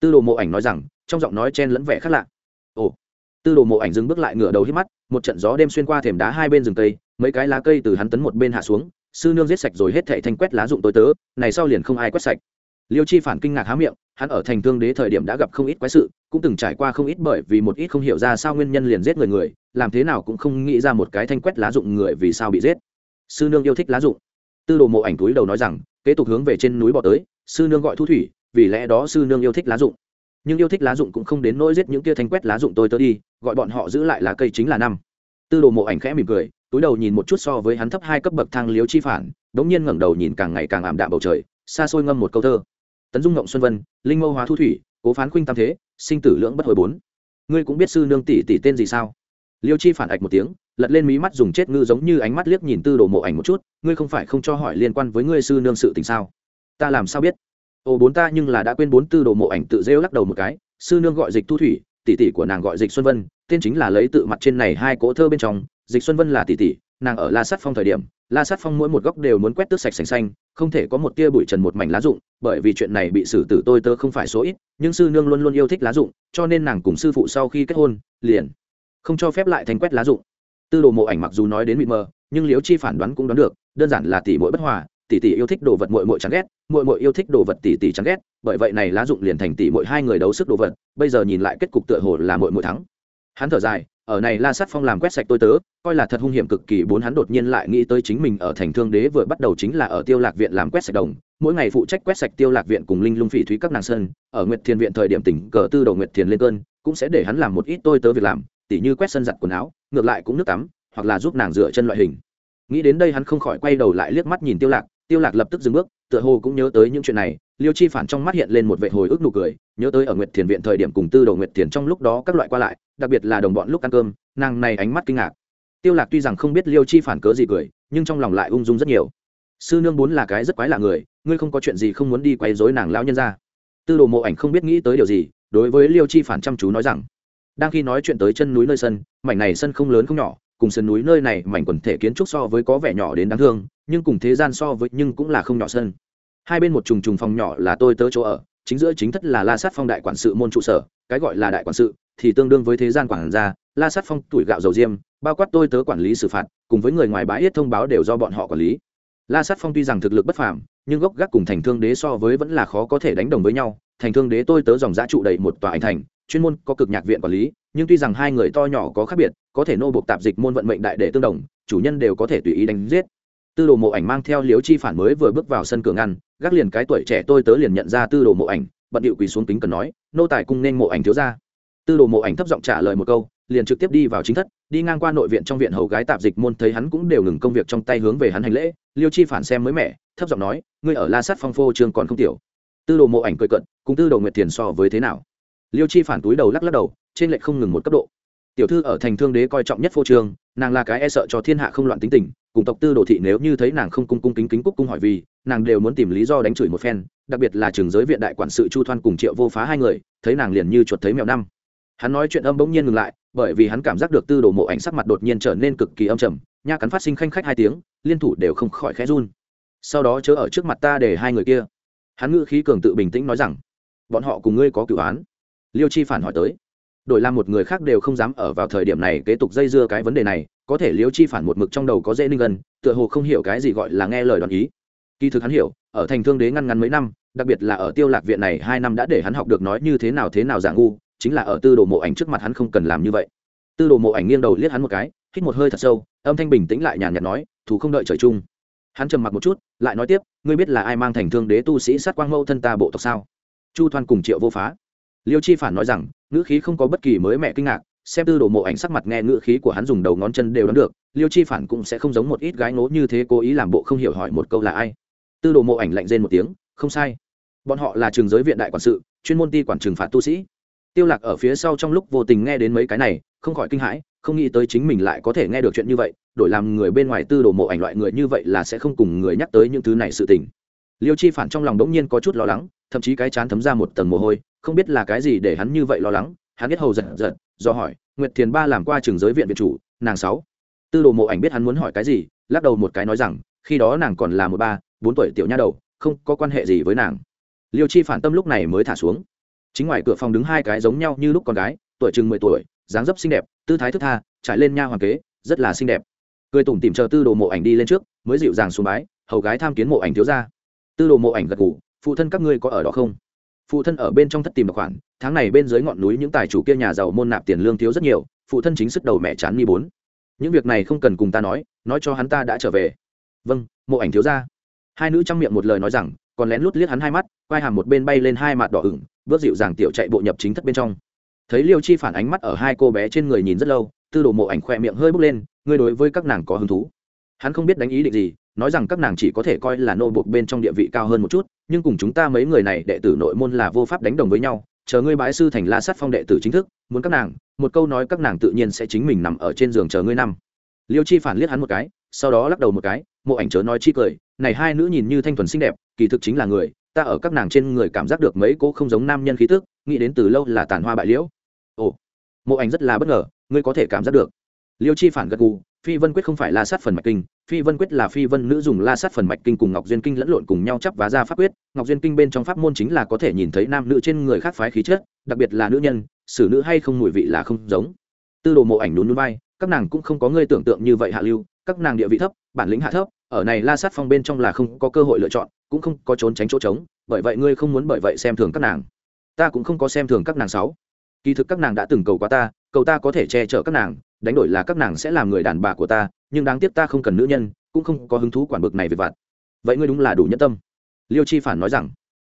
Tư đồ mộ ảnh nói rằng, trong giọng nói chen lẫn vẻ khác lạ. Ồ. Tư đồ mộ ảnh dừng bước lại ngửa đầu hít mắt, một trận gió đêm xuyên qua thềm đá hai bên rừng cây, mấy cái lá cây từ hắn tấn một bên hạ xuống, sư nương giết sạch rồi hết thệ thanh quét lá dụng tối tớ, này sau liền không ai quét sạch liêu chi phản kinh ngạc há miệng, hắn ở thành thương đế thời điểm đã gặp không ít quái sự, cũng từng trải qua không ít bởi vì một ít không hiểu ra sao nguyên nhân liền giết người người, làm thế nào cũng không nghĩ ra một cái thanh quét lá dụng người vì sao bị giết. Sư nương yêu thích lá dụng. Tư đồ mộ ảnh túi đầu nói rằng, kế tục hướng về trên núi bỏ tới, sư nương gọi thu thủy, vì lẽ đó sư nương yêu thích lá dụng. Nhưng yêu thích lá dụng cũng không đến nỗi giết những kia thanh quét lá dụng tôi tớ đi, gọi bọn họ giữ lại lá cây chính là năm. Tư đồ mộ ảnh khẽ mỉm cười, túi đầu nhìn một chút so với hắn thấp hai cấp bậc thang liếu chi phản, đống nhiên ngẩng đầu nhìn càng ngày càng ảm đạm bầu trời, xa xôi ngâm một câu thơ tấn dung ngộng xuân vân, linh mâu hóa thu thủy, cố phán khuynh tam thế, sinh tử lưỡng bất hồi bốn. Ngươi cũng biết sư nương tỷ tỷ tên gì sao? Liêu chi phản ạch một tiếng, lật lên mí mắt dùng chết ngư giống như ánh mắt liếc nhìn tư đồ mộ ảnh một chút, ngươi không phải không cho hỏi liên quan với ngươi sư nương sự tình sao? Ta làm sao biết? Ồ, bốn ta nhưng là đã quên bốn tư đồ mộ ảnh tự rêu lắc đầu một cái, sư nương gọi dịch thu thủy, tỷ tỷ của nàng gọi dịch xuân vân, tên chính là lấy tự mặt trên này hai cỗ thơ bên trong, dịch xuân vân là tỷ tỷ, nàng ở la sát phong thời điểm, la sát phong mỗi một góc đều muốn quét tước sạch sành xanh không thể có một tia bụi trần một mảnh lá rụng, bởi vì chuyện này bị xử tử tôi tớ không phải số ít, nhưng sư nương luôn luôn yêu thích lá rụng, cho nên nàng cùng sư phụ sau khi kết hôn, liền không cho phép lại thành quét lá rụng. Tư đồ mộ ảnh mặc dù nói đến mịt mờ, nhưng liếu chi phản đoán cũng đoán được, đơn giản là tỷ mỗi bất hòa, tỷ tỷ yêu thích đồ vật muội muội chán ghét, muội muội yêu thích đồ vật tỷ tỷ chán ghét, bởi vậy này lá dụng liền thành tỷ muội hai người đấu sức đồ vật, bây giờ nhìn lại kết cục tựa hồ là muội muội thắng. Hắn thở dài ở này la sát phong làm quét sạch tôi tớ, coi là thật hung hiểm cực kỳ, bốn hắn đột nhiên lại nghĩ tới chính mình ở thành thương đế vừa bắt đầu chính là ở tiêu lạc viện làm quét sạch đồng. Mỗi ngày phụ trách quét sạch tiêu lạc viện cùng linh lung phỉ thúy các nàng sơn ở nguyệt thiền viện thời điểm tỉnh cờ tư đầu nguyệt thiền lên cơn, cũng sẽ để hắn làm một ít tôi tớ việc làm, tỉ như quét sân giặt quần áo, ngược lại cũng nước tắm, hoặc là giúp nàng rửa chân loại hình. Nghĩ đến đây hắn không khỏi quay đầu lại liếc mắt nhìn tiêu lạc tiêu lạc lập tức dừng bước, tựa hồ cũng nhớ tới những chuyện này, liêu chi phản trong mắt hiện lên một vệ hồi ức nụ cười nhớ tới ở nguyệt thiền viện thời điểm cùng tư đầu nguyệt thiền trong lúc đó các loại qua lại, đặc biệt là đồng bọn lúc ăn cơm, nàng này ánh mắt kinh ngạc. Tiêu lạc tuy rằng không biết liêu chi phản cớ gì cười, nhưng trong lòng lại ung dung rất nhiều. Sư nương bốn là cái rất quái lạ người, ngươi không có chuyện gì không muốn đi quấy rối nàng lão nhân gia. Tư đồ mộ ảnh không biết nghĩ tới điều gì, đối với liêu chi phản chăm chú nói rằng, đang khi nói chuyện tới chân núi nơi sân, mảnh này sân không lớn không nhỏ, cùng sân núi nơi này mảnh quần thể kiến trúc so với có vẻ nhỏ đến đáng thương, nhưng cùng thế gian so với nhưng cũng là không nhỏ sân. Hai bên một trùng trùng phòng nhỏ là tôi tớ chỗ ở chính giữa chính thất là la sát phong đại quản sự môn trụ sở, cái gọi là đại quản sự thì tương đương với thế gian quản gia, la sát phong tuổi gạo dầu diêm, bao quát tôi tớ quản lý xử phạt, cùng với người ngoài bãi yết thông báo đều do bọn họ quản lý. La sát phong tuy rằng thực lực bất phàm, nhưng gốc gác cùng thành thương đế so với vẫn là khó có thể đánh đồng với nhau. Thành thương đế tôi tớ dòng giá trụ đầy một tòa ảnh thành, chuyên môn có cực nhạc viện quản lý, nhưng tuy rằng hai người to nhỏ có khác biệt, có thể nô buộc tạp dịch môn vận mệnh đại để tương đồng, chủ nhân đều có thể tùy ý đánh giết tư đồ mộ ảnh mang theo liếu chi phản mới vừa bước vào sân cửa ngăn, gác liền cái tuổi trẻ tôi tớ liền nhận ra tư đồ mộ ảnh, bận điệu quỳ xuống kính cần nói, nô tài cung nên mộ ảnh thiếu ra tư đồ mộ ảnh thấp giọng trả lời một câu, liền trực tiếp đi vào chính thất, đi ngang qua nội viện trong viện hầu gái tạp dịch môn thấy hắn cũng đều ngừng công việc trong tay hướng về hắn hành lễ, liêu chi phản xem mới mẻ, thấp giọng nói, ngươi ở la sát phong phô trường còn không tiểu. Tư đồ mộ ảnh cười cận cùng tư đồ nguyệt thiền so với thế nào? Liêu chi phản túi đầu lắc lắc đầu, trên lệch không ngừng một cấp độ tiểu thư ở thành thương đế coi trọng nhất phô trương, nàng là cái e sợ cho thiên hạ không loạn tính tình, cùng tộc tư đồ thị nếu như thấy nàng không cung cung kính kính cúc cung hỏi vì, nàng đều muốn tìm lý do đánh chửi một phen, đặc biệt là trường giới viện đại quản sự chu thoan cùng triệu vô phá hai người, thấy nàng liền như chuột thấy mèo năm. Hắn nói chuyện âm bỗng nhiên ngừng lại, bởi vì hắn cảm giác được tư đồ mộ ảnh sắc mặt đột nhiên trở nên cực kỳ âm trầm, nha cắn phát sinh khanh khách hai tiếng, liên thủ đều không khỏi khẽ run. Sau đó chớ ở trước mặt ta để hai người kia. Hắn ngữ khí cường tự bình tĩnh nói rằng, bọn họ cùng ngươi có cửu án. Liêu chi phản hỏi tới đổi làm một người khác đều không dám ở vào thời điểm này kế tục dây dưa cái vấn đề này, có thể liêu chi phản một mực trong đầu có dễ ninh gần, tựa hồ không hiểu cái gì gọi là nghe lời đoàn ý. Kỳ thực hắn hiểu, ở thành thương đế ngăn ngắn mấy năm, đặc biệt là ở tiêu lạc viện này hai năm đã để hắn học được nói như thế nào thế nào giả ngu, chính là ở tư đồ mộ ảnh trước mặt hắn không cần làm như vậy. Tư đồ mộ ảnh nghiêng đầu liếc hắn một cái, hít một hơi thật sâu, âm thanh bình tĩnh lại nhàn nhạt nói thú không đợi trời chung. Hắn trầm mặc một chút, lại nói tiếp, ngươi biết là ai mang thành thương đế tu sĩ sát quang mâu thân ta bộ tộc sao? Chu thoan cùng triệu vô phá liêu chi phản nói rằng, ngữ khí không có bất kỳ mới mẹ kinh ngạc, xem tư đồ mộ ảnh sắc mặt nghe ngữ khí của hắn dùng đầu ngón chân đều đoán được, liêu chi phản cũng sẽ không giống một ít gái ngố như thế cố ý làm bộ không hiểu hỏi một câu là ai. Tư đồ mộ ảnh lạnh rên một tiếng, không sai. Bọn họ là trường giới viện đại quản sự, chuyên môn ti quản trừng phạt tu sĩ. Tiêu lạc ở phía sau trong lúc vô tình nghe đến mấy cái này, không khỏi kinh hãi, không nghĩ tới chính mình lại có thể nghe được chuyện như vậy, đổi làm người bên ngoài tư đồ mộ ảnh loại người như vậy là sẽ không cùng người nhắc tới những thứ này sự tình liêu chi phản trong lòng đống nhiên có chút lo lắng, thậm chí cái chán thấm ra một tầng mồ hôi, không biết là cái gì để hắn như vậy lo lắng, hắn biết hầu giật giật do hỏi, nguyệt thiền ba làm qua trường giới viện viện chủ, nàng sáu? Tư đồ mộ ảnh biết hắn muốn hỏi cái gì, lắc đầu một cái nói rằng, khi đó nàng còn là một ba, bốn tuổi tiểu nha đầu, không có quan hệ gì với nàng. Liêu chi phản tâm lúc này mới thả xuống. Chính ngoài cửa phòng đứng hai cái giống nhau như lúc con gái, tuổi chừng mười tuổi, dáng dấp xinh đẹp, tư thái thức tha, trải lên nha hoàng kế, rất là xinh đẹp. Cười tủm tìm chờ tư đồ mộ ảnh đi lên trước, mới dịu dàng xuống bái, hầu gái tham kiến mộ ảnh thiếu ra tư đồ mộ ảnh gật ngủ phụ thân các ngươi có ở đó không? Phụ thân ở bên trong thất tìm được khoản, tháng này bên dưới ngọn núi những tài chủ kia nhà giàu môn nạp tiền lương thiếu rất nhiều, phụ thân chính sức đầu mẹ chán mi bốn. Những việc này không cần cùng ta nói nói cho hắn ta đã trở về. Vâng mộ ảnh thiếu ra hai nữ trong miệng một lời nói rằng, còn lén lút liếc hắn hai mắt, quai hàm một bên bay lên hai mặt đỏ ửng, bước dịu dàng tiểu chạy bộ nhập chính thất bên trong. Thấy liêu chi phản ánh mắt ở hai cô bé trên người nhìn rất lâu, tư đồ mộ ảnh khoe miệng hơi bước lên, ngươi đối với các nàng có hứng thú? Hắn không biết đánh ý định gì nói rằng các nàng chỉ có thể coi là nô buộc bên trong địa vị cao hơn một chút, nhưng cùng chúng ta mấy người này đệ tử nội môn là vô pháp đánh đồng với nhau. Chờ ngươi bái sư thành la sát phong đệ tử chính thức, muốn các nàng, một câu nói các nàng tự nhiên sẽ chính mình nằm ở trên giường chờ ngươi năm. Liêu chi phản liếc hắn một cái, sau đó lắc đầu một cái, mộ ảnh chớ nói chi cười, này hai nữ nhìn như thanh thuần xinh đẹp, kỳ thực chính là người, ta ở các nàng trên người cảm giác được mấy cô không giống nam nhân khí tức, nghĩ đến từ lâu là tàn hoa bại liễu. Ồ, mộ ảnh rất là bất ngờ, ngươi có thể cảm giác được. Liêu chi phản gật gù phi vân quyết không phải la sát phần mạch kinh phi vân quyết là phi vân nữ dùng la sát phần mạch kinh cùng ngọc duyên kinh lẫn lộn cùng nhau chắp vá ra pháp quyết. Ngọc duyên kinh bên trong pháp môn chính là có thể nhìn thấy nam nữ trên người khác phái khí chất đặc biệt là nữ nhân xử nữ hay không mùi vị là không giống. Tư đồ mộ ảnh nhún núi bay, các nàng cũng không có ngươi tưởng tượng như vậy hạ lưu các nàng địa vị thấp bản lĩnh hạ thấp ở này la sát phong bên trong là không có cơ hội lựa chọn cũng không có trốn tránh chỗ trống bởi vậy ngươi không muốn bởi vậy xem thường các nàng. Ta cũng không có xem thường các nàng sáu. Kỳ thực các nàng đã từng cầu qua ta cầu ta có thể che chở các nàng đánh đổi là các nàng sẽ làm người đàn bà của ta, nhưng đáng tiếc ta không cần nữ nhân, cũng không có hứng thú quản bực này về vặt. Vậy ngươi đúng là đủ nhân tâm. Liêu chi phản nói rằng,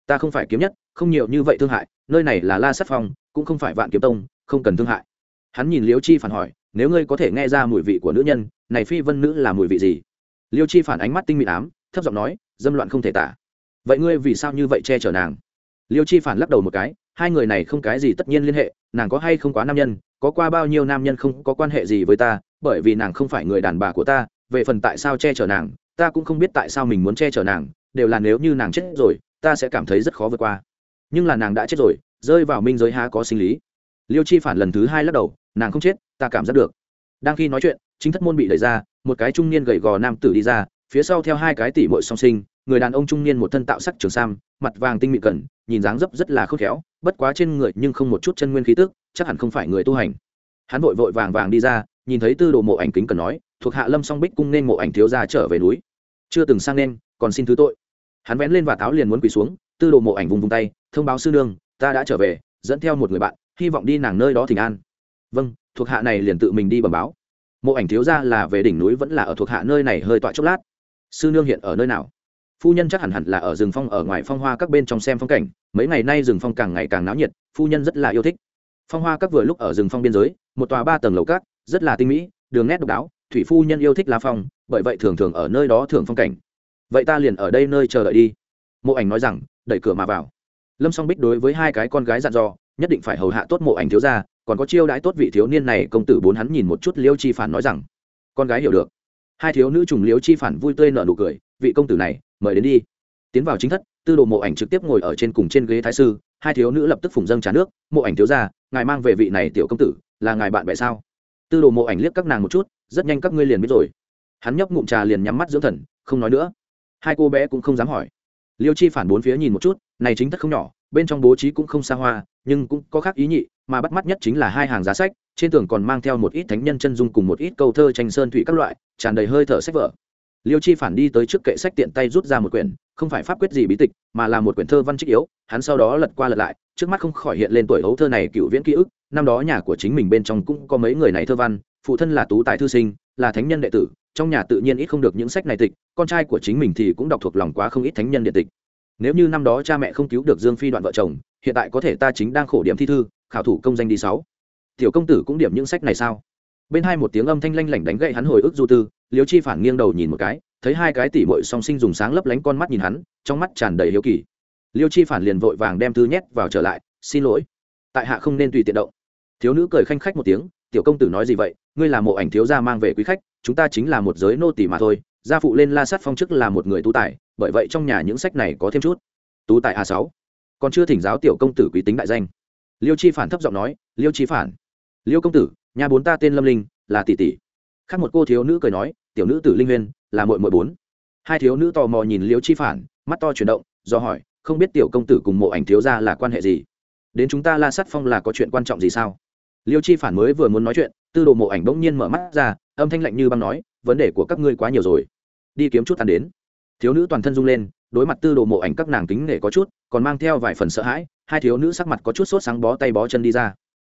ta không phải kiếm nhất, không nhiều như vậy thương hại, nơi này là la sắt phong, cũng không phải vạn kiếm tông, không cần thương hại. Hắn nhìn liêu chi phản hỏi, nếu ngươi có thể nghe ra mùi vị của nữ nhân, này phi vân nữ là mùi vị gì? Liêu chi phản ánh mắt tinh mịn ám, thấp giọng nói, dâm loạn không thể tả. Vậy ngươi vì sao như vậy che chở nàng? Liêu chi phản lắc đầu một cái, hai người này không cái gì tất nhiên liên hệ, nàng có hay không quá nam nhân có qua bao nhiêu nam nhân không có quan hệ gì với ta, bởi vì nàng không phải người đàn bà của ta, về phần tại sao che chở nàng, ta cũng không biết tại sao mình muốn che chở nàng, đều là nếu như nàng chết rồi, ta sẽ cảm thấy rất khó vượt qua. Nhưng là nàng đã chết rồi, rơi vào minh giới há có sinh lý. Liêu chi phản lần thứ hai lắc đầu, nàng không chết, ta cảm giác được. Đang khi nói chuyện, chính thất môn bị đẩy ra, một cái trung niên gầy gò nam tử đi ra, phía sau theo hai cái tỷ muội song sinh, người đàn ông trung niên một thân tạo sắc trường sam, mặt vàng tinh mịn cẩn, nhìn dáng dấp rất là khôn khéo, bất quá trên người nhưng không một chút chân nguyên khí tức chắc hẳn không phải người tu hành. Hắn vội vội vàng vàng đi ra, nhìn thấy tư đồ mộ ảnh kính cần nói, thuộc hạ lâm song bích cung nên mộ ảnh thiếu gia trở về núi. Chưa từng sang nên, còn xin thứ tội. Hắn vén lên và táo liền muốn quỳ xuống, tư đồ mộ ảnh vùng vùng tay, thông báo sư nương, ta đã trở về, dẫn theo một người bạn, hy vọng đi nàng nơi đó thỉnh an. Vâng thuộc hạ này liền tự mình đi bẩm báo. Mộ ảnh thiếu gia là về đỉnh núi vẫn là ở thuộc hạ nơi này hơi tọa chốc lát. Sư nương hiện ở nơi nào? Phu nhân chắc hẳn hẳn là ở rừng phong ở ngoài phong hoa các bên trong xem phong cảnh, mấy ngày nay rừng phong càng ngày càng náo nhiệt, phu nhân rất là yêu thích phong hoa các vừa lúc ở rừng phong biên giới một tòa ba tầng lầu cát, rất là tinh mỹ đường nét độc đáo thủy phu nhân yêu thích lá phong bởi vậy thường thường ở nơi đó thường phong cảnh. Vậy ta liền ở đây nơi chờ đợi đi. Mộ ảnh nói rằng đẩy cửa mà vào. Lâm song bích đối với hai cái con gái dặn dò nhất định phải hầu hạ tốt mộ ảnh thiếu gia còn có chiêu đãi tốt vị thiếu niên này công tử bốn hắn nhìn một chút liêu chi phản nói rằng con gái hiểu được. Hai thiếu nữ trùng liêu chi phản vui tươi nở nụ cười vị công tử này mời đến đi. Tiến vào chính thất tư đồ mộ ảnh trực tiếp ngồi ở trên cùng trên ghế thái sư hai thiếu nữ lập tức phùng dâng trà nước, mộ ảnh thiếu ra ngài mang về vị này tiểu công tử, là ngài bạn bè sao? Tư đồ mộ ảnh liếc các nàng một chút, rất nhanh các ngươi liền biết rồi. Hắn nhấp ngụm trà liền nhắm mắt dưỡng thần, không nói nữa. Hai cô bé cũng không dám hỏi. Liêu chi phản bốn phía nhìn một chút, này chính thất không nhỏ, bên trong bố trí cũng không xa hoa, nhưng cũng có khác ý nhị, mà bắt mắt nhất chính là hai hàng giá sách, trên tường còn mang theo một ít thánh nhân chân dung cùng một ít câu thơ tranh sơn thủy các loại, tràn đầy hơi thở sách vở. Liêu chi phản đi tới trước kệ sách tiện tay rút ra một quyển không phải pháp quyết gì bí tịch, mà là một quyển thơ văn trích yếu, hắn sau đó lật qua lật lại, trước mắt không khỏi hiện lên tuổi hấu thơ này cựu viễn ký ức, năm đó nhà của chính mình bên trong cũng có mấy người này thơ văn, phụ thân là tú tài thư sinh, là thánh nhân đệ tử, trong nhà tự nhiên ít không được những sách này tịch, con trai của chính mình thì cũng đọc thuộc lòng quá không ít thánh nhân điện tịch. Nếu như năm đó cha mẹ không cứu được dương phi đoạn vợ chồng, hiện tại có thể ta chính đang khổ điểm thi thư, khảo thủ công danh đi sáu. Tiểu công tử cũng điểm những sách này sao? Bên hai một tiếng âm thanh lanh lảnh đánh gậy hắn hồi ức du tư liếu chi phản nghiêng đầu nhìn một cái thấy hai cái tỉ mội song sinh dùng sáng lấp lánh con mắt nhìn hắn, trong mắt tràn đầy hiếu kỳ. Liêu chi phản liền vội vàng đem thư nhét vào trở lại, xin lỗi, tại hạ không nên tùy tiện động. Thiếu nữ cười khanh khách một tiếng, tiểu công tử nói gì vậy? Ngươi là mộ ảnh thiếu gia mang về quý khách, chúng ta chính là một giới nô tỳ mà thôi, gia phụ lên la sát phong chức là một người tú tài, bởi vậy trong nhà những sách này có thêm chút. Tú tài a sáu. Còn chưa thỉnh giáo tiểu công tử quý tính đại danh. Liêu chi phản thấp giọng nói, liêu chi phản. Liêu công tử, nhà bốn ta tên lâm linh, là tỷ tỷ. Khác một cô thiếu nữ cười nói tiểu nữ tử linh huyên, là mội mội bốn. Hai thiếu nữ tò mò nhìn liêu chi phản, mắt to chuyển động, do hỏi, không biết tiểu công tử cùng mộ ảnh thiếu gia là quan hệ gì? Đến chúng ta la sắt phong là có chuyện quan trọng gì sao? Liêu chi phản mới vừa muốn nói chuyện, tư đồ mộ ảnh bỗng nhiên mở mắt ra, âm thanh lạnh như băng nói, vấn đề của các ngươi quá nhiều rồi. Đi kiếm chút ăn đến. Thiếu nữ toàn thân rung lên, đối mặt tư đồ mộ ảnh các nàng kính nể có chút, còn mang theo vài phần sợ hãi, hai thiếu nữ sắc mặt có chút sốt sáng bó tay bó chân đi ra.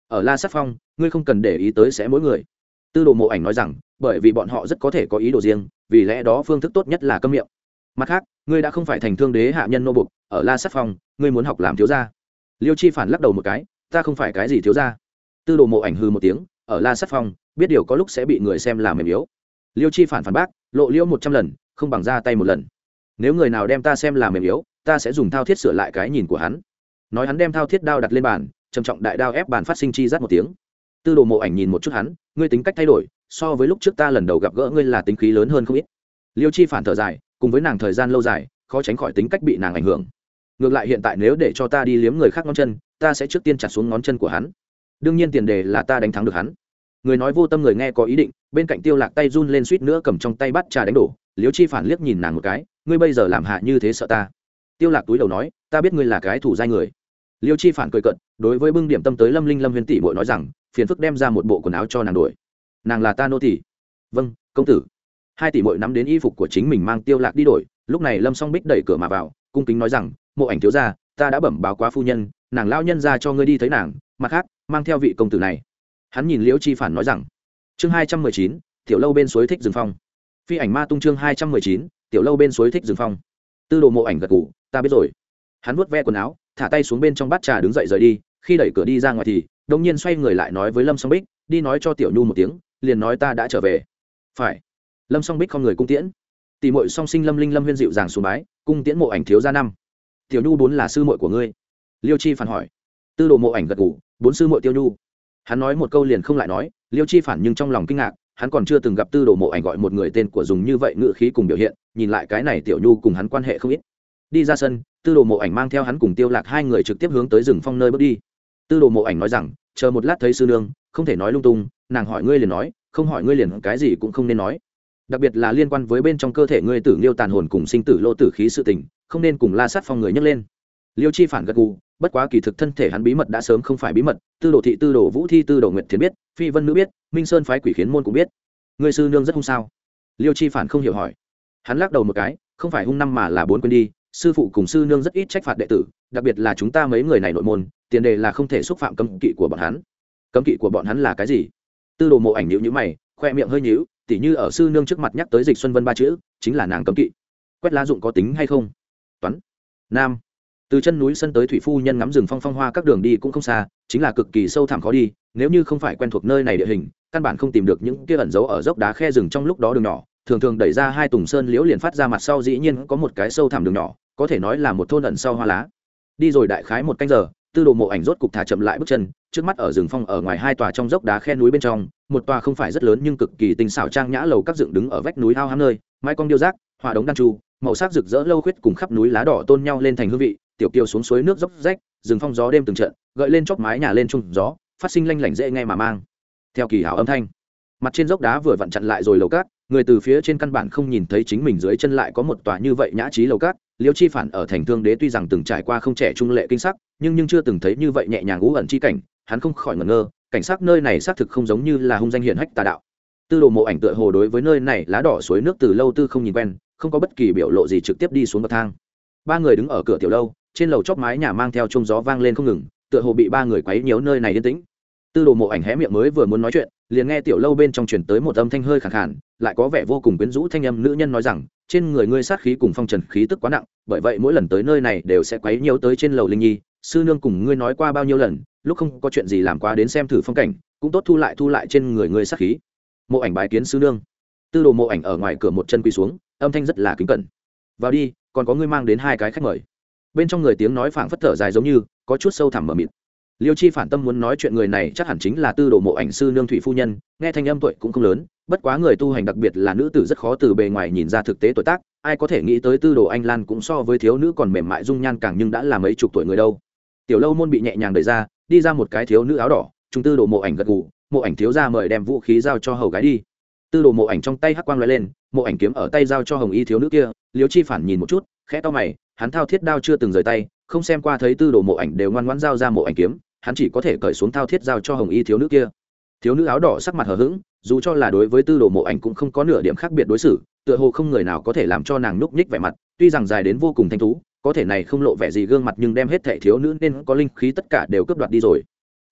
Ở la sắt phong, ngươi không cần để ý tới sẽ mỗi người. Tư đồ mộ ảnh nói rằng bởi vì bọn họ rất có thể có ý đồ riêng, vì lẽ đó phương thức tốt nhất là câm miệng. Mặt khác, ngươi đã không phải thành thương đế hạ nhân nô bục, ở la sắc phong, ngươi muốn học làm thiếu gia. Liêu chi phản lắc đầu một cái, ta không phải cái gì thiếu gia. Tư đồ mộ ảnh hư một tiếng, ở la sắc phong, biết điều có lúc sẽ bị người xem làm mềm yếu. Liêu chi phản phản bác, lộ liễu một trăm lần, không bằng ra tay một lần. Nếu người nào đem ta xem là mềm yếu, ta sẽ dùng thao thiết sửa lại cái nhìn của hắn. Nói hắn đem thao thiết đao đặt lên bàn, trầm trọng đại đao ép bàn phát sinh chi rát một tiếng. Tư đồ mộ ảnh nhìn một chút hắn, ngươi tính cách thay đổi so với lúc trước ta lần đầu gặp gỡ ngươi là tính khí lớn hơn không ít. Liêu chi phản thở dài, cùng với nàng thời gian lâu dài, khó tránh khỏi tính cách bị nàng ảnh hưởng. Ngược lại hiện tại nếu để cho ta đi liếm người khác ngón chân, ta sẽ trước tiên chặt xuống ngón chân của hắn. Đương nhiên tiền đề là ta đánh thắng được hắn. Người nói vô tâm người nghe có ý định, bên cạnh tiêu lạc tay run lên suýt nữa cầm trong tay bắt trà đánh đổ, liêu chi phản liếc nhìn nàng một cái, ngươi bây giờ làm hạ như thế sợ ta. Tiêu lạc túi đầu nói, ta biết ngươi là cái thủ giai người. Liêu chi phản cười cận đối với bưng điểm tâm tới lâm linh lâm huyền tỷ bội nói rằng, phiền phức đem ra một bộ quần áo cho nàng đổi nàng là ta nô tỷ vâng công tử. Hai tỷ mội nắm đến y phục của chính mình mang tiêu lạc đi đổi, lúc này lâm song bích đẩy cửa mà vào, cung kính nói rằng, mộ ảnh thiếu gia, ta đã bẩm báo quá phu nhân, nàng lao nhân ra cho ngươi đi thấy nàng, mặt khác, mang theo vị công tử này. Hắn nhìn liễu chi phản nói rằng, chương hai trăm mười chín, tiểu lâu bên suối thích rừng phong. Phi ảnh ma tung chương hai trăm mười chín, tiểu lâu bên suối thích rừng phong. Tư đồ mộ ảnh gật ngủ ta biết rồi. Hắn vuốt ve quần áo, thả tay xuống bên trong bát trà đứng dậy rời đi, khi đẩy cửa đi ra ngoài thì đông nhiên xoay người lại nói với lâm song bích, đi nói cho tiểu nhu một tiếng liền nói ta đã trở về. Phải. Lâm song bích không người cung tiễn. Tỷ mội song sinh lâm linh lâm huyên dịu dàng xuống bái, cung tiễn mộ ảnh thiếu gia năm. Tiểu nhu bốn là sư mội của ngươi. Liêu chi phản hỏi. Tư đồ mộ ảnh gật ngủ bốn sư mội tiêu nhu. Hắn nói một câu liền không lại nói, liêu chi phản nhưng trong lòng kinh ngạc, hắn còn chưa từng gặp tư đồ mộ ảnh gọi một người tên của dùng như vậy ngự khí cùng biểu hiện, nhìn lại cái này tiểu nhu cùng hắn quan hệ không ít. Đi ra sân, tư đồ mộ ảnh mang theo hắn cùng tiêu lạc hai người trực tiếp hướng tới rừng phong nơi bước đi. Tư đồ mộ ảnh nói rằng, chờ một lát thấy sư nương không thể nói lung tung, nàng hỏi ngươi liền nói, không hỏi ngươi liền cái gì cũng không nên nói. Đặc biệt là liên quan với bên trong cơ thể ngươi tử liêu tàn hồn cùng sinh tử lô tử khí sự tình, không nên cùng la sát phong người nhấc lên. Liêu chi phản gật gù, bất quá kỳ thực thân thể hắn bí mật đã sớm không phải bí mật, tư đồ thị, tư đồ vũ thi, tư đồ nguyệt thiến biết, phi vân nữ biết, minh sơn phái quỷ khiến môn cũng biết. Ngươi sư nương rất hung sao? Liêu chi phản không hiểu hỏi. Hắn lắc đầu một cái, không phải hung năm mà là bốn quên đi, sư phụ cùng sư nương rất ít trách phạt đệ tử, đặc biệt là chúng ta mấy người này nội môn, tiền đề là không thể xúc phạm cấm kỵ của bọn hắn cấm kỵ của bọn hắn là cái gì? Tư đồ mộ ảnh nhữ nhữ mày, khoe miệng hơi nhữ tỉ như ở sư nương trước mặt nhắc tới dịch xuân vân ba chữ, chính là nàng cấm kỵ. Quét lá dụng có tính hay không? Toán. Nam. Từ chân núi sân tới thủy phu nhân ngắm rừng phong phong hoa các đường đi cũng không xa, chính là cực kỳ sâu thẳm khó đi, nếu như không phải quen thuộc nơi này địa hình, căn bản không tìm được những kia ẩn giấu ở dốc đá khe rừng trong lúc đó đường nhỏ. Thường thường đẩy ra hai tùng sơn liễu liền phát ra mặt sau dĩ nhiên có một cái sâu thẳm đường nhỏ, có thể nói là một thôn ẩn sau hoa lá. Đi rồi đại khái một canh giờ tư đồ mộ ảnh rốt cục thả chậm lại bước chân, trước mắt ở rừng phong ở ngoài hai tòa trong dốc đá khe núi bên trong, một tòa không phải rất lớn nhưng cực kỳ tinh xảo trang nhã lầu các dựng đứng ở vách núi ao hám nơi mai cong điêu giác hòa đống đan chu, màu sắc rực rỡ lâu khuyết cùng khắp núi lá đỏ tôn nhau lên thành hương vị, tiểu kiều xuống suối nước dốc rách, rừng phong gió đêm từng trận, gợi lên chóp mái nhà lên trung gió, phát sinh lanh lảnh dễ nghe mà mang. Theo kỳ hảo âm thanh, mặt trên dốc đá vừa vặn chặn lại rồi lầu cát người từ phía trên căn bản không nhìn thấy chính mình dưới chân lại có một tòa như vậy nhã trí lầu cát liêu chi phản ở thành thương đế tuy rằng từng trải qua không trẻ trung lệ kinh sắc nhưng nhưng chưa từng thấy như vậy nhẹ nhàng ngũ ẩn chi cảnh, hắn không khỏi ngẩn ngơ, cảnh sát nơi này xác thực không giống như là hung danh hiển hách tà đạo. Tư đồ mộ ảnh tựa hồ đối với nơi này lá đỏ suối nước từ lâu tư không nhìn quen, không có bất kỳ biểu lộ gì trực tiếp đi xuống bậc thang. Ba người đứng ở cửa tiểu lâu, trên lầu chóp mái nhà mang theo trông gió vang lên không ngừng, tựa hồ bị ba người quấy nhiễu nơi này yên tĩnh. Tư đồ mộ ảnh hé miệng mới vừa muốn nói chuyện, liền nghe tiểu lâu bên trong truyền tới một âm thanh hơi khẳng khản lại có vẻ vô cùng quyến rũ thanh âm nữ nhân nói rằng, trên người ngươi sát khí cùng phong trần khí tức quá nặng, bởi vậy mỗi lần tới nơi này đều sẽ quấy nhiễu tới trên lầu linh nhi sư nương cùng ngươi nói qua bao nhiêu lần, lúc không có chuyện gì làm quá đến xem thử phong cảnh, cũng tốt thu lại thu lại trên người ngươi sát khí. Mộ ảnh bái kiến sư nương. Tư đồ mộ ảnh ở ngoài cửa một chân quỳ xuống, âm thanh rất là kính cẩn. Vào đi, còn có ngươi mang đến hai cái khách mời. Bên trong người tiếng nói phảng phất thở dài giống như, có chút sâu thẳm mờ mịt. Liêu chi phản tâm muốn nói chuyện người này chắc hẳn chính là tư đồ mộ ảnh sư nương thủy phu nhân, nghe thanh âm tuổi cũng không lớn, bất quá người tu hành đặc biệt là nữ tử rất khó từ bề ngoài nhìn ra thực tế tuổi tác, ai có thể nghĩ tới tư đồ anh lan cũng so với thiếu nữ còn mềm mại dung nhan càng nhưng đã là mấy chục tuổi người đâu tiểu lâu môn bị nhẹ nhàng đẩy ra, đi ra một cái thiếu nữ áo đỏ chúng tư đồ mộ ảnh gật gù, mộ ảnh thiếu ra mời đem vũ khí giao cho hầu gái đi. Tư đồ mộ ảnh trong tay hắc quang l lên, mộ ảnh kiếm ở tay giao cho hồng y thiếu nữ kia liếu chi phản nhìn một chút, khẽ to mày, hắn thao thiết đao chưa từng rời tay, không xem qua thấy tư đồ mộ ảnh đều ngoan ngoãn giao ra mộ ảnh kiếm, hắn chỉ có thể cởi xuống thao thiết giao cho hồng y thiếu nữ kia. Thiếu nữ áo đỏ sắc mặt hờ hững, dù cho là đối với tư đồ mộ ảnh cũng không có nửa điểm khác biệt đối xử, tựa hồ không người nào có thể làm cho nàng núp nhích vẻ mặt, tuy rằng dài đến vô cùng thanh tú có thể này không lộ vẻ gì gương mặt nhưng đem hết thẻ thiếu nữ nên có linh khí tất cả đều cướp đoạt đi rồi.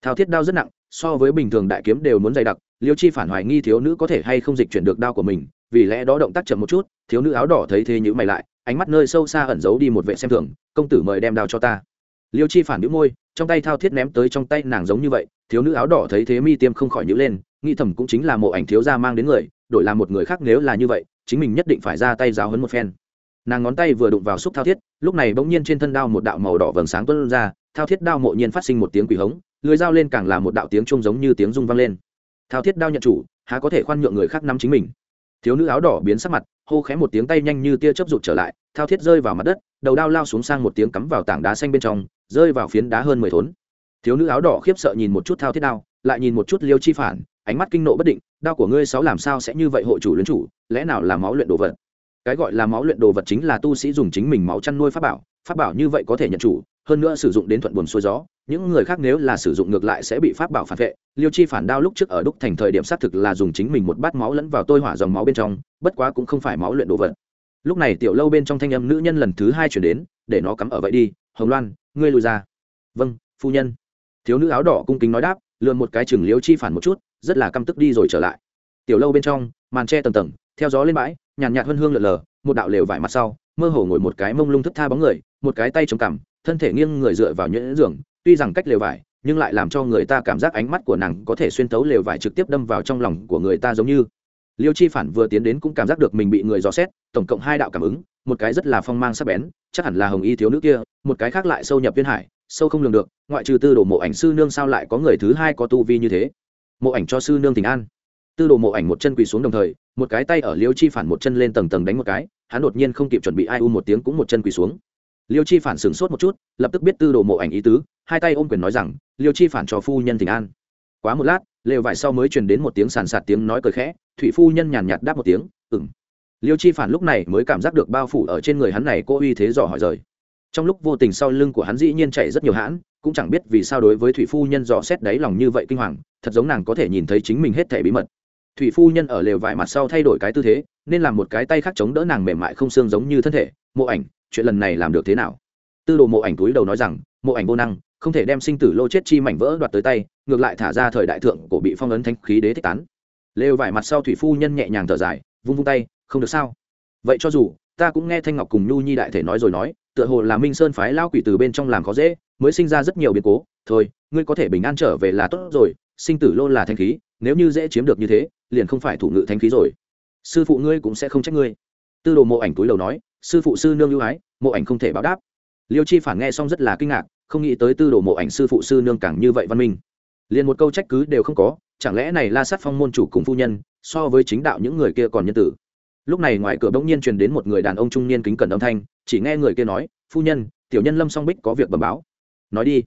Thao thiết đao rất nặng, so với bình thường đại kiếm đều muốn dày đặc, liêu chi phản hoài nghi thiếu nữ có thể hay không dịch chuyển được đao của mình, vì lẽ đó động tác chậm một chút, thiếu nữ áo đỏ thấy thế nhữ mày lại, ánh mắt nơi sâu xa ẩn giấu đi một vệ xem thường, công tử mời đem đao cho ta. Liêu chi phản đĩu môi, trong tay thao thiết ném tới trong tay nàng giống như vậy, thiếu nữ áo đỏ thấy thế mi tiêm không khỏi nhữ lên, nghĩ thầm cũng chính là mộ ảnh thiếu gia mang đến người, đổi làm một người khác nếu là như vậy, chính mình nhất định phải ra tay giáo hấn một phen nàng ngón tay vừa đụng vào xúc thao thiết, lúc này bỗng nhiên trên thân đao một đạo màu đỏ vầng sáng tuân ra, thao thiết đao mộ nhiên phát sinh một tiếng quỷ hống, lưới dao lên càng là một đạo tiếng trông giống như tiếng rung vang lên. Thao thiết đao nhận chủ, há có thể khoan nhượng người khác nắm chính mình. Thiếu nữ áo đỏ biến sắc mặt, hô khẽ một tiếng tay nhanh như tia chớp rụt trở lại, thao thiết rơi vào mặt đất, đầu đao lao xuống sang một tiếng cắm vào tảng đá xanh bên trong, rơi vào phiến đá hơn mười thốn. Thiếu nữ áo đỏ khiếp sợ nhìn một chút thao thiết đao, lại nhìn một chút liêu chi phản, ánh mắt kinh nộ bất định, đao của ngươi sáu làm sao sẽ như vậy, hộ chủ luyến chủ, lẽ nào là máu luyện đồ vật? Cái gọi là máu luyện đồ vật chính là tu sĩ dùng chính mình máu chăn nuôi pháp bảo pháp bảo như vậy có thể nhận chủ, hơn nữa sử dụng đến thuận buồm xuôi gió, những người khác nếu là sử dụng ngược lại sẽ bị pháp bảo phản vệ. Liêu chi phản đao lúc trước ở đúc thành thời điểm xác thực là dùng chính mình một bát máu lẫn vào tôi hỏa dòng máu bên trong, bất quá cũng không phải máu luyện đồ vật. Lúc này tiểu lâu bên trong thanh âm nữ nhân lần thứ hai chuyển đến, để nó cắm ở vậy đi, hồng loan, ngươi lùi ra. Vâng phu nhân. Thiếu nữ áo đỏ cung kính nói đáp lượn một cái chừng liêu chi phản một chút, rất là căm tức đi rồi trở lại. Tiểu lâu bên trong, màn tre tầng tầng, theo gió lên bãi nhàn nhạt hơn hương lượn lờ, một đạo lều vải mặt sau, mơ hồ ngồi một cái mông lung thức tha bóng người, một cái tay chống cằm, thân thể nghiêng người dựa vào nhuyễn giường, tuy rằng cách lều vải, nhưng lại làm cho người ta cảm giác ánh mắt của nàng có thể xuyên thấu lều vải trực tiếp đâm vào trong lòng của người ta giống như. Liêu chi phản vừa tiến đến cũng cảm giác được mình bị người dò xét, tổng cộng hai đạo cảm ứng, một cái rất là phong mang sắc bén, chắc hẳn là hồng y thiếu nữ kia, một cái khác lại sâu nhập viên hải, sâu không lường được, ngoại trừ tư đồ mộ ảnh sư nương sao lại có người thứ hai có tu vi như thế? Mộ ảnh cho sư nương tình an tư đồ mộ ảnh một chân quỳ xuống đồng thời, một cái tay ở liêu chi phản một chân lên tầng tầng đánh một cái, hắn đột nhiên không kịp chuẩn bị ai u một tiếng cũng một chân quỳ xuống. Liêu chi phản sửng sốt một chút, lập tức biết tư đồ mộ ảnh ý tứ, hai tay ôm quyền nói rằng, liêu chi phản cho phu nhân tình an. Quá một lát, lều vải sau mới truyền đến một tiếng sàn sạt tiếng nói cười khẽ, thủy phu nhân nhàn nhạt đáp một tiếng ừng liêu chi phản lúc này mới cảm giác được bao phủ ở trên người hắn này cô uy thế dò hỏi rời. Trong lúc vô tình sau lưng của hắn dĩ nhiên chạy rất nhiều hãn, cũng chẳng biết vì sao đối với thủy phu nhân dò xét đáy lòng như vậy kinh hoàng, thật giống nàng có thể nhìn thấy chính mình hết thể bí mật thủy phu nhân ở lều vải mặt sau thay đổi cái tư thế, nên làm một cái tay khác chống đỡ nàng mềm mại không xương giống như thân thể. Mộ ảnh, chuyện lần này làm được thế nào? Tư đồ mộ ảnh túi đầu nói rằng, mộ ảnh vô năng, không thể đem sinh tử lô chết chi mảnh vỡ đoạt tới tay, ngược lại thả ra thời đại thượng cổ bị phong ấn thanh khí đế thích tán. Lều vải mặt sau thủy phu nhân nhẹ nhàng thở dài, vung vung tay, không được sao? Vậy cho dù, ta cũng nghe thanh ngọc cùng nhu nhi đại thể nói rồi nói, tựa hồ là minh sơn phái lao quỷ từ bên trong làm khó dễ, mới sinh ra rất nhiều biến cố. Thôi, ngươi có thể bình an trở về là tốt rồi, sinh tử lô là thanh khí nếu như dễ chiếm được như thế, liền không phải thủ ngự thanh khí rồi. Sư phụ ngươi cũng sẽ không trách ngươi. Tư đồ mộ ảnh túi đầu nói, sư phụ sư nương ưu ái, mộ ảnh không thể báo đáp. Liêu chi phản nghe xong rất là kinh ngạc, không nghĩ tới tư đồ mộ ảnh sư phụ sư nương càng như vậy văn minh. Liền một câu trách cứ đều không có, chẳng lẽ này la sát phong môn chủ cùng phu nhân, so với chính đạo những người kia còn nhân tử? Lúc này ngoài cửa bỗng nhiên truyền đến một người đàn ông trung niên kính cẩn âm thanh, chỉ nghe người kia nói, phu nhân, tiểu nhân lâm song bích có việc bẩm báo. Nói đi.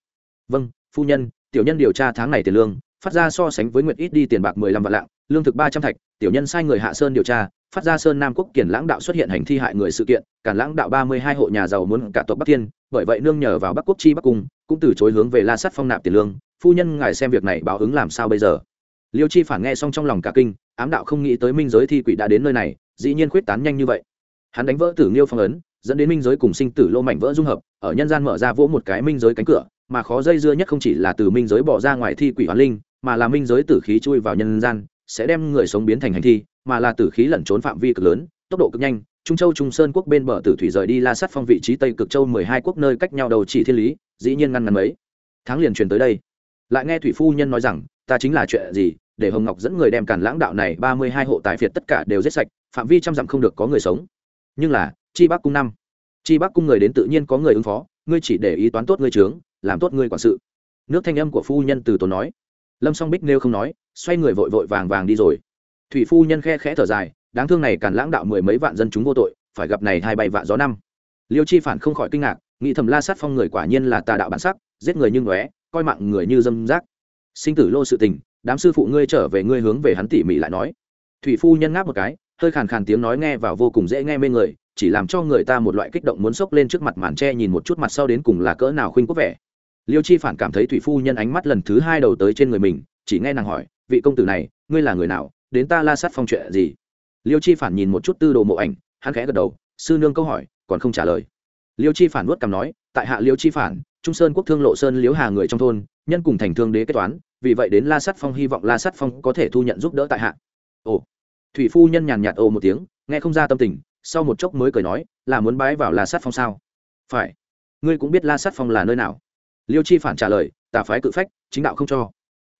Vâng phu nhân, tiểu nhân điều tra tháng này tiền lương phát ra so sánh với nguyệt ít đi tiền bạc mười lăm vạn lạng, lương thực ba trăm thạch, tiểu nhân sai người hạ sơn điều tra, phát ra sơn nam quốc kiển lãng đạo xuất hiện hành thi hại người sự kiện cản lãng đạo ba mươi hai hộ nhà giàu muốn cả tộc bắc thiên, bởi vậy nương nhờ vào bắc quốc chi bắc cung, cũng từ chối hướng về la sắt phong nạp tiền lương, phu nhân ngài xem việc này báo ứng làm sao bây giờ? Liêu chi phản nghe xong trong lòng cả kinh, ám đạo không nghĩ tới minh giới thi quỷ đã đến nơi này, dĩ nhiên khuyết tán nhanh như vậy. Hắn đánh vỡ tử nghiêu phong ấn, dẫn đến minh giới cùng sinh tử lô mảnh vỡ dung hợp, ở nhân gian mở ra vỗ một cái minh giới cánh cửa, mà khó dây dưa nhất không chỉ là từ minh giới bỏ ra ngoài thi quỷ hoàn linh mà là minh giới tử khí chui vào nhân gian, sẽ đem người sống biến thành hành thi, mà là tử khí lẩn trốn phạm vi cực lớn, tốc độ cực nhanh. Trung châu, trung sơn quốc bên bờ tử thủy rời đi la sát phong vị trí tây cực châu mười hai quốc nơi cách nhau đầu chỉ thiên lý, dĩ nhiên ngăn ngắn mấy. Tháng liền truyền tới đây. Lại nghe thủy phu nhân nói rằng, ta chính là chuyện gì để hồng ngọc dẫn người đem cản lãng đạo này ba mươi hai hộ tài phiệt tất cả đều giết sạch, phạm vi trăm dặm không được có người sống. Nhưng là, chi bắc cung năm. Chi bắc cung người đến tự nhiên có người ứng phó, ngươi chỉ để ý toán tốt ngươi trướng làm tốt ngươi quản sự. Nước thanh âm của phu nhân từ tốn nói lâm song bích nêu không nói, xoay người vội vội vàng vàng đi rồi. Thủy phu nhân khe khẽ thở dài, đáng thương này càn lãng đạo mười mấy vạn dân chúng vô tội, phải gặp này hai bay vạn gió năm. Liêu chi phản không khỏi kinh ngạc, nghĩ thầm la sát phong người quả nhiên là tà đạo bản sắc, giết người như ngóe, coi mạng người như dâm rác. Sinh tử lô sự tình, đám sư phụ ngươi trở về ngươi hướng về hắn tỉ mỉ lại nói. Thủy phu nhân ngáp một cái, hơi khàn khàn tiếng nói nghe vào vô cùng dễ nghe mê người, chỉ làm cho người ta một loại kích động muốn xốc lên trước mặt màn tre nhìn một chút mặt sau đến cùng là cỡ nào khuynh quốc vẻ liêu chi phản cảm thấy thủy phu nhân ánh mắt lần thứ hai đầu tới trên người mình, chỉ nghe nàng hỏi, vị công tử này, ngươi là người nào? Đến ta la sát phong chuyện gì? Liêu chi phản nhìn một chút tư đồ mộ ảnh, hắn khẽ gật đầu, sư nương câu hỏi, còn không trả lời. Liêu chi phản nuốt cằm nói, tại hạ liêu chi phản, trung sơn quốc thương lộ sơn liếu hà người trong thôn, nhân cùng thành thương đế kết toán, vì vậy đến la sát phong hy vọng la sát phong có thể thu nhận giúp đỡ tại hạ. Ồ. Thủy phu nhân nhàn nhạt ồ một tiếng, nghe không ra tâm tình, sau một chốc mới cười nói, là muốn bái vào la sát phong sao? Phải. Ngươi cũng biết la sát phong là nơi nào? Liêu chi phản trả lời, tà phái cự phách, chính đạo không cho.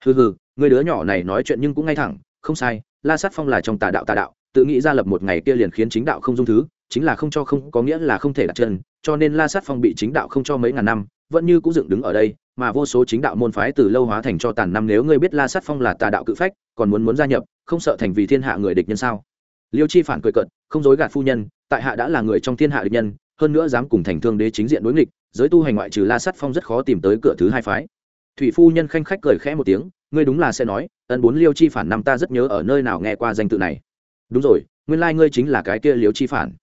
Hừ hừ, người đứa nhỏ này nói chuyện nhưng cũng ngay thẳng, không sai, la sát phong là trong tà đạo tà đạo, tự nghĩ ra lập một ngày kia liền khiến chính đạo không dung thứ, chính là không cho không có nghĩa là không thể đặt chân, cho nên la sát phong bị chính đạo không cho mấy ngàn năm, vẫn như cũng dựng đứng ở đây, mà vô số chính đạo môn phái từ lâu hóa thành cho tàn năm nếu ngươi biết la sát phong là tà đạo cự phách, còn muốn muốn gia nhập, không sợ thành vì thiên hạ người địch nhân sao? Liêu chi phản cười cận không dối gạt phu nhân, tại hạ đã là người trong thiên hạ địch nhân, hơn nữa dám cùng thành thương đế chính diện đối nghịch giới tu hành ngoại trừ la sắt phong rất khó tìm tới cửa thứ hai phái. Thủy phu nhân khanh khách cười khẽ một tiếng, ngươi đúng là sẽ nói, ân bốn liêu chi phản năm ta rất nhớ ở nơi nào nghe qua danh tự này. Đúng rồi, nguyên lai、like、ngươi chính là cái kia liêu chi phản.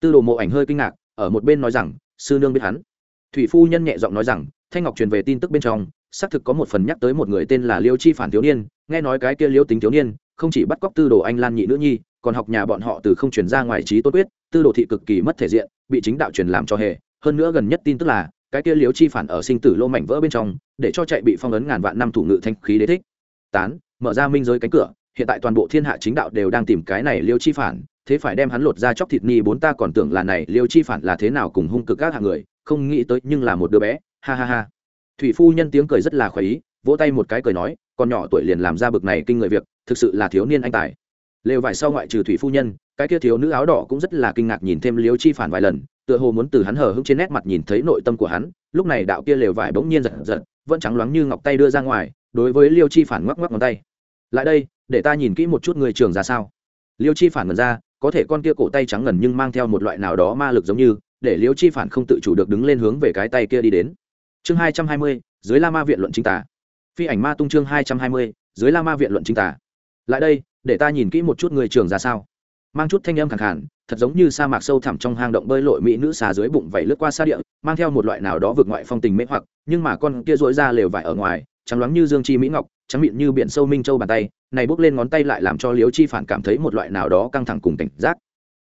Tư đồ mộ ảnh hơi kinh ngạc, ở một bên nói rằng, sư nương biết hắn. Thủy phu nhân nhẹ giọng nói rằng, thanh ngọc truyền về tin tức bên trong, xác thực có một phần nhắc tới một người tên là liêu chi phản thiếu niên, nghe nói cái kia liêu tính thiếu niên, không chỉ bắt cóc tư đồ anh lan nhị nữ nhi, còn học nhà bọn họ từ không chuyển ra ngoài trí tốt quyết, tư đồ thị cực kỳ mất thể diện, bị chính đạo truyền làm cho hề hơn nữa gần nhất tin tức là, cái kia liếu chi phản ở sinh tử lô mảnh vỡ bên trong, để cho chạy bị phong ấn ngàn vạn năm thủ ngự thanh khí đế thích. Tán, mở ra minh giới cánh cửa, hiện tại toàn bộ thiên hạ chính đạo đều đang tìm cái này liêu chi phản, thế phải đem hắn lột ra chóc thịt ni bốn ta còn tưởng là này liêu chi phản là thế nào cùng hung cực các hạng người, không nghĩ tới nhưng là một đứa bé, ha ha ha. Thủy phu nhân tiếng cười rất là khoái ý, vỗ tay một cái cười nói, con nhỏ tuổi liền làm ra bực này kinh người việc, thực sự là thiếu niên anh tài. Lều vải sau ngoại trừ thủy phu nhân, cái kia thiếu nữ áo đỏ cũng rất là kinh ngạc nhìn thêm liêu chi phản vài lần tựa hồ muốn từ hắn hờ hững trên nét mặt nhìn thấy nội tâm của hắn, lúc này đạo kia lều vải bỗng nhiên giật giật, vẫn trắng loáng như ngọc tay đưa ra ngoài, đối với liêu chi phản ngoắc ngoắc ngón tay. Lại đây, để ta nhìn kỹ một chút người trường ra sao. Liêu chi phản ngần ra, có thể con kia cổ tay trắng ngần nhưng mang theo một loại nào đó ma lực giống như, để liêu chi phản không tự chủ được đứng lên hướng về cái tay kia đi đến. Chương hai trăm hai mươi, dưới la ma viện luận chính tả phi ảnh ma tung chương hai trăm hai mươi, dưới la ma viện luận chính tả lại đây, để ta nhìn kỹ một chút người trường ra sao mang chút thanh âm khẳng khản, thật giống như sa mạc sâu thẳm trong hang động bơi lội mỹ nữ xà dưới bụng vẩy lướt qua xa địa, mang theo một loại nào đó vượt ngoại phong tình mê hoặc, nhưng mà con kia dỗi ra lều vải ở ngoài, trắng loáng như dương chi mỹ ngọc, trắng mịn như biển sâu minh châu bàn tay, này bốc lên ngón tay lại làm cho liếu chi phản cảm thấy một loại nào đó căng thẳng cùng cảnh giác.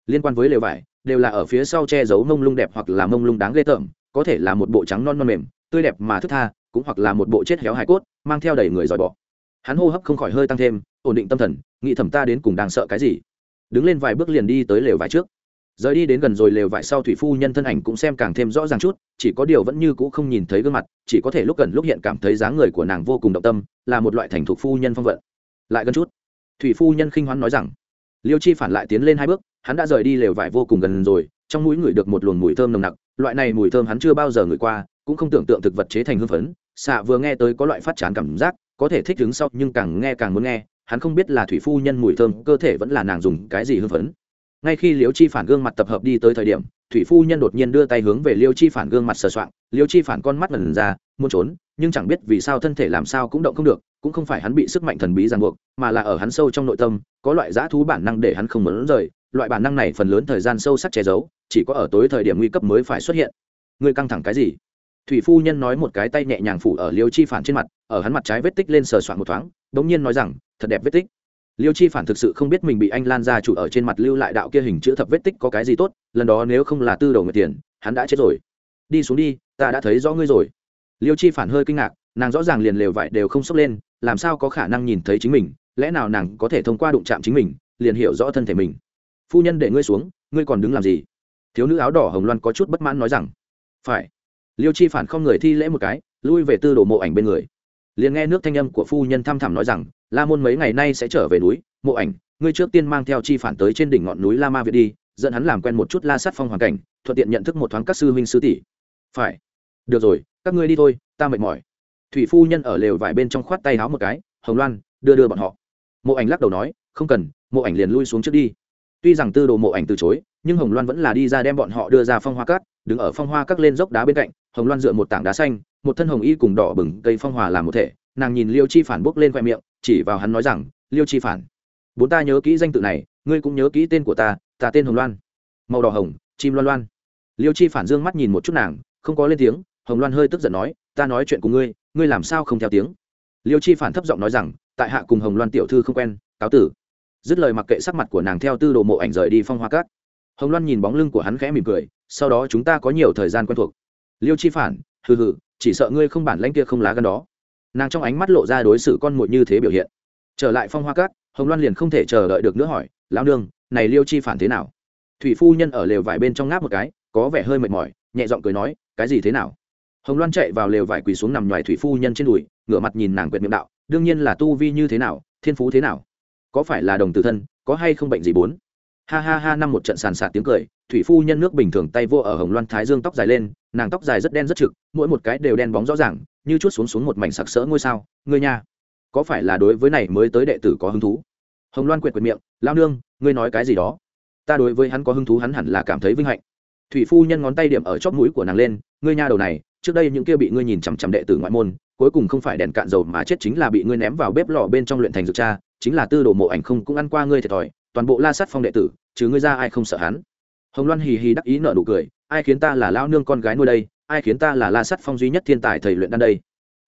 Liên quan với lều vải, đều là ở phía sau che giấu mông lung đẹp hoặc là mông lung đáng ghê tởm, có thể là một bộ trắng non non mềm, tươi đẹp mà thức tha, cũng hoặc là một bộ chết héo hài cốt, mang theo đầy người dòi bọ. Hắn hô hấp không khỏi hơi tăng thêm, ổn định tâm thần, nghĩ thầm ta đến cùng đang sợ cái gì đứng lên vài bước liền đi tới lều vải trước. Rời đi đến gần rồi lều vải sau thủy phu nhân thân ảnh cũng xem càng thêm rõ ràng chút, chỉ có điều vẫn như cũ không nhìn thấy gương mặt, chỉ có thể lúc gần lúc hiện cảm thấy dáng người của nàng vô cùng động tâm, là một loại thành thục phu nhân phong vận. Lại gần chút, thủy phu nhân khinh hoán nói rằng, liêu chi phản lại tiến lên hai bước, hắn đã rời đi lều vải vô cùng gần rồi, trong mũi ngửi được một luồng mùi thơm nồng nặc, loại này mùi thơm hắn chưa bao giờ ngửi qua, cũng không tưởng tượng thực vật chế thành hương phấn, xạ vừa nghe tới có loại phát chán cảm giác, có thể thích đứng sau nhưng càng nghe càng muốn nghe hắn không biết là thủy phu nhân mùi thơm, cơ thể vẫn là nàng dùng cái gì hưng phấn. Ngay khi liêu chi phản gương mặt tập hợp đi tới thời điểm, thủy phu nhân đột nhiên đưa tay hướng về liêu chi phản gương mặt sờ soạng. Liêu chi phản con mắt lần ra, muốn trốn, nhưng chẳng biết vì sao thân thể làm sao cũng động không được, cũng không phải hắn bị sức mạnh thần bí ràng buộc, mà là ở hắn sâu trong nội tâm, có loại dã thú bản năng để hắn không muốn rời. Loại bản năng này phần lớn thời gian sâu sắc che giấu, chỉ có ở tối thời điểm nguy cấp mới phải xuất hiện. Ngươi căng thẳng cái gì? Thủy phu nhân nói một cái tay nhẹ nhàng phủ ở liêu chi phản trên mặt, ở hắn mặt trái vết tích lên sờ soạn một thoáng đ ỗ n g nhiên nói rằng, thật đẹp vết tích. Liêu chi phản thực sự không biết mình bị anh lan ra chủ ở trên mặt lưu lại đạo kia hình chữ thập vết tích có cái gì tốt, lần đó nếu không là tư đầu người tiền, hắn đã chết rồi. Đi xuống đi, ta đã thấy rõ ngươi rồi. Liêu chi phản hơi kinh ngạc, nàng rõ ràng liền lều vải đều không sốc lên, làm sao có khả năng nhìn thấy chính mình, lẽ nào nàng có thể thông qua đụng chạm chính mình, liền hiểu rõ thân thể mình. Phu nhân để ngươi xuống, ngươi còn đứng làm gì? Thiếu nữ áo đỏ hồng loan có chút bất mãn nói rằng, phải liêu chi phản không người thi lễ một cái, lui về tư đồ mộ ảnh bên người. Liền nghe nước thanh âm của phu nhân thăm thẳm nói rằng, la môn mấy ngày nay sẽ trở về núi, mộ ảnh, ngươi trước tiên mang theo chi phản tới trên đỉnh ngọn núi la ma việt đi, dẫn hắn làm quen một chút la sát phong hoàn cảnh, thuận tiện nhận thức một thoáng các sư huynh sư tỷ. Phải. Được rồi, các ngươi đi thôi, ta mệt mỏi. Thủy phu nhân ở lều vải bên trong khoát tay háo một cái, hồng loan, đưa đưa bọn họ. Mộ ảnh lắc đầu nói, không cần, mộ ảnh liền lui xuống trước đi. Tuy rằng tư đồ mộ ảnh từ chối, nhưng hồng loan vẫn là đi ra đem bọn họ đưa ra phong hoa cát, đứng ở phong hoa cát lên dốc đá bên cạnh hồng loan dựa một tảng đá xanh, một thân hồng y cùng đỏ bừng cây phong hòa làm một thể. Nàng nhìn liêu chi phản bốc lên khoe miệng, chỉ vào hắn nói rằng, liêu chi phản, bốn ta nhớ kỹ danh tự này, ngươi cũng nhớ kỹ tên của ta ta tên hồng loan. Màu đỏ hồng, chim loan loan. Liêu chi phản dương mắt nhìn một chút nàng, không có lên tiếng, hồng loan hơi tức giận nói, ta nói chuyện cùng ngươi ngươi làm sao không theo tiếng? Liêu chi phản thấp giọng nói rằng, tại hạ cùng hồng loan tiểu thư không quen, cáo tử. Dứt lời mặc kệ sắc mặt của nàng theo tư đồ mộ ảnh rời đi phong hoa cát. Hồng loan nhìn bóng lưng của hắn khẽ mỉm cười, sau đó chúng ta có nhiều thời gian quen thuộc liêu chi phản, hừ hừ, chỉ sợ ngươi không bản lãnh kia không lá gan đó. Nàng trong ánh mắt lộ ra đối xử con muội như thế biểu hiện. Trở lại phong hoa cát hồng loan liền không thể chờ đợi được nữa hỏi, lão nương, này liêu chi phản thế nào? Thủy phu nhân ở lều vải bên trong ngáp một cái, có vẻ hơi mệt mỏi, nhẹ giọng cười nói, cái gì thế nào? Hồng loan chạy vào lều vải quỳ xuống nằm ngoài thủy phu nhân trên đùi, ngửa mặt nhìn nàng quyệt miệng đạo, đương nhiên là tu vi như thế nào, thiên phú thế nào? Có phải là đồng tử thân, có hay không bệnh gì bốn? Ha ha ha, năm một trận sàn sạt tiếng cười thủy phu nhân nước bình thường tay vô ở hồng loan thái dương tóc dài lên, nàng tóc dài rất đen rất trực, mỗi một cái đều đen bóng rõ ràng, như chút xuống xuống một mảnh sặc sỡ ngôi sao. Ngươi nha, có phải là đối với này mới tới đệ tử có hứng thú? Hồng loan quyệt quyệt miệng lao nương, ngươi nói cái gì đó? Ta đối với hắn có hứng thú hắn hẳn là cảm thấy vinh hạnh. Thủy phu nhân ngón tay điểm ở chóp mũi của nàng lên, ngươi nha đầu này, trước đây những kia bị ngươi nhìn chằm chằm đệ tử ngoại môn, cuối cùng không phải đèn cạn dầu mà chết chính là bị ngươi ném vào bếp lò bên trong luyện thành dược cha, chính là tư đồ mộ ảnh không cũng ăn qua ngươi thiệt thòi, toàn bộ la sát phong đệ tử chứ ngươi ra ai không sợ hắn? Hồng loan hì hì đắc ý nợ nụ cười, ai khiến ta là lao nương con gái nuôi đây? Ai khiến ta là la Sắt phong duy nhất thiên tài thầy luyện đan đây?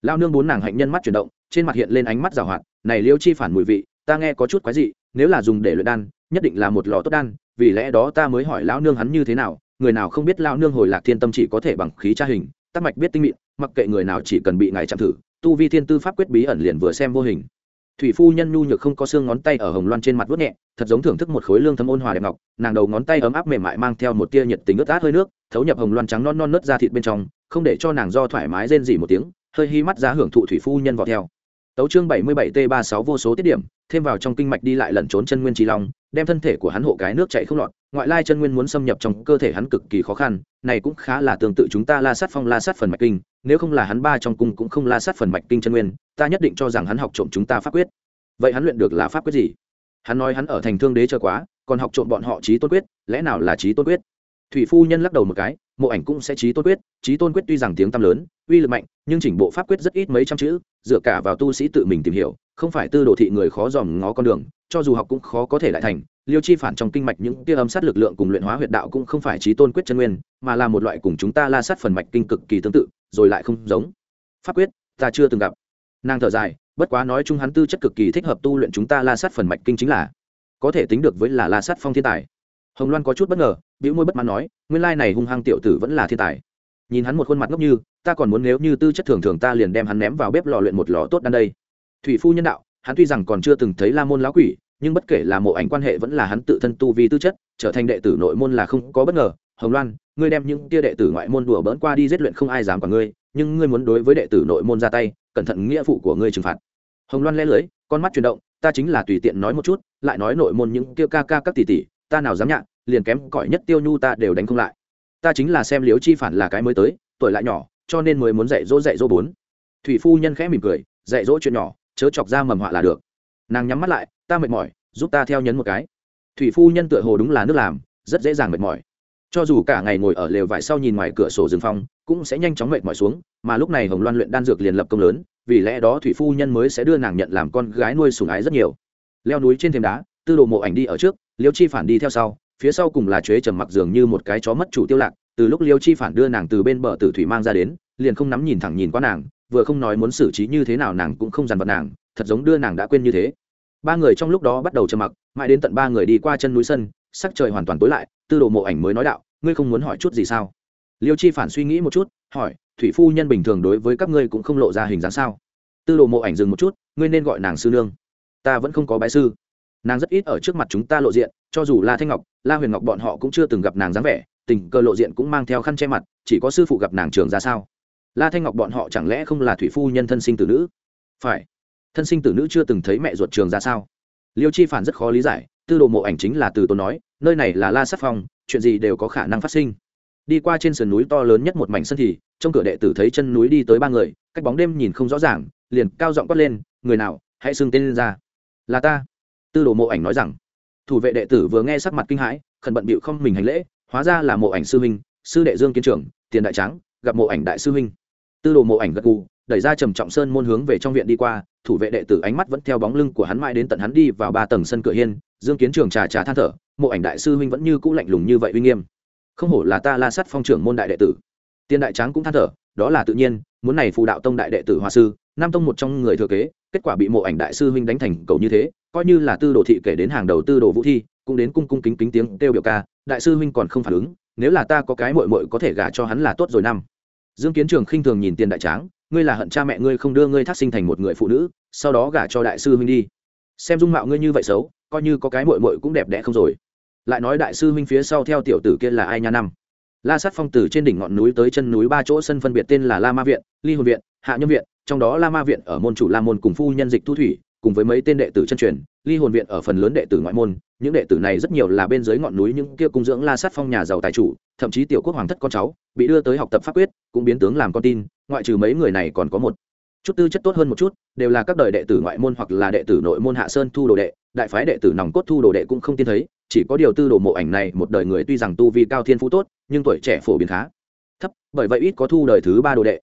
Lao nương bốn nàng hạnh nhân mắt chuyển động, trên mặt hiện lên ánh mắt rào hoạt, này liêu chi phản mùi vị, ta nghe có chút quái dị, nếu là dùng để luyện đan, nhất định là một lò tốt đan, vì lẽ đó ta mới hỏi lão nương hắn như thế nào, người nào không biết lao nương hồi lạc thiên tâm chỉ có thể bằng khí tra hình, tắc mạch biết tinh mịn, mặc kệ người nào chỉ cần bị ngài chạm thử, tu vi thiên tư pháp quyết bí ẩn liền vừa xem vô hình thủy phu nhân nhu nhược không có xương ngón tay ở hồng loan trên mặt vớt nhẹ, thật giống thưởng thức một khối lương thấm ôn hòa đẹp ngọc, nàng đầu ngón tay ấm áp mềm mại mang theo một tia nhiệt tình ướt át hơi nước, thấu nhập hồng loan trắng non non nớt ra thịt bên trong, không để cho nàng do thoải mái rên dỉ một tiếng, hơi hi mắt ra hưởng thụ thủy phu nhân vào theo. Tấu chương bảy mươi bảy t ba sáu vô số tiết điểm, thêm vào trong kinh mạch đi lại lẩn trốn chân nguyên trí long, đem thân thể của hắn hộ cái nước chạy không lọt, ngoại lai chân nguyên muốn xâm nhập trong cơ thể hắn cực kỳ khó khăn, này cũng khá là tương tự chúng ta la sát phong la sát phần mạch kinh nếu không là hắn ba trong cung cũng không la sát phần mạch kinh chân nguyên, ta nhất định cho rằng hắn học trộm chúng ta pháp quyết. Vậy hắn luyện được là pháp quyết gì? Hắn nói hắn ở thành thương đế chờ quá, còn học trộm bọn họ trí tôn quyết, lẽ nào là trí tôn quyết? Thủy phu nhân lắc đầu một cái, mộ ảnh cũng sẽ trí tôn quyết trí tôn quyết tuy rằng tiếng tăm lớn, uy lực mạnh, nhưng chỉnh bộ pháp quyết rất ít mấy trăm chữ, dựa cả vào tu sĩ tự mình tìm hiểu, không phải tư đồ thị người khó dòm ngó con đường, cho dù học cũng khó có thể lại thành, liêu chi phản trong kinh mạch những tia âm sát lực lượng cùng luyện hóa huyệt đạo cũng không phải trí tôn quyết chân nguyên, mà là một loại cùng chúng ta la sát phần mạch kinh cực kỳ tương tự rồi lại không giống. Pháp quyết, ta chưa từng gặp. Nàng thở dài, bất quá nói chung hắn tư chất cực kỳ thích hợp tu luyện chúng ta la sát phần mạch kinh chính là. Có thể tính được với là la sát phong thiên tài. Hồng loan có chút bất ngờ, bĩu môi bất mãn nói, nguyên lai này hung hăng tiểu tử vẫn là thiên tài. Nhìn hắn một khuôn mặt ngốc như, ta còn muốn nếu như tư chất thường thường ta liền đem hắn ném vào bếp lò luyện một lò tốt đan đây. Thủy phu nhân đạo, hắn tuy rằng còn chưa từng thấy la môn lão quỷ, nhưng bất kể là mộ ảnh quan hệ vẫn là hắn tự thân tu vi tư chất, trở thành đệ tử nội môn là không có bất ngờ. Hồng loan ngươi đem những tia đệ tử ngoại môn đùa bỡn qua đi giết luyện không ai dám quản ngươi, nhưng ngươi muốn đối với đệ tử nội môn ra tay, cẩn thận nghĩa vụ của ngươi trừng phạt. Hồng loan lẽ lưới con mắt chuyển động, ta chính là tùy tiện nói một chút, lại nói nội môn những tia ca ca các tỷ tỷ, ta nào dám nhạ, liền kém cỏi nhất tiêu nhu ta đều đánh không lại. Ta chính là xem liếu chi phản là cái mới tới, tuổi lại nhỏ, cho nên mới muốn dạy dỗ dạy dỗ bốn. Thủy phu nhân khẽ mỉm cười, dạy dỗ chuyện nhỏ, chớ chọc ra mầm họa là được. Nàng nhắm mắt lại, ta mệt mỏi, giúp ta theo nhấn một cái. Thủy phu nhân tựa hồ đúng là nước làm, rất dễ dàng mệt mỏi cho dù cả ngày ngồi ở lều vải sau nhìn ngoài cửa sổ rừng phong, cũng sẽ nhanh chóng mệt mỏi xuống, mà lúc này hồng loan luyện đan dược liền lập công lớn, vì lẽ đó thủy phu nhân mới sẽ đưa nàng nhận làm con gái nuôi sùng ái rất nhiều. Leo núi trên thềm đá, tư đồ mộ ảnh đi ở trước, liêu chi phản đi theo sau, phía sau cùng là chuế trầm mặc dường như một cái chó mất chủ tiêu lạc, từ lúc liêu chi phản đưa nàng từ bên bờ tử thủy mang ra đến, liền không nắm nhìn thẳng nhìn qua nàng, vừa không nói muốn xử trí như thế nào nàng cũng không dằn vặt nàng, thật giống đưa nàng đã quên như thế. Ba người trong lúc đó bắt đầu trầm mặc, mãi đến tận ba người đi qua chân núi sân, sắc trời hoàn toàn tối lại tư đồ mộ ảnh mới nói đạo, ngươi không muốn hỏi chút gì sao? Liêu chi phản suy nghĩ một chút, hỏi, thủy phu nhân bình thường đối với các ngươi cũng không lộ ra hình dáng sao? Tư đồ mộ ảnh dừng một chút, ngươi nên gọi nàng sư nương. Ta vẫn không có bái sư. Nàng rất ít ở trước mặt chúng ta lộ diện, cho dù la thanh ngọc, la huyền ngọc bọn họ cũng chưa từng gặp nàng dáng vẻ, tình cơ lộ diện cũng mang theo khăn che mặt, chỉ có sư phụ gặp nàng trường ra sao? La thanh ngọc bọn họ chẳng lẽ không là thủy phu nhân thân sinh tử nữ? Phải. Thân sinh tử nữ chưa từng thấy mẹ ruột trường ra sao? Liêu chi phản rất khó lý giải, tư đồ mộ ảnh chính là từ tôi nói nơi này là la sắc phong, chuyện gì đều có khả năng phát sinh. Đi qua trên sườn núi to lớn nhất một mảnh sân thì trong cửa đệ tử thấy chân núi đi tới ba người, cách bóng đêm nhìn không rõ ràng, liền cao giọng quát lên, người nào, hãy xưng tên lên ra. Là ta. Tư đồ mộ ảnh nói rằng. Thủ vệ đệ tử vừa nghe sắc mặt kinh hãi, khẩn bận bịu không mình hành lễ, hóa ra là mộ ảnh sư huynh, sư đệ dương kiến trưởng, tiền đại tráng, gặp mộ ảnh đại sư huynh. Tư đồ mộ ảnh gật gù, đẩy ra trầm trọng sơn môn hướng về trong viện đi qua, thủ vệ đệ tử ánh mắt vẫn theo bóng lưng của hắn mãi đến tận hắn đi vào ba tầng sân cửa hiên, dương kiến trường trà trà than thở mộ ảnh đại sư huynh vẫn như cũ lạnh lùng như vậy uy nghiêm. Không hổ là ta la sắt phong trưởng môn đại đệ tử. Tiên đại tráng cũng than thở, đó là tự nhiên, muốn này phù đạo tông đại đệ tử hoa sư, nam tông một trong người thừa kế, kết quả bị mộ ảnh đại sư huynh đánh thành cầu như thế, coi như là tư đồ thị kể đến hàng đầu tư đồ vũ thi, cũng đến cung cung kính kính tiếng kêu biểu ca, đại sư huynh còn không phản ứng, nếu là ta có cái mội mội có thể gả cho hắn là tốt rồi năm. Dương kiến trường khinh thường nhìn tiền đại tráng, ngươi là hận cha mẹ ngươi không đưa ngươi thác sinh thành một người phụ nữ, sau đó gả cho đại sư huynh đi. Xem dung mạo ngươi như vậy xấu, coi như có cái mội mội cũng đẹp đẽ không rồi lại nói đại sư huynh phía sau theo tiểu tử kia là ai nha năm? La sát phong từ trên đỉnh ngọn núi tới chân núi ba chỗ sân phân biệt tên là la ma viện, ly hồn viện, hạ nhân viện, trong đó la ma viện ở môn chủ la môn cùng phu nhân dịch thu thủy, cùng với mấy tên đệ tử chân truyền, ly hồn viện ở phần lớn đệ tử ngoại môn, những đệ tử này rất nhiều là bên dưới ngọn núi những kia cung dưỡng la sát phong nhà giàu tài chủ, thậm chí tiểu quốc hoàng thất con cháu, bị đưa tới học tập pháp quyết, cũng biến tướng làm con tin, ngoại trừ mấy người này còn có một. Chút tư chất tốt hơn một chút, đều là các đời đệ tử ngoại môn hoặc là đệ tử nội môn hạ sơn thu đồ đệ, đại phái đệ tử nòng cốt thu đồ đệ cũng không tiên thấy chỉ có điều tư đồ mộ ảnh này một đời người tuy rằng tu vi cao thiên phú tốt, nhưng tuổi trẻ phổ biến khá thấp, bởi vậy ít có thu đời thứ ba đồ đệ.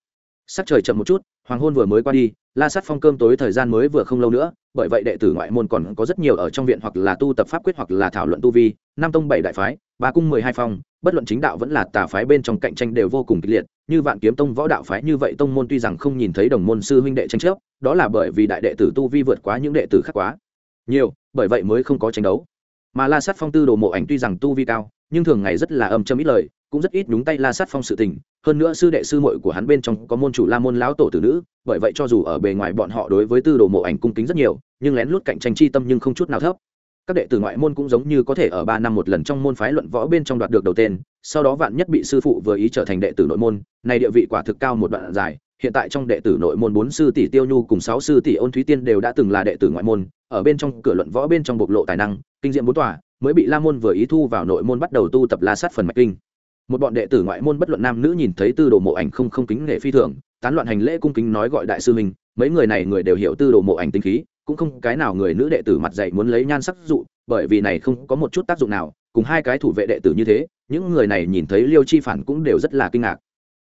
Sắc trời chậm một chút, hoàng hôn vừa mới qua đi, la sát phong cơm tối thời gian mới vừa không lâu nữa, bởi vậy đệ tử ngoại môn còn có rất nhiều ở trong viện hoặc là tu tập pháp quyết hoặc là thảo luận tu vi năm tông bảy đại phái, ba cung mười hai phong, bất luận chính đạo vẫn là tà phái bên trong cạnh tranh đều vô cùng kịch liệt, như vạn kiếm tông võ đạo phái như vậy tông môn tuy rằng không nhìn thấy đồng môn sư huynh đệ tranh chấp, đó là bởi vì đại đệ tử tu vi vượt quá những đệ tử khác quá nhiều, bởi vậy mới không có tranh đấu mà la sát phong tư đồ mộ ảnh tuy rằng tu vi cao, nhưng thường ngày rất là âm châm ít lời, cũng rất ít nhúng tay la sát phong sự tình. Hơn nữa sư đệ sư muội của hắn bên trong có môn chủ la môn lão tổ tử nữ, bởi vậy cho dù ở bề ngoài bọn họ đối với tư đồ mộ ảnh cung kính rất nhiều, nhưng lén lút cạnh tranh chi tâm nhưng không chút nào thấp. Các đệ tử ngoại môn cũng giống như có thể ở ba năm một lần trong môn phái luận võ bên trong đoạt được đầu tên, sau đó vạn nhất bị sư phụ vừa ý trở thành đệ tử nội môn này địa vị quả thực cao một đoạn dài hiện tại trong đệ tử nội môn bốn sư tỷ tiêu nhu cùng sáu sư tỷ ôn thúy tiên đều đã từng là đệ tử ngoại môn, ở bên trong cửa luận võ bên trong bộc lộ tài năng, kinh diện bốn tòa, mới bị la môn vừa ý thu vào nội môn bắt đầu tu tập la sát phần mạch kinh. Một bọn đệ tử ngoại môn bất luận nam nữ nhìn thấy tư đồ mộ ảnh không không kính nghệ phi thường, tán loạn hành lễ cung kính nói gọi đại sư mình mấy người này người đều hiểu tư đồ mộ ảnh tinh khí, cũng không cái nào người nữ đệ tử mặt dạy muốn lấy nhan sắc dụ, bởi vì này không có một chút tác dụng nào, cùng hai cái thủ vệ đệ tử như thế, những người này nhìn thấy liêu chi phản cũng đều rất là kinh ngạc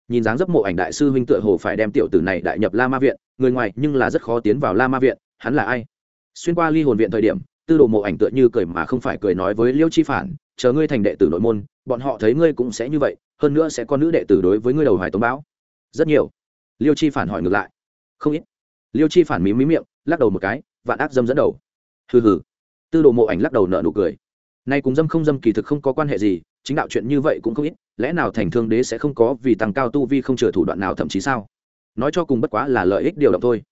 nhìn dáng dấp mộ ảnh đại sư huynh tựa hồ phải đem tiểu tử này đại nhập la ma viện, người ngoài nhưng là rất khó tiến vào la ma viện, hắn là ai? Xuyên qua ly hồn viện thời điểm, tư đồ mộ ảnh tựa như cười mà không phải cười nói với liêu chi phản, chờ ngươi thành đệ tử nội môn, bọn họ thấy ngươi cũng sẽ như vậy, hơn nữa sẽ có nữ đệ tử đối với ngươi đầu hoài tống báo rất nhiều. Liêu chi phản hỏi ngược lại. Không ít. Liêu chi phản mí mí miệng, lắc đầu một cái, vạn ác dâm dẫn đầu. Hừ hừ. Tư đồ mộ ảnh lắc đầu nợ nụ cười. Nay cùng dâm không dâm kỳ thực không có quan hệ gì chính đạo chuyện như vậy cũng không ít, lẽ nào thành thương đế sẽ không có vì tăng cao tu vi không chừa thủ đoạn nào thậm chí sao? Nói cho cùng bất quá là lợi ích điều động thôi.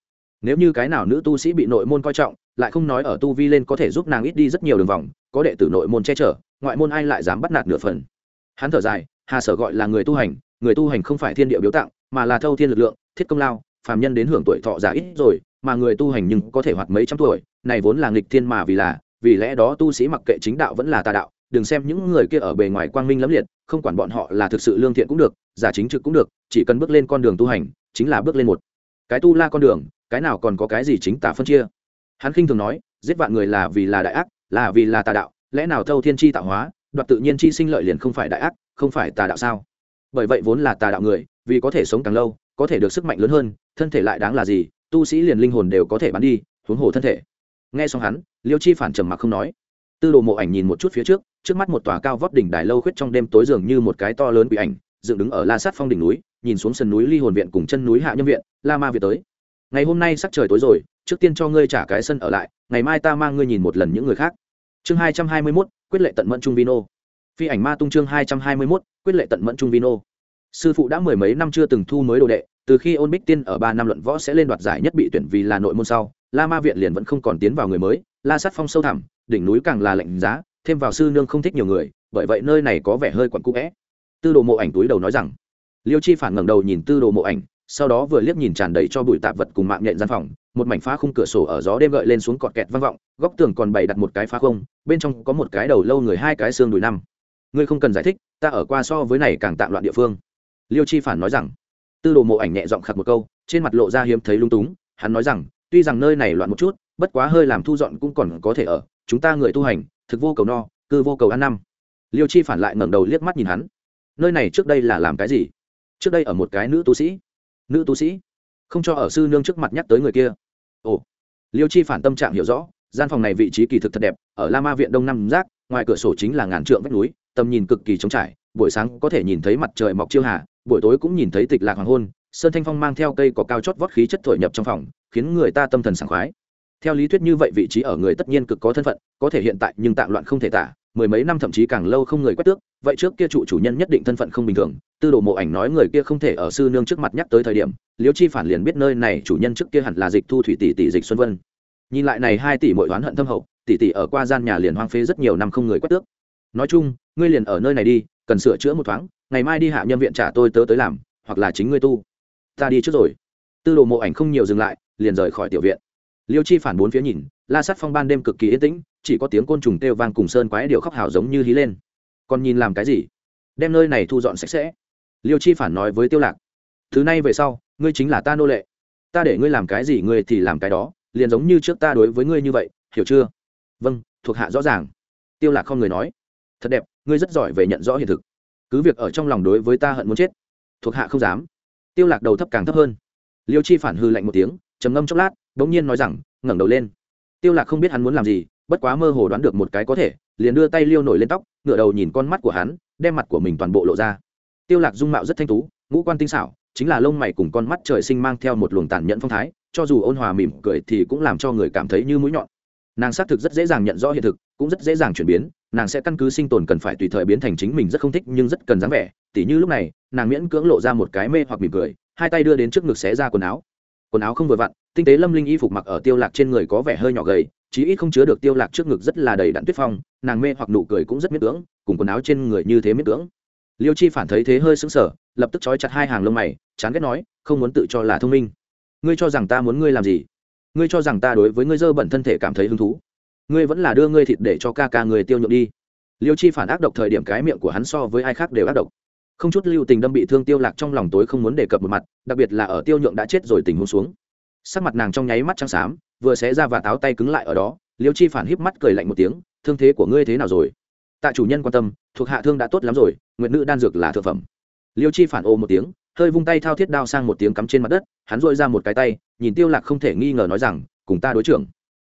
Nếu như cái nào nữ tu sĩ bị nội môn coi trọng, lại không nói ở tu vi lên có thể giúp nàng ít đi rất nhiều đường vòng, có đệ tử nội môn che chở, ngoại môn ai lại dám bắt nạt nửa phần? Hắn thở dài, hà sở gọi là người tu hành, người tu hành không phải thiên địa biếu tặng, mà là thâu thiên lực lượng, thiết công lao, phàm nhân đến hưởng tuổi thọ già ít rồi, mà người tu hành nhưng có thể hoạt mấy trăm tuổi, này vốn là nghịch thiên mà vì là, vì lẽ đó tu sĩ mặc kệ chính đạo vẫn là tà đạo đừng xem những người kia ở bề ngoài quang minh lẫm liệt, không quản bọn họ là thực sự lương thiện cũng được, giả chính trực cũng được, chỉ cần bước lên con đường tu hành, chính là bước lên một cái tu la con đường, cái nào còn có cái gì chính tả phân chia. Hắn khinh thường nói, giết vạn người là vì là đại ác, là vì là tà đạo, lẽ nào thâu thiên chi tạo hóa, đoạt tự nhiên chi sinh lợi liền không phải đại ác, không phải tà đạo sao? Bởi vậy vốn là tà đạo người, vì có thể sống càng lâu, có thể được sức mạnh lớn hơn, thân thể lại đáng là gì, tu sĩ liền linh hồn đều có thể bán đi, huống hồ thân thể. Nghe xong hắn, liêu chi phản trầm mặc không nói. Tư đồ mộ ảnh nhìn một chút phía trước trước mắt một tòa cao vóc đỉnh đài lâu khuyết trong đêm tối dường như một cái to lớn bị ảnh, dựng đứng ở la sát phong đỉnh núi, nhìn xuống sườn núi ly hồn viện cùng chân núi hạ nhân viện, la ma việt tới. Ngày hôm nay sắc trời tối rồi, trước tiên cho ngươi trả cái sân ở lại, ngày mai ta mang ngươi nhìn một lần những người khác. Chương hai trăm hai mươi mốt, quyết lệ tận mẫn trung vino. Phi ảnh ma tung chương hai trăm hai mươi mốt, quyết lệ tận mẫn trung vino. Sư phụ đã mười mấy năm chưa từng thu mới đồ đệ, từ khi ôn bích tiên ở ba năm luận võ sẽ lên đoạt giải nhất bị tuyển vì là nội môn sau, la ma viện liền vẫn không còn tiến vào người mới, la sát phong sâu thẳm, đỉnh núi càng là lạnh giá thêm vào sư nương không thích nhiều người, bởi vậy nơi này có vẻ hơi quặn cũ vẽ. Tư đồ mộ ảnh túi đầu nói rằng, liêu chi phản ngẩng đầu nhìn tư đồ mộ ảnh, sau đó vừa liếc nhìn tràn đầy cho bụi tạp vật cùng mạng nhện gian phòng, một mảnh phá khung cửa sổ ở gió đêm gợi lên xuống cọt kẹt vang vọng, góc tường còn bày đặt một cái phá không, bên trong có một cái đầu lâu người hai cái xương đùi năm. Ngươi không cần giải thích, ta ở qua so với này càng tạm loạn địa phương. Liêu chi phản nói rằng, tư đồ mộ ảnh nhẹ giọng khặt một câu, trên mặt lộ ra hiếm thấy lung túng, hắn nói rằng, tuy rằng nơi này loạn một chút, bất quá hơi làm thu dọn cũng còn có thể ở, chúng ta người tu hành thực vô cầu no, cư vô cầu ăn năm. Liêu chi phản lại ngẩng đầu liếc mắt nhìn hắn. Nơi này trước đây là làm cái gì? Trước đây ở một cái nữ tu sĩ. Nữ tu sĩ? Không cho ở sư nương trước mặt nhắc tới người kia. Ồ. Liêu chi phản tâm trạng hiểu rõ, gian phòng này vị trí kỳ thực thật đẹp, ở la ma viện đông nam giác ngoài cửa sổ chính là ngàn trượng vách núi, tầm nhìn cực kỳ trống trải, buổi sáng có thể nhìn thấy mặt trời mọc chiêu hạ buổi tối cũng nhìn thấy tịch lạc hoàng hôn, sơn thanh phong mang theo cây có cao chót vót khí chất thổi nhập trong phòng, khiến người ta tâm thần sảng khoái theo lý thuyết như vậy vị trí ở người tất nhiên cực có thân phận, có thể hiện tại nhưng tạm loạn không thể tả, mười mấy năm thậm chí càng lâu không người quét tước, vậy trước kia trụ chủ nhân nhất định thân phận không bình thường, tư đồ mộ ảnh nói người kia không thể ở sư nương trước mặt nhắc tới thời điểm liêu chi phản liền biết nơi này chủ nhân trước kia hẳn là dịch thu thủy tỷ tỷ dịch xuân vân. Nhìn lại này hai tỷ mỗi oán hận thâm hậu, tỷ tỷ ở qua gian nhà liền hoang phế rất nhiều năm không người quét tước. Nói chung, ngươi liền ở nơi này đi, cần sửa chữa một thoáng, ngày mai đi hạ nhân viện trả tôi tớ tới làm, hoặc là chính ngươi tu. Ta đi trước rồi. Tư đồ mộ ảnh không nhiều dừng lại, liền rời khỏi tiểu viện liêu chi phản bốn phía nhìn, la sắt phong ban đêm cực kỳ yên tĩnh, chỉ có tiếng côn trùng kêu vang cùng sơn quái điệu khóc hào giống như hí lên. Còn nhìn làm cái gì? Đem nơi này thu dọn sạch sẽ. Liêu chi phản nói với tiêu lạc, thứ này về sau, ngươi chính là ta nô lệ. Ta để ngươi làm cái gì ngươi thì làm cái đó, liền giống như trước ta đối với ngươi như vậy, hiểu chưa? Vâng thuộc hạ rõ ràng. Tiêu lạc không người nói, thật đẹp, ngươi rất giỏi về nhận rõ hiện thực. Cứ việc ở trong lòng đối với ta hận muốn chết, thuộc hạ không dám. Tiêu lạc đầu thấp càng thấp hơn. Liêu chi phản hư lạnh một tiếng, trầm ngâm chốc lát bỗng nhiên nói rằng, ngẩng đầu lên. Tiêu lạc không biết hắn muốn làm gì, bất quá mơ hồ đoán được một cái có thể, liền đưa tay liêu nổi lên tóc, ngửa đầu nhìn con mắt của hắn, đem mặt của mình toàn bộ lộ ra. Tiêu lạc dung mạo rất thanh tú, ngũ quan tinh xảo, chính là lông mày cùng con mắt trời sinh mang theo một luồng tàn nhẫn phong thái, cho dù ôn hòa mỉm cười thì cũng làm cho người cảm thấy như mũi nhọn. Nàng xác thực rất dễ dàng nhận rõ hiện thực, cũng rất dễ dàng chuyển biến, nàng sẽ căn cứ sinh tồn cần phải tùy thời biến thành chính mình rất không thích nhưng rất cần dáng vẻ, tỉ như lúc này, nàng miễn cưỡng lộ ra một cái mê hoặc mỉm cười, hai tay đưa đến trước ngực xé ra quần áo quần áo không vừa vặn, tinh tế lâm linh y phục mặc ở tiêu lạc trên người có vẻ hơi nhỏ gầy, chí ít không chứa được tiêu lạc trước ngực rất là đầy đặn tuyết phong, nàng mê hoặc nụ cười cũng rất miết cưỡng, cùng quần áo trên người như thế miết cưỡng. Liêu chi phản thấy thế hơi sững sờ, lập tức chói chặt hai hàng lông mày, chán ghét nói, không muốn tự cho là thông minh. Ngươi cho rằng ta muốn ngươi làm gì? Ngươi cho rằng ta đối với ngươi dơ bẩn thân thể cảm thấy hứng thú. Ngươi vẫn là đưa ngươi thịt để cho ca ca người tiêu nhượng đi. Liêu chi phản ác độc thời điểm cái miệng của hắn so với ai khác đều ác độc không chút lưu tình đâm bị thương tiêu lạc trong lòng tối không muốn đề cập một mặt, đặc biệt là ở tiêu nhượng đã chết rồi tình huống xuống. Sắc mặt nàng trong nháy mắt trắng xám, vừa xé ra và táo tay cứng lại ở đó, liêu chi phản híp mắt cười lạnh một tiếng, thương thế của ngươi thế nào rồi? Tạ chủ nhân quan tâm, thuộc hạ thương đã tốt lắm rồi nguyệt nữ đan dược là thượng phẩm. Liêu chi phản ô một tiếng, hơi vung tay thao thiết đao sang một tiếng cắm trên mặt đất, hắn dội ra một cái tay, nhìn tiêu lạc không thể nghi ngờ nói rằng, cùng ta đối trưởng.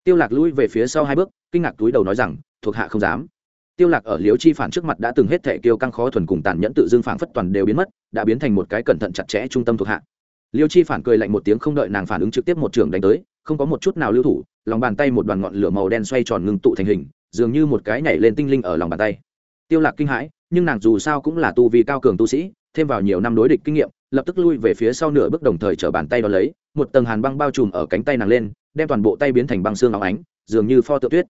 Tiêu lạc lui về phía sau hai bước, kinh ngạc túi đầu nói rằng, thuộc hạ không dám tiêu lạc ở liếu chi phản trước mặt đã từng hết thể kiêu căng khó thuần cùng tàn nhẫn tự dưng phảng phất toàn đều biến mất, đã biến thành một cái cẩn thận chặt chẽ trung tâm thuộc hạ. Liêu chi phản cười lạnh một tiếng không đợi nàng phản ứng trực tiếp một trường đánh tới, không có một chút nào lưu thủ, lòng bàn tay một đoàn ngọn lửa màu đen xoay tròn ngưng tụ thành hình, dường như một cái nhảy lên tinh linh ở lòng bàn tay. Tiêu lạc kinh hãi, nhưng nàng dù sao cũng là tu vi cao cường tu sĩ, thêm vào nhiều năm đối địch kinh nghiệm, lập tức lui về phía sau nửa bước đồng thời trở bàn tay đó lấy, một tầng hàn băng bao trùm ở cánh tay nàng lên, đem toàn bộ tay biến thành băng xương óng ánh, dường như pho tượng tuyết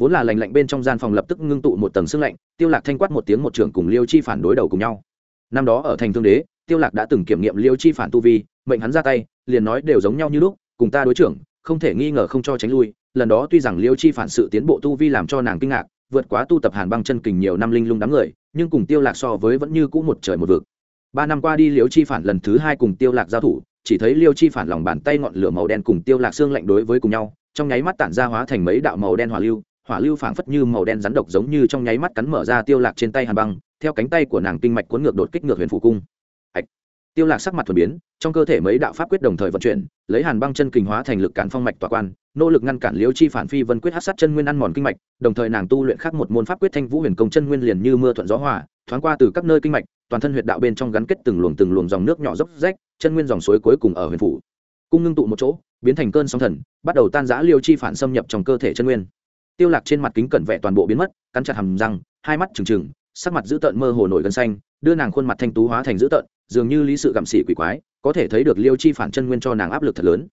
vốn là lành lạnh bên trong gian phòng lập tức ngưng tụ một tầng sương lạnh, tiêu lạc thanh quát một tiếng một trưởng cùng liêu chi phản đối đầu cùng nhau. Năm đó ở thành thương đế, tiêu lạc đã từng kiểm nghiệm liêu chi phản tu vi, mệnh hắn ra tay, liền nói đều giống nhau như lúc, cùng ta đối trưởng, không thể nghi ngờ không cho tránh lui. Lần đó tuy rằng liêu chi phản sự tiến bộ tu vi làm cho nàng kinh ngạc, vượt quá tu tập hàn băng chân kình nhiều năm linh lung đám người, nhưng cùng tiêu lạc so với vẫn như cũ một trời một vực. Ba năm qua đi liêu chi phản lần thứ hai cùng tiêu lạc giao thủ, chỉ thấy liêu chi phản lòng bàn tay ngọn lửa màu đen cùng tiêu lạc xương lạnh đối với cùng nhau, trong nháy mắt tản ra hóa thành mấy đạo màu đen hỏa lưu hỏa lưu phảng phất như màu đen rắn độc giống như trong nháy mắt cắn mở ra tiêu lạc trên tay hàn băng, theo cánh tay của nàng kinh mạch cuốn ngược đột kích ngược huyền phủ cung. Hạch. tiêu lạc sắc mặt thuần biến, trong cơ thể mấy đạo pháp quyết đồng thời vận chuyển, lấy hàn băng chân kinh hóa thành lực cản phong mạch tỏa quan, nỗ lực ngăn cản liêu chi phản phi vân quyết hắc sát chân nguyên ăn mòn kinh mạch, đồng thời nàng tu luyện khác một môn pháp quyết thanh vũ huyền công chân nguyên liền như mưa thuận gió hòa, thoáng qua từ các nơi kinh mạch, toàn thân huyệt đạo bên trong gắn kết từng luồng từng luồng dòng nước nhỏ dốc rách, chân nguyên dòng suối cuối cùng ở huyền phủ. Cung ngưng tụ một chỗ, biến thành cơn sóng thần, bắt đầu tan rã liêu chi phản xâm nhập trong cơ thể chân nguyên tiêu lạc trên mặt kính cẩn vẽ toàn bộ biến mất cắn chặt hàm răng hai mắt trừng trừng sắc mặt dữ tợn mơ hồ nổi gân xanh đưa nàng khuôn mặt thanh tú hóa thành dữ tợn dường như lý sự gặm xỉ quỷ quái có thể thấy được liêu chi phản chân nguyên cho nàng áp lực thật lớn.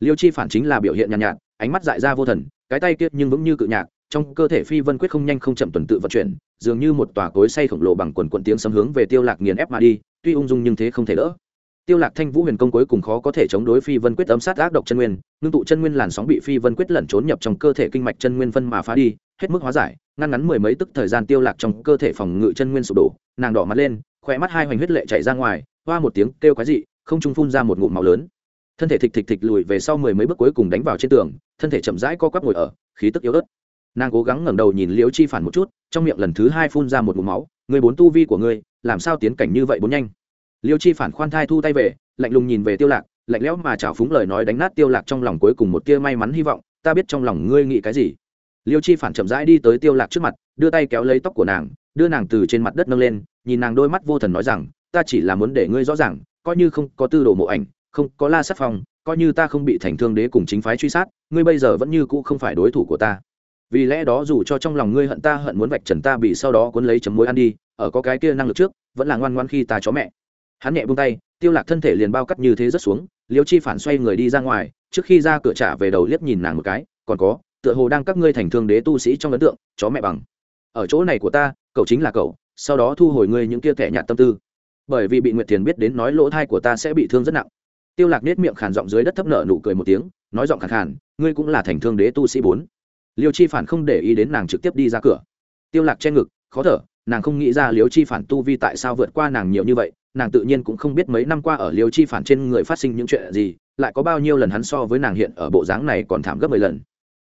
Liêu chi phản chính là biểu hiện nhàn nhạt, nhạt ánh mắt dại ra vô thần cái tay kia nhưng vững như cự nhạc trong cơ thể phi vân quyết không nhanh không chậm tuần tự vận chuyển dường như một tòa cối say khổng lồ bằng quần quần tiếng sấm hướng về tiêu lạc nghiền ép mà đi tuy ung dung nhưng thế không thể đỡ tiêu lạc thanh vũ huyền công cuối cùng khó có thể chống đối phi vân quyết ấm sát ác độc chân nguyên, ngưng tụ chân nguyên làn sóng bị phi vân quyết lẩn trốn nhập trong cơ thể kinh mạch chân nguyên phân mà phá đi, hết mức hóa giải, ngăn ngắn mười mấy tức thời gian tiêu lạc trong cơ thể phòng ngự chân nguyên sụp đổ, nàng đỏ mặt lên khỏe mắt hai hoành huyết lệ chảy ra ngoài, hoa một tiếng kêu quái dị, không trung phun ra một ngụm máu lớn. Thân thể thịch thịch thịch lùi về sau mười mấy bước cuối cùng đánh vào trên tường, thân thể chậm rãi co quắp ngồi ở, khí tức yếu ớt. Nàng cố gắng ngẩng đầu nhìn liễu chi phản một chút, trong miệng lần thứ hai phun ra một ngụm máu người bốn tu vi của ngươi, làm sao tiến cảnh như vậy bốn nhanh? Liêu chi phản khoan thai thu tay về, lạnh lùng nhìn về tiêu lạc, lạnh lẽo mà chảo phúng lời nói đánh nát tiêu lạc trong lòng cuối cùng một tia may mắn hy vọng, ta biết trong lòng ngươi nghĩ cái gì. Liêu chi phản chậm rãi đi tới tiêu lạc trước mặt, đưa tay kéo lấy tóc của nàng, đưa nàng từ trên mặt đất nâng lên, nhìn nàng đôi mắt vô thần nói rằng, ta chỉ là muốn để ngươi rõ ràng, coi như không có tư đồ mộ ảnh, không có la sát phong, coi như ta không bị thành thương đế cùng chính phái truy sát, ngươi bây giờ vẫn như cũ không phải đối thủ của ta. Vì lẽ đó dù cho trong lòng ngươi hận ta hận muốn vạch trần ta bị sau đó cuốn lấy chấm muối ăn đi, ở có cái kia năng lực trước, vẫn là ngoan ngoan khi ta chó mẹ hắn nhẹ buông tay, tiêu lạc thân thể liền bao cắt như thế rất xuống, liêu chi phản xoay người đi ra ngoài, trước khi ra cửa trả về đầu liếc nhìn nàng một cái, còn có, tựa hồ đang các ngươi thành thương đế tu sĩ trong ấn tượng, chó mẹ bằng. Ở chỗ này của ta, cậu chính là cậu, sau đó thu hồi ngươi những kia thẻ nhạt tâm tư. Bởi vì bị nguyệt thiền biết đến nói lỗ thai của ta sẽ bị thương rất nặng. Tiêu lạc nết miệng khàn giọng dưới đất thấp nợ nụ cười một tiếng, nói giọng khàn khàn, ngươi cũng là thành thương đế tu sĩ bốn. Liêu chi phản không để ý đến nàng trực tiếp đi ra cửa. Tiêu lạc che ngực, khó thở nàng không nghĩ ra liêu chi phản tu vi tại sao vượt qua nàng nhiều như vậy, nàng tự nhiên cũng không biết mấy năm qua ở liêu chi phản trên người phát sinh những chuyện gì, lại có bao nhiêu lần hắn so với nàng hiện ở bộ dáng này còn thảm gấp mười lần.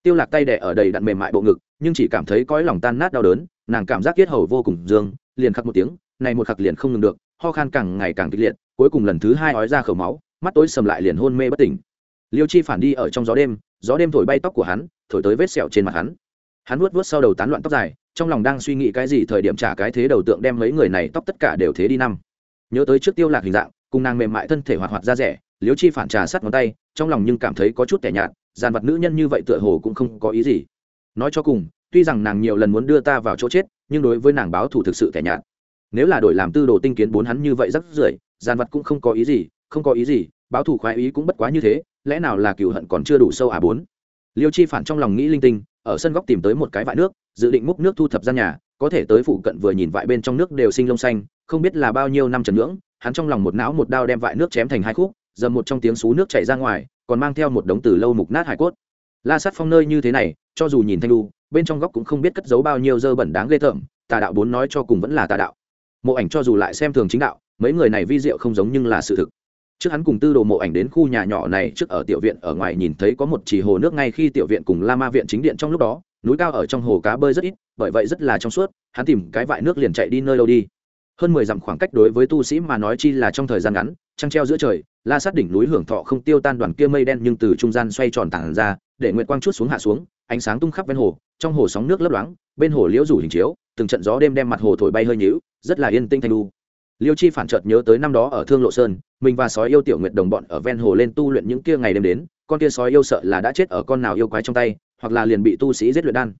Tiêu lạc tay đẻ ở đầy đặn mềm mại bộ ngực, nhưng chỉ cảm thấy cõi lòng tan nát đau đớn, nàng cảm giác kiết hầu vô cùng dương, liền khắc một tiếng, này một khắc liền không ngừng được, ho khan càng ngày càng kịch liệt, cuối cùng lần thứ hai ói ra khẩu máu, mắt tối sầm lại liền hôn mê bất tỉnh. Liêu chi phản đi ở trong gió đêm gió đêm thổi bay tóc của hắn, thổi tới vết sẹo trên mặt hắn. Hắn vuốt vuốt sau đầu tán loạn tóc dài trong lòng đang suy nghĩ cái gì thời điểm trả cái thế đầu tượng đem mấy người này tóc tất cả đều thế đi năm. Nhớ tới trước tiêu lạc hình dạng, cùng nàng mềm mại thân thể hoạt hoạt ra rẻ liêu chi phản trà sát ngón tay, trong lòng nhưng cảm thấy có chút tẻ nhạt giàn vật nữ nhân như vậy tựa hồ cũng không có ý gì. Nói cho cùng, tuy rằng nàng nhiều lần muốn đưa ta vào chỗ chết, nhưng đối với nàng báo thù thực sự tẻ nhạt. Nếu là đổi làm tư đồ tinh kiến bốn hắn như vậy rất rưởi giàn vật cũng không có ý gì, không có ý gì, báo thù khoái ý cũng bất quá như thế, lẽ nào là cựu hận còn chưa đủ sâu à bốn? Liêu chi phản trong lòng nghĩ linh tinh, ở sân góc tìm tới một cái vại nước dự định múc nước thu thập gian nhà, có thể tới phụ cận vừa nhìn vại bên trong nước đều sinh lông xanh, không biết là bao nhiêu năm trần ngưỡng, hắn trong lòng một não một đao đem vại nước chém thành hai khúc, dầm một trong tiếng xú nước chảy ra ngoài, còn mang theo một đống từ lâu mục nát hải cốt. La sát phong nơi như thế này, cho dù nhìn thanh lu bên trong góc cũng không biết cất giấu bao nhiêu dơ bẩn đáng ghê tởm, tà đạo bốn nói cho cùng vẫn là tà đạo. Mộ ảnh cho dù lại xem thường chính đạo, mấy người này vi diệu không giống nhưng là sự thực. Trước hắn cùng tư đồ mộ ảnh đến khu nhà nhỏ này trước ở tiểu viện, ở ngoài nhìn thấy có một chỉ hồ nước ngay khi tiểu viện cùng la ma viện chính điện trong lúc đó núi cao ở trong hồ cá bơi rất ít, bởi vậy rất là trong suốt, hắn tìm cái vại nước liền chạy đi nơi đâu đi. Hơn mười dặm khoảng cách đối với tu sĩ mà nói chi là trong thời gian ngắn, trăng treo giữa trời, la sát đỉnh núi hưởng thọ không tiêu tan đoàn kia mây đen nhưng từ trung gian xoay tròn tảng ra, để nguyệt quang chút xuống hạ xuống, ánh sáng tung khắp ven hồ, trong hồ sóng nước lấp loáng, bên hồ liễu rủ hình chiếu, từng trận gió đêm đem mặt hồ thổi bay hơi nhữu rất là yên tĩnh thanh lu liêu chi phản chợt nhớ tới năm đó ở thương lộ sơn, mình và sói yêu tiểu nguyệt đồng bọn ở ven hồ lên tu luyện những kia ngày đêm đến, con kia sói yêu sợ là đã chết ở con nào yêu quái trong tay hoặc là liền bị tu sĩ giết luyện đan.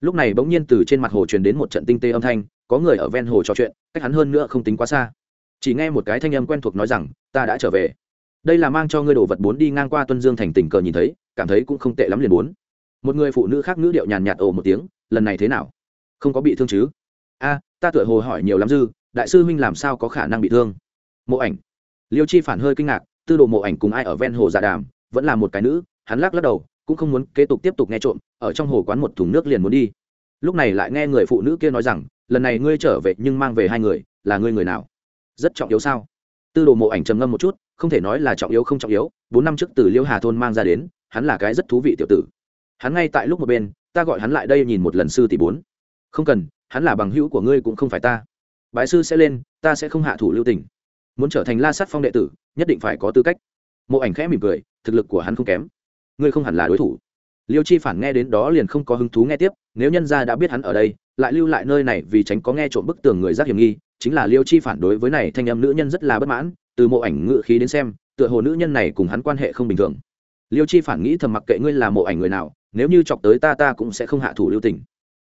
Lúc này bỗng nhiên từ trên mặt hồ truyền đến một trận tinh tê âm thanh, có người ở ven hồ trò chuyện, cách hắn hơn nữa không tính quá xa. Chỉ nghe một cái thanh âm quen thuộc nói rằng, ta đã trở về. Đây là mang cho ngươi đồ vật bốn đi ngang qua tuân dương thành tình cờ nhìn thấy, cảm thấy cũng không tệ lắm liền bốn. Một người phụ nữ khác ngữ điệu nhàn nhạt ồ một tiếng, lần này thế nào? Không có bị thương chứ? A, ta tựa hồ hỏi nhiều lắm dư, đại sư huynh làm sao có khả năng bị thương? Mộ ảnh. Liêu chi phản hơi kinh ngạc, tư đồ mộ ảnh cùng ai ở ven hồ giả đàm, vẫn là một cái nữ, hắn lắc lắc đầu cũng không muốn kế tục tiếp tục nghe trộm, ở trong hồ quán một thùng nước liền muốn đi. Lúc này lại nghe người phụ nữ kia nói rằng, lần này ngươi trở về nhưng mang về hai người, là ngươi người nào? Rất trọng yếu sao? Tư đồ mộ ảnh trầm ngâm một chút, không thể nói là trọng yếu không trọng yếu, bốn năm trước từ liễu hà thôn mang ra đến, hắn là cái rất thú vị tiểu tử. Hắn ngay tại lúc một bên, ta gọi hắn lại đây nhìn một lần sư tỷ bốn. Không cần, hắn là bằng hữu của ngươi cũng không phải ta. Bái sư sẽ lên, ta sẽ không hạ thủ lưu tình. Muốn trở thành la sát phong đệ tử, nhất định phải có tư cách. Mộ ảnh khẽ mỉm cười, thực lực của hắn không kém ngươi không hẳn là đối thủ. Liêu chi phản nghe đến đó liền không có hứng thú nghe tiếp, nếu nhân gia đã biết hắn ở đây, lại lưu lại nơi này vì tránh có nghe trộm bức tường người giác hiểm nghi, chính là liêu chi phản đối với này thanh âm nữ nhân rất là bất mãn, từ mộ ảnh ngự khí đến xem, tựa hồ nữ nhân này cùng hắn quan hệ không bình thường. Liêu chi phản nghĩ thầm mặc kệ ngươi là mộ ảnh người nào, nếu như chọc tới ta ta cũng sẽ không hạ thủ lưu tình.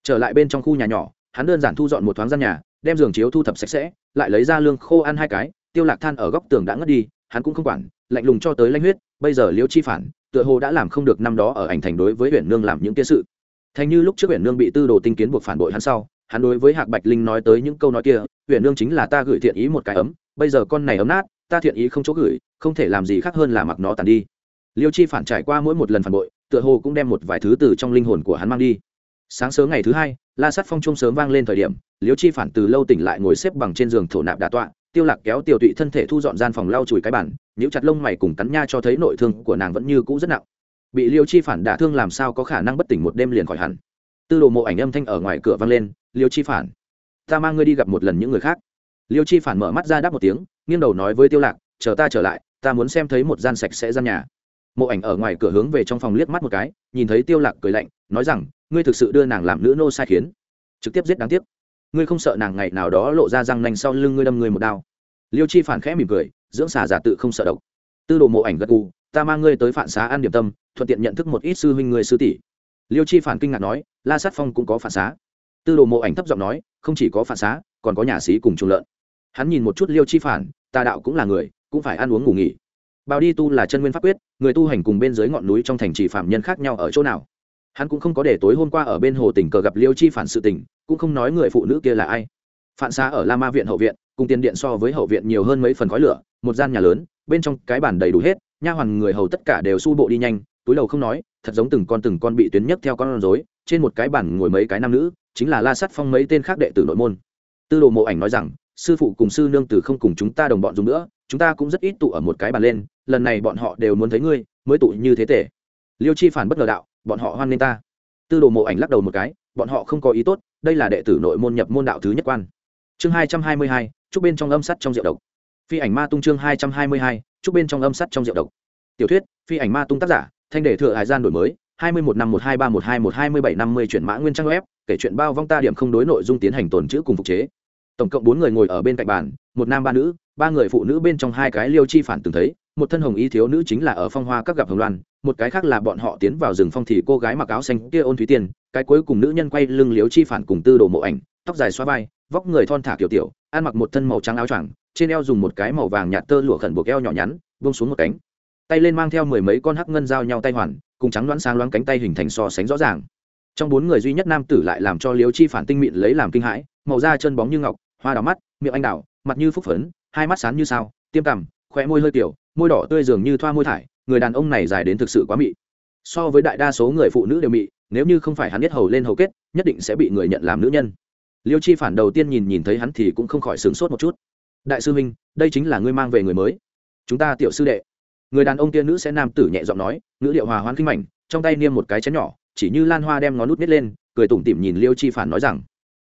Trở lại bên trong khu nhà nhỏ, hắn đơn giản thu dọn một thoáng gian nhà, đem giường chiếu thu thập sạch sẽ, lại lấy ra lương khô ăn hai cái, tiêu lạc than ở góc tường đã ngất đi, hắn cũng không quản, lạnh lùng cho tới lanh huyết, bây giờ liêu chi phản tựa hồ đã làm không được năm đó ở ảnh thành đối với huyện nương làm những kia sự. Thành như lúc trước huyện nương bị tư đồ tinh kiến buộc phản bội hắn sau, hắn đối với hạc bạch linh nói tới những câu nói kia huyện nương chính là ta gửi thiện ý một cái ấm, bây giờ con này ấm nát, ta thiện ý không chỗ gửi, không thể làm gì khác hơn là mặc nó tàn đi. Liêu chi phản trải qua mỗi một lần phản bội, tựa hồ cũng đem một vài thứ từ trong linh hồn của hắn mang đi. Sáng sớm ngày thứ hai, la sắt phong trung sớm vang lên thời điểm, liêu chi phản từ lâu tỉnh lại ngồi xếp bằng trên giường thổ nạp đà tọa, tiêu lạc kéo tiểu tụy thân thể thu dọn gian phòng lau chùi cái bản nhíu chặt lông mày cùng cắn nha cho thấy nội thương của nàng vẫn như cũ rất nặng. Bị liêu chi phản đả thương làm sao có khả năng bất tỉnh một đêm liền khỏi hẳn? Tư đồ mộ ảnh âm thanh ở ngoài cửa vang lên, liêu chi phản, ta mang ngươi đi gặp một lần những người khác. Liêu chi phản mở mắt ra đáp một tiếng, nghiêng đầu nói với tiêu lạc, chờ ta trở lại, ta muốn xem thấy một gian sạch sẽ gian nhà. Mộ ảnh ở ngoài cửa hướng về trong phòng liếc mắt một cái, nhìn thấy tiêu lạc cười lạnh, nói rằng, ngươi thực sự đưa nàng làm nữ nô sai khiến. Trực tiếp giết đáng tiếc. Ngươi không sợ nàng ngày nào đó lộ ra răng nanh sau lưng ngươi đâm ngươi một đao? Liêu chi phản khẽ mỉm cười dưỡng xà giả tự không sợ độc. Tư đồ mộ ảnh gật gù, ta mang ngươi tới phản xá ăn điểm tâm, thuận tiện nhận thức một ít sư huynh người sư tỷ. Liêu chi phản kinh ngạc nói, la sát phong cũng có phản xá. Tư đồ mộ ảnh thấp giọng nói, không chỉ có phản xá, còn có nhà sĩ cùng trùng lợn. Hắn nhìn một chút liêu chi phản, ta đạo cũng là người, cũng phải ăn uống ngủ nghỉ. Bao đi tu là chân nguyên pháp quyết, người tu hành cùng bên dưới ngọn núi trong thành trì phạm nhân khác nhau ở chỗ nào? Hắn cũng không có để tối hôm qua ở bên hồ tỉnh cờ gặp liêu chi phản sự tình, cũng không nói người phụ nữ kia là ai. Phản xá ở la ma viện hậu viện cùng tiền điện so với hậu viện nhiều hơn mấy phần khói lửa, một gian nhà lớn, bên trong cái bản đầy đủ hết, nha hoàn người hầu tất cả đều su bộ đi nhanh, túi đầu không nói, thật giống từng con từng con bị tuyến nhất theo con rối, trên một cái bản ngồi mấy cái nam nữ, chính là la sắt phong mấy tên khác đệ tử nội môn. Tư đồ mộ ảnh nói rằng, sư phụ cùng sư nương tử không cùng chúng ta đồng bọn dùng nữa, chúng ta cũng rất ít tụ ở một cái bàn lên, lần này bọn họ đều muốn thấy ngươi, mới tụ như thế tể liêu chi phản bất ngờ đạo, bọn họ hoan nghênh ta. Tư đồ mộ ảnh lắc đầu một cái, bọn họ không có ý tốt, đây là đệ tử nội môn nhập môn đạo thứ nhất quan. Chương hai trăm hai mươi hai chúc bên trong âm sắt trong rượu độc. Phi ảnh ma tung chương hai trăm hai mươi hai, chúc bên trong âm sắt trong rượu độc. Tiểu thuyết, phi ảnh ma tung tác giả, thanh đề thừa hải gian đổi mới, hai mươi một năm một hai ba một hai một hai mươi bảy năm mươi chuyển mã nguyên trang web, kể chuyện bao vong ta điểm không đối nội dung tiến hành tồn chữ cùng phục chế. Tổng cộng bốn người ngồi ở bên cạnh bàn, một nam ba nữ, ba người phụ nữ bên trong hai cái liêu chi phản từng thấy, một thân hồng y thiếu nữ chính là ở phong hoa các gặp hồng loan, một cái khác là bọn họ tiến vào rừng phong thì cô gái mặc áo xanh kia ôn thúy tiên cái cuối cùng nữ nhân quay lưng liếu chi phản cùng tư đồ mộ ảnh, tóc dài xoa vai vóc người thon thả kiểu tiểu, ăn mặc một thân màu trắng áo choàng, trên eo dùng một cái màu vàng nhạt tơ lụa khẩn buộc eo nhỏ nhắn, buông xuống một cánh. Tay lên mang theo mười mấy con hắc ngân giao nhau tay hoàn, cùng trắng loãng sáng loáng cánh tay hình thành so sánh rõ ràng. Trong bốn người duy nhất nam tử lại làm cho liếu chi phản tinh mịn lấy làm kinh hãi, màu da chân bóng như ngọc, hoa đỏ mắt, miệng anh đào, mặt như phúc phấn, hai mắt sáng như sao, tiêm cằm, khóe môi hơi tiểu môi đỏ tươi dường như thoa môi thải, người đàn ông này dài đến thực sự quá mị. So với đại đa số người phụ nữ đều mị, nếu như không phải hắn biết hầu lên hầu kết, nhất định sẽ bị người nhận làm nữ nhân liêu chi phản đầu tiên nhìn nhìn thấy hắn thì cũng không khỏi sướng sốt một chút. Đại sư huynh, đây chính là ngươi mang về người mới. Chúng ta tiểu sư đệ. Người đàn ông tiên nữ sẽ nam tử nhẹ giọng nói nữ điệu hòa hoan kinh mảnh, trong tay niêm một cái chén nhỏ, chỉ như lan hoa đem ngón nút nít lên, cười tủm tỉm nhìn liêu chi phản nói rằng.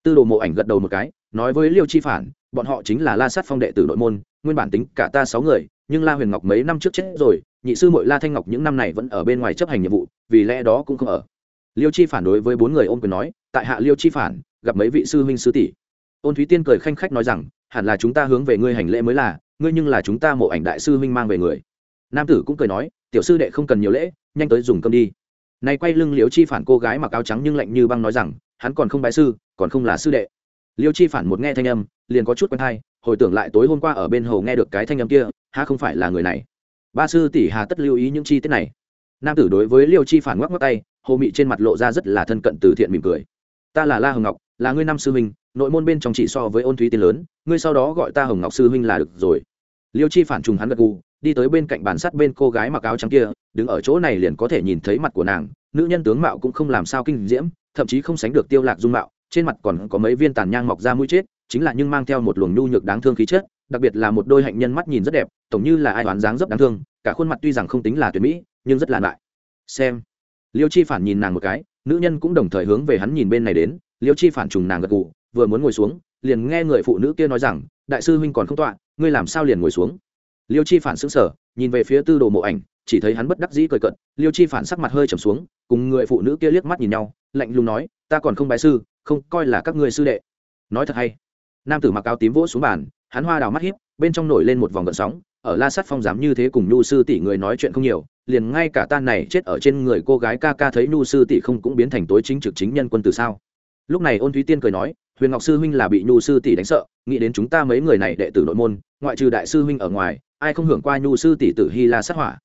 Tư đồ mộ ảnh gật đầu một cái, nói với liêu chi phản, bọn họ chính là la sát phong đệ tử nội môn, nguyên bản tính cả ta sáu người, nhưng la huyền ngọc mấy năm trước chết rồi, nhị sư mội la thanh ngọc những năm này vẫn ở bên ngoài chấp hành nhiệm vụ, vì lẽ đó cũng không ở. Liêu chi phản đối với bốn người ôm quyền nói, tại hạ liêu chi phản gặp mấy vị sư huynh sư tỷ. Ôn thúy tiên cười khanh khách nói rằng, hẳn là chúng ta hướng về ngươi hành lễ mới là, ngươi nhưng là chúng ta mộ ảnh đại sư huynh mang về người. Nam tử cũng cười nói, tiểu sư đệ không cần nhiều lễ, nhanh tới dùng cơm đi. Nay quay lưng liêu chi phản cô gái mặc áo trắng nhưng lạnh như băng nói rằng, hắn còn không bái sư, còn không là sư đệ. Liêu chi phản một nghe thanh âm, liền có chút quen hay hồi tưởng lại tối hôm qua ở bên hồ nghe được cái thanh âm kia, ha không phải là người này. Ba sư tỷ hà tất lưu ý những chi tiết này. Nam tử đối với liêu chi phản ngoắc ngoắc tay, hồ mị trên mặt lộ ra rất là thân cận từ thiện mỉm cười. Ta là la hồng ngọc là ngươi năm sư huynh, nội môn bên trong chỉ so với ôn thúy tiên lớn, ngươi sau đó gọi ta hồng ngọc sư huynh là được rồi. Liêu chi phản trùng hắn gật gù, đi tới bên cạnh bàn sắt bên cô gái mặc áo trắng kia, đứng ở chỗ này liền có thể nhìn thấy mặt của nàng, nữ nhân tướng mạo cũng không làm sao kinh diễm, thậm chí không sánh được tiêu lạc dung mạo, trên mặt còn có mấy viên tàn nhang mọc ra mũi chết, chính là nhưng mang theo một luồng nhu nhược đáng thương khí chất, đặc biệt là một đôi hạnh nhân mắt nhìn rất đẹp, tổng như là ai đoán dáng dấp đáng thương, cả khuôn mặt tuy rằng không tính là tuyệt mỹ, nhưng rất là lại. Xem. Liêu chi phản nhìn nàng một cái, nữ nhân cũng đồng thời hướng về hắn nhìn bên này đến liêu chi phản trùng nàng gật gù, vừa muốn ngồi xuống, liền nghe người phụ nữ kia nói rằng, đại sư huynh còn không tọa, ngươi làm sao liền ngồi xuống? Liêu chi phản sững sờ, nhìn về phía tư đồ mộ ảnh, chỉ thấy hắn bất đắc dĩ cười cận liêu chi phản sắc mặt hơi trầm xuống, cùng người phụ nữ kia liếc mắt nhìn nhau, lạnh lùng nói, ta còn không bái sư, không, coi là các ngươi sư đệ. Nói thật hay. Nam tử mặc áo tím vỗ xuống bàn, hắn hoa đào mắt hiếp bên trong nổi lên một vòng gợn sóng, ở la Sát phong dám như thế cùng nhu sư tỷ người nói chuyện không nhiều, liền ngay cả tan này chết ở trên người cô gái ca ca thấy nhu sư tỷ không cũng biến thành tối chính trực chính nhân quân từ sao? Lúc này ôn thúy tiên cười nói, huyền ngọc sư huynh là bị nhu sư tỷ đánh sợ, nghĩ đến chúng ta mấy người này đệ tử nội môn, ngoại trừ đại sư huynh ở ngoài, ai không hưởng qua nhu sư tỷ tử hy la sát hỏa?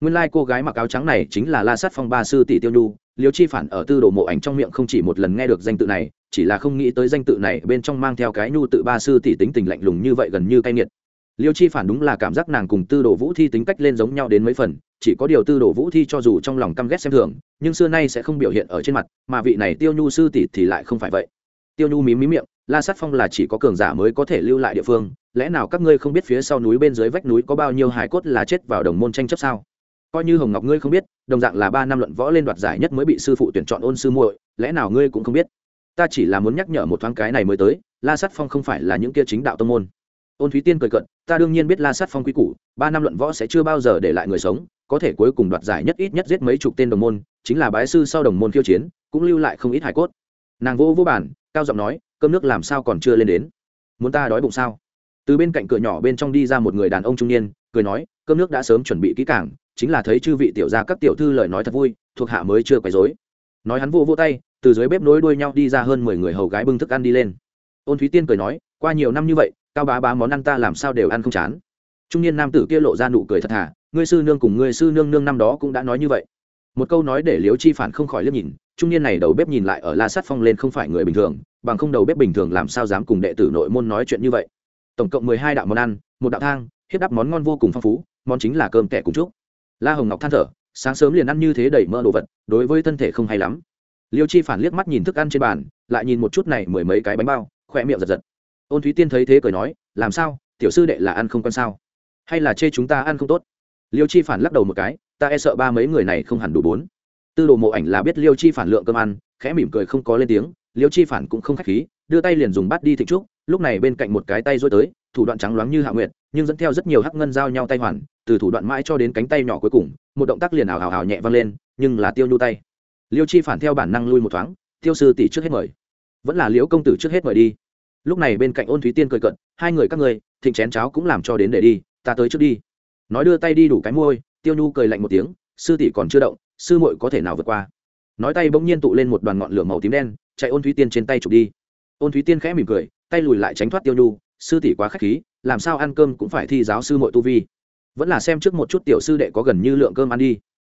Nguyên lai cô gái mặc áo trắng này chính là la sát phong ba sư tỷ tiêu nhu, liêu chi phản ở tư đồ mộ ảnh trong miệng không chỉ một lần nghe được danh tự này, chỉ là không nghĩ tới danh tự này bên trong mang theo cái nhu tự ba sư tỷ tính tình lạnh lùng như vậy gần như cay nghiệt liêu chi phản đúng là cảm giác nàng cùng tư đồ vũ thi tính cách lên giống nhau đến mấy phần, chỉ có điều tư đồ vũ thi cho dù trong lòng căm ghét xem thường, nhưng xưa nay sẽ không biểu hiện ở trên mặt, mà vị này tiêu nhu sư tỷ thì lại không phải vậy. Tiêu nhu mí mí miệng, la sát phong là chỉ có cường giả mới có thể lưu lại địa phương, lẽ nào các ngươi không biết phía sau núi bên dưới vách núi có bao nhiêu hải cốt là chết vào đồng môn tranh chấp sao? Coi như hồng ngọc ngươi không biết, đồng dạng là ba năm luận võ lên đoạt giải nhất mới bị sư phụ tuyển chọn ôn sư muội, lẽ nào ngươi cũng không biết? Ta chỉ là muốn nhắc nhở một thoáng cái này mới tới, la sát phong không phải là những kia chính đạo tông môn ôn thúy tiên cười cận ta đương nhiên biết la sát phong quy củ, ba năm luận võ sẽ chưa bao giờ để lại người sống, có thể cuối cùng đoạt giải nhất ít nhất giết mấy chục tên đồng môn, chính là bái sư sau đồng môn khiêu chiến, cũng lưu lại không ít hải cốt. Nàng vô vô bản, cao giọng nói, cơm nước làm sao còn chưa lên đến? Muốn ta đói bụng sao? Từ bên cạnh cửa nhỏ bên trong đi ra một người đàn ông trung niên, cười nói, cơm nước đã sớm chuẩn bị kỹ cảng chính là thấy chư vị tiểu gia các tiểu thư lời nói thật vui, thuộc hạ mới chưa quấy dối. nói hắn vô vô tay, từ dưới bếp nối đuôi nhau đi ra hơn mười người hầu gái bưng thức ăn đi lên. Ôn thúy tiên cười nói, qua nhiều năm như vậy cao bá bá món ăn ta làm sao đều ăn không chán. Trung niên nam tử kia lộ ra nụ cười thật thà, ngươi sư nương cùng ngươi sư nương nương năm đó cũng đã nói như vậy. Một câu nói để liếu chi phản không khỏi liếc nhìn, trung niên này đầu bếp nhìn lại ở la sát phong lên không phải người bình thường, bằng không đầu bếp bình thường làm sao dám cùng đệ tử nội môn nói chuyện như vậy. Tổng cộng mười hai đạo món ăn, một đạo thang, hiếp đắp món ngon vô cùng phong phú, món chính là cơm kẻ cùng chúc. La hồng ngọc than thở, sáng sớm liền ăn như thế đầy mỡ đồ vật, đối với thân thể không hay lắm. Liêu chi phản liếc mắt nhìn thức ăn trên bàn, lại nhìn một chút này mười mấy cái bánh bao, khỏe miệng giật giật ôn thúy tiên thấy thế cười nói, làm sao? Tiểu sư đệ là ăn không con sao? Hay là chê chúng ta ăn không tốt? Liêu chi phản lắc đầu một cái, ta e sợ ba mấy người này không hẳn đủ bốn. Tư đồ mộ ảnh là biết liêu chi phản lượng cơm ăn, khẽ mỉm cười không có lên tiếng, liêu chi phản cũng không khách khí, đưa tay liền dùng bát đi thịnh trúc, lúc này bên cạnh một cái tay rối tới, thủ đoạn trắng loáng như hạ nguyệt, nhưng dẫn theo rất nhiều hắc ngân giao nhau tay hoàn, từ thủ đoạn mãi cho đến cánh tay nhỏ cuối cùng, một động tác liền ảo hào hào nhẹ văng lên, nhưng là tiêu nhu tay. Liêu chi phản theo bản năng lui một thoáng, tiêu sư tỷ trước hết mời. Vẫn là liễu công tử trước hết mời đi lúc này bên cạnh ôn thúy tiên cười cận hai người các người thịnh chén cháo cũng làm cho đến để đi, ta tới trước đi. Nói đưa tay đi đủ cái môi, tiêu nhu cười lạnh một tiếng, sư tỷ còn chưa động, sư muội có thể nào vượt qua? Nói tay bỗng nhiên tụ lên một đoàn ngọn lửa màu tím đen, chạy ôn thúy tiên trên tay chụp đi. Ôn thúy tiên khẽ mỉm cười, tay lùi lại tránh thoát tiêu nhu, sư tỷ quá k h á c h khí, làm sao ăn cơm cũng phải thi giáo sư mội tu vi. Vẫn là xem trước một chút tiểu sư đệ có gần như lượng cơm ăn đi.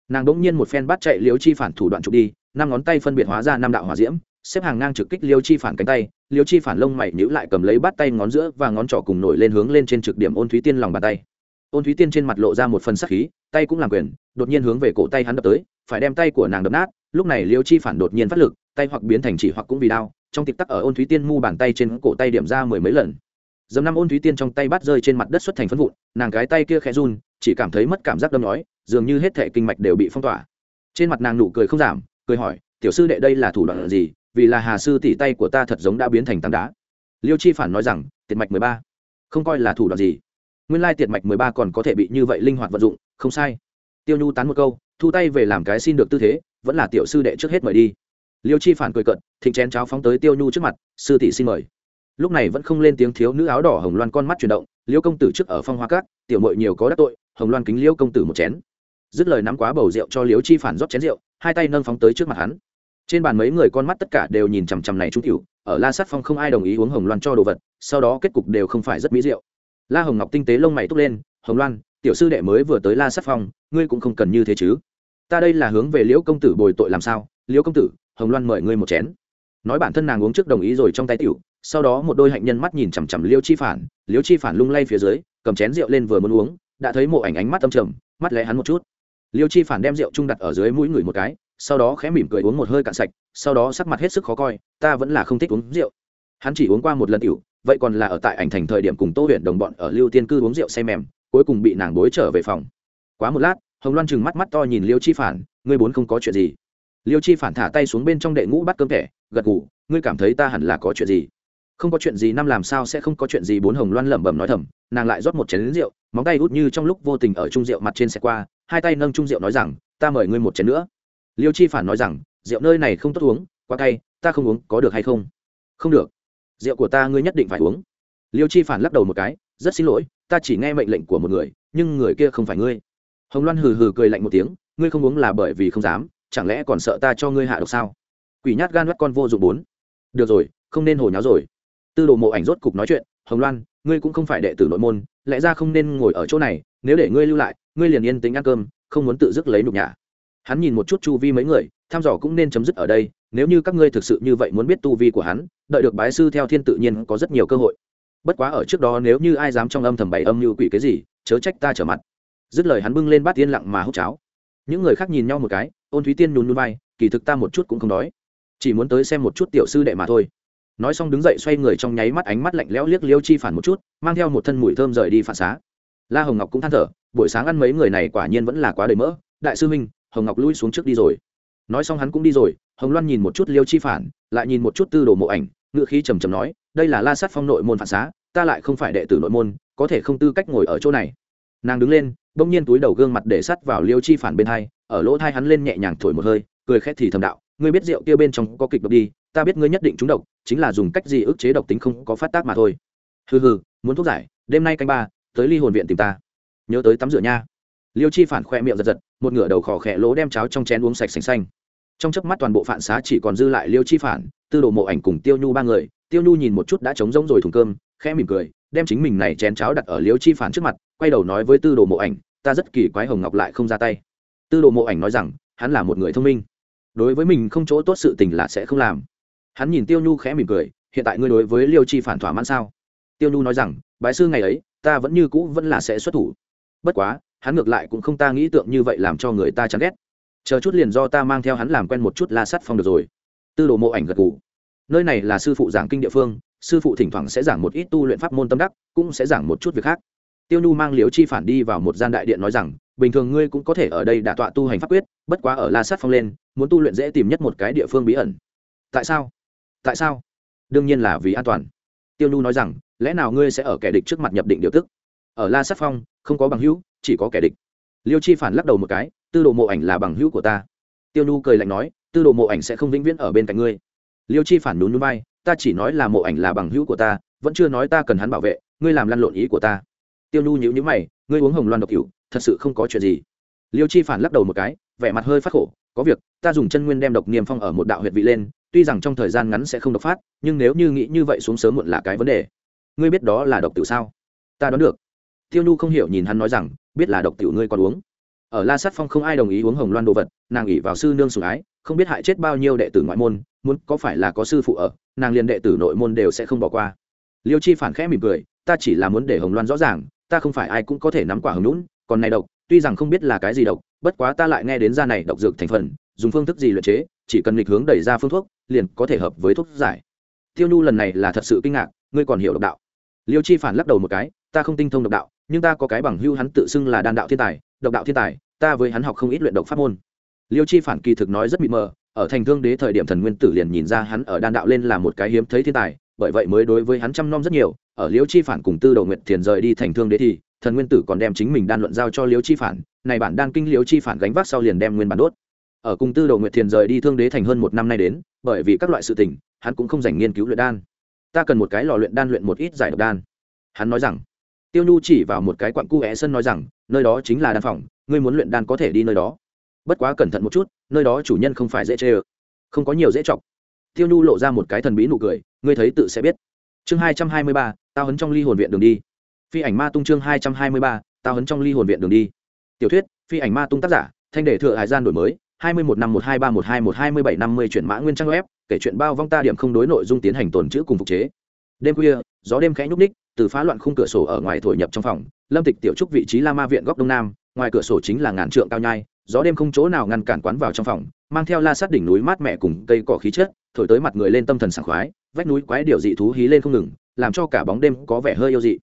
Nàng đ ỗ n g nhiên một phen bắt chạy liếu chi phản thủ đoạn trục đi, năm ngón tay phân biệt hóa ra năm đạo hỏa diễm xếp hàng ngang trực kích liêu chi phản cánh tay, liêu chi phản lông mày nhữ lại cầm lấy bắt tay ngón giữa và ngón trỏ cùng nổi lên hướng lên trên trực điểm ôn thúy tiên lòng bàn tay. Ôn thúy tiên trên mặt lộ ra một phần sắc khí, tay cũng làm quyền, đột nhiên hướng về cổ tay hắn đập tới, phải đem tay của nàng đập nát, lúc này liêu chi phản đột nhiên phát lực, tay hoặc biến thành chỉ hoặc cũng vì đau trong tịch tắc ở ôn thúy tiên mu bàn tay trên cổ tay điểm ra mười mấy lần. Dầm năm ôn thúy tiên trong tay bắt rơi trên mặt đất xuất thành phân vụn, nàng cái tay kia khẽ run, chỉ cảm thấy mất cảm giác đâm nói dường như hết thể kinh mạch đều bị phong tỏa. Trên mặt nàng nụ cười không giảm, cười hỏi, tiểu sư đệ đây là thủ đoạn gì? Vì là hà sư tỷ tay của ta thật giống đã biến thành tảng đá. Liêu chi phản nói rằng, tiệt mạch mười ba. Không coi là thủ đoạn gì. Nguyên lai tiệt mạch mười ba còn có thể bị như vậy linh hoạt vận dụng, không sai. Tiêu nhu tán một câu, thu tay về làm cái xin được tư thế, vẫn là tiểu sư đệ trước hết mời đi. Liêu chi phản cười cận thịnh chén cháo phóng tới tiêu nhu trước mặt, sư tỷ xin mời. Lúc này vẫn không lên tiếng thiếu nữ áo đỏ hồng loan con mắt chuyển động, liêu công tử trước ở phong hoa cát tiểu mội nhiều có đắc tội, hồng loan kính liêu công tử một chén. Dứt lời nắm quá bầu rượu cho liêu chi phản rót chén rượu, hai tay nâng phóng tới trước mặt hắn trên bàn mấy người con mắt tất cả đều nhìn chằm chằm này trung cửu, ở la sát phong không ai đồng ý uống hồng loan cho đồ vật, sau đó kết cục đều không phải rất mỹ diệu. La hồng ngọc tinh tế lông mày túc lên, hồng loan, tiểu sư đệ mới vừa tới la sát phong, ngươi cũng không cần như thế chứ? Ta đây là hướng về liễu công tử bồi tội làm sao? Liễu công tử, hồng loan mời ngươi một chén. Nói bản thân nàng uống trước đồng ý rồi trong tay tiểu, sau đó một đôi hạnh nhân mắt nhìn chằm chằm liễu chi phản. Liễu chi phản lung lay phía dưới, cầm chén rượu lên vừa muốn uống, đã thấy mộ ảnh ánh mắt âm trầm, mắt lẽ hắn một chút. Liễu chi phản đem rượu trung đặt ở dưới mũi người một cái sau đó khẽ mỉm cười uống một hơi cạn sạch, sau đó sắc mặt hết sức khó coi, ta vẫn là không thích uống rượu. Hắn chỉ uống qua một lần tiểu, vậy còn là ở tại ảnh thành thời điểm cùng tô huyện đồng bọn ở lưu tiên cư uống rượu say mềm, cuối cùng bị nàng bối trở về phòng. Quá một lát, hồng loan chừng mắt mắt to nhìn liêu chi phản, ngươi bốn không có chuyện gì? Liêu chi phản thả tay xuống bên trong đệ ngũ bắt cơm thẻ, gật ngủ ngươi cảm thấy ta hẳn là có chuyện gì? Không có chuyện gì năm làm sao sẽ không có chuyện gì? Bốn hồng loan lẩm bẩm nói thầm, nàng lại rót một chén rượu, móng tay út như trong lúc vô tình ở trung rượu mặt trên xe qua, hai tay nâng trung rượu nói rằng, ta mời ngươi một chén nữa liêu chi phản nói rằng, rượu nơi này không tốt uống, quá cay, ta không uống, có được hay không? Không được. Rượu của ta ngươi nhất định phải uống. Liêu chi phản lắc đầu một cái, rất xin lỗi, ta chỉ nghe mệnh lệnh của một người, nhưng người kia không phải ngươi. Hồng loan hừ hừ cười lạnh một tiếng, ngươi không uống là bởi vì không dám, chẳng lẽ còn sợ ta cho ngươi hạ độc sao? Quỷ nhát gan mắt con vô dụng bốn. Được rồi, không nên hồ nháo rồi. Tư đồ mộ ảnh rốt cục nói chuyện, hồng loan, ngươi cũng không phải đệ tử nội môn, lẽ ra không nên ngồi ở chỗ này, nếu để ngươi lưu lại, ngươi liền yên tính ăn cơm, không muốn tự dứt lấy nhục nhã hắn nhìn một chút chu vi mấy người, thăm dò cũng nên chấm dứt ở đây, nếu như các ngươi thực sự như vậy muốn biết tu vi của hắn, đợi được bái sư theo thiên tự nhiên có rất nhiều cơ hội. Bất quá ở trước đó nếu như ai dám trong âm thầm bày âm như quỷ cái gì, chớ trách ta trở mặt. Dứt lời hắn bưng lên bát tiên lặng mà hút cháo. Những người khác nhìn nhau một cái, ôn thúy tiên nhún núi bay kỳ thực ta một chút cũng không đói. Chỉ muốn tới xem một chút tiểu sư đệ mà thôi. Nói xong đứng dậy xoay người trong nháy mắt ánh mắt lạnh lẽo liếc liêu chi phản một chút, mang theo một thân mùi thơm rời đi phản xá. La hồng ngọc cũng than thở, buổi sáng ăn mấy người này quả nhiên vẫn là quá đầy mỡ. Đại sư minh hồng ngọc lui xuống trước đi rồi. Nói xong hắn cũng đi rồi, hồng loan nhìn một chút liêu chi phản, lại nhìn một chút tư đồ mộ ảnh, ngựa khí trầm trầm nói, đây là la sát phong nội môn phản xá, ta lại không phải đệ tử nội môn, có thể không tư cách ngồi ở chỗ này. Nàng đứng lên, bỗng nhiên túi đầu gương mặt để sắt vào liêu chi phản bên thai ở lỗ thai hắn lên nhẹ nhàng thổi một hơi, cười khét thì thầm đạo, ngươi biết rượu kia bên trong có kịch độc đi, ta biết ngươi nhất định trúng độc, chính là dùng cách gì ức chế độc tính không có phát tác mà thôi. Hừ hừ, muốn thuốc giải, đêm nay canh ba, tới ly hồn viện tìm ta. Nhớ tới tắm rửa nha liêu chi phản khoe miệng giật giật, một ngửa đầu khỏ khẽ lỗ đem cháo trong chén uống sạch sành xanh. Trong chớp mắt toàn bộ phản xá chỉ còn dư lại liêu chi phản, tư đồ mộ ảnh cùng tiêu nhu ba người. Tiêu nhu nhìn một chút đã trống rỗng rồi thùng cơm, khẽ mỉm cười, đem chính mình này chén cháo đặt ở liêu chi phản trước mặt, quay đầu nói với tư đồ mộ ảnh, ta rất kỳ quái hồng ngọc lại không ra tay. Tư đồ mộ ảnh nói rằng, hắn là một người thông minh. Đối với mình không chỗ tốt sự tình là sẽ không làm. Hắn nhìn tiêu nhu khẽ mỉm cười, hiện tại ngươi đối với liêu chi phản thỏa mãn sao? Tiêu nhu nói rằng, bái sư ngày ấy, ta vẫn như cũ vẫn là sẽ xuất thủ. Bất quá hắn ngược lại cũng không ta nghĩ tượng như vậy làm cho người ta chán ghét. Chờ chút liền do ta mang theo hắn làm quen một chút la sắt phong được rồi. Tư đồ mộ ảnh gật gù. Nơi này là sư phụ giảng kinh địa phương, sư phụ thỉnh thoảng sẽ giảng một ít tu luyện pháp môn tâm đắc, cũng sẽ giảng một chút việc khác. Tiêu nhu mang liếu chi phản đi vào một gian đại điện nói rằng, bình thường ngươi cũng có thể ở đây đả tọa tu hành pháp quyết, bất quá ở la sát phong lên, muốn tu luyện dễ tìm nhất một cái địa phương bí ẩn. Tại sao? Tại sao? Đương nhiên là vì an toàn. Tiêu nhu nói rằng, lẽ nào ngươi sẽ ở kẻ địch trước mặt nhập định điều tức? Ở la sát phong, không có bằng hữu chỉ có kẻ địch. Liêu chi phản lắc đầu một cái, tư đồ mộ ảnh là bằng hữu của ta. Tiêu nhu cười lạnh nói, tư đồ mộ ảnh sẽ không vĩnh viễn ở bên cạnh ngươi. Liêu chi phản nhún núi bay ta chỉ nói là mộ ảnh là bằng hữu của ta, vẫn chưa nói ta cần hắn bảo vệ, ngươi làm lăn lộn ý của ta. Tiêu nhu nhữ nhữ mày, ngươi uống hồng loan độc cựu thật sự không có chuyện gì. Liêu chi phản lắc đầu một cái, vẻ mặt hơi phát khổ, có việc, ta dùng chân nguyên đem độc niềm phong ở một đạo huyệt vị lên, tuy rằng trong thời gian ngắn sẽ không độc phát, nhưng nếu như nghĩ như vậy xuống sớm muộn là cái vấn đề. Ngươi biết đó là độc tự sao? Ta đoán được. Tiêu nhu không hiểu nhìn hắn nói rằng biết là độc tiểu ngươi còn uống. Ở la sát phong không ai đồng ý uống hồng loan đồ vật, nàng ỉ vào sư nương sủng ái, không biết hại chết bao nhiêu đệ tử ngoại môn, muốn có phải là có sư phụ ở, nàng liền đệ tử nội môn đều sẽ không bỏ qua. Liêu chi phản khẽ mỉm cười, ta chỉ là muốn để hồng loan rõ ràng, ta không phải ai cũng có thể nắm quả hồng lũn còn này độc, tuy rằng không biết là cái gì độc, bất quá ta lại nghe đến ra này độc dược thành phần, dùng phương thức gì luyện chế, chỉ cần lịch hướng đẩy ra phương thuốc, liền có thể hợp với thuốc giải. Tiêu nhu lần này là thật sự kinh ngạc, ngươi còn hiểu độc đạo liêu chi phản lắc đầu một cái, ta không tinh thông độc đạo, nhưng ta có cái bằng hưu hắn tự xưng là đan đạo thiên tài, độc đạo thiên tài, ta với hắn học không ít luyện độc pháp môn. Liêu chi phản kỳ thực nói rất mịt mờ, ở thành thương đế thời điểm thần nguyên tử liền nhìn ra hắn ở đan đạo lên là một cái hiếm thấy thiên tài, bởi vậy mới đối với hắn chăm nom rất nhiều, ở liêu chi phản cùng tư đầu nguyện thiền rời đi thành thương đế thì, thần nguyên tử còn đem chính mình đan luận giao cho liêu chi phản, này bản đan kinh liêu chi phản gánh vác sau liền đem nguyên bản đốt. Ở cùng tư đầu nguyện thiền rời đi thương đế thành hơn một năm nay đến, bởi vì các loại sự tình, hắn cũng không dành nghiên cứu luyện đan ta cần một cái lò luyện đan luyện một ít giải độc đan. Hắn nói rằng, tiêu nhu chỉ vào một cái quặng cu é sân nói rằng, nơi đó chính là đan phòng, ngươi muốn luyện đan có thể đi nơi đó. Bất quá cẩn thận một chút, nơi đó chủ nhân không phải dễ chê ơ. Không có nhiều dễ chọc. Tiêu nhu lộ ra một cái thần bí nụ cười, ngươi thấy tự sẽ biết. Chương hai trăm hai mươi ba, tao hấn trong ly hồn viện đường đi. Phi ảnh ma tung chương hai trăm hai mươi ba, tao hấn trong ly hồn viện đường đi. Tiểu thuyết, phi ảnh ma tung tác giả, thanh đề thừa hải gian đổi mới hai mươi một năm một hai ba một hai một hai mươi bảy năm mươi chuyển mã nguyên trang web, kể chuyện bao vong ta điểm không đối nội dung tiến hành tồn chữ cùng phục chế. Đêm khuya, gió đêm khẽ nhúc ních từ phá loạn khung cửa sổ ở ngoài thổi nhập trong phòng, lâm tịch tiểu trúc vị trí la ma viện góc đông nam, ngoài cửa sổ chính là ngàn trượng cao nhai, gió đêm không chỗ nào ngăn cản quán vào trong phòng, mang theo la sát đỉnh núi mát mẻ cùng cây cỏ khí chất, thổi tới mặt người lên tâm thần sảng khoái, vách núi quái điều dị thú hí lên không ngừng, làm cho cả bóng đêm có vẻ hơi yêu dị.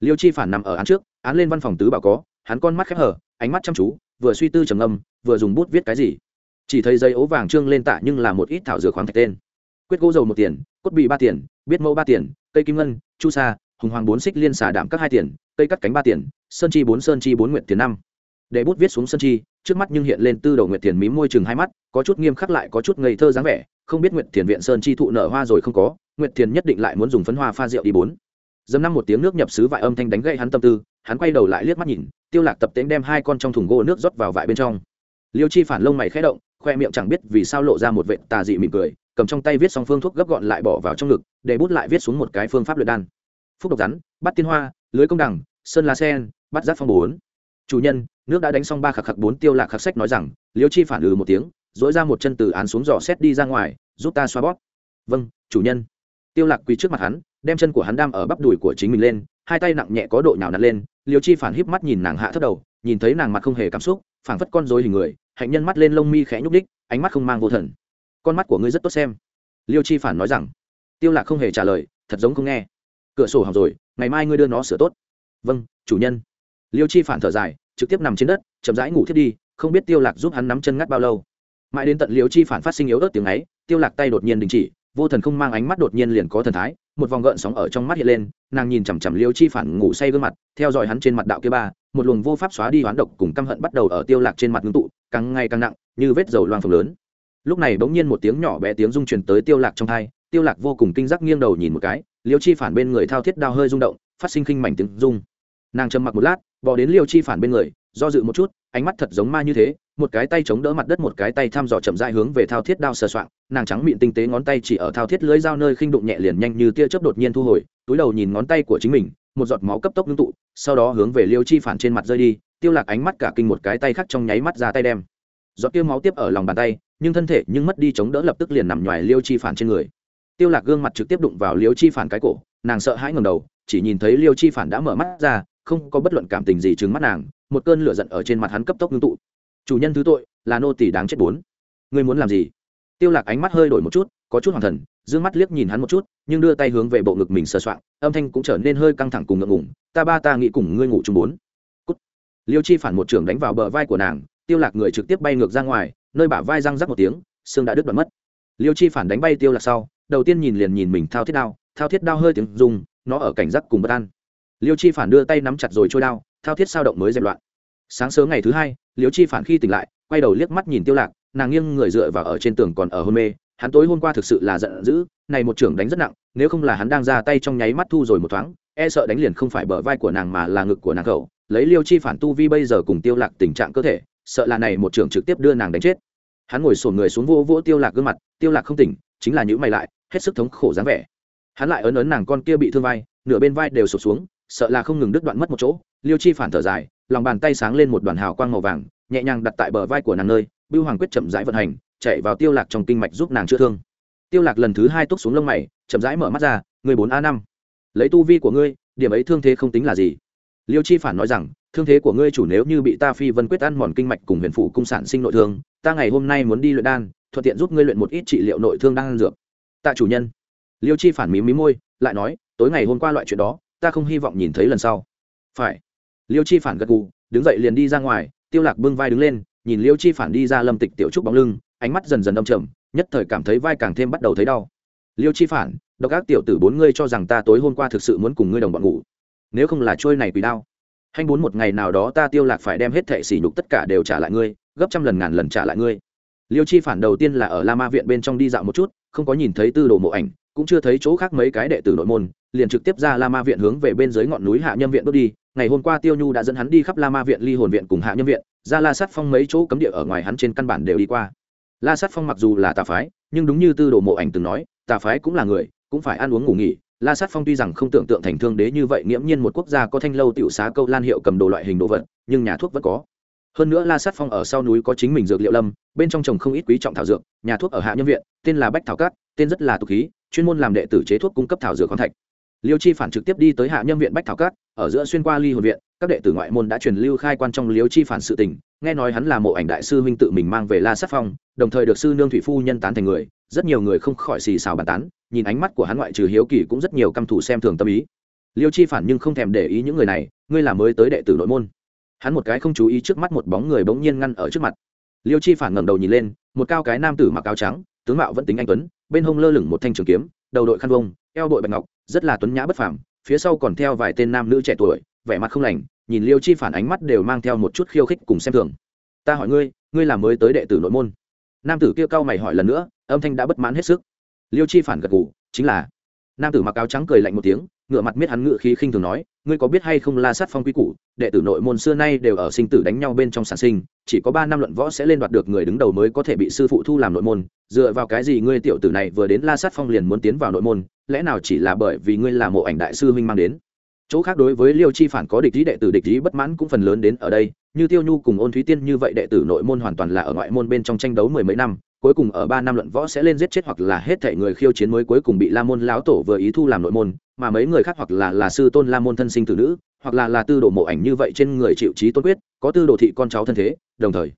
Liêu chi phản nằm ở án trước, án lên văn phòng tứ bảo có, hắn con mắt khép hở ánh mắt chăm chú vừa suy tư trầm ngâm, vừa dùng bút viết cái gì. Chỉ thấy giấy ố vàng trương lên tạ nhưng là một ít thảo dược khoáng thạch tên. Quyết gỗ dầu một tiền, cốt bị ba tiền, biết mẫu ba tiền, cây kim ngân, chu sa, hùng hoàng bốn xích liên xả đạm các hai tiền, cây cắt cánh ba tiền, sơn chi bốn sơn chi bốn nguyện tiền năm. Để bút viết xuống sơn chi, trước mắt nhưng hiện lên tư đầu nguyện tiền mím môi chừng hai mắt, có chút nghiêm khắc lại có chút ngây thơ dáng vẻ, không biết nguyện tiền viện sơn chi thụ nở hoa rồi không có nguyện tiền nhất định lại muốn dùng phấn hoa pha rượu đi bốn. Dầm năm một tiếng nước nhập xứ vại âm thanh đánh gậy hắn tâm tư hắn quay đầu lại liếc mắt nhìn, tiêu lạc tập tễnh đem hai con trong thùng gỗ nước rót vào vại bên trong. Liêu chi phản lông mày khẽ động, khoe miệng chẳng biết vì sao lộ ra một vệ tà dị mỉm cười, cầm trong tay viết xong phương thuốc gấp gọn lại bỏ vào trong ngực, để bút lại viết xuống một cái phương pháp luyện đan. Phúc độc rắn, bắt tiên hoa, lưới công đằng, sơn lá sen, bắt giác phong bốn. Chủ nhân, nước đã đánh xong ba khạc khạc bốn, tiêu lạc khạc sách nói rằng, liêu chi phản ừ một tiếng dỗi ra một chân từ án xuống giò xét đi ra ngoài, giúp ta xoa bóp. Vâng chủ nhân. Tiêu lạc quỳ trước mặt hắn, đem chân của hắn đam ở bắp đùi của chính mình lên, hai tay nặng nhẹ có độ nhào nặn lên liêu chi phản híp mắt nhìn nàng hạ thấp đầu, nhìn thấy nàng mặt không hề cảm xúc, phảng phất con dối hình người, hạnh nhân mắt lên lông mi khẽ nhúc đích ánh mắt không mang vô thần. Con mắt của ngươi rất tốt xem. Liêu chi phản nói rằng. Tiêu lạc không hề trả lời, thật giống không nghe. Cửa sổ học rồi, ngày mai ngươi đưa nó sửa tốt. Vâng chủ nhân. Liêu chi phản thở dài, trực tiếp nằm trên đất, chậm rãi ngủ thiết đi, không biết tiêu lạc giúp hắn nắm chân ngắt bao lâu. Mãi đến tận liêu chi phản phát sinh yếu ớt tiếng ấy, tiêu lạc tay đột nhiên đình chỉ, vô thần không mang ánh mắt đột nhiên liền có thần thái một vòng gợn sóng ở trong mắt hiện lên, nàng nhìn chằm chằm liêu chi phản ngủ say gương mặt, theo dõi hắn trên mặt đạo kia ba, một luồng vô pháp xóa đi hoán độc cùng căm hận bắt đầu ở tiêu lạc trên mặt ngưng tụ, càng ngày càng nặng, như vết dầu loang phồng lớn. Lúc này bỗng nhiên một tiếng nhỏ bé tiếng rung truyền tới tiêu lạc trong tai tiêu lạc vô cùng kinh giác nghiêng đầu nhìn một cái, liêu chi phản bên người thao thiết đao hơi rung động, phát sinh khinh mảnh tiếng rung. Nàng trầm mặc một lát bỏ đến liêu chi phản bên người, do dự một chút, ánh mắt thật giống ma như thế một cái tay chống đỡ mặt đất, một cái tay thăm dò chậm rãi hướng về thao thiết đao sờ soạng. Nàng trắng miệng tinh tế ngón tay chỉ ở thao thiết lưới dao nơi khinh đụng nhẹ liền nhanh như tia chớp đột nhiên thu hồi, túi đầu nhìn ngón tay của chính mình, một giọt máu cấp tốc ngưng tụ, sau đó hướng về liêu chi phản trên mặt rơi đi, tiêu lạc ánh mắt cả kinh một cái tay khác trong nháy mắt ra tay đem. Giọt tiêu máu tiếp ở lòng bàn tay, nhưng thân thể nhưng mất đi chống đỡ lập tức liền nằm ngoài liêu chi phản trên người. Tiêu lạc gương mặt trực tiếp đụng vào liêu chi phản cái cổ, nàng sợ hãi ngẩng đầu, chỉ nhìn thấy liêu chi phản đã mở mắt ra, không có bất luận cảm tình gì trừng mắt nàng, một cơn lửa giận ở trên mặt hắn cấp tốc ngưng tụ chủ nhân thứ tội, là nô tỳ đáng chết bốn. Ngươi muốn làm gì? Tiêu lạc ánh mắt hơi đổi một chút, có chút hoàng thần, dương mắt liếc nhìn hắn một chút, nhưng đưa tay hướng về bộ ngực mình sờ soạng, âm thanh cũng trở nên hơi căng thẳng cùng ngượng ngùng, ta ba ta nghĩ cùng ngươi ngủ chung bốn. Cút. liêu chi phản một trường đánh vào bờ vai của nàng, tiêu lạc người trực tiếp bay ngược ra ngoài, nơi bả vai răng rắc một tiếng, xương đã đứt đoạn mất. Liêu chi phản đánh bay tiêu lạc sau, đầu tiên nhìn liền nhìn mình thao thiết đao, thao thiết đao hơi tiếng rung, nó ở cảnh giác cùng bất an. Liêu chi phản đưa tay nắm chặt rồi trôi đao, thao thiết sao động mới dẹp loạn sáng sớm ngày thứ hai liêu chi phản khi tỉnh lại, quay đầu liếc mắt nhìn tiêu lạc, nàng nghiêng người dựa vào ở trên tường còn ở hôn mê. Hắn tối hôm qua thực sự là giận dữ, này một trưởng đánh rất nặng, nếu không là hắn đang ra tay trong nháy mắt thu rồi một thoáng e sợ đánh liền không phải bờ vai của nàng mà là ngực của nàng cậu. Lấy liêu chi phản tu vi bây giờ cùng tiêu lạc tình trạng cơ thể, sợ là này một trưởng trực tiếp đưa nàng đánh chết. Hắn ngồi sồn người xuống vô vỗ tiêu lạc gương mặt, tiêu lạc không tỉnh, chính là những mày lại, hết sức thống khổ dáng vẻ. Hắn lại ấn ấn nàng con kia bị thương vai, nửa bên vai đều sụp xuống, sợ là không ngừng đứt đoạn mất một chỗ. Liêu chi phản thở dài lòng bàn tay sáng lên một đoàn hào quang màu vàng, nhẹ nhàng đặt tại bờ vai của nàng nơi, bưu hoàng quyết chậm rãi vận hành, chạy vào tiêu lạc trong kinh mạch giúp nàng chữa thương. Tiêu lạc lần thứ hai túc xuống lông mày, chậm rãi mở mắt ra người bốn a năm, lấy tu vi của ngươi, điểm ấy thương thế không tính là gì. Liêu chi phản nói rằng, thương thế của ngươi chủ nếu như bị ta phi vân quyết ăn mòn kinh mạch cùng huyền phụ cung sản sinh nội thương, ta ngày hôm nay muốn đi luyện đan, thuận tiện giúp ngươi luyện một ít trị liệu nội thương đang ăn dược. Tạ chủ nhân. Liêu chi phản mí mí môi, lại nói, tối ngày hôm qua loại chuyện đó, ta không hy vọng nhìn thấy lần sau. Phải liêu chi phản gật gù, đứng dậy liền đi ra ngoài, tiêu lạc bưng vai đứng lên, nhìn liêu chi phản đi ra lâm tịch tiểu trúc bóng lưng, ánh mắt dần dần đông trầm, nhất thời cảm thấy vai càng thêm bắt đầu thấy đau. Liêu chi phản, độc ác tiểu tử bốn ngươi cho rằng ta tối hôm qua thực sự muốn cùng ngươi đồng bọn ngủ. Nếu không là trôi này quỷ đau. Hành bốn một ngày nào đó ta tiêu lạc phải đem hết thệ sỉ nhục tất cả đều trả lại ngươi, gấp trăm lần ngàn lần trả lại ngươi. Liêu chi phản đầu tiên là ở la ma viện bên trong đi dạo một chút, không có nhìn thấy tư đồ mộ ảnh, cũng chưa thấy chỗ khác mấy cái đệ tử nội môn liền trực tiếp ra la ma viện hướng về bên dưới ngọn núi hạ nhâm viện bước đi. Ngày hôm qua tiêu nhu đã dẫn hắn đi khắp la ma viện, ly hồn viện cùng hạ nhâm viện. Ra la sát phong mấy chỗ cấm địa ở ngoài hắn trên căn bản đều đi qua. La sát phong mặc dù là tà phái, nhưng đúng như tư đồ mộ ảnh từng nói, tà phái cũng là người, cũng phải ăn uống ngủ nghỉ. La sát phong tuy rằng không tưởng tượng thành thương đế như vậy, nghiễm nhiên một quốc gia có thanh lâu tiểu xá câu lan hiệu cầm đồ loại hình đồ vật, nhưng nhà thuốc vẫn có. Hơn nữa la sát phong ở sau núi có chính mình dược liệu lâm, bên trong trồng không ít quý trọng thảo dược, nhà thuốc ở hạ nhân viện, tên là bách thảo cát, tên rất là tục khí, chuyên môn làm đệ tử chế thuốc cung cấp thảo dược khoáng thạch liêu chi phản trực tiếp đi tới hạ Nhâm viện bách thảo cát ở giữa xuyên qua ly hồn viện, các đệ tử ngoại môn đã truyền lưu khai quan trong liêu chi phản sự tình, nghe nói hắn là mộ ảnh đại sư huynh tự mình mang về la sát phong, đồng thời được sư nương thủy phu nhân tán thành người, rất nhiều người không khỏi xì xào bàn tán, nhìn ánh mắt của hắn ngoại trừ hiếu kỳ cũng rất nhiều căm thủ xem thường tâm ý. Liêu chi phản nhưng không thèm để ý những người này, ngươi là mới tới đệ tử nội môn. Hắn một cái không chú ý trước mắt một bóng người bỗng nhiên ngăn ở trước mặt. Liêu chi phản ngẩng đầu nhìn lên, một cao cái nam tử mặc áo trắng, tướng mạo vẫn tính anh tuấn, bên hông lơ lửng một thanh trường kiếm, đầu đội khăn vông, eo đội bạch ngọc rất là tuấn nhã bất phàm, phía sau còn theo vài tên nam nữ trẻ tuổi, vẻ mặt không lành, nhìn liêu chi phản ánh mắt đều mang theo một chút khiêu khích cùng xem thường. Ta hỏi ngươi ngươi là mới tới đệ tử nội môn? Nam tử kia cao mày hỏi lần nữa, âm thanh đã bất mãn hết sức. Liêu chi phản gật gù, chính là. Nam tử mặc áo trắng cười lạnh một tiếng ngựa mặt miết hắn ngựa khí khinh thường nói ngươi có biết hay không la sát phong quy củ, đệ tử nội môn xưa nay đều ở sinh tử đánh nhau bên trong sản sinh, chỉ có ba năm luận võ sẽ lên đoạt được người đứng đầu mới có thể bị sư phụ thu làm nội môn, dựa vào cái gì ngươi tiểu tử này vừa đến la sát phong liền muốn tiến vào nội môn, lẽ nào chỉ là bởi vì ngươi là mộ ảnh đại sư huynh mang đến? Chỗ khác đối với liêu chi phản có địch lý đệ tử địch lý bất mãn cũng phần lớn đến ở đây, như tiêu nhu cùng ôn thúy tiên như vậy đệ tử nội môn hoàn toàn là ở ngoại môn bên trong tranh đấu mười mấy năm, cuối cùng ở ba năm luận võ sẽ lên giết chết hoặc là hết thể người khiêu chiến mới cuối cùng bị la môn lão tổ vừa ý thu làm nội môn mà mấy người khác hoặc là là sư tôn la môn thân sinh tử nữ, hoặc là là tư đồ mộ ảnh như vậy trên người chịu trí tôn quyết, có tư đồ thị con cháu thân thế, đồng thời,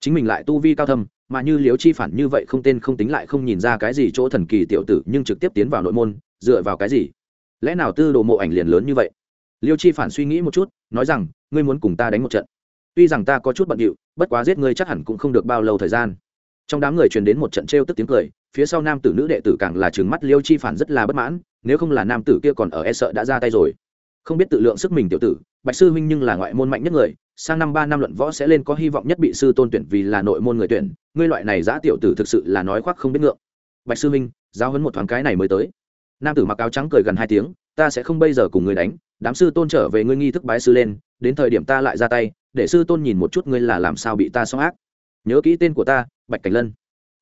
chính mình lại tu vi cao thâm, mà như liếu chi phản như vậy không tên không tính lại không nhìn ra cái gì chỗ thần kỳ tiểu tử, nhưng trực tiếp tiến vào nội môn, dựa vào cái gì? Lẽ nào tư đồ mộ ảnh liền lớn như vậy? Liêu chi phản suy nghĩ một chút, nói rằng, ngươi muốn cùng ta đánh một trận. Tuy rằng ta có chút bận điệu, bất quá giết ngươi chắc hẳn cũng không được bao lâu thời gian. Trong đám người truyền đến một trận trêu tức tiếng cười phía sau nam tử nữ đệ tử càng là trừng mắt liêu chi phản rất là bất mãn, nếu không là nam tử kia còn ở e sợ đã ra tay rồi. Không biết tự lượng sức mình tiểu tử, bạch sư huynh nhưng là ngoại môn mạnh nhất người, sang năm ba năm luận võ sẽ lên có hy vọng nhất bị sư tôn tuyển vì là nội môn người tuyển, ngươi loại này giã tiểu tử thực sự là nói khoác không biết ngượng. Bạch sư huynh, giáo hấn một thoáng cái này mới tới. Nam tử mặc áo trắng cười gần hai tiếng, ta sẽ không bây giờ cùng ngươi đánh, đám sư tôn trở về ngươi nghi thức bái sư lên, đến thời điểm ta lại ra tay, để sư tôn nhìn một chút ngươi là làm sao bị ta xóa ác. Nhớ kỹ tên của ta, bạch cảnh lân.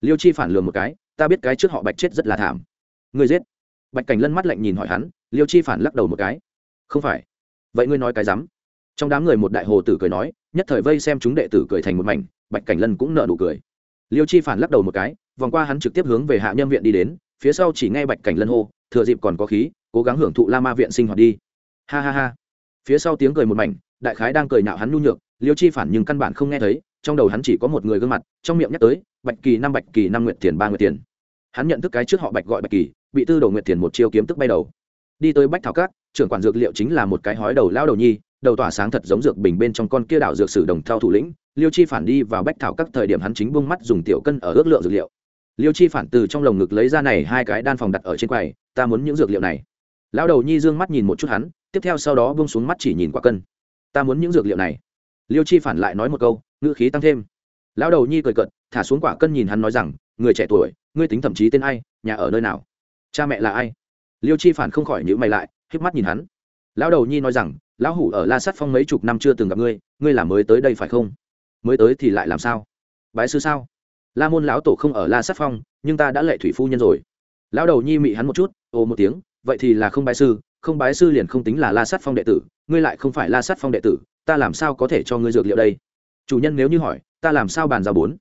Liêu chi phản lường một cái ta biết cái trước họ bạch chết rất là thảm. Ngươi giết. Bạch cảnh lân mắt lạnh nhìn hỏi hắn, liêu chi phản lắc đầu một cái. Không phải. Vậy ngươi nói cái rắm. Trong đám người một đại hồ tử cười nói, nhất thời vây xem chúng đệ tử cười thành một mảnh, bạch cảnh lân cũng nợ nụ cười. Liêu chi phản lắc đầu một cái, vòng qua hắn trực tiếp hướng về hạ nhân viện đi đến, phía sau chỉ nghe bạch cảnh lân hô, thừa dịp còn có khí, cố gắng hưởng thụ la ma viện sinh hoạt đi. Ha ha ha. Phía sau tiếng cười một mảnh, đại khái đang cười nhạo hắn nhu nhược, liêu chi phản nhưng căn bản không nghe thấy trong đầu hắn chỉ có một người gương mặt, trong miệng nhắc tới, bạch kỳ năm, bạch kỳ năm nguyện tiền, ba nguyện tiền. Hắn nhận thức cái trước họ bạch gọi bạch kỳ, bị tư đồ nguyện tiền một chiêu kiếm tức bay đầu. Đi tới bách thảo cát trưởng quản dược liệu chính là một cái hói đầu lao đầu nhi, đầu tỏa sáng thật giống dược bình bên trong con kia đảo dược sử đồng theo thủ lĩnh. Liêu chi phản đi vào bách thảo các thời điểm hắn chính bung mắt dùng tiểu cân ở ước lượng dược liệu. Liêu chi phản từ trong lồng ngực lấy ra này hai cái đan phòng đặt ở trên quầy, ta muốn những dược liệu này. Lao đầu nhi dương mắt nhìn một chút hắn, tiếp theo sau đó bung xuống mắt chỉ nhìn quả cân. Ta muốn những dược liệu này liêu chi phản lại nói một câu, ngữ khí tăng thêm. Lão đầu nhi cười cận thả xuống quả cân nhìn hắn nói rằng, người trẻ tuổi, ngươi tính thậm chí tên ai, nhà ở nơi nào? Cha mẹ là ai? Liêu chi phản không khỏi nhữ mày lại, híp mắt nhìn hắn. Lão đầu nhi nói rằng, lão hủ ở la sắt phong mấy chục năm chưa từng gặp ngươi ngươi là mới tới đây phải không? Mới tới thì lại làm sao? Bái sư sao? La môn lão tổ không ở la sắt phong, nhưng ta đã lệ thủy phu nhân rồi. Lão đầu nhi mị hắn một chút, ồ một tiếng, vậy thì là không bái sư, không bái sư liền không tính là la sắt phong đệ tử, ngươi lại không phải la sắt phong đệ tử ta làm sao có thể cho ngươi dược liệu đây? Chủ nhân nếu như hỏi, ta làm sao bàn giao bốn?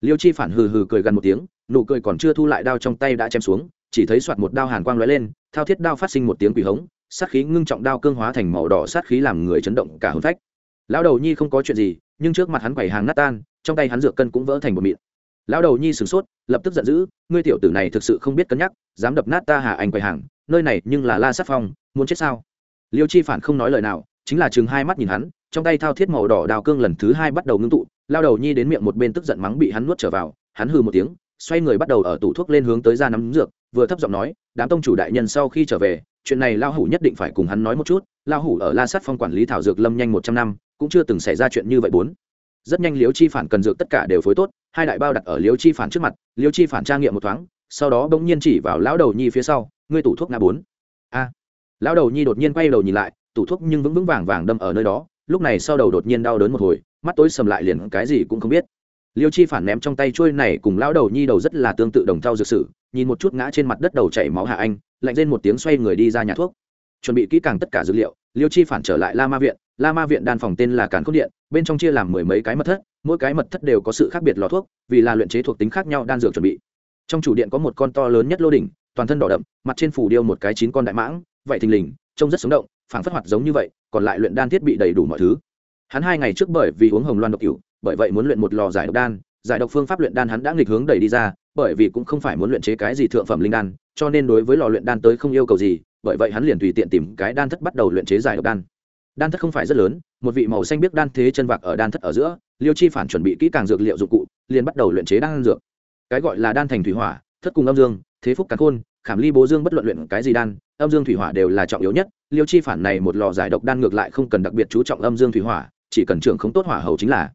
Liêu chi phản hừ hừ cười gần một tiếng, nụ cười còn chưa thu lại đao trong tay đã chém xuống, chỉ thấy soạt một đao hàn quang lóe lên, thao thiết đao phát sinh một tiếng quỷ hống, sát khí ngưng trọng đao cương hóa thành màu đỏ sát khí làm người chấn động cả hôn phách. Lão đầu nhi không có chuyện gì, nhưng trước mặt hắn quẩy hàng nát tan, trong tay hắn dược cân cũng vỡ thành một mịn. Lão đầu nhi sửng sốt, lập tức giận dữ, ngươi tiểu tử này thực sự không biết cân nhắc, dám đập nát ta hà anh quầy hàng, nơi này nhưng là la sát phong, muốn chết sao? Liêu chi phản không nói lời nào, chính là chừng hai mắt nhìn hắn trong tay thao thiết màu đỏ đào cương lần thứ hai bắt đầu ngưng tụ, lao đầu nhi đến miệng một bên tức giận mắng bị hắn nuốt trở vào, hắn hừ một tiếng, xoay người bắt đầu ở tủ thuốc lên hướng tới ra nắm dược, vừa thấp giọng nói, đám tông chủ đại nhân sau khi trở về, chuyện này lao hủ nhất định phải cùng hắn nói một chút, lao hủ ở la sát phong quản lý thảo dược lâm nhanh một trăm năm, cũng chưa từng xảy ra chuyện như vậy bốn. Rất nhanh liếu chi phản cần dược tất cả đều phối tốt, hai đại bao đặt ở liếu chi phản trước mặt liếu chi phản tra nghiệm một thoáng, sau đó bỗng nhiên chỉ vào lão đầu nhi phía sau, ngươi tủ thuốc ngã bốn. A. Lão đầu nhi đột nhiên quay đầu nhìn lại, tủ thuốc nhưng vững vững vàng vàng đâm ở nơi đó lúc này sau đầu đột nhiên đau đớn một hồi, mắt tối sầm lại liền cái gì cũng không biết. Liêu chi phản ném trong tay trôi này cùng lão đầu nhi đầu rất là tương tự đồng thau dược sử nhìn một chút ngã trên mặt đất đầu chảy máu hạ anh, lạnh lên một tiếng xoay người đi ra nhà thuốc. Chuẩn bị kỹ càng tất cả dữ liệu, liêu chi phản trở lại la ma viện la ma viện đan phòng tên là càn khôn điện, bên trong chia làm mười mấy cái mật thất, mỗi cái mật thất đều có sự khác biệt lò thuốc, vì là luyện chế thuộc tính khác nhau đan dược chuẩn bị. Trong chủ điện có một con to lớn nhất lô đỉnh, toàn thân đỏ đậm, mặt trên phủ điêu một cái chín con đại mãng, vậy thình lình, trông rất sống động phảng phất hoạt giống như vậy, còn lại luyện đan thiết bị đầy đủ mọi thứ. Hắn hai ngày trước bởi vì uống hồng loan độc cửu, bởi vậy muốn luyện một lò giải độc đan, giải độc phương pháp luyện đan hắn đã nghịch hướng đẩy đi ra, bởi vì cũng không phải muốn luyện chế cái gì thượng phẩm linh đan, cho nên đối với lò luyện đan tới không yêu cầu gì, bởi vậy hắn liền tùy tiện tìm cái đan thất bắt đầu luyện chế giải độc đan. Đan thất không phải rất lớn, một vị màu xanh biết đan thế chân vạc ở đan thất ở giữa, liêu chi phản chuẩn bị kỹ càng dược liệu dụng cụ, liền bắt đầu luyện chế đan dược. Cái gọi là đan thành thủy hỏa, thất cùng âm dương, thế phúc cắn khôn, khảm ly bố dương bất luận luyện cái gì đan, âm dương thủy hỏa đều là trọng yếu nhất liêu chi phản này một lò giải độc đan ngược lại không cần đặc biệt chú trọng âm dương thủy hỏa, chỉ cần trưởng không tốt hỏa hầu chính là.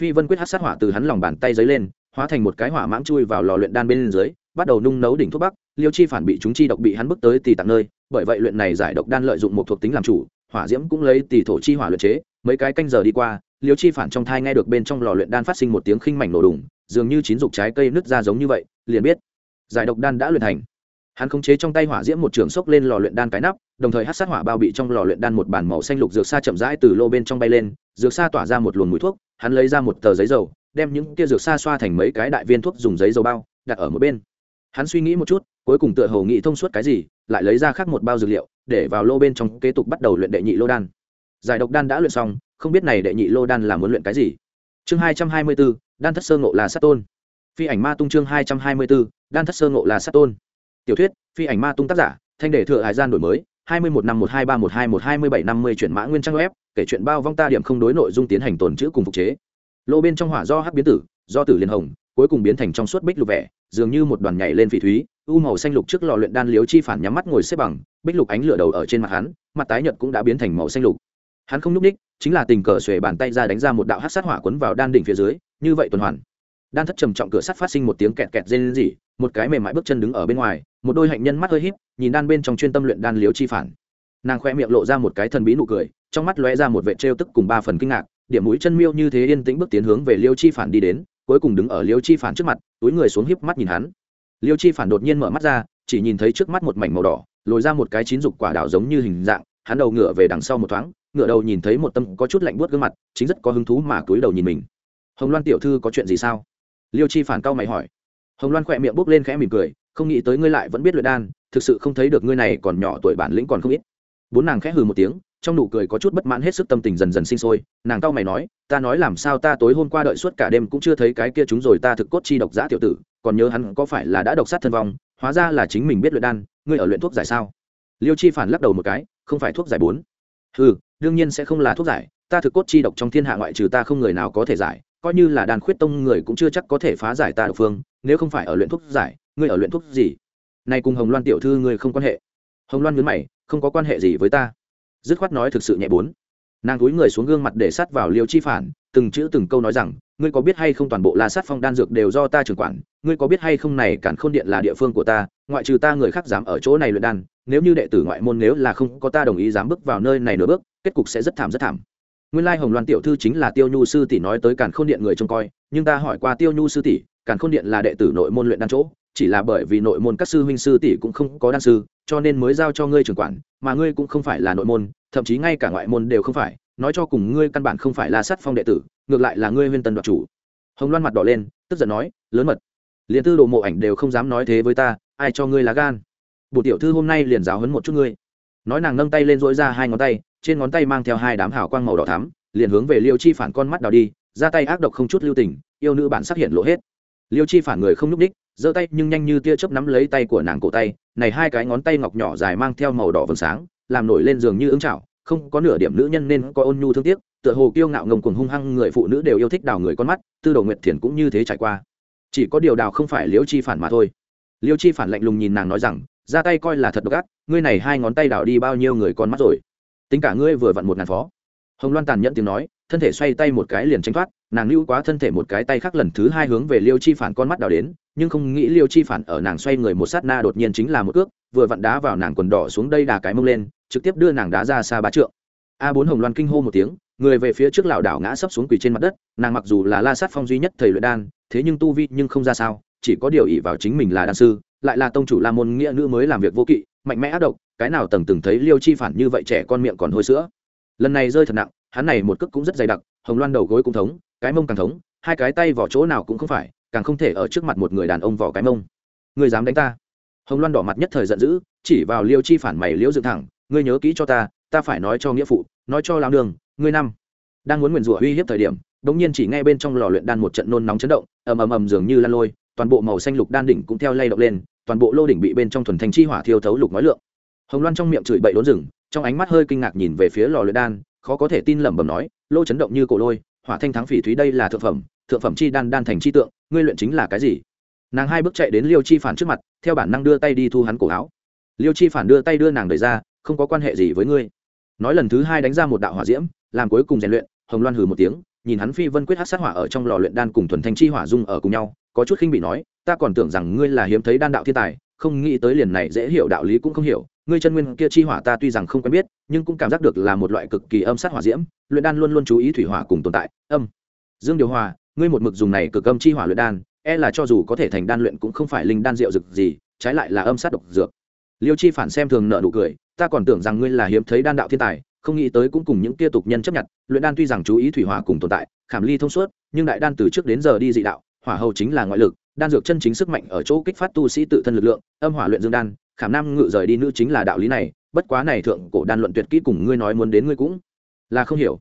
Phi vân quyết hát sát hỏa từ hắn lòng bàn tay giấy lên, hóa thành một cái hỏa mãng chui vào lò luyện đan bên dưới, bắt đầu nung nấu đỉnh thuốc bắc. Liêu chi phản bị chúng chi độc bị hắn bước tới tì tặng nơi, bởi vậy luyện này giải độc đan lợi dụng một thuộc tính làm chủ, hỏa diễm cũng lấy tỷ thổ chi hỏa luyện chế. Mấy cái canh giờ đi qua, liêu chi phản trong thai nghe được bên trong lò luyện đan phát sinh một tiếng khinh mảnh nổ đùng, dường như chín dục trái cây nứt ra giống như vậy, liền biết giải độc đan đã luyện thành. Hắn khống chế trong tay hỏa diễm một trường sốc lên lò luyện đan cái nắp đồng thời hát sát hỏa bao bị trong lò luyện đan một bản màu xanh lục dược sa chậm rãi từ lô bên trong bay lên, dược sa tỏa ra một luồng mùi thuốc, hắn lấy ra một tờ giấy dầu, đem những tia dược sa xoa thành mấy cái đại viên thuốc dùng giấy dầu bao, đặt ở một bên. Hắn suy nghĩ một chút, cuối cùng tựa hồ nghĩ thông suốt cái gì, lại lấy ra khác một bao dược liệu, để vào lô bên trong kế tục bắt đầu luyện đệ nhị lô đan. Giải độc đan đã luyện xong, không biết này đệ nhị lô đan là muốn luyện cái gì. Chương hai trăm hai mươi bốn, đan thất sơ ngộ là sát tôn. Phi ảnh ma tung chương hai trăm hai mươi bốn, đan thất sơ ngộ là sát tôn. Tiểu thuyết, phi ảnh ma tung tác giả, thanh đề thừa hải gian đổi mới hai mươi một năm một hai ba một hai một hai mươi bảy năm mươi chuyển mã nguyên trang web, kể chuyện bao vong ta điểm không đối nội dung tiến hành tồn chữ cùng phục chế. Lô bên trong hỏa do hắc biến tử, do tử liên hồng, cuối cùng biến thành trong suốt bích lục vẻ, dường như một đoàn nhảy lên phỉ thúy, u màu xanh lục trước lò luyện đan liếu chi phản nhắm mắt ngồi xếp bằng, bích lục ánh lửa đầu ở trên mặt hắn, mặt tái nhợt cũng đã biến thành màu xanh lục. Hắn không n ú c ních chính là tình cờ xuề bàn tay ra đánh ra một đạo hát sát hỏa quấn vào đan đỉnh phía dưới, như vậy tuần hoàn đan thất trầm trọng cửa sắt phát sinh một tiếng kẹt kẹt rên rỉ, một cái mềm mại bước chân đứng ở bên ngoài, một đôi hạnh nhân mắt hơi híp, nhìn đan bên trong chuyên tâm luyện đan liếu chi phản. Nàng khoe miệng lộ ra một cái thần bí nụ cười, trong mắt lóe ra một vệ trêu tức cùng ba phần kinh ngạc, điểm mũi chân miêu như thế yên tĩnh bước tiến hướng về liêu chi phản đi đến, cuối cùng đứng ở liêu chi phản trước mặt, túi người xuống híp mắt nhìn hắn. Liêu chi phản đột nhiên mở mắt ra, chỉ nhìn thấy trước mắt một mảnh màu đỏ, lồi ra một cái chín dục quả đảo giống như hình dạng, hắn đầu ngựa về đằng sau một thoáng ngựa đầu nhìn thấy một tâm có chút lạnh buốt gương mặt, chính rất có hứng thú mà cúi đầu nhìn mình. Hồng loan tiểu thư có chuyện gì sao? Liêu chi phản cao mày hỏi. Hồng loan khỏe miệng bốc lên khẽ mỉm cười, không nghĩ tới ngươi lại vẫn biết luyện đan, thực sự không thấy được ngươi này còn nhỏ tuổi bản lĩnh còn không ít. Bốn nàng khẽ hừ một tiếng, trong nụ cười có chút bất mãn hết sức tâm tình dần dần sinh sôi, nàng cao mày nói, ta nói làm sao ta tối hôm qua đợi suốt cả đêm cũng chưa thấy cái kia chúng rồi, ta thực cốt chi độc giá tiểu tử, còn nhớ hắn có phải là đã độc sát thân vong, hóa ra là chính mình biết luyện đan, ngươi ở luyện thuốc giải sao? Liêu chi phản lắc đầu một cái, không phải thuốc giải bốn. Ừ đương nhiên sẽ không là thuốc giải, ta thực cốt chi độc trong thiên hạ ngoại trừ ta không người nào có thể giải coi như là đàn khuyết tông người cũng chưa chắc có thể phá giải ta độc phương, nếu không phải ở luyện thuốc giải, ngươi ở luyện thuốc gì? Này cùng hồng loan tiểu thư ngươi không quan hệ. Hồng loan nhấn mày, không có quan hệ gì với ta. Dứt khoát nói thực sự nhẹ bốn. Nàng túi người xuống gương mặt để sát vào liêu chi phản, từng chữ từng câu nói rằng, ngươi có biết hay không toàn bộ la sát phong đan dược đều do ta trưởng quản, ngươi có biết hay không này cản khôn điện là địa phương của ta, ngoại trừ ta người khác dám ở chỗ này luyện đan, nếu như đệ tử ngoại môn nếu là không có ta đồng ý dám bước vào nơi này nửa bước, kết cục sẽ rất thảm rất thảm nguyên lai hồng loan tiểu thư chính là tiêu nhu sư tỷ nói tới cản khôn điện người trông coi, nhưng ta hỏi qua tiêu nhu sư tỷ cản khôn điện là đệ tử nội môn luyện đan chỗ, chỉ là bởi vì nội môn các sư huynh sư tỷ cũng không có đan sư, cho nên mới giao cho ngươi trưởng quản, mà ngươi cũng không phải là nội môn, thậm chí ngay cả ngoại môn đều không phải, nói cho cùng ngươi căn bản không phải là sát phong đệ tử, ngược lại là ngươi huyên tân đoạt chủ. Hồng loan mặt đỏ lên, tức giận nói, lớn mật, liền tư đồ mộ ảnh đều không dám nói thế với ta, ai cho ngươi lá gan? Bộ tiểu thư hôm nay liền giáo hấn một chút ngươi. Nói nàng nâng tay lên dỗi ra hai ngón tay trên ngón tay mang theo hai đám hào quang màu đỏ thắm, liền hướng về liêu chi phản con mắt đào đi, ra tay ác độc không chút lưu tình, yêu nữ bản sắc hiện lộ hết. Liêu chi phản người không nhúc ních giơ tay nhưng nhanh như tia chớp nắm lấy tay của nàng cổ tay, này hai cái ngón tay ngọc nhỏ dài mang theo màu đỏ vầng sáng, làm nổi lên giường như ứng chảo không có nửa điểm nữ nhân nên có ôn nhu thương tiếc, tựa hồ kiêu ngạo ngồng cuồng hung hăng người phụ nữ đều yêu thích đào người con mắt, tư đồ nguyệt thiền cũng như thế trải qua. Chỉ có điều đào không phải liêu chi phản mà thôi. Liêu chi phản lạnh lùng nhìn nàng nói rằng, ra tay coi là thật độc ác, ngươi này hai ngón tay đào đi bao nhiêu người con mắt rồi tính cả ngươi vừa vặn một ngàn phó. Hồng loan tàn nhẫn tiếng nói, thân thể xoay tay một cái liền tranh thoát, nàng lưu quá thân thể một cái tay khác lần thứ hai hướng về liêu chi phản con mắt đào đến, nhưng không nghĩ liêu chi phản ở nàng xoay người một sát na đột nhiên chính là một cước vừa vặn đá vào nàng quần đỏ xuống đây đà cái mông lên, trực tiếp đưa nàng đá ra xa ba trượng. A bốn hồng loan kinh hô một tiếng, người về phía trước lảo đảo ngã sấp xuống quỳ trên mặt đất, nàng mặc dù là la sát phong duy nhất thầy luyện đan, thế nhưng tu vi nhưng không ra sao, chỉ có điều ỷ vào chính mình là đan sư, lại là tông chủ la môn nghĩa nữ mới làm việc vô kỵ, mạnh mẽ ác độc cái nào tầng từng thấy liêu chi phản như vậy trẻ con miệng còn hôi sữa. Lần này rơi thật nặng, hắn này một cước cũng rất dày đặc, hồng loan đầu gối cũng thống, cái mông càng thống, hai cái tay vỏ chỗ nào cũng không phải, càng không thể ở trước mặt một người đàn ông vỏ cái mông. Người dám đánh ta? Hồng loan đỏ mặt nhất thời giận dữ, chỉ vào liêu chi phản mày liễu dựng thẳng, ngươi nhớ kỹ cho ta ta phải nói cho nghĩa phụ, nói cho lao đường, ngươi năm đang muốn nguyền rủa uy hiếp thời điểm, đống nhiên chỉ ngay bên trong lò luyện đan một trận nôn nóng chấn động, ầm ầm ầm dường như lan lôi, toàn bộ màu xanh lục đan đỉnh cũng theo lay động lên, toàn bộ lô đỉnh bị bên trong thuần thanh chi hỏa thiêu thấu lục nói lượng hồng loan trong miệng chửi bậy đốn rừng, trong ánh mắt hơi kinh ngạc nhìn về phía lò luyện đan, khó có thể tin lẩm bẩm nói, lô chấn động như cổ lôi, hỏa thanh thắng phỉ thúy đây là thượng phẩm thượng phẩm chi đan đan thành chi tượng, ngươi luyện chính là cái gì? Nàng hai bước chạy đến liêu chi phản trước mặt, theo bản năng đưa tay đi thu hắn cổ áo. Liêu chi phản đưa tay đưa nàng đẩy ra, không có quan hệ gì với ngươi. Nói lần thứ hai đánh ra một đạo hỏa diễm, làm cuối cùng rèn luyện, hồng loan hừ một tiếng, nhìn hắn phi vân quyết hát sát hỏa ở trong lò luyện đan cùng thuần thanh chi hỏa dung ở cùng nhau, có chút khinh bị nói, ta còn tưởng rằng ngươi là hiếm thấy đan đạo thiên tài, không nghĩ tới liền này dễ hiểu đạo lý cũng không hiểu ngươi chân nguyên kia chi hỏa ta tuy rằng không quen biết, nhưng cũng cảm giác được là một loại cực kỳ âm sát hỏa diễm, luyện đan luôn luôn chú ý thủy hỏa cùng tồn tại, âm. Dương điều hòa, ngươi một mực dùng này cực âm chi hỏa luyện đan e là cho dù có thể thành đan luyện cũng không phải linh đan rượu dược gì, trái lại là âm sát độc dược. Liêu chi phản xem thường nợ nụ cười, ta còn tưởng rằng ngươi là hiếm thấy đan đạo thiên tài, không nghĩ tới cũng cùng những kia tục nhân chấp nhận, luyện đan tuy rằng chú ý thủy hỏa cùng tồn tại, khảm ly thông suốt, nhưng đại đan từ trước đến giờ đi dị đạo, hỏa hầu chính là ngoại lực, đan dược chân chính sức mạnh ở chỗ kích phát tu sĩ tự thân lực lượng, âm hỏa luyện dương đan khảm nam ngự rời đi nữ chính là đạo lý này, bất quá này thượng cổ đan luận tuyệt kỹ cùng ngươi nói muốn đến ngươi cũng là không hiểu.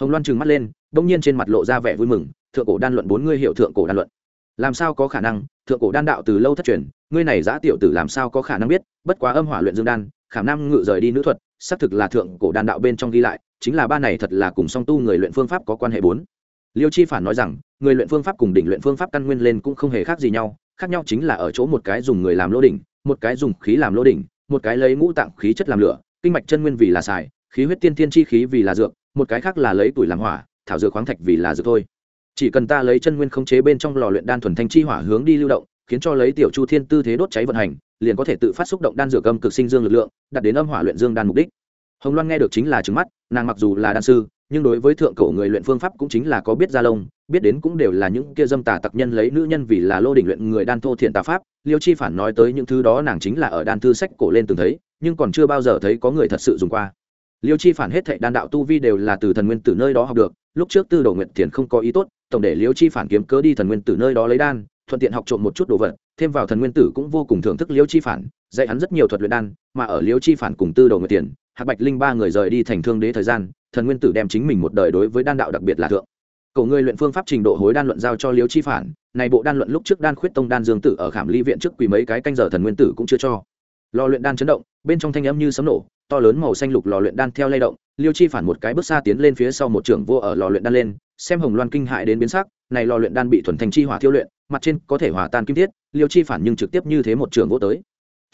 Hồng loan trừng mắt lên, đông nhiên trên mặt lộ ra vẻ vui mừng, thượng cổ đan luận bốn ngươi hiểu thượng cổ đan luận. Làm sao có khả năng, thượng cổ đan đạo từ lâu thất truyền, ngươi này giã tiểu tử làm sao có khả năng biết, bất quá âm hỏa luyện dương đan, khảm nam ngự rời đi nữ thuật, xác thực là thượng cổ đan đạo bên trong ghi lại, chính là ba này thật là cùng song tu người luyện phương pháp có quan hệ bốn. Liêu chi phản nói rằng, người luyện phương pháp cùng đỉnh luyện phương pháp căn nguyên lên cũng không hề khác gì nhau, khác nhau chính là ở chỗ một cái dùng người làm lô đỉnh một cái dùng khí làm lô đỉnh, một cái lấy ngũ tạng khí chất làm lửa, kinh mạch chân nguyên vì là xài, khí huyết tiên tiên chi khí vì là dược, một cái khác là lấy tuổi làm hỏa, thảo dược khoáng thạch vì là dược thôi. Chỉ cần ta lấy chân nguyên khống chế bên trong lò luyện đan thuần thanh chi hỏa hướng đi lưu động, khiến cho lấy tiểu chu thiên tư thế đốt cháy vận hành, liền có thể tự phát xúc động đan dược âm cực sinh dương lực lượng, đạt đến âm hỏa luyện dương đan mục đích. Hồng loan nghe được chính là trứng mắt, nàng mặc dù là đan sư, nhưng đối với thượng cổ người luyện phương pháp cũng chính là có biết gia lông biết đến cũng đều là những kia dâm tà tặc nhân lấy nữ nhân vì là lô đỉnh luyện người đan thô thiện tà pháp, liêu chi phản nói tới những thứ đó nàng chính là ở đan thư sách cổ lên từng thấy, nhưng còn chưa bao giờ thấy có người thật sự dùng qua. Liêu chi phản hết thệ đan đạo tu vi đều là từ thần nguyên tử nơi đó học được, lúc trước tư đồ nguyện tiền không có ý tốt, tổng để liêu chi phản kiếm cớ đi thần nguyên tử nơi đó lấy đan, thuận tiện học trộm một chút đồ vật, thêm vào thần nguyên tử cũng vô cùng thưởng thức liêu chi phản, dạy hắn rất nhiều thuật luyện đan, mà ở liêu chi phản cùng tư đồ nguyện tiền hạc bạch linh ba người rời đi thành thương đế thời gian, thần nguyên tử đem chính mình một đời đối với đan đạo đặc biệt là thượng. Cổ người luyện phương pháp trình độ hối đan luận giao cho liêu chi phản, này bộ đan luận lúc trước đan khuyết tông đan dương tử ở khảm ly viện trước quỳ mấy cái canh giờ thần nguyên tử cũng chưa cho. Lò luyện đan chấn động, bên trong thanh âm như sấm nổ, to lớn màu xanh lục lò luyện đan theo lay động, liêu chi phản một cái bước xa tiến lên phía sau một trưởng vô ở lò luyện đan lên, xem hồng loan kinh hại đến biến sắc, này lò luyện đan bị thuần thành chi hỏa thiêu luyện, mặt trên có thể hòa tan kim thiết, liêu chi phản nhưng trực tiếp như thế một trưởng vô tới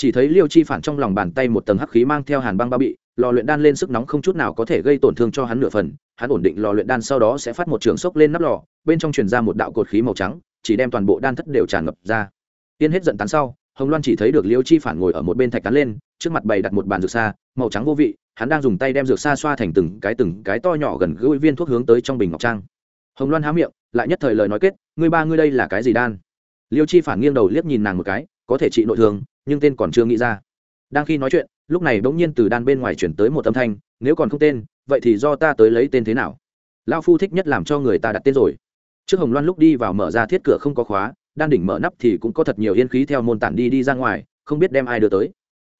chỉ thấy liêu chi phản trong lòng bàn tay một tầng hắc khí mang theo hàn băng bao bị, lò luyện đan lên sức nóng không chút nào có thể gây tổn thương cho hắn nửa phần. Hắn ổn định lò luyện đan sau đó sẽ phát một trường sốc lên nắp lò, bên trong truyền ra một đạo cột khí màu trắng, chỉ đem toàn bộ đan thất đều tràn ngập ra. Tiên hết giận tán sau, hồng loan chỉ thấy được liêu chi phản ngồi ở một bên thạch tán lên, trước mặt bày đặt một bàn dược xa màu trắng vô vị, hắn đang dùng tay đem dược xa xoa thành từng cái từng cái to nhỏ gần gũi viên thuốc hướng tới trong bình ngọc trang. Hồng loan há miệng, lại nhất thời lời nói kết, ngươi ba ngươi đây là cái gì đan? Liêu chi phản nghiêng đầu liếc nhìn nàng một cái, có thể trị nội thương nhưng tên còn chưa nghĩ ra. Đang khi nói chuyện, lúc này bỗng nhiên từ đan bên ngoài chuyển tới một âm thanh, nếu còn không tên, vậy thì do ta tới lấy tên thế nào? Lao phu thích nhất làm cho người ta đặt tên rồi. Trước hồng loan lúc đi vào mở ra thiết cửa không có khóa, đan đỉnh mở nắp thì cũng có thật nhiều yên khí theo môn tản đi đi ra ngoài, không biết đem ai đưa tới.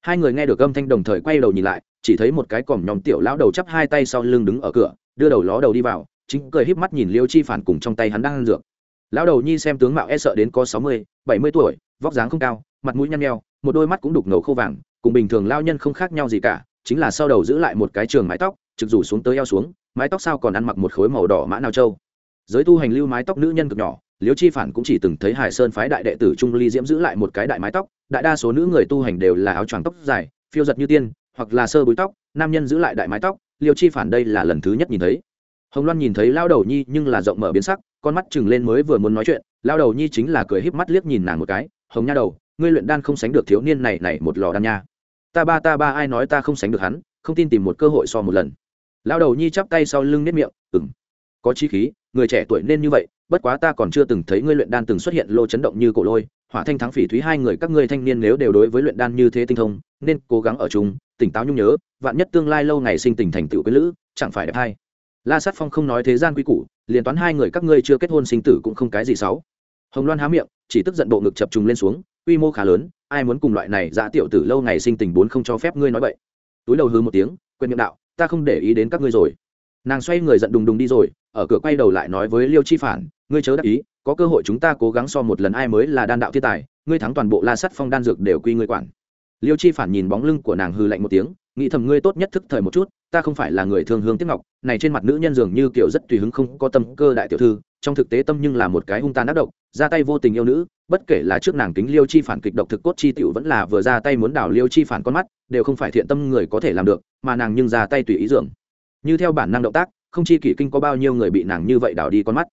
Hai người nghe được âm thanh đồng thời quay đầu nhìn lại, chỉ thấy một cái còm nhóm tiểu lão đầu chắp hai tay sau lưng đứng ở cửa, đưa đầu ló đầu đi vào, chính cười híp mắt nhìn liêu chi phản cùng trong tay hắn đang ăn dược. Lão đầu nhi xem tướng mạo e sợ đến có sáu mươi, bảy mươi tuổi, vóc dáng không cao, mặt mũi nhăn nheo một đôi mắt cũng đục ngầu khô vàng, cùng bình thường lao nhân không khác nhau gì cả, chính là sau đầu giữ lại một cái trường mái tóc, trực rủ xuống tới eo xuống, mái tóc sao còn ăn mặc một khối màu đỏ mã nào trâu giới tu hành lưu mái tóc nữ nhân cực nhỏ, liêu chi phản cũng chỉ từng thấy hải sơn phái đại đệ tử trung ly diễm giữ lại một cái đại mái tóc, đại đa số nữ người tu hành đều là áo choàng tóc dài, phiêu giật như tiên, hoặc là sơ búi tóc, nam nhân giữ lại đại mái tóc, liêu chi phản đây là lần thứ nhất nhìn thấy. Hồng loan nhìn thấy lao đầu nhi nhưng là rộng mở biến sắc, con mắt chừng lên mới vừa muốn nói chuyện, lao đầu nhi chính là cười híp mắt liếc nhìn nàng một cái, hồng nha đầu ngươi luyện đan không sánh được thiếu niên này này một lò đan nha. Ta ba ta ba, ai nói ta không sánh được hắn, không tin tìm một cơ hội so một lần. Lao đầu nhi chắp tay sau lưng nếp miệng ừng có chi khí, người trẻ tuổi nên như vậy, bất quá ta còn chưa từng thấy ngươi luyện đan từng xuất hiện lô chấn động như cổ lôi, hỏa thanh thắng phỉ thúy hai người các ngươi thanh niên nếu đều đối với luyện đan như thế tinh thông, nên cố gắng ở chung, tỉnh táo nhung nhớ, vạn nhất tương lai lâu ngày sinh tình thành tựu với lữ, chẳng phải đẹp hay. La sát phong không nói thế gian quy củ, liền toán hai người các ngươi chưa kết hôn sinh tử cũng không cái gì xấu. Hồng loan há miệng, chỉ tức giận bộ ngực chập trùng lên xuống quy mô khá lớn, ai muốn cùng loại này dạ tiểu tử lâu ngày sinh tình bốn không cho phép ngươi nói vậy túi đầu hư một tiếng, quên miệng đạo, ta không để ý đến các ngươi rồi. Nàng xoay người giận đùng đùng đi rồi, ở cửa quay đầu lại nói với liêu chi phản, ngươi chớ đắc ý, có cơ hội chúng ta cố gắng so một lần ai mới là đan đạo thiên tài, ngươi thắng toàn bộ la sắt phong đan dược đều quy ngươi quản. Liêu chi phản nhìn bóng lưng của nàng hư lạnh một tiếng, nghĩ thầm ngươi tốt nhất thức thời một chút, ta không phải là người thương hương tiếp ngọc, này trên mặt nữ nhân dường như kiểu rất tùy hứng không có tâm cơ đại tiểu thư, trong thực tế tâm nhưng là một cái hung tàn ác độc, ra tay vô tình yêu nữ bất kể là trước nàng kính liêu chi phản kịch độc thực cốt chi tiểu vẫn là vừa ra tay muốn đảo liêu chi phản con mắt, đều không phải thiện tâm người có thể làm được, mà nàng nhưng ra tay tùy ý dường như theo bản năng động tác, không chi kỷ kinh có bao nhiêu người bị nàng như vậy đảo đi con mắt.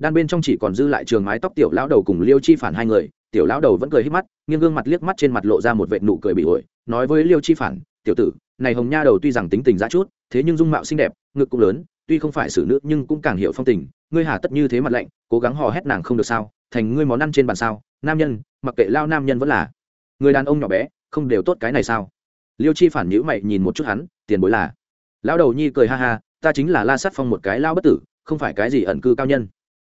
Đan bên trong chỉ còn dư lại trường mái tóc tiểu lão đầu cùng liêu chi phản hai người, tiểu lão đầu vẫn cười hít mắt, nghiêng gương mặt liếc mắt trên mặt lộ ra một vệ nụ cười bị ổi nói với liêu chi phản, tiểu tử, này hồng nha đầu tuy rằng tính tình giá chút, thế nhưng dung mạo xinh đẹp, ngực cũng lớn, tuy không phải xử nữ nhưng cũng càng hiểu phong tình, ngươi hà tất như thế mặt lạnh, cố gắng hò hét nàng không được sao thành ngươi món ăn trên bàn sao? Nam nhân, mặc kệ lao nam nhân vẫn là người đàn ông nhỏ bé, không đều tốt cái này sao? Liêu chi phản nhữ mày nhìn một chút hắn, tiền bối là. Lão đầu nhi cười ha ha, ta chính là la sát phong một cái lao bất tử, không phải cái gì ẩn cư cao nhân.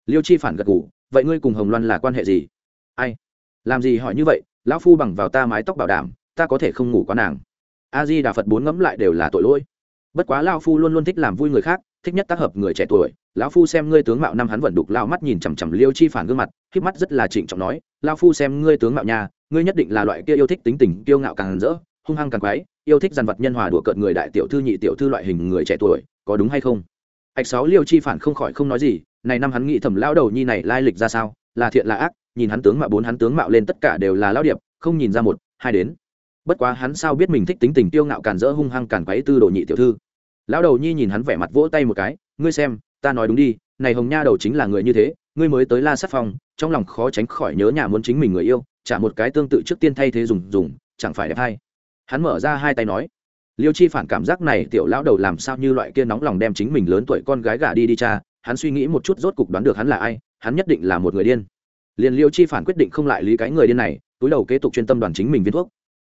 Liêu chi phản gật ngủ vậy ngươi cùng hồng loan là quan hệ gì? Ai? Làm gì hỏi như vậy, lão phu bằng vào ta mái tóc bảo đảm, ta có thể không ngủ quá nàng. A di đà phật bốn ngẫm lại đều là tội lỗi bất quá lao phu luôn luôn thích làm vui người khác, thích nhất tác hợp người trẻ tuổi. Lão phu xem ngươi tướng mạo năm hắn vẫn đục lao mắt nhìn chằm chằm liêu chi phản gương mặt k mắt rất là trịnh trọng nói lao phu xem ngươi tướng mạo nhà ngươi nhất định là loại kia yêu thích tính tình, kiêu ngạo càng rỡ, hung hăng càng quái, yêu thích dàn vật nhân hòa đùa cợt người đại tiểu thư nhị tiểu thư loại hình người trẻ tuổi, có đúng hay không? Ạch sáu liêu chi phản không khỏi không nói gì, này năm hắn nghĩ thầm lao đầu nhi này lai lịch ra sao, là thiện là ác, nhìn hắn tướng mạo bốn hắn tướng mạo lên tất cả đều là lao điệp, không nhìn ra một, hai đến bất quá hắn sao biết mình thích tính tình tiêu ngạo càn rỡ hung hăng càn quấy tư đồ nhị tiểu thư? Lão đầu nhi nhìn hắn vẻ mặt vỗ tay một cái, ngươi xem, ta nói đúng đi, này hồng nha đầu chính là người như thế, ngươi mới tới la sát phòng trong lòng khó tránh khỏi nhớ nhà muốn chính mình người yêu trả một cái tương tự trước tiên thay thế dùng dùng, chẳng phải đẹp hay? Hắn mở ra hai tay nói, liêu chi phản cảm giác này tiểu lão đầu làm sao như loại kia nóng lòng đem chính mình lớn tuổi con gái gả đi đi cha, hắn suy nghĩ một chút rốt cục đoán được hắn là ai, hắn nhất định là một người điên. Liền liêu chi phản quyết định không lại lý cái người điên này, túi đầu kế tục chuyên tâm đoàn chính mình viên thuốc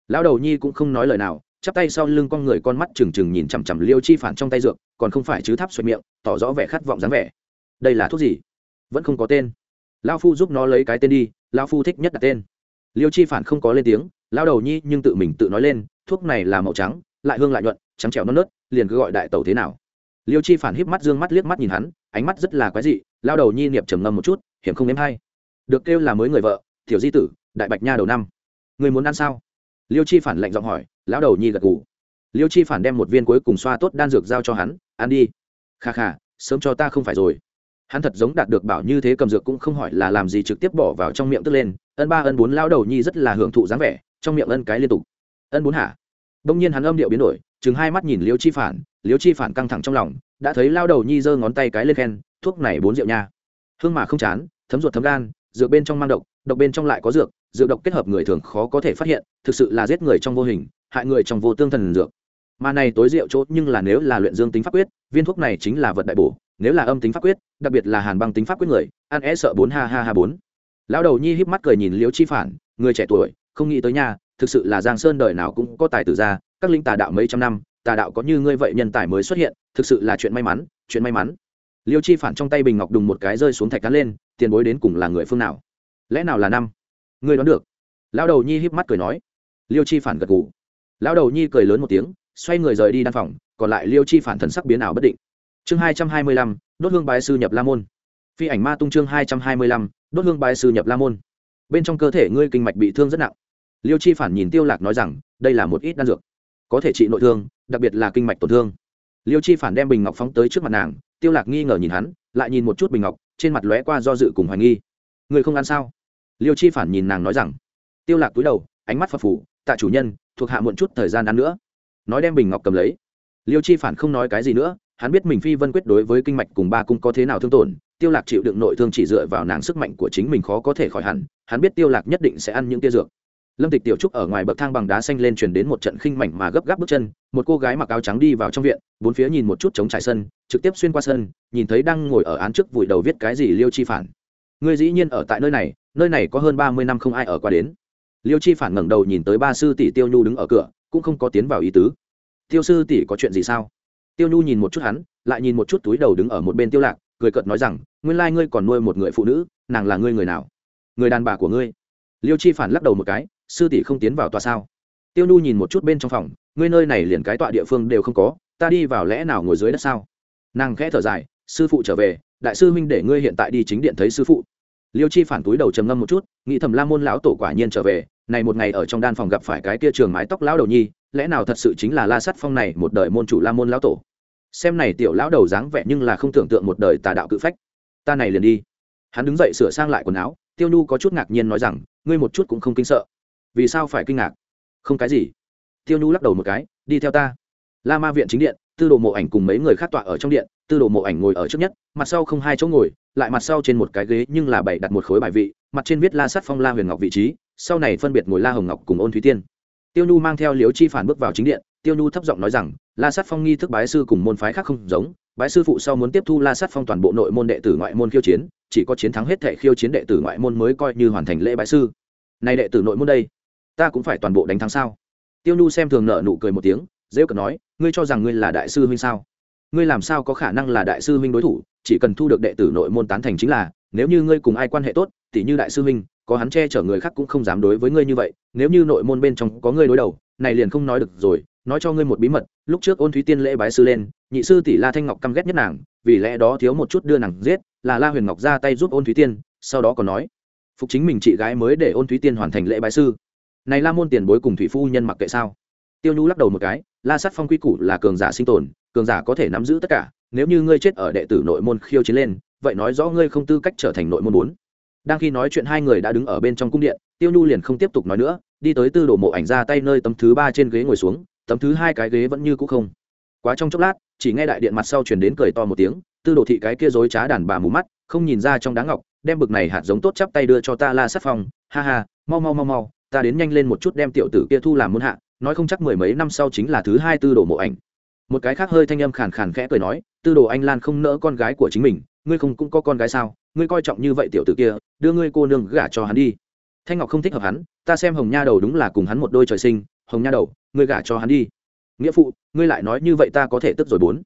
lão đầu nhi cũng không nói lời nào, chắp tay sau lưng con người con mắt trừng trừng nhìn chằm chằm liêu chi phản trong tay dược, còn không phải chứ tháp xoay miệng, tỏ rõ vẻ khát vọng dáng vẻ. Đây là thuốc gì? Vẫn không có tên. Lao phu giúp nó lấy cái tên đi lao phu thích nhất đặt tên. Liêu chi phản không có lên tiếng lao đầu nhi nhưng tự mình tự nói lên, thuốc này là màu trắng, lại hương lại nhuận, trắng trẻo non nớt, liền cứ gọi đại tẩu thế nào. Liêu chi phản híp mắt dương mắt liếc mắt nhìn hắn, ánh mắt rất là quái dị lao đầu nhi niệm trầm ngâm một chút, hiểm không nếm hay được kêu là mới người vợ, tiểu di tử, đại bạch nha đầu năm. Người muốn ăn sao? Liêu chi phản lạnh giọng hỏi, lão đầu nhi gật gù. Liêu chi phản đem một viên cuối cùng xoa tốt đan dược giao cho hắn, ăn đi. Kha kha, sớm cho ta không phải rồi. Hắn thật giống đạt được bảo như thế cầm dược cũng không hỏi là làm gì trực tiếp bỏ vào trong miệng tức lên. Ân ba, ân bốn lao đầu nhi rất là hưởng thụ dáng vẻ, trong miệng ân cái liên tục. Ân bốn hả? Đông nhiên hắn âm điệu biến đổi chừng hai mắt nhìn liêu chi phản, liêu chi phản căng thẳng trong lòng, đã thấy lao đầu nhi giơ ngón tay cái lên khen, thuốc này bốn rượu nha. Hương mà không chán, thấm ruột thấm gan, dược bên trong mang độc độc bên trong lại có dược dược độc kết hợp người thường khó có thể phát hiện, thực sự là giết người trong vô hình, hại người trong vô tương thần dược. Mà này tối rượu chỗ nhưng là nếu là luyện dương tính pháp quyết, viên thuốc này chính là vật đại bổ, nếu là âm tính pháp quyết, đặc biệt là hàn băng tính pháp quyết người, ăn é sợ bốn ha ha ha bốn. Lão đầu nhi híp mắt cười nhìn liễu chi phản, người trẻ tuổi, không nghĩ tới nhà thực sự là giang sơn đời nào cũng có tài tử ra các linh tà đạo mấy trăm năm, tà đạo có như ngươi vậy nhân tài mới xuất hiện, thực sự là chuyện may mắn, chuyện may mắn. Liêu chi phản trong tay bình ngọc đùng một cái rơi xuống thạch cán lên, tiền bối đến cùng là người phương nào? Lẽ nào là năm? Ngươi đoán được. Lão đầu nhi híp mắt cười nói. Liêu chi phản gật gù. Lão đầu nhi cười lớn một tiếng, xoay người rời đi đan phòng, còn lại liêu chi phản thần sắc biến ảo bất định. Chương hai trăm hai mươi lăm, đốt hương bái sư nhập la môn. Phi ảnh ma tung chương hai trăm hai mươi lăm, đốt hương bái sư nhập la môn. Bên trong cơ thể ngươi kinh mạch bị thương rất nặng. Liêu chi phản nhìn tiêu lạc nói rằng, đây là một ít đan dược. Có thể trị nội thương, đặc biệt là kinh mạch tổn thương. Liêu chi phản đem bình ngọc phóng tới trước mặt nàng, tiêu lạc nghi ngờ nhìn hắn, lại nhìn một chút bình ngọc, trên mặt lóe qua do dự cùng hoài nghi. Người không ăn sao? Liêu chi phản nhìn nàng nói rằng, tiêu lạc túi đầu, ánh mắt phật phủ tạ chủ nhân, thuộc hạ muộn chút thời gian ăn nữa. Nói đem bình ngọc cầm lấy. Liêu chi phản không nói cái gì nữa, hắn biết mình phi vân quyết đối với kinh mạch cùng ba cung có thế nào thương tổn, tiêu lạc chịu đựng nội thương chỉ dựa vào nàng sức mạnh của chính mình khó có thể khỏi hẳn, hắn biết tiêu lạc nhất định sẽ ăn những tia dược. Lâm tịch tiểu trúc ở ngoài bậc thang bằng đá xanh lên truyền đến một trận khinh mảnh mà gấp gáp bước chân, một cô gái mặc áo trắng đi vào trong viện, bốn phía nhìn một chút chống trải sân, trực tiếp xuyên qua sân, nhìn thấy đang ngồi ở án trước vùi đầu viết cái gì liêu chi phản. Ngươi dĩ nhiên ở tại nơi này nơi này có hơn ba mươi năm không ai ở qua đến. Liêu chi phản ngẩng đầu nhìn tới ba sư tỷ tiêu nhu đứng ở cửa, cũng không có tiến vào ý tứ. Tiêu sư tỷ có chuyện gì sao? Tiêu nhu nhìn một chút hắn, lại nhìn một chút túi đầu đứng ở một bên tiêu lạc, cười cợt nói rằng, nguyên lai ngươi còn nuôi một người phụ nữ, nàng là ngươi người nào? Người đàn bà của ngươi. Liêu chi phản lắc đầu một cái, sư tỷ không tiến vào tòa sao? Tiêu nhu nhìn một chút bên trong phòng, ngươi nơi này liền cái tọa địa phương đều không có, ta đi vào lẽ nào ngồi dưới đất sao? Nàng khẽ thở dài, sư phụ trở về, đại sư huynh để ngươi hiện tại đi chính điện thấy sư phụ liêu chi phản túi đầu trầm ngâm một chút, nghĩ thầm la môn lão tổ quả nhiên trở về, này một ngày ở trong đan phòng gặp phải cái kia trường mái tóc lão đầu nhi, lẽ nào thật sự chính là la sắt phong này một đời môn chủ la môn lão tổ? Xem này tiểu lão đầu dáng vẻ nhưng là không tưởng tượng một đời tà đạo cự phách. Ta này liền đi. Hắn đứng dậy sửa sang lại quần áo, tiêu nhu có chút ngạc nhiên nói rằng, ngươi một chút cũng không kinh sợ. Vì sao phải kinh ngạc? Không cái gì. Tiêu nhu lắc đầu một cái, đi theo ta. La ma viện chính điện tư đồ mộ ảnh cùng mấy người khác tọa ở trong điện, tư đồ mộ ảnh ngồi ở trước nhất, mặt sau không hai chỗ ngồi, lại mặt sau trên một cái ghế nhưng là bày đặt một khối bài vị, mặt trên viết la sắt phong la huyền ngọc vị trí, sau này phân biệt ngồi la hồng ngọc cùng ôn thúy tiên. Tiêu nhu mang theo liếu chi phản bước vào chính điện, tiêu nhu thấp giọng nói rằng, la sắt phong nghi thức bái sư cùng môn phái khác không giống, bái sư phụ sau muốn tiếp thu la sắt phong toàn bộ nội môn đệ tử ngoại môn khiêu chiến, chỉ có chiến thắng hết thệ khiêu chiến đệ tử ngoại môn mới coi như hoàn thành lễ bái sư. Này đệ tử nội môn đây, ta cũng phải toàn bộ đánh thắng sao? Tiêu nhu xem thường nợ nụ cười một tiếng dễ cờ nói, ngươi cho rằng ngươi là đại sư huynh sao? Ngươi làm sao có khả năng là đại sư huynh đối thủ? Chỉ cần thu được đệ tử nội môn tán thành chính là, nếu như ngươi cùng ai quan hệ tốt, tỉ như đại sư huynh, có hắn che chở người khác cũng không dám đối với ngươi như vậy. Nếu như nội môn bên trong có ngươi đối đầu, này liền không nói được rồi. Nói cho ngươi một bí mật, lúc trước ôn thúy tiên lễ bái sư lên, nhị sư tỷ la thanh ngọc căm ghét nhất nàng, vì lẽ đó thiếu một chút đưa nàng giết, là la huyền ngọc ra tay giúp ôn thúy tiên, sau đó còn nói, phục chính mình chị gái mới để ôn thúy tiên hoàn thành lễ bái sư. Này la môn tiền bối cùng thủy phu nhân mặc kệ sao? Tiêu nhu lắc đầu một cái, la sắt phong quy củ là cường giả sinh tồn, cường giả có thể nắm giữ tất cả, nếu như ngươi chết ở đệ tử nội môn khiêu chiến lên, vậy nói rõ ngươi không tư cách trở thành nội môn bốn. Đang khi nói chuyện hai người đã đứng ở bên trong cung điện, tiêu nhu liền không tiếp tục nói nữa, đi tới tư đồ mộ ảnh ra tay nơi tấm thứ ba trên ghế ngồi xuống, tấm thứ hai cái ghế vẫn như cũ không. Quá trong chốc lát, chỉ nghe đại điện mặt sau chuyển đến cười to một tiếng, tư đồ thị cái kia dối trá đàn bà mù mắt, không nhìn ra trong đá ngọc, đem bực này hạt giống tốt chắp tay đưa cho ta la sát phong, ha ha, mau mau mau mau, ta đến nhanh lên một chút đem tiểu tử kia thu làm muôn hạ nói không chắc mười mấy năm sau chính là thứ hai tư đồ mộ ảnh. Một cái khác hơi thanh âm khàn khàn khẽ cười nói, tư đồ anh lan không nỡ con gái của chính mình, ngươi không cũng có con gái sao, ngươi coi trọng như vậy tiểu tử kia, đưa ngươi cô nương gả cho hắn đi. Thanh ngọc không thích hợp hắn, ta xem hồng nha đầu đúng là cùng hắn một đôi trời sinh, hồng nha đầu, ngươi gả cho hắn đi. Nghĩa phụ, ngươi lại nói như vậy ta có thể tức rồi bốn.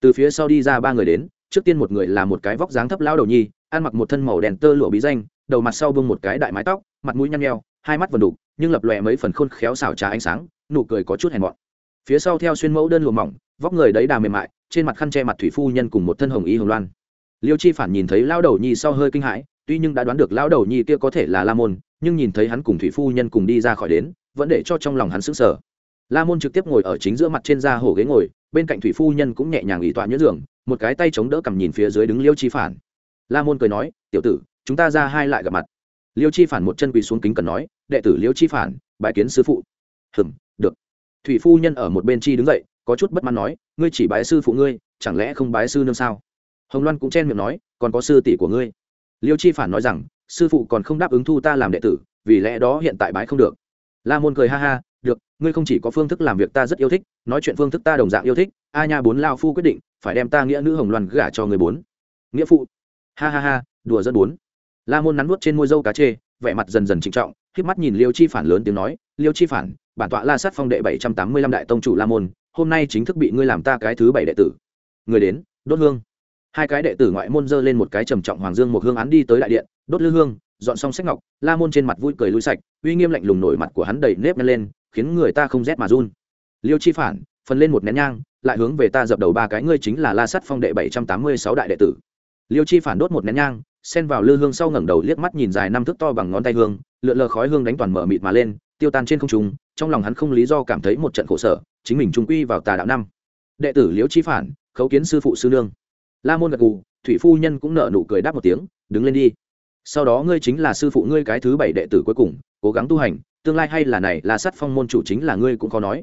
Từ phía sau đi ra ba người đến, trước tiên một người là một cái vóc dáng thấp lao đầu nhi, ăn mặc một thân màu đèn tơ lụa bí danh, đầu mặt sau bưng một cái đại mái tóc, mặt mũi nhăn nheo hai mắt vần đục, nhưng lập lòe mấy phần khôn khéo xảo trà ánh sáng, nụ cười có chút hèn mọn. Phía sau theo xuyên mẫu đơn lụa mỏng, vóc người đấy đà mềm mại, trên mặt khăn che mặt thủy phu nhân cùng một thân hồng y hồng loan. Liêu chi phản nhìn thấy lao đầu nhi sau hơi kinh hãi, tuy nhưng đã đoán được lao đầu nhi kia có thể là la môn, nhưng nhìn thấy hắn cùng thủy phu nhân cùng đi ra khỏi đến, vẫn để cho trong lòng hắn sững sờ. La môn trực tiếp ngồi ở chính giữa mặt trên da hồ ghế ngồi, bên cạnh thủy phu nhân cũng nhẹ nhàng ủy tọa nhớ giường, một cái tay chống đỡ cầm nhìn phía dưới đứng liêu chi phản. La môn cười nói, tiểu tử, chúng ta ra hai lại gặp mặt liêu chi phản một chân quỳ xuống kính cần nói, đệ tử liêu chi phản bãi kiến sư phụ. Hừng được. Thủy phu nhân ở một bên chi đứng dậy, có chút bất mãn nói, ngươi chỉ bái sư phụ ngươi, chẳng lẽ không bái sư nương sao? Hồng loan cũng chen miệng nói, còn có sư tỷ của ngươi. Liêu chi phản nói rằng, sư phụ còn không đáp ứng thu ta làm đệ tử, vì lẽ đó hiện tại bái không được. La môn cười ha ha, được, ngươi không chỉ có phương thức làm việc ta rất yêu thích, nói chuyện phương thức ta đồng dạng yêu thích, a nha bốn lao phu quyết định, phải đem ta nghĩa nữ hồng loan gả cho người bốn. Nghĩa phụ. Ha ha ha, đùa rất bốn la môn nắn nuốt trên môi dâu cá chê, vẻ mặt dần dần trịnh trọng k mắt nhìn liêu chi phản lớn tiếng nói, liêu chi phản, bản tọa la sát phong đệ bảy trăm tám mươi lăm đại tông chủ la môn, hôm nay chính thức bị ngươi làm ta cái thứ bảy đệ tử. Người đến, đốt hương. Hai cái đệ tử ngoại môn dơ lên một cái trầm trọng hoàng dương một hương án đi tới đại điện, đốt lư hương, dọn xong sách ngọc, la môn trên mặt vui cười lui sạch, uy nghiêm lạnh lùng nổi mặt của hắn đầy nếp nhăn lên, khiến người ta không rét mà run. Liêu chi phản, phần lên một nén nhang, lại hướng về ta dập đầu ba cái, ngươi chính là la sắt phong đệ bảy trăm tám mươi sáu đại đệ tử. Liêu chi phản đốt một nén nhang xen vào lư hương sau ngẩng đầu liếc mắt nhìn dài năm thước to bằng ngón tay hương, lượn lờ khói hương đánh toàn mở mịt mà lên, tiêu tan trên không trung, trong lòng hắn không lý do cảm thấy một trận khổ sở, chính mình trung quy vào tà đạo năm. Đệ tử liễu chi phản, khấu kiến sư phụ sư nương. La môn gật gù, thủy phu nhân cũng nở nụ cười đáp một tiếng, đứng lên đi. Sau đó ngươi chính là sư phụ ngươi cái thứ bảy đệ tử cuối cùng, cố gắng tu hành, tương lai hay là này là sát phong môn chủ chính là ngươi cũng khó nói.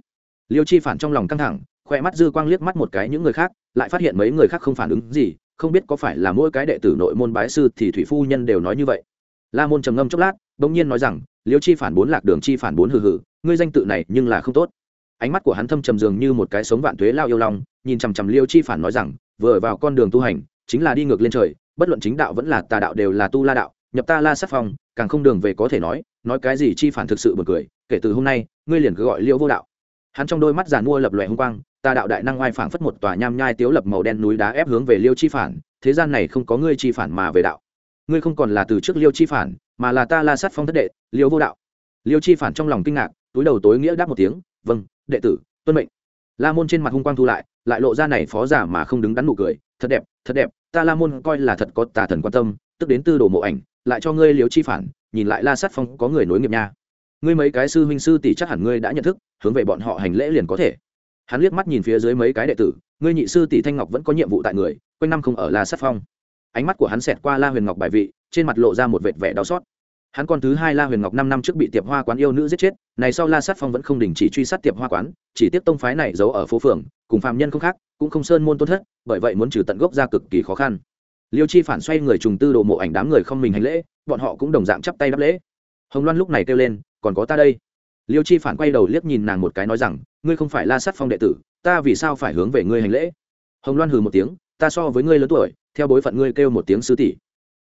Liêu chi phản trong lòng căng thẳng khoe mắt dư quang liếc mắt một cái những người khác, lại phát hiện mấy người khác không phản ứng gì không biết có phải là mỗi cái đệ tử nội môn bái sư thì thủy phu nhân đều nói như vậy. La môn trầm ngâm chốc lát, bỗng nhiên nói rằng, liêu chi phản bốn lạc đường chi phản bốn hừ hừ, ngươi danh tự này nhưng là không tốt. Ánh mắt của hắn thâm trầm dường như một cái sống vạn thuế lao yêu long, nhìn chằm chằm liêu chi phản nói rằng, vừa vào con đường tu hành, chính là đi ngược lên trời, bất luận chính đạo vẫn là tà đạo đều là tu la đạo, nhập ta la sát phong, càng không đường về có thể nói nói cái gì chi phản thực sự bật cười, kể từ hôm nay, ngươi liền cứ gọi liêu vô đạo. Hắn trong đôi mắt giàn mua lập lòe hung quang Ta đạo đại năng oai phảng phất một tòa nham nhai tiếu lập màu đen núi đá ép hướng về liêu chi phản, thế gian này không có ngươi chi phản mà về đạo. Ngươi không còn là từ trước liêu chi phản, mà là ta la sát phong thất đệ, liêu vô đạo. Liêu chi phản trong lòng kinh ngạc, túi đầu tối nghĩa đáp một tiếng vâng đệ tử, tuân mệnh. La môn trên mặt hung quang thu lại lại lộ ra này phó giả mà không đứng đắn nụ cười, thật đẹp thật đẹp, ta la môn coi là thật có tà thần quan tâm, tức đến tư đồ mộ ảnh, lại cho ngươi liêu chi phản, nhìn lại la sát phong có người nối nghiệp nha. Ngươi mấy cái sư huynh sư tỷ chắc hẳn ngươi đã nhận thức, hướng về bọn họ hành lễ liền có thể hắn liếc mắt nhìn phía dưới mấy cái đệ tử, ngươi nhị sư tỷ thanh ngọc vẫn có nhiệm vụ tại người, quanh năm không ở la sát phong. Ánh mắt của hắn xẹt qua la huyền ngọc bài vị, trên mặt lộ ra một vệt vẻ đau xót. Hắn còn thứ hai la huyền ngọc năm năm trước bị tiệp hoa quán yêu nữ giết chết, này sau la sát phong vẫn không đình chỉ truy sát tiệp hoa quán, chỉ tiếp tông phái này giấu ở phố phường, cùng phạm nhân không khác, cũng không sơn môn tôn thất, bởi vậy muốn trừ tận gốc ra cực kỳ khó khăn. Liêu chi phản xoay người trùng tư đồ mộ ảnh đám người không mình hành lễ, bọn họ cũng đồng dạng chắp tay đáp lễ. Hồng loan lúc này kêu lên, còn có ta đây. Liêu chi phản quay đầu liếc nhìn nàng một cái nói rằng ngươi không phải la sát phong đệ tử, ta vì sao phải hướng về ngươi hành lễ? Hồng loan hừ một tiếng, ta so với ngươi lớn tuổi, theo bối phận ngươi kêu một tiếng sư tỷ.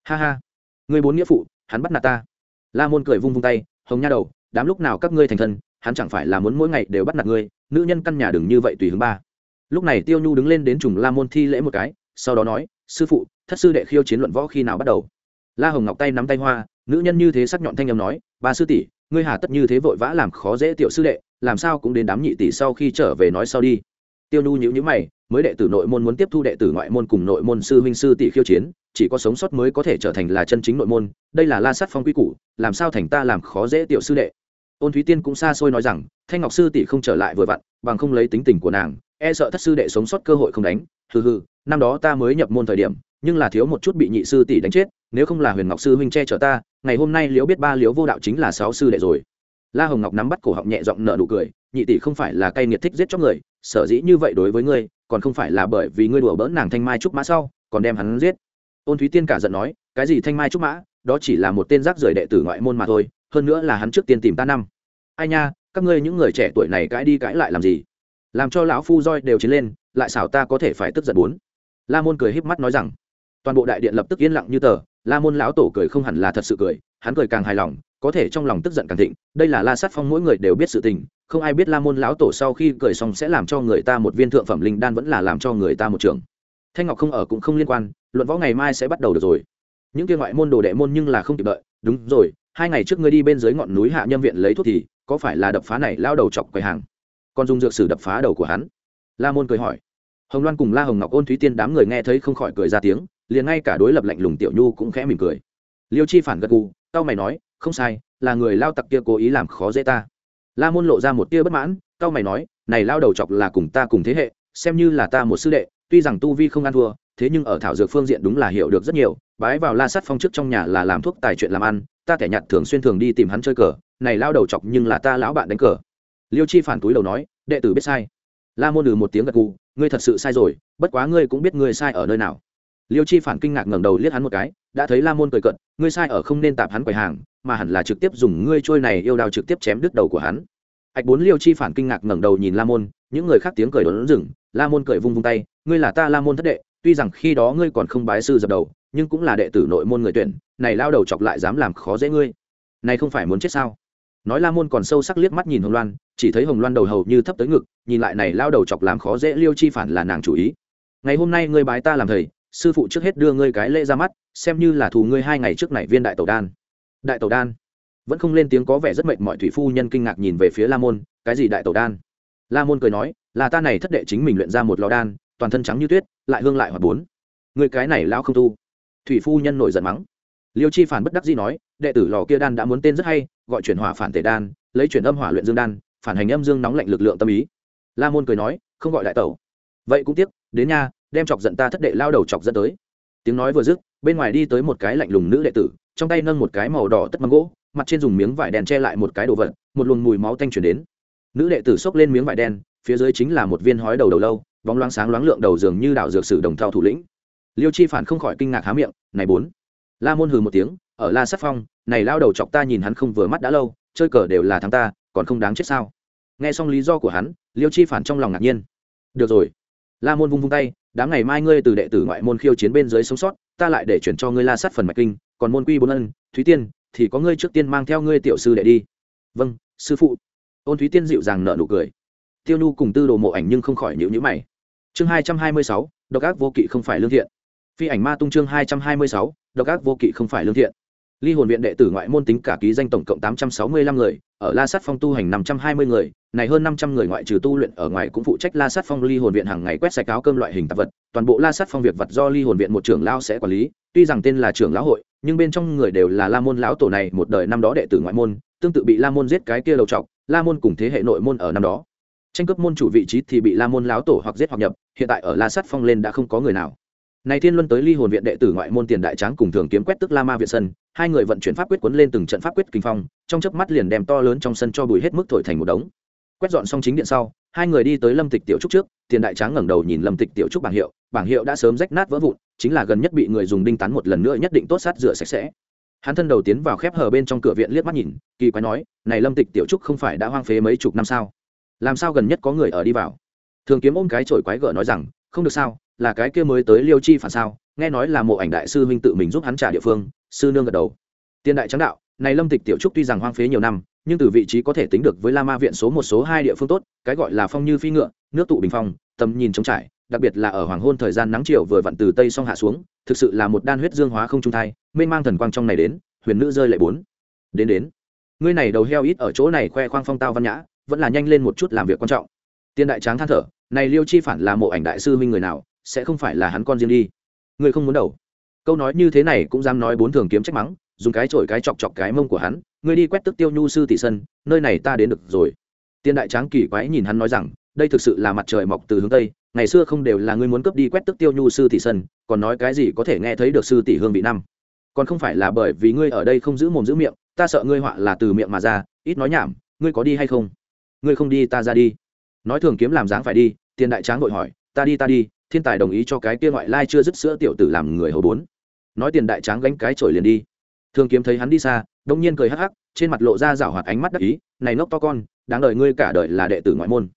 Ha ha, ngươi bốn nghĩa phụ, hắn bắt nạt ta. La môn cười vung vung tay, hồng nha đầu, đám lúc nào các ngươi thành thân, hắn chẳng phải là muốn mỗi ngày đều bắt nạt ngươi, nữ nhân căn nhà đừng như vậy tùy hướng ba. Lúc này tiêu nhu đứng lên đến trùng la môn thi lễ một cái, sau đó nói, sư phụ, thất sư đệ khiêu chiến luận võ khi nào bắt đầu? La hồng ngọc tay nắm tay hoa, nữ nhân như thế sắc nhọn thanh âm nói, ba sư tỷ, ngươi hà tất như thế vội vã làm khó dễ tiểu sư đệ làm sao cũng đến đám nhị tỷ sau khi trở về nói sau đi. Tiêu nhu nhữ nhữ mày, mới đệ tử nội môn muốn tiếp thu đệ tử ngoại môn cùng nội môn sư huynh sư tỷ khiêu chiến, chỉ có sống sót mới có thể trở thành là chân chính nội môn, đây là la sát phong quy củ, làm sao thành ta làm khó dễ tiểu sư đệ. Ôn thúy tiên cũng xa xôi nói rằng, thanh ngọc sư tỷ không trở lại vừa vặn, bằng không lấy tính tình của nàng e sợ thất sư đệ sống sót cơ hội không đánh, hừ hừ, năm đó ta mới nhập môn thời điểm, nhưng là thiếu một chút bị nhị sư tỷ đánh chết, nếu không là huyền ngọc sư huynh che chở ta, ngày hôm nay liễu biết ba liễu vô đạo chính là sáu sư đệ rồi la hồng ngọc nắm bắt cổ họng nhẹ giọng nợ nụ cười, nhị tỷ không phải là cay nghiệt thích giết chóc người, sở dĩ như vậy đối với ngươi, còn không phải là bởi vì ngươi đùa bỡn nàng thanh mai trúc mã sau, còn đem hắn giết. Ôn thúy tiên cả giận nói, cái gì thanh mai trúc mã? Đó chỉ là một tên rác rưởi đệ tử ngoại môn mà thôi, hơn nữa là hắn trước tiên tìm ta năm. Ai nha, các ngươi những người trẻ tuổi này cãi đi cãi lại làm gì? Làm cho lão phu roi đều chiến lên, lại xảo ta có thể phải tức giận bốn. La môn cười híp mắt nói rằng, toàn bộ đại điện lập tức yên lặng như tờ, la môn lão tổ cười không hẳn là thật sự cười, hắn cười càng hài lòng có thể trong lòng tức giận càng thịnh, đây là la sát phong mỗi người đều biết sự tình, không ai biết la môn lão tổ sau khi cười xong sẽ làm cho người ta một viên thượng phẩm linh đan vẫn là làm cho người ta một trường. Thanh ngọc không ở cũng không liên quan, luận võ ngày mai sẽ bắt đầu được rồi. Những kia ngoại môn đồ đệ môn nhưng là không kịp đợi, đúng rồi, hai ngày trước ngươi đi bên dưới ngọn núi hạ nhâm viện lấy thuốc thì, có phải là đập phá này lao đầu chọc quầy hàng? Còn dùng dược sử đập phá đầu của hắn. La môn cười hỏi. Hồng loan cùng la hồng ngọc ôn thúy tiên đám người nghe thấy không khỏi cười ra tiếng, liền ngay cả đối lập lạnh lùng tiểu nhu cũng khẽ mỉm cười. Liêu chi phản gật gù tao mày nói không sai, là người lao tặc kia cố ý làm khó dễ ta. La môn lộ ra một tia bất mãn tao mày nói, này lao đầu chọc là cùng ta cùng thế hệ, xem như là ta một sư đệ, tuy rằng tu vi không ăn thua, thế nhưng ở thảo dược phương diện đúng là hiểu được rất nhiều, bái vào la sắt phong trước trong nhà là làm thuốc tài chuyện làm ăn, ta thẻ nhặt thường xuyên thường đi tìm hắn chơi cờ, này lao đầu chọc nhưng là ta lão bạn đánh cờ. Liêu chi phản túi đầu nói, đệ tử biết sai. La môn ừ một tiếng gật gù, ngươi thật sự sai rồi, bất quá ngươi cũng biết ngươi sai ở nơi nào. Liêu chi phản kinh ngạc ngẩng đầu liếc hắn một cái đã thấy la môn cười cận ngươi sai ở không nên tạp hắn quầy hàng, mà hẳn là trực tiếp dùng ngươi trôi này yêu đào trực tiếp chém đứt đầu của hắn. Ạch bốn liêu chi phản kinh ngạc ngẩng đầu nhìn la môn, những người khác tiếng cười đón rừng, la môn cười vung vung tay, ngươi là ta la môn thất đệ, tuy rằng khi đó ngươi còn không bái sư dập đầu, nhưng cũng là đệ tử nội môn người tuyển, này lao đầu chọc lại dám làm khó dễ ngươi. Này không phải muốn chết sao? Nói la môn còn sâu sắc liếc mắt nhìn hồng loan, chỉ thấy hồng loan đầu hầu như thấp tới ngực, nhìn lại này lao đầu chọc làm khó dễ liêu chi phản là nàng chủ ý. Ngày hôm nay ngươi bái ta làm thầy sư phụ trước hết đưa ngươi cái lễ ra mắt, xem như là thù ngươi hai ngày trước này viên đại tẩu đan. Đại tẩu đan? Vẫn không lên tiếng có vẻ rất mệt mọi thủy phu nhân kinh ngạc nhìn về phía la môn, cái gì đại tẩu đan? La môn cười nói, là ta này thất đệ chính mình luyện ra một lò đan, toàn thân trắng như tuyết, lại hương lại hoặc bốn. Người cái này lão không tu. Thủy phu nhân nổi giận mắng. Liêu chi phản bất đắc dĩ nói, đệ tử lò kia đan đã muốn tên rất hay, gọi chuyển hỏa phản tể đan, lấy chuyển âm hỏa luyện dương đan, phản hành âm dương nóng lạnh lực lượng tâm ý. La môn cười nói, không gọi đại tẩu. Vậy cũng tiếc, đến nha đem chọc giận ta thất đệ lao đầu chọc dẫn tới. Tiếng nói vừa dứt, bên ngoài đi tới một cái lạnh lùng nữ đệ tử, trong tay nâng một cái màu đỏ tất măng gỗ, mặt trên dùng miếng vải đen che lại một cái đồ vật, một luồng mùi máu tanh chuyển đến. Nữ đệ tử xốc lên miếng vải đen, phía dưới chính là một viên hói đầu đầu lâu, bóng loáng sáng loáng lượng đầu dường như đảo dược sử đồng thao thủ lĩnh. Liêu chi phản không khỏi kinh ngạc há miệng, này bốn. La môn hừ một tiếng, ở la sắc phong, này lao đầu chọc ta nhìn hắn không vừa mắt đã lâu, chơi cờ đều là thắng ta, còn không đáng chết sao? Nghe xong lý do của hắn, liêu chi phản trong lòng ngạc nhiên. Được rồi la môn vung vung tay, đám ngày mai ngươi từ đệ tử ngoại môn khiêu chiến bên dưới sống sót, ta lại để chuyển cho ngươi la sát phần mạch kinh, còn môn quy bốn ân, thúy tiên, thì có ngươi trước tiên mang theo ngươi tiểu sư đệ đi. Vâng sư phụ. Ôn thúy tiên dịu dàng nợ nụ cười. Tiêu nhu cùng tư đồ mộ ảnh nhưng không khỏi nhịu nhữ mày. Chương hai trăm hai mươi sáu, độc ác vô kỵ không phải lương thiện. Phi ảnh ma tung chương hai trăm hai mươi sáu, độc ác vô kỵ không phải lương thiện. Ly hồn viện đệ tử ngoại môn tính cả ký danh tổng cộng tám trăm sáu mươi lăm người, ở la sát phong tu hành năm trăm hai mươi người này hơn năm trăm người ngoại trừ tu luyện ở ngoài cũng phụ trách la sát phong ly hồn viện hàng ngày quét sạch áo cơm loại hình tạp vật, toàn bộ la sát phong việc vật do ly hồn viện một trưởng lão sẽ quản lý, tuy rằng tên là trưởng lão hội, nhưng bên trong người đều là la môn lão tổ này, một đời năm đó đệ tử ngoại môn, tương tự bị la môn giết cái kia đầu trọc, la môn cùng thế hệ nội môn ở năm đó. Tranh cướp môn chủ vị trí thì bị la môn lão tổ hoặc giết hoặc nhập, hiện tại ở la sát phong lên đã không có người nào. Này thiên luân tới ly hồn viện đệ tử ngoại môn tiền đại tráng cùng thường kiếm quét tức la ma viện sân, hai người vận chuyển pháp quyết cuốn lên từng trận pháp quyết kinh phong, trong chớp mắt liền đem to lớn trong sân cho bùi hết mức thổi thành một đống quét dọn xong chính điện sau, hai người đi tới lâm tịch tiểu trúc trước, tiền đại tráng ngẩng đầu nhìn lâm tịch tiểu trúc bảng hiệu bảng hiệu đã sớm rách nát vỡ vụn, chính là gần nhất bị người dùng đinh tán một lần nữa nhất định tốt sát rửa sạch sẽ. Hắn thân đầu tiến vào khép hờ bên trong cửa viện liếc mắt nhìn, kỳ quái nói, này lâm tịch tiểu trúc không phải đã hoang phế mấy chục năm sao? Làm sao gần nhất có người ở đi vào? Thường kiếm ôm cái chổi quái gở nói rằng, không được sao, là cái kia mới tới liêu chi phản sao? Nghe nói là mộ ảnh đại sư huynh tự mình giúp hắn trả địa phương. Sư nương gật đầu. Tiền đại tráng đạo, này lâm tịch tiểu trúc tuy rằng hoang phế nhiều năm nhưng từ vị trí có thể tính được với la ma viện số một, số hai địa phương tốt, cái gọi là phong như phi ngựa, nước tụ bình phong, tầm nhìn trống trải, đặc biệt là ở hoàng hôn thời gian nắng chiều vừa vặn từ tây song hạ xuống, thực sự là một đan huyết dương hóa không trung thai, mênh mang thần quang trong này đến, huyền nữ rơi lại bốn. Đến đến. Ngươi này đầu heo ít ở chỗ này khoe khoang phong tao văn nhã, vẫn là nhanh lên một chút làm việc quan trọng. Tiên đại tráng than thở, này liêu chi phản là mộ ảnh đại sư minh người nào, sẽ không phải là hắn con riêng đi. Ngươi không muốn đầu. Câu nói như thế này cũng dám nói bốn thường kiếm trách mắng, dùng cái chổi cái chọc chọc cái mông của hắn ngươi đi quét tức tiêu nhu sư tỷ sân, nơi này ta đến được rồi. Tiên đại tráng kỳ quái nhìn hắn nói rằng, đây thực sự là mặt trời mọc từ hướng tây, ngày xưa không đều là ngươi muốn cướp đi quét tức tiêu nhu sư tỷ sân, còn nói cái gì có thể nghe thấy được sư tỷ hương vị năm. Còn không phải là bởi vì ngươi ở đây không giữ mồm giữ miệng, ta sợ ngươi họa là từ miệng mà ra, ít nói nhảm, ngươi có đi hay không? Ngươi không đi ta ra đi. Nói thường kiếm làm dáng phải đi tiền đại tráng vội hỏi, ta đi ta đi, thiên tài đồng ý cho cái kia ngoại lai chưa dứt sữa tiểu tử làm người hầu bốn. Nói tiền đại tráng gánh cái chổi liền đi thường kiếm thấy hắn đi xa, đông nhiên cười hắc hắc, trên mặt lộ ra rảo hoạt ánh mắt đắc ý, này nốc to con, đáng đời ngươi cả đời là đệ tử ngoại môn.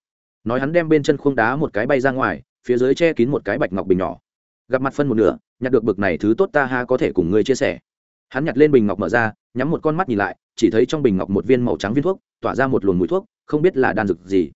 Nói hắn đem bên chân khuông đá một cái bay ra ngoài, phía dưới che kín một cái bạch ngọc bình nhỏ. Gặp mặt phân một nửa, nhặt được bực này thứ tốt ta ha có thể cùng ngươi chia sẻ. Hắn nhặt lên bình ngọc mở ra, nhắm một con mắt nhìn lại, chỉ thấy trong bình ngọc một viên màu trắng viên thuốc, tỏa ra một luồng mùi thuốc, không biết là đan dược gì.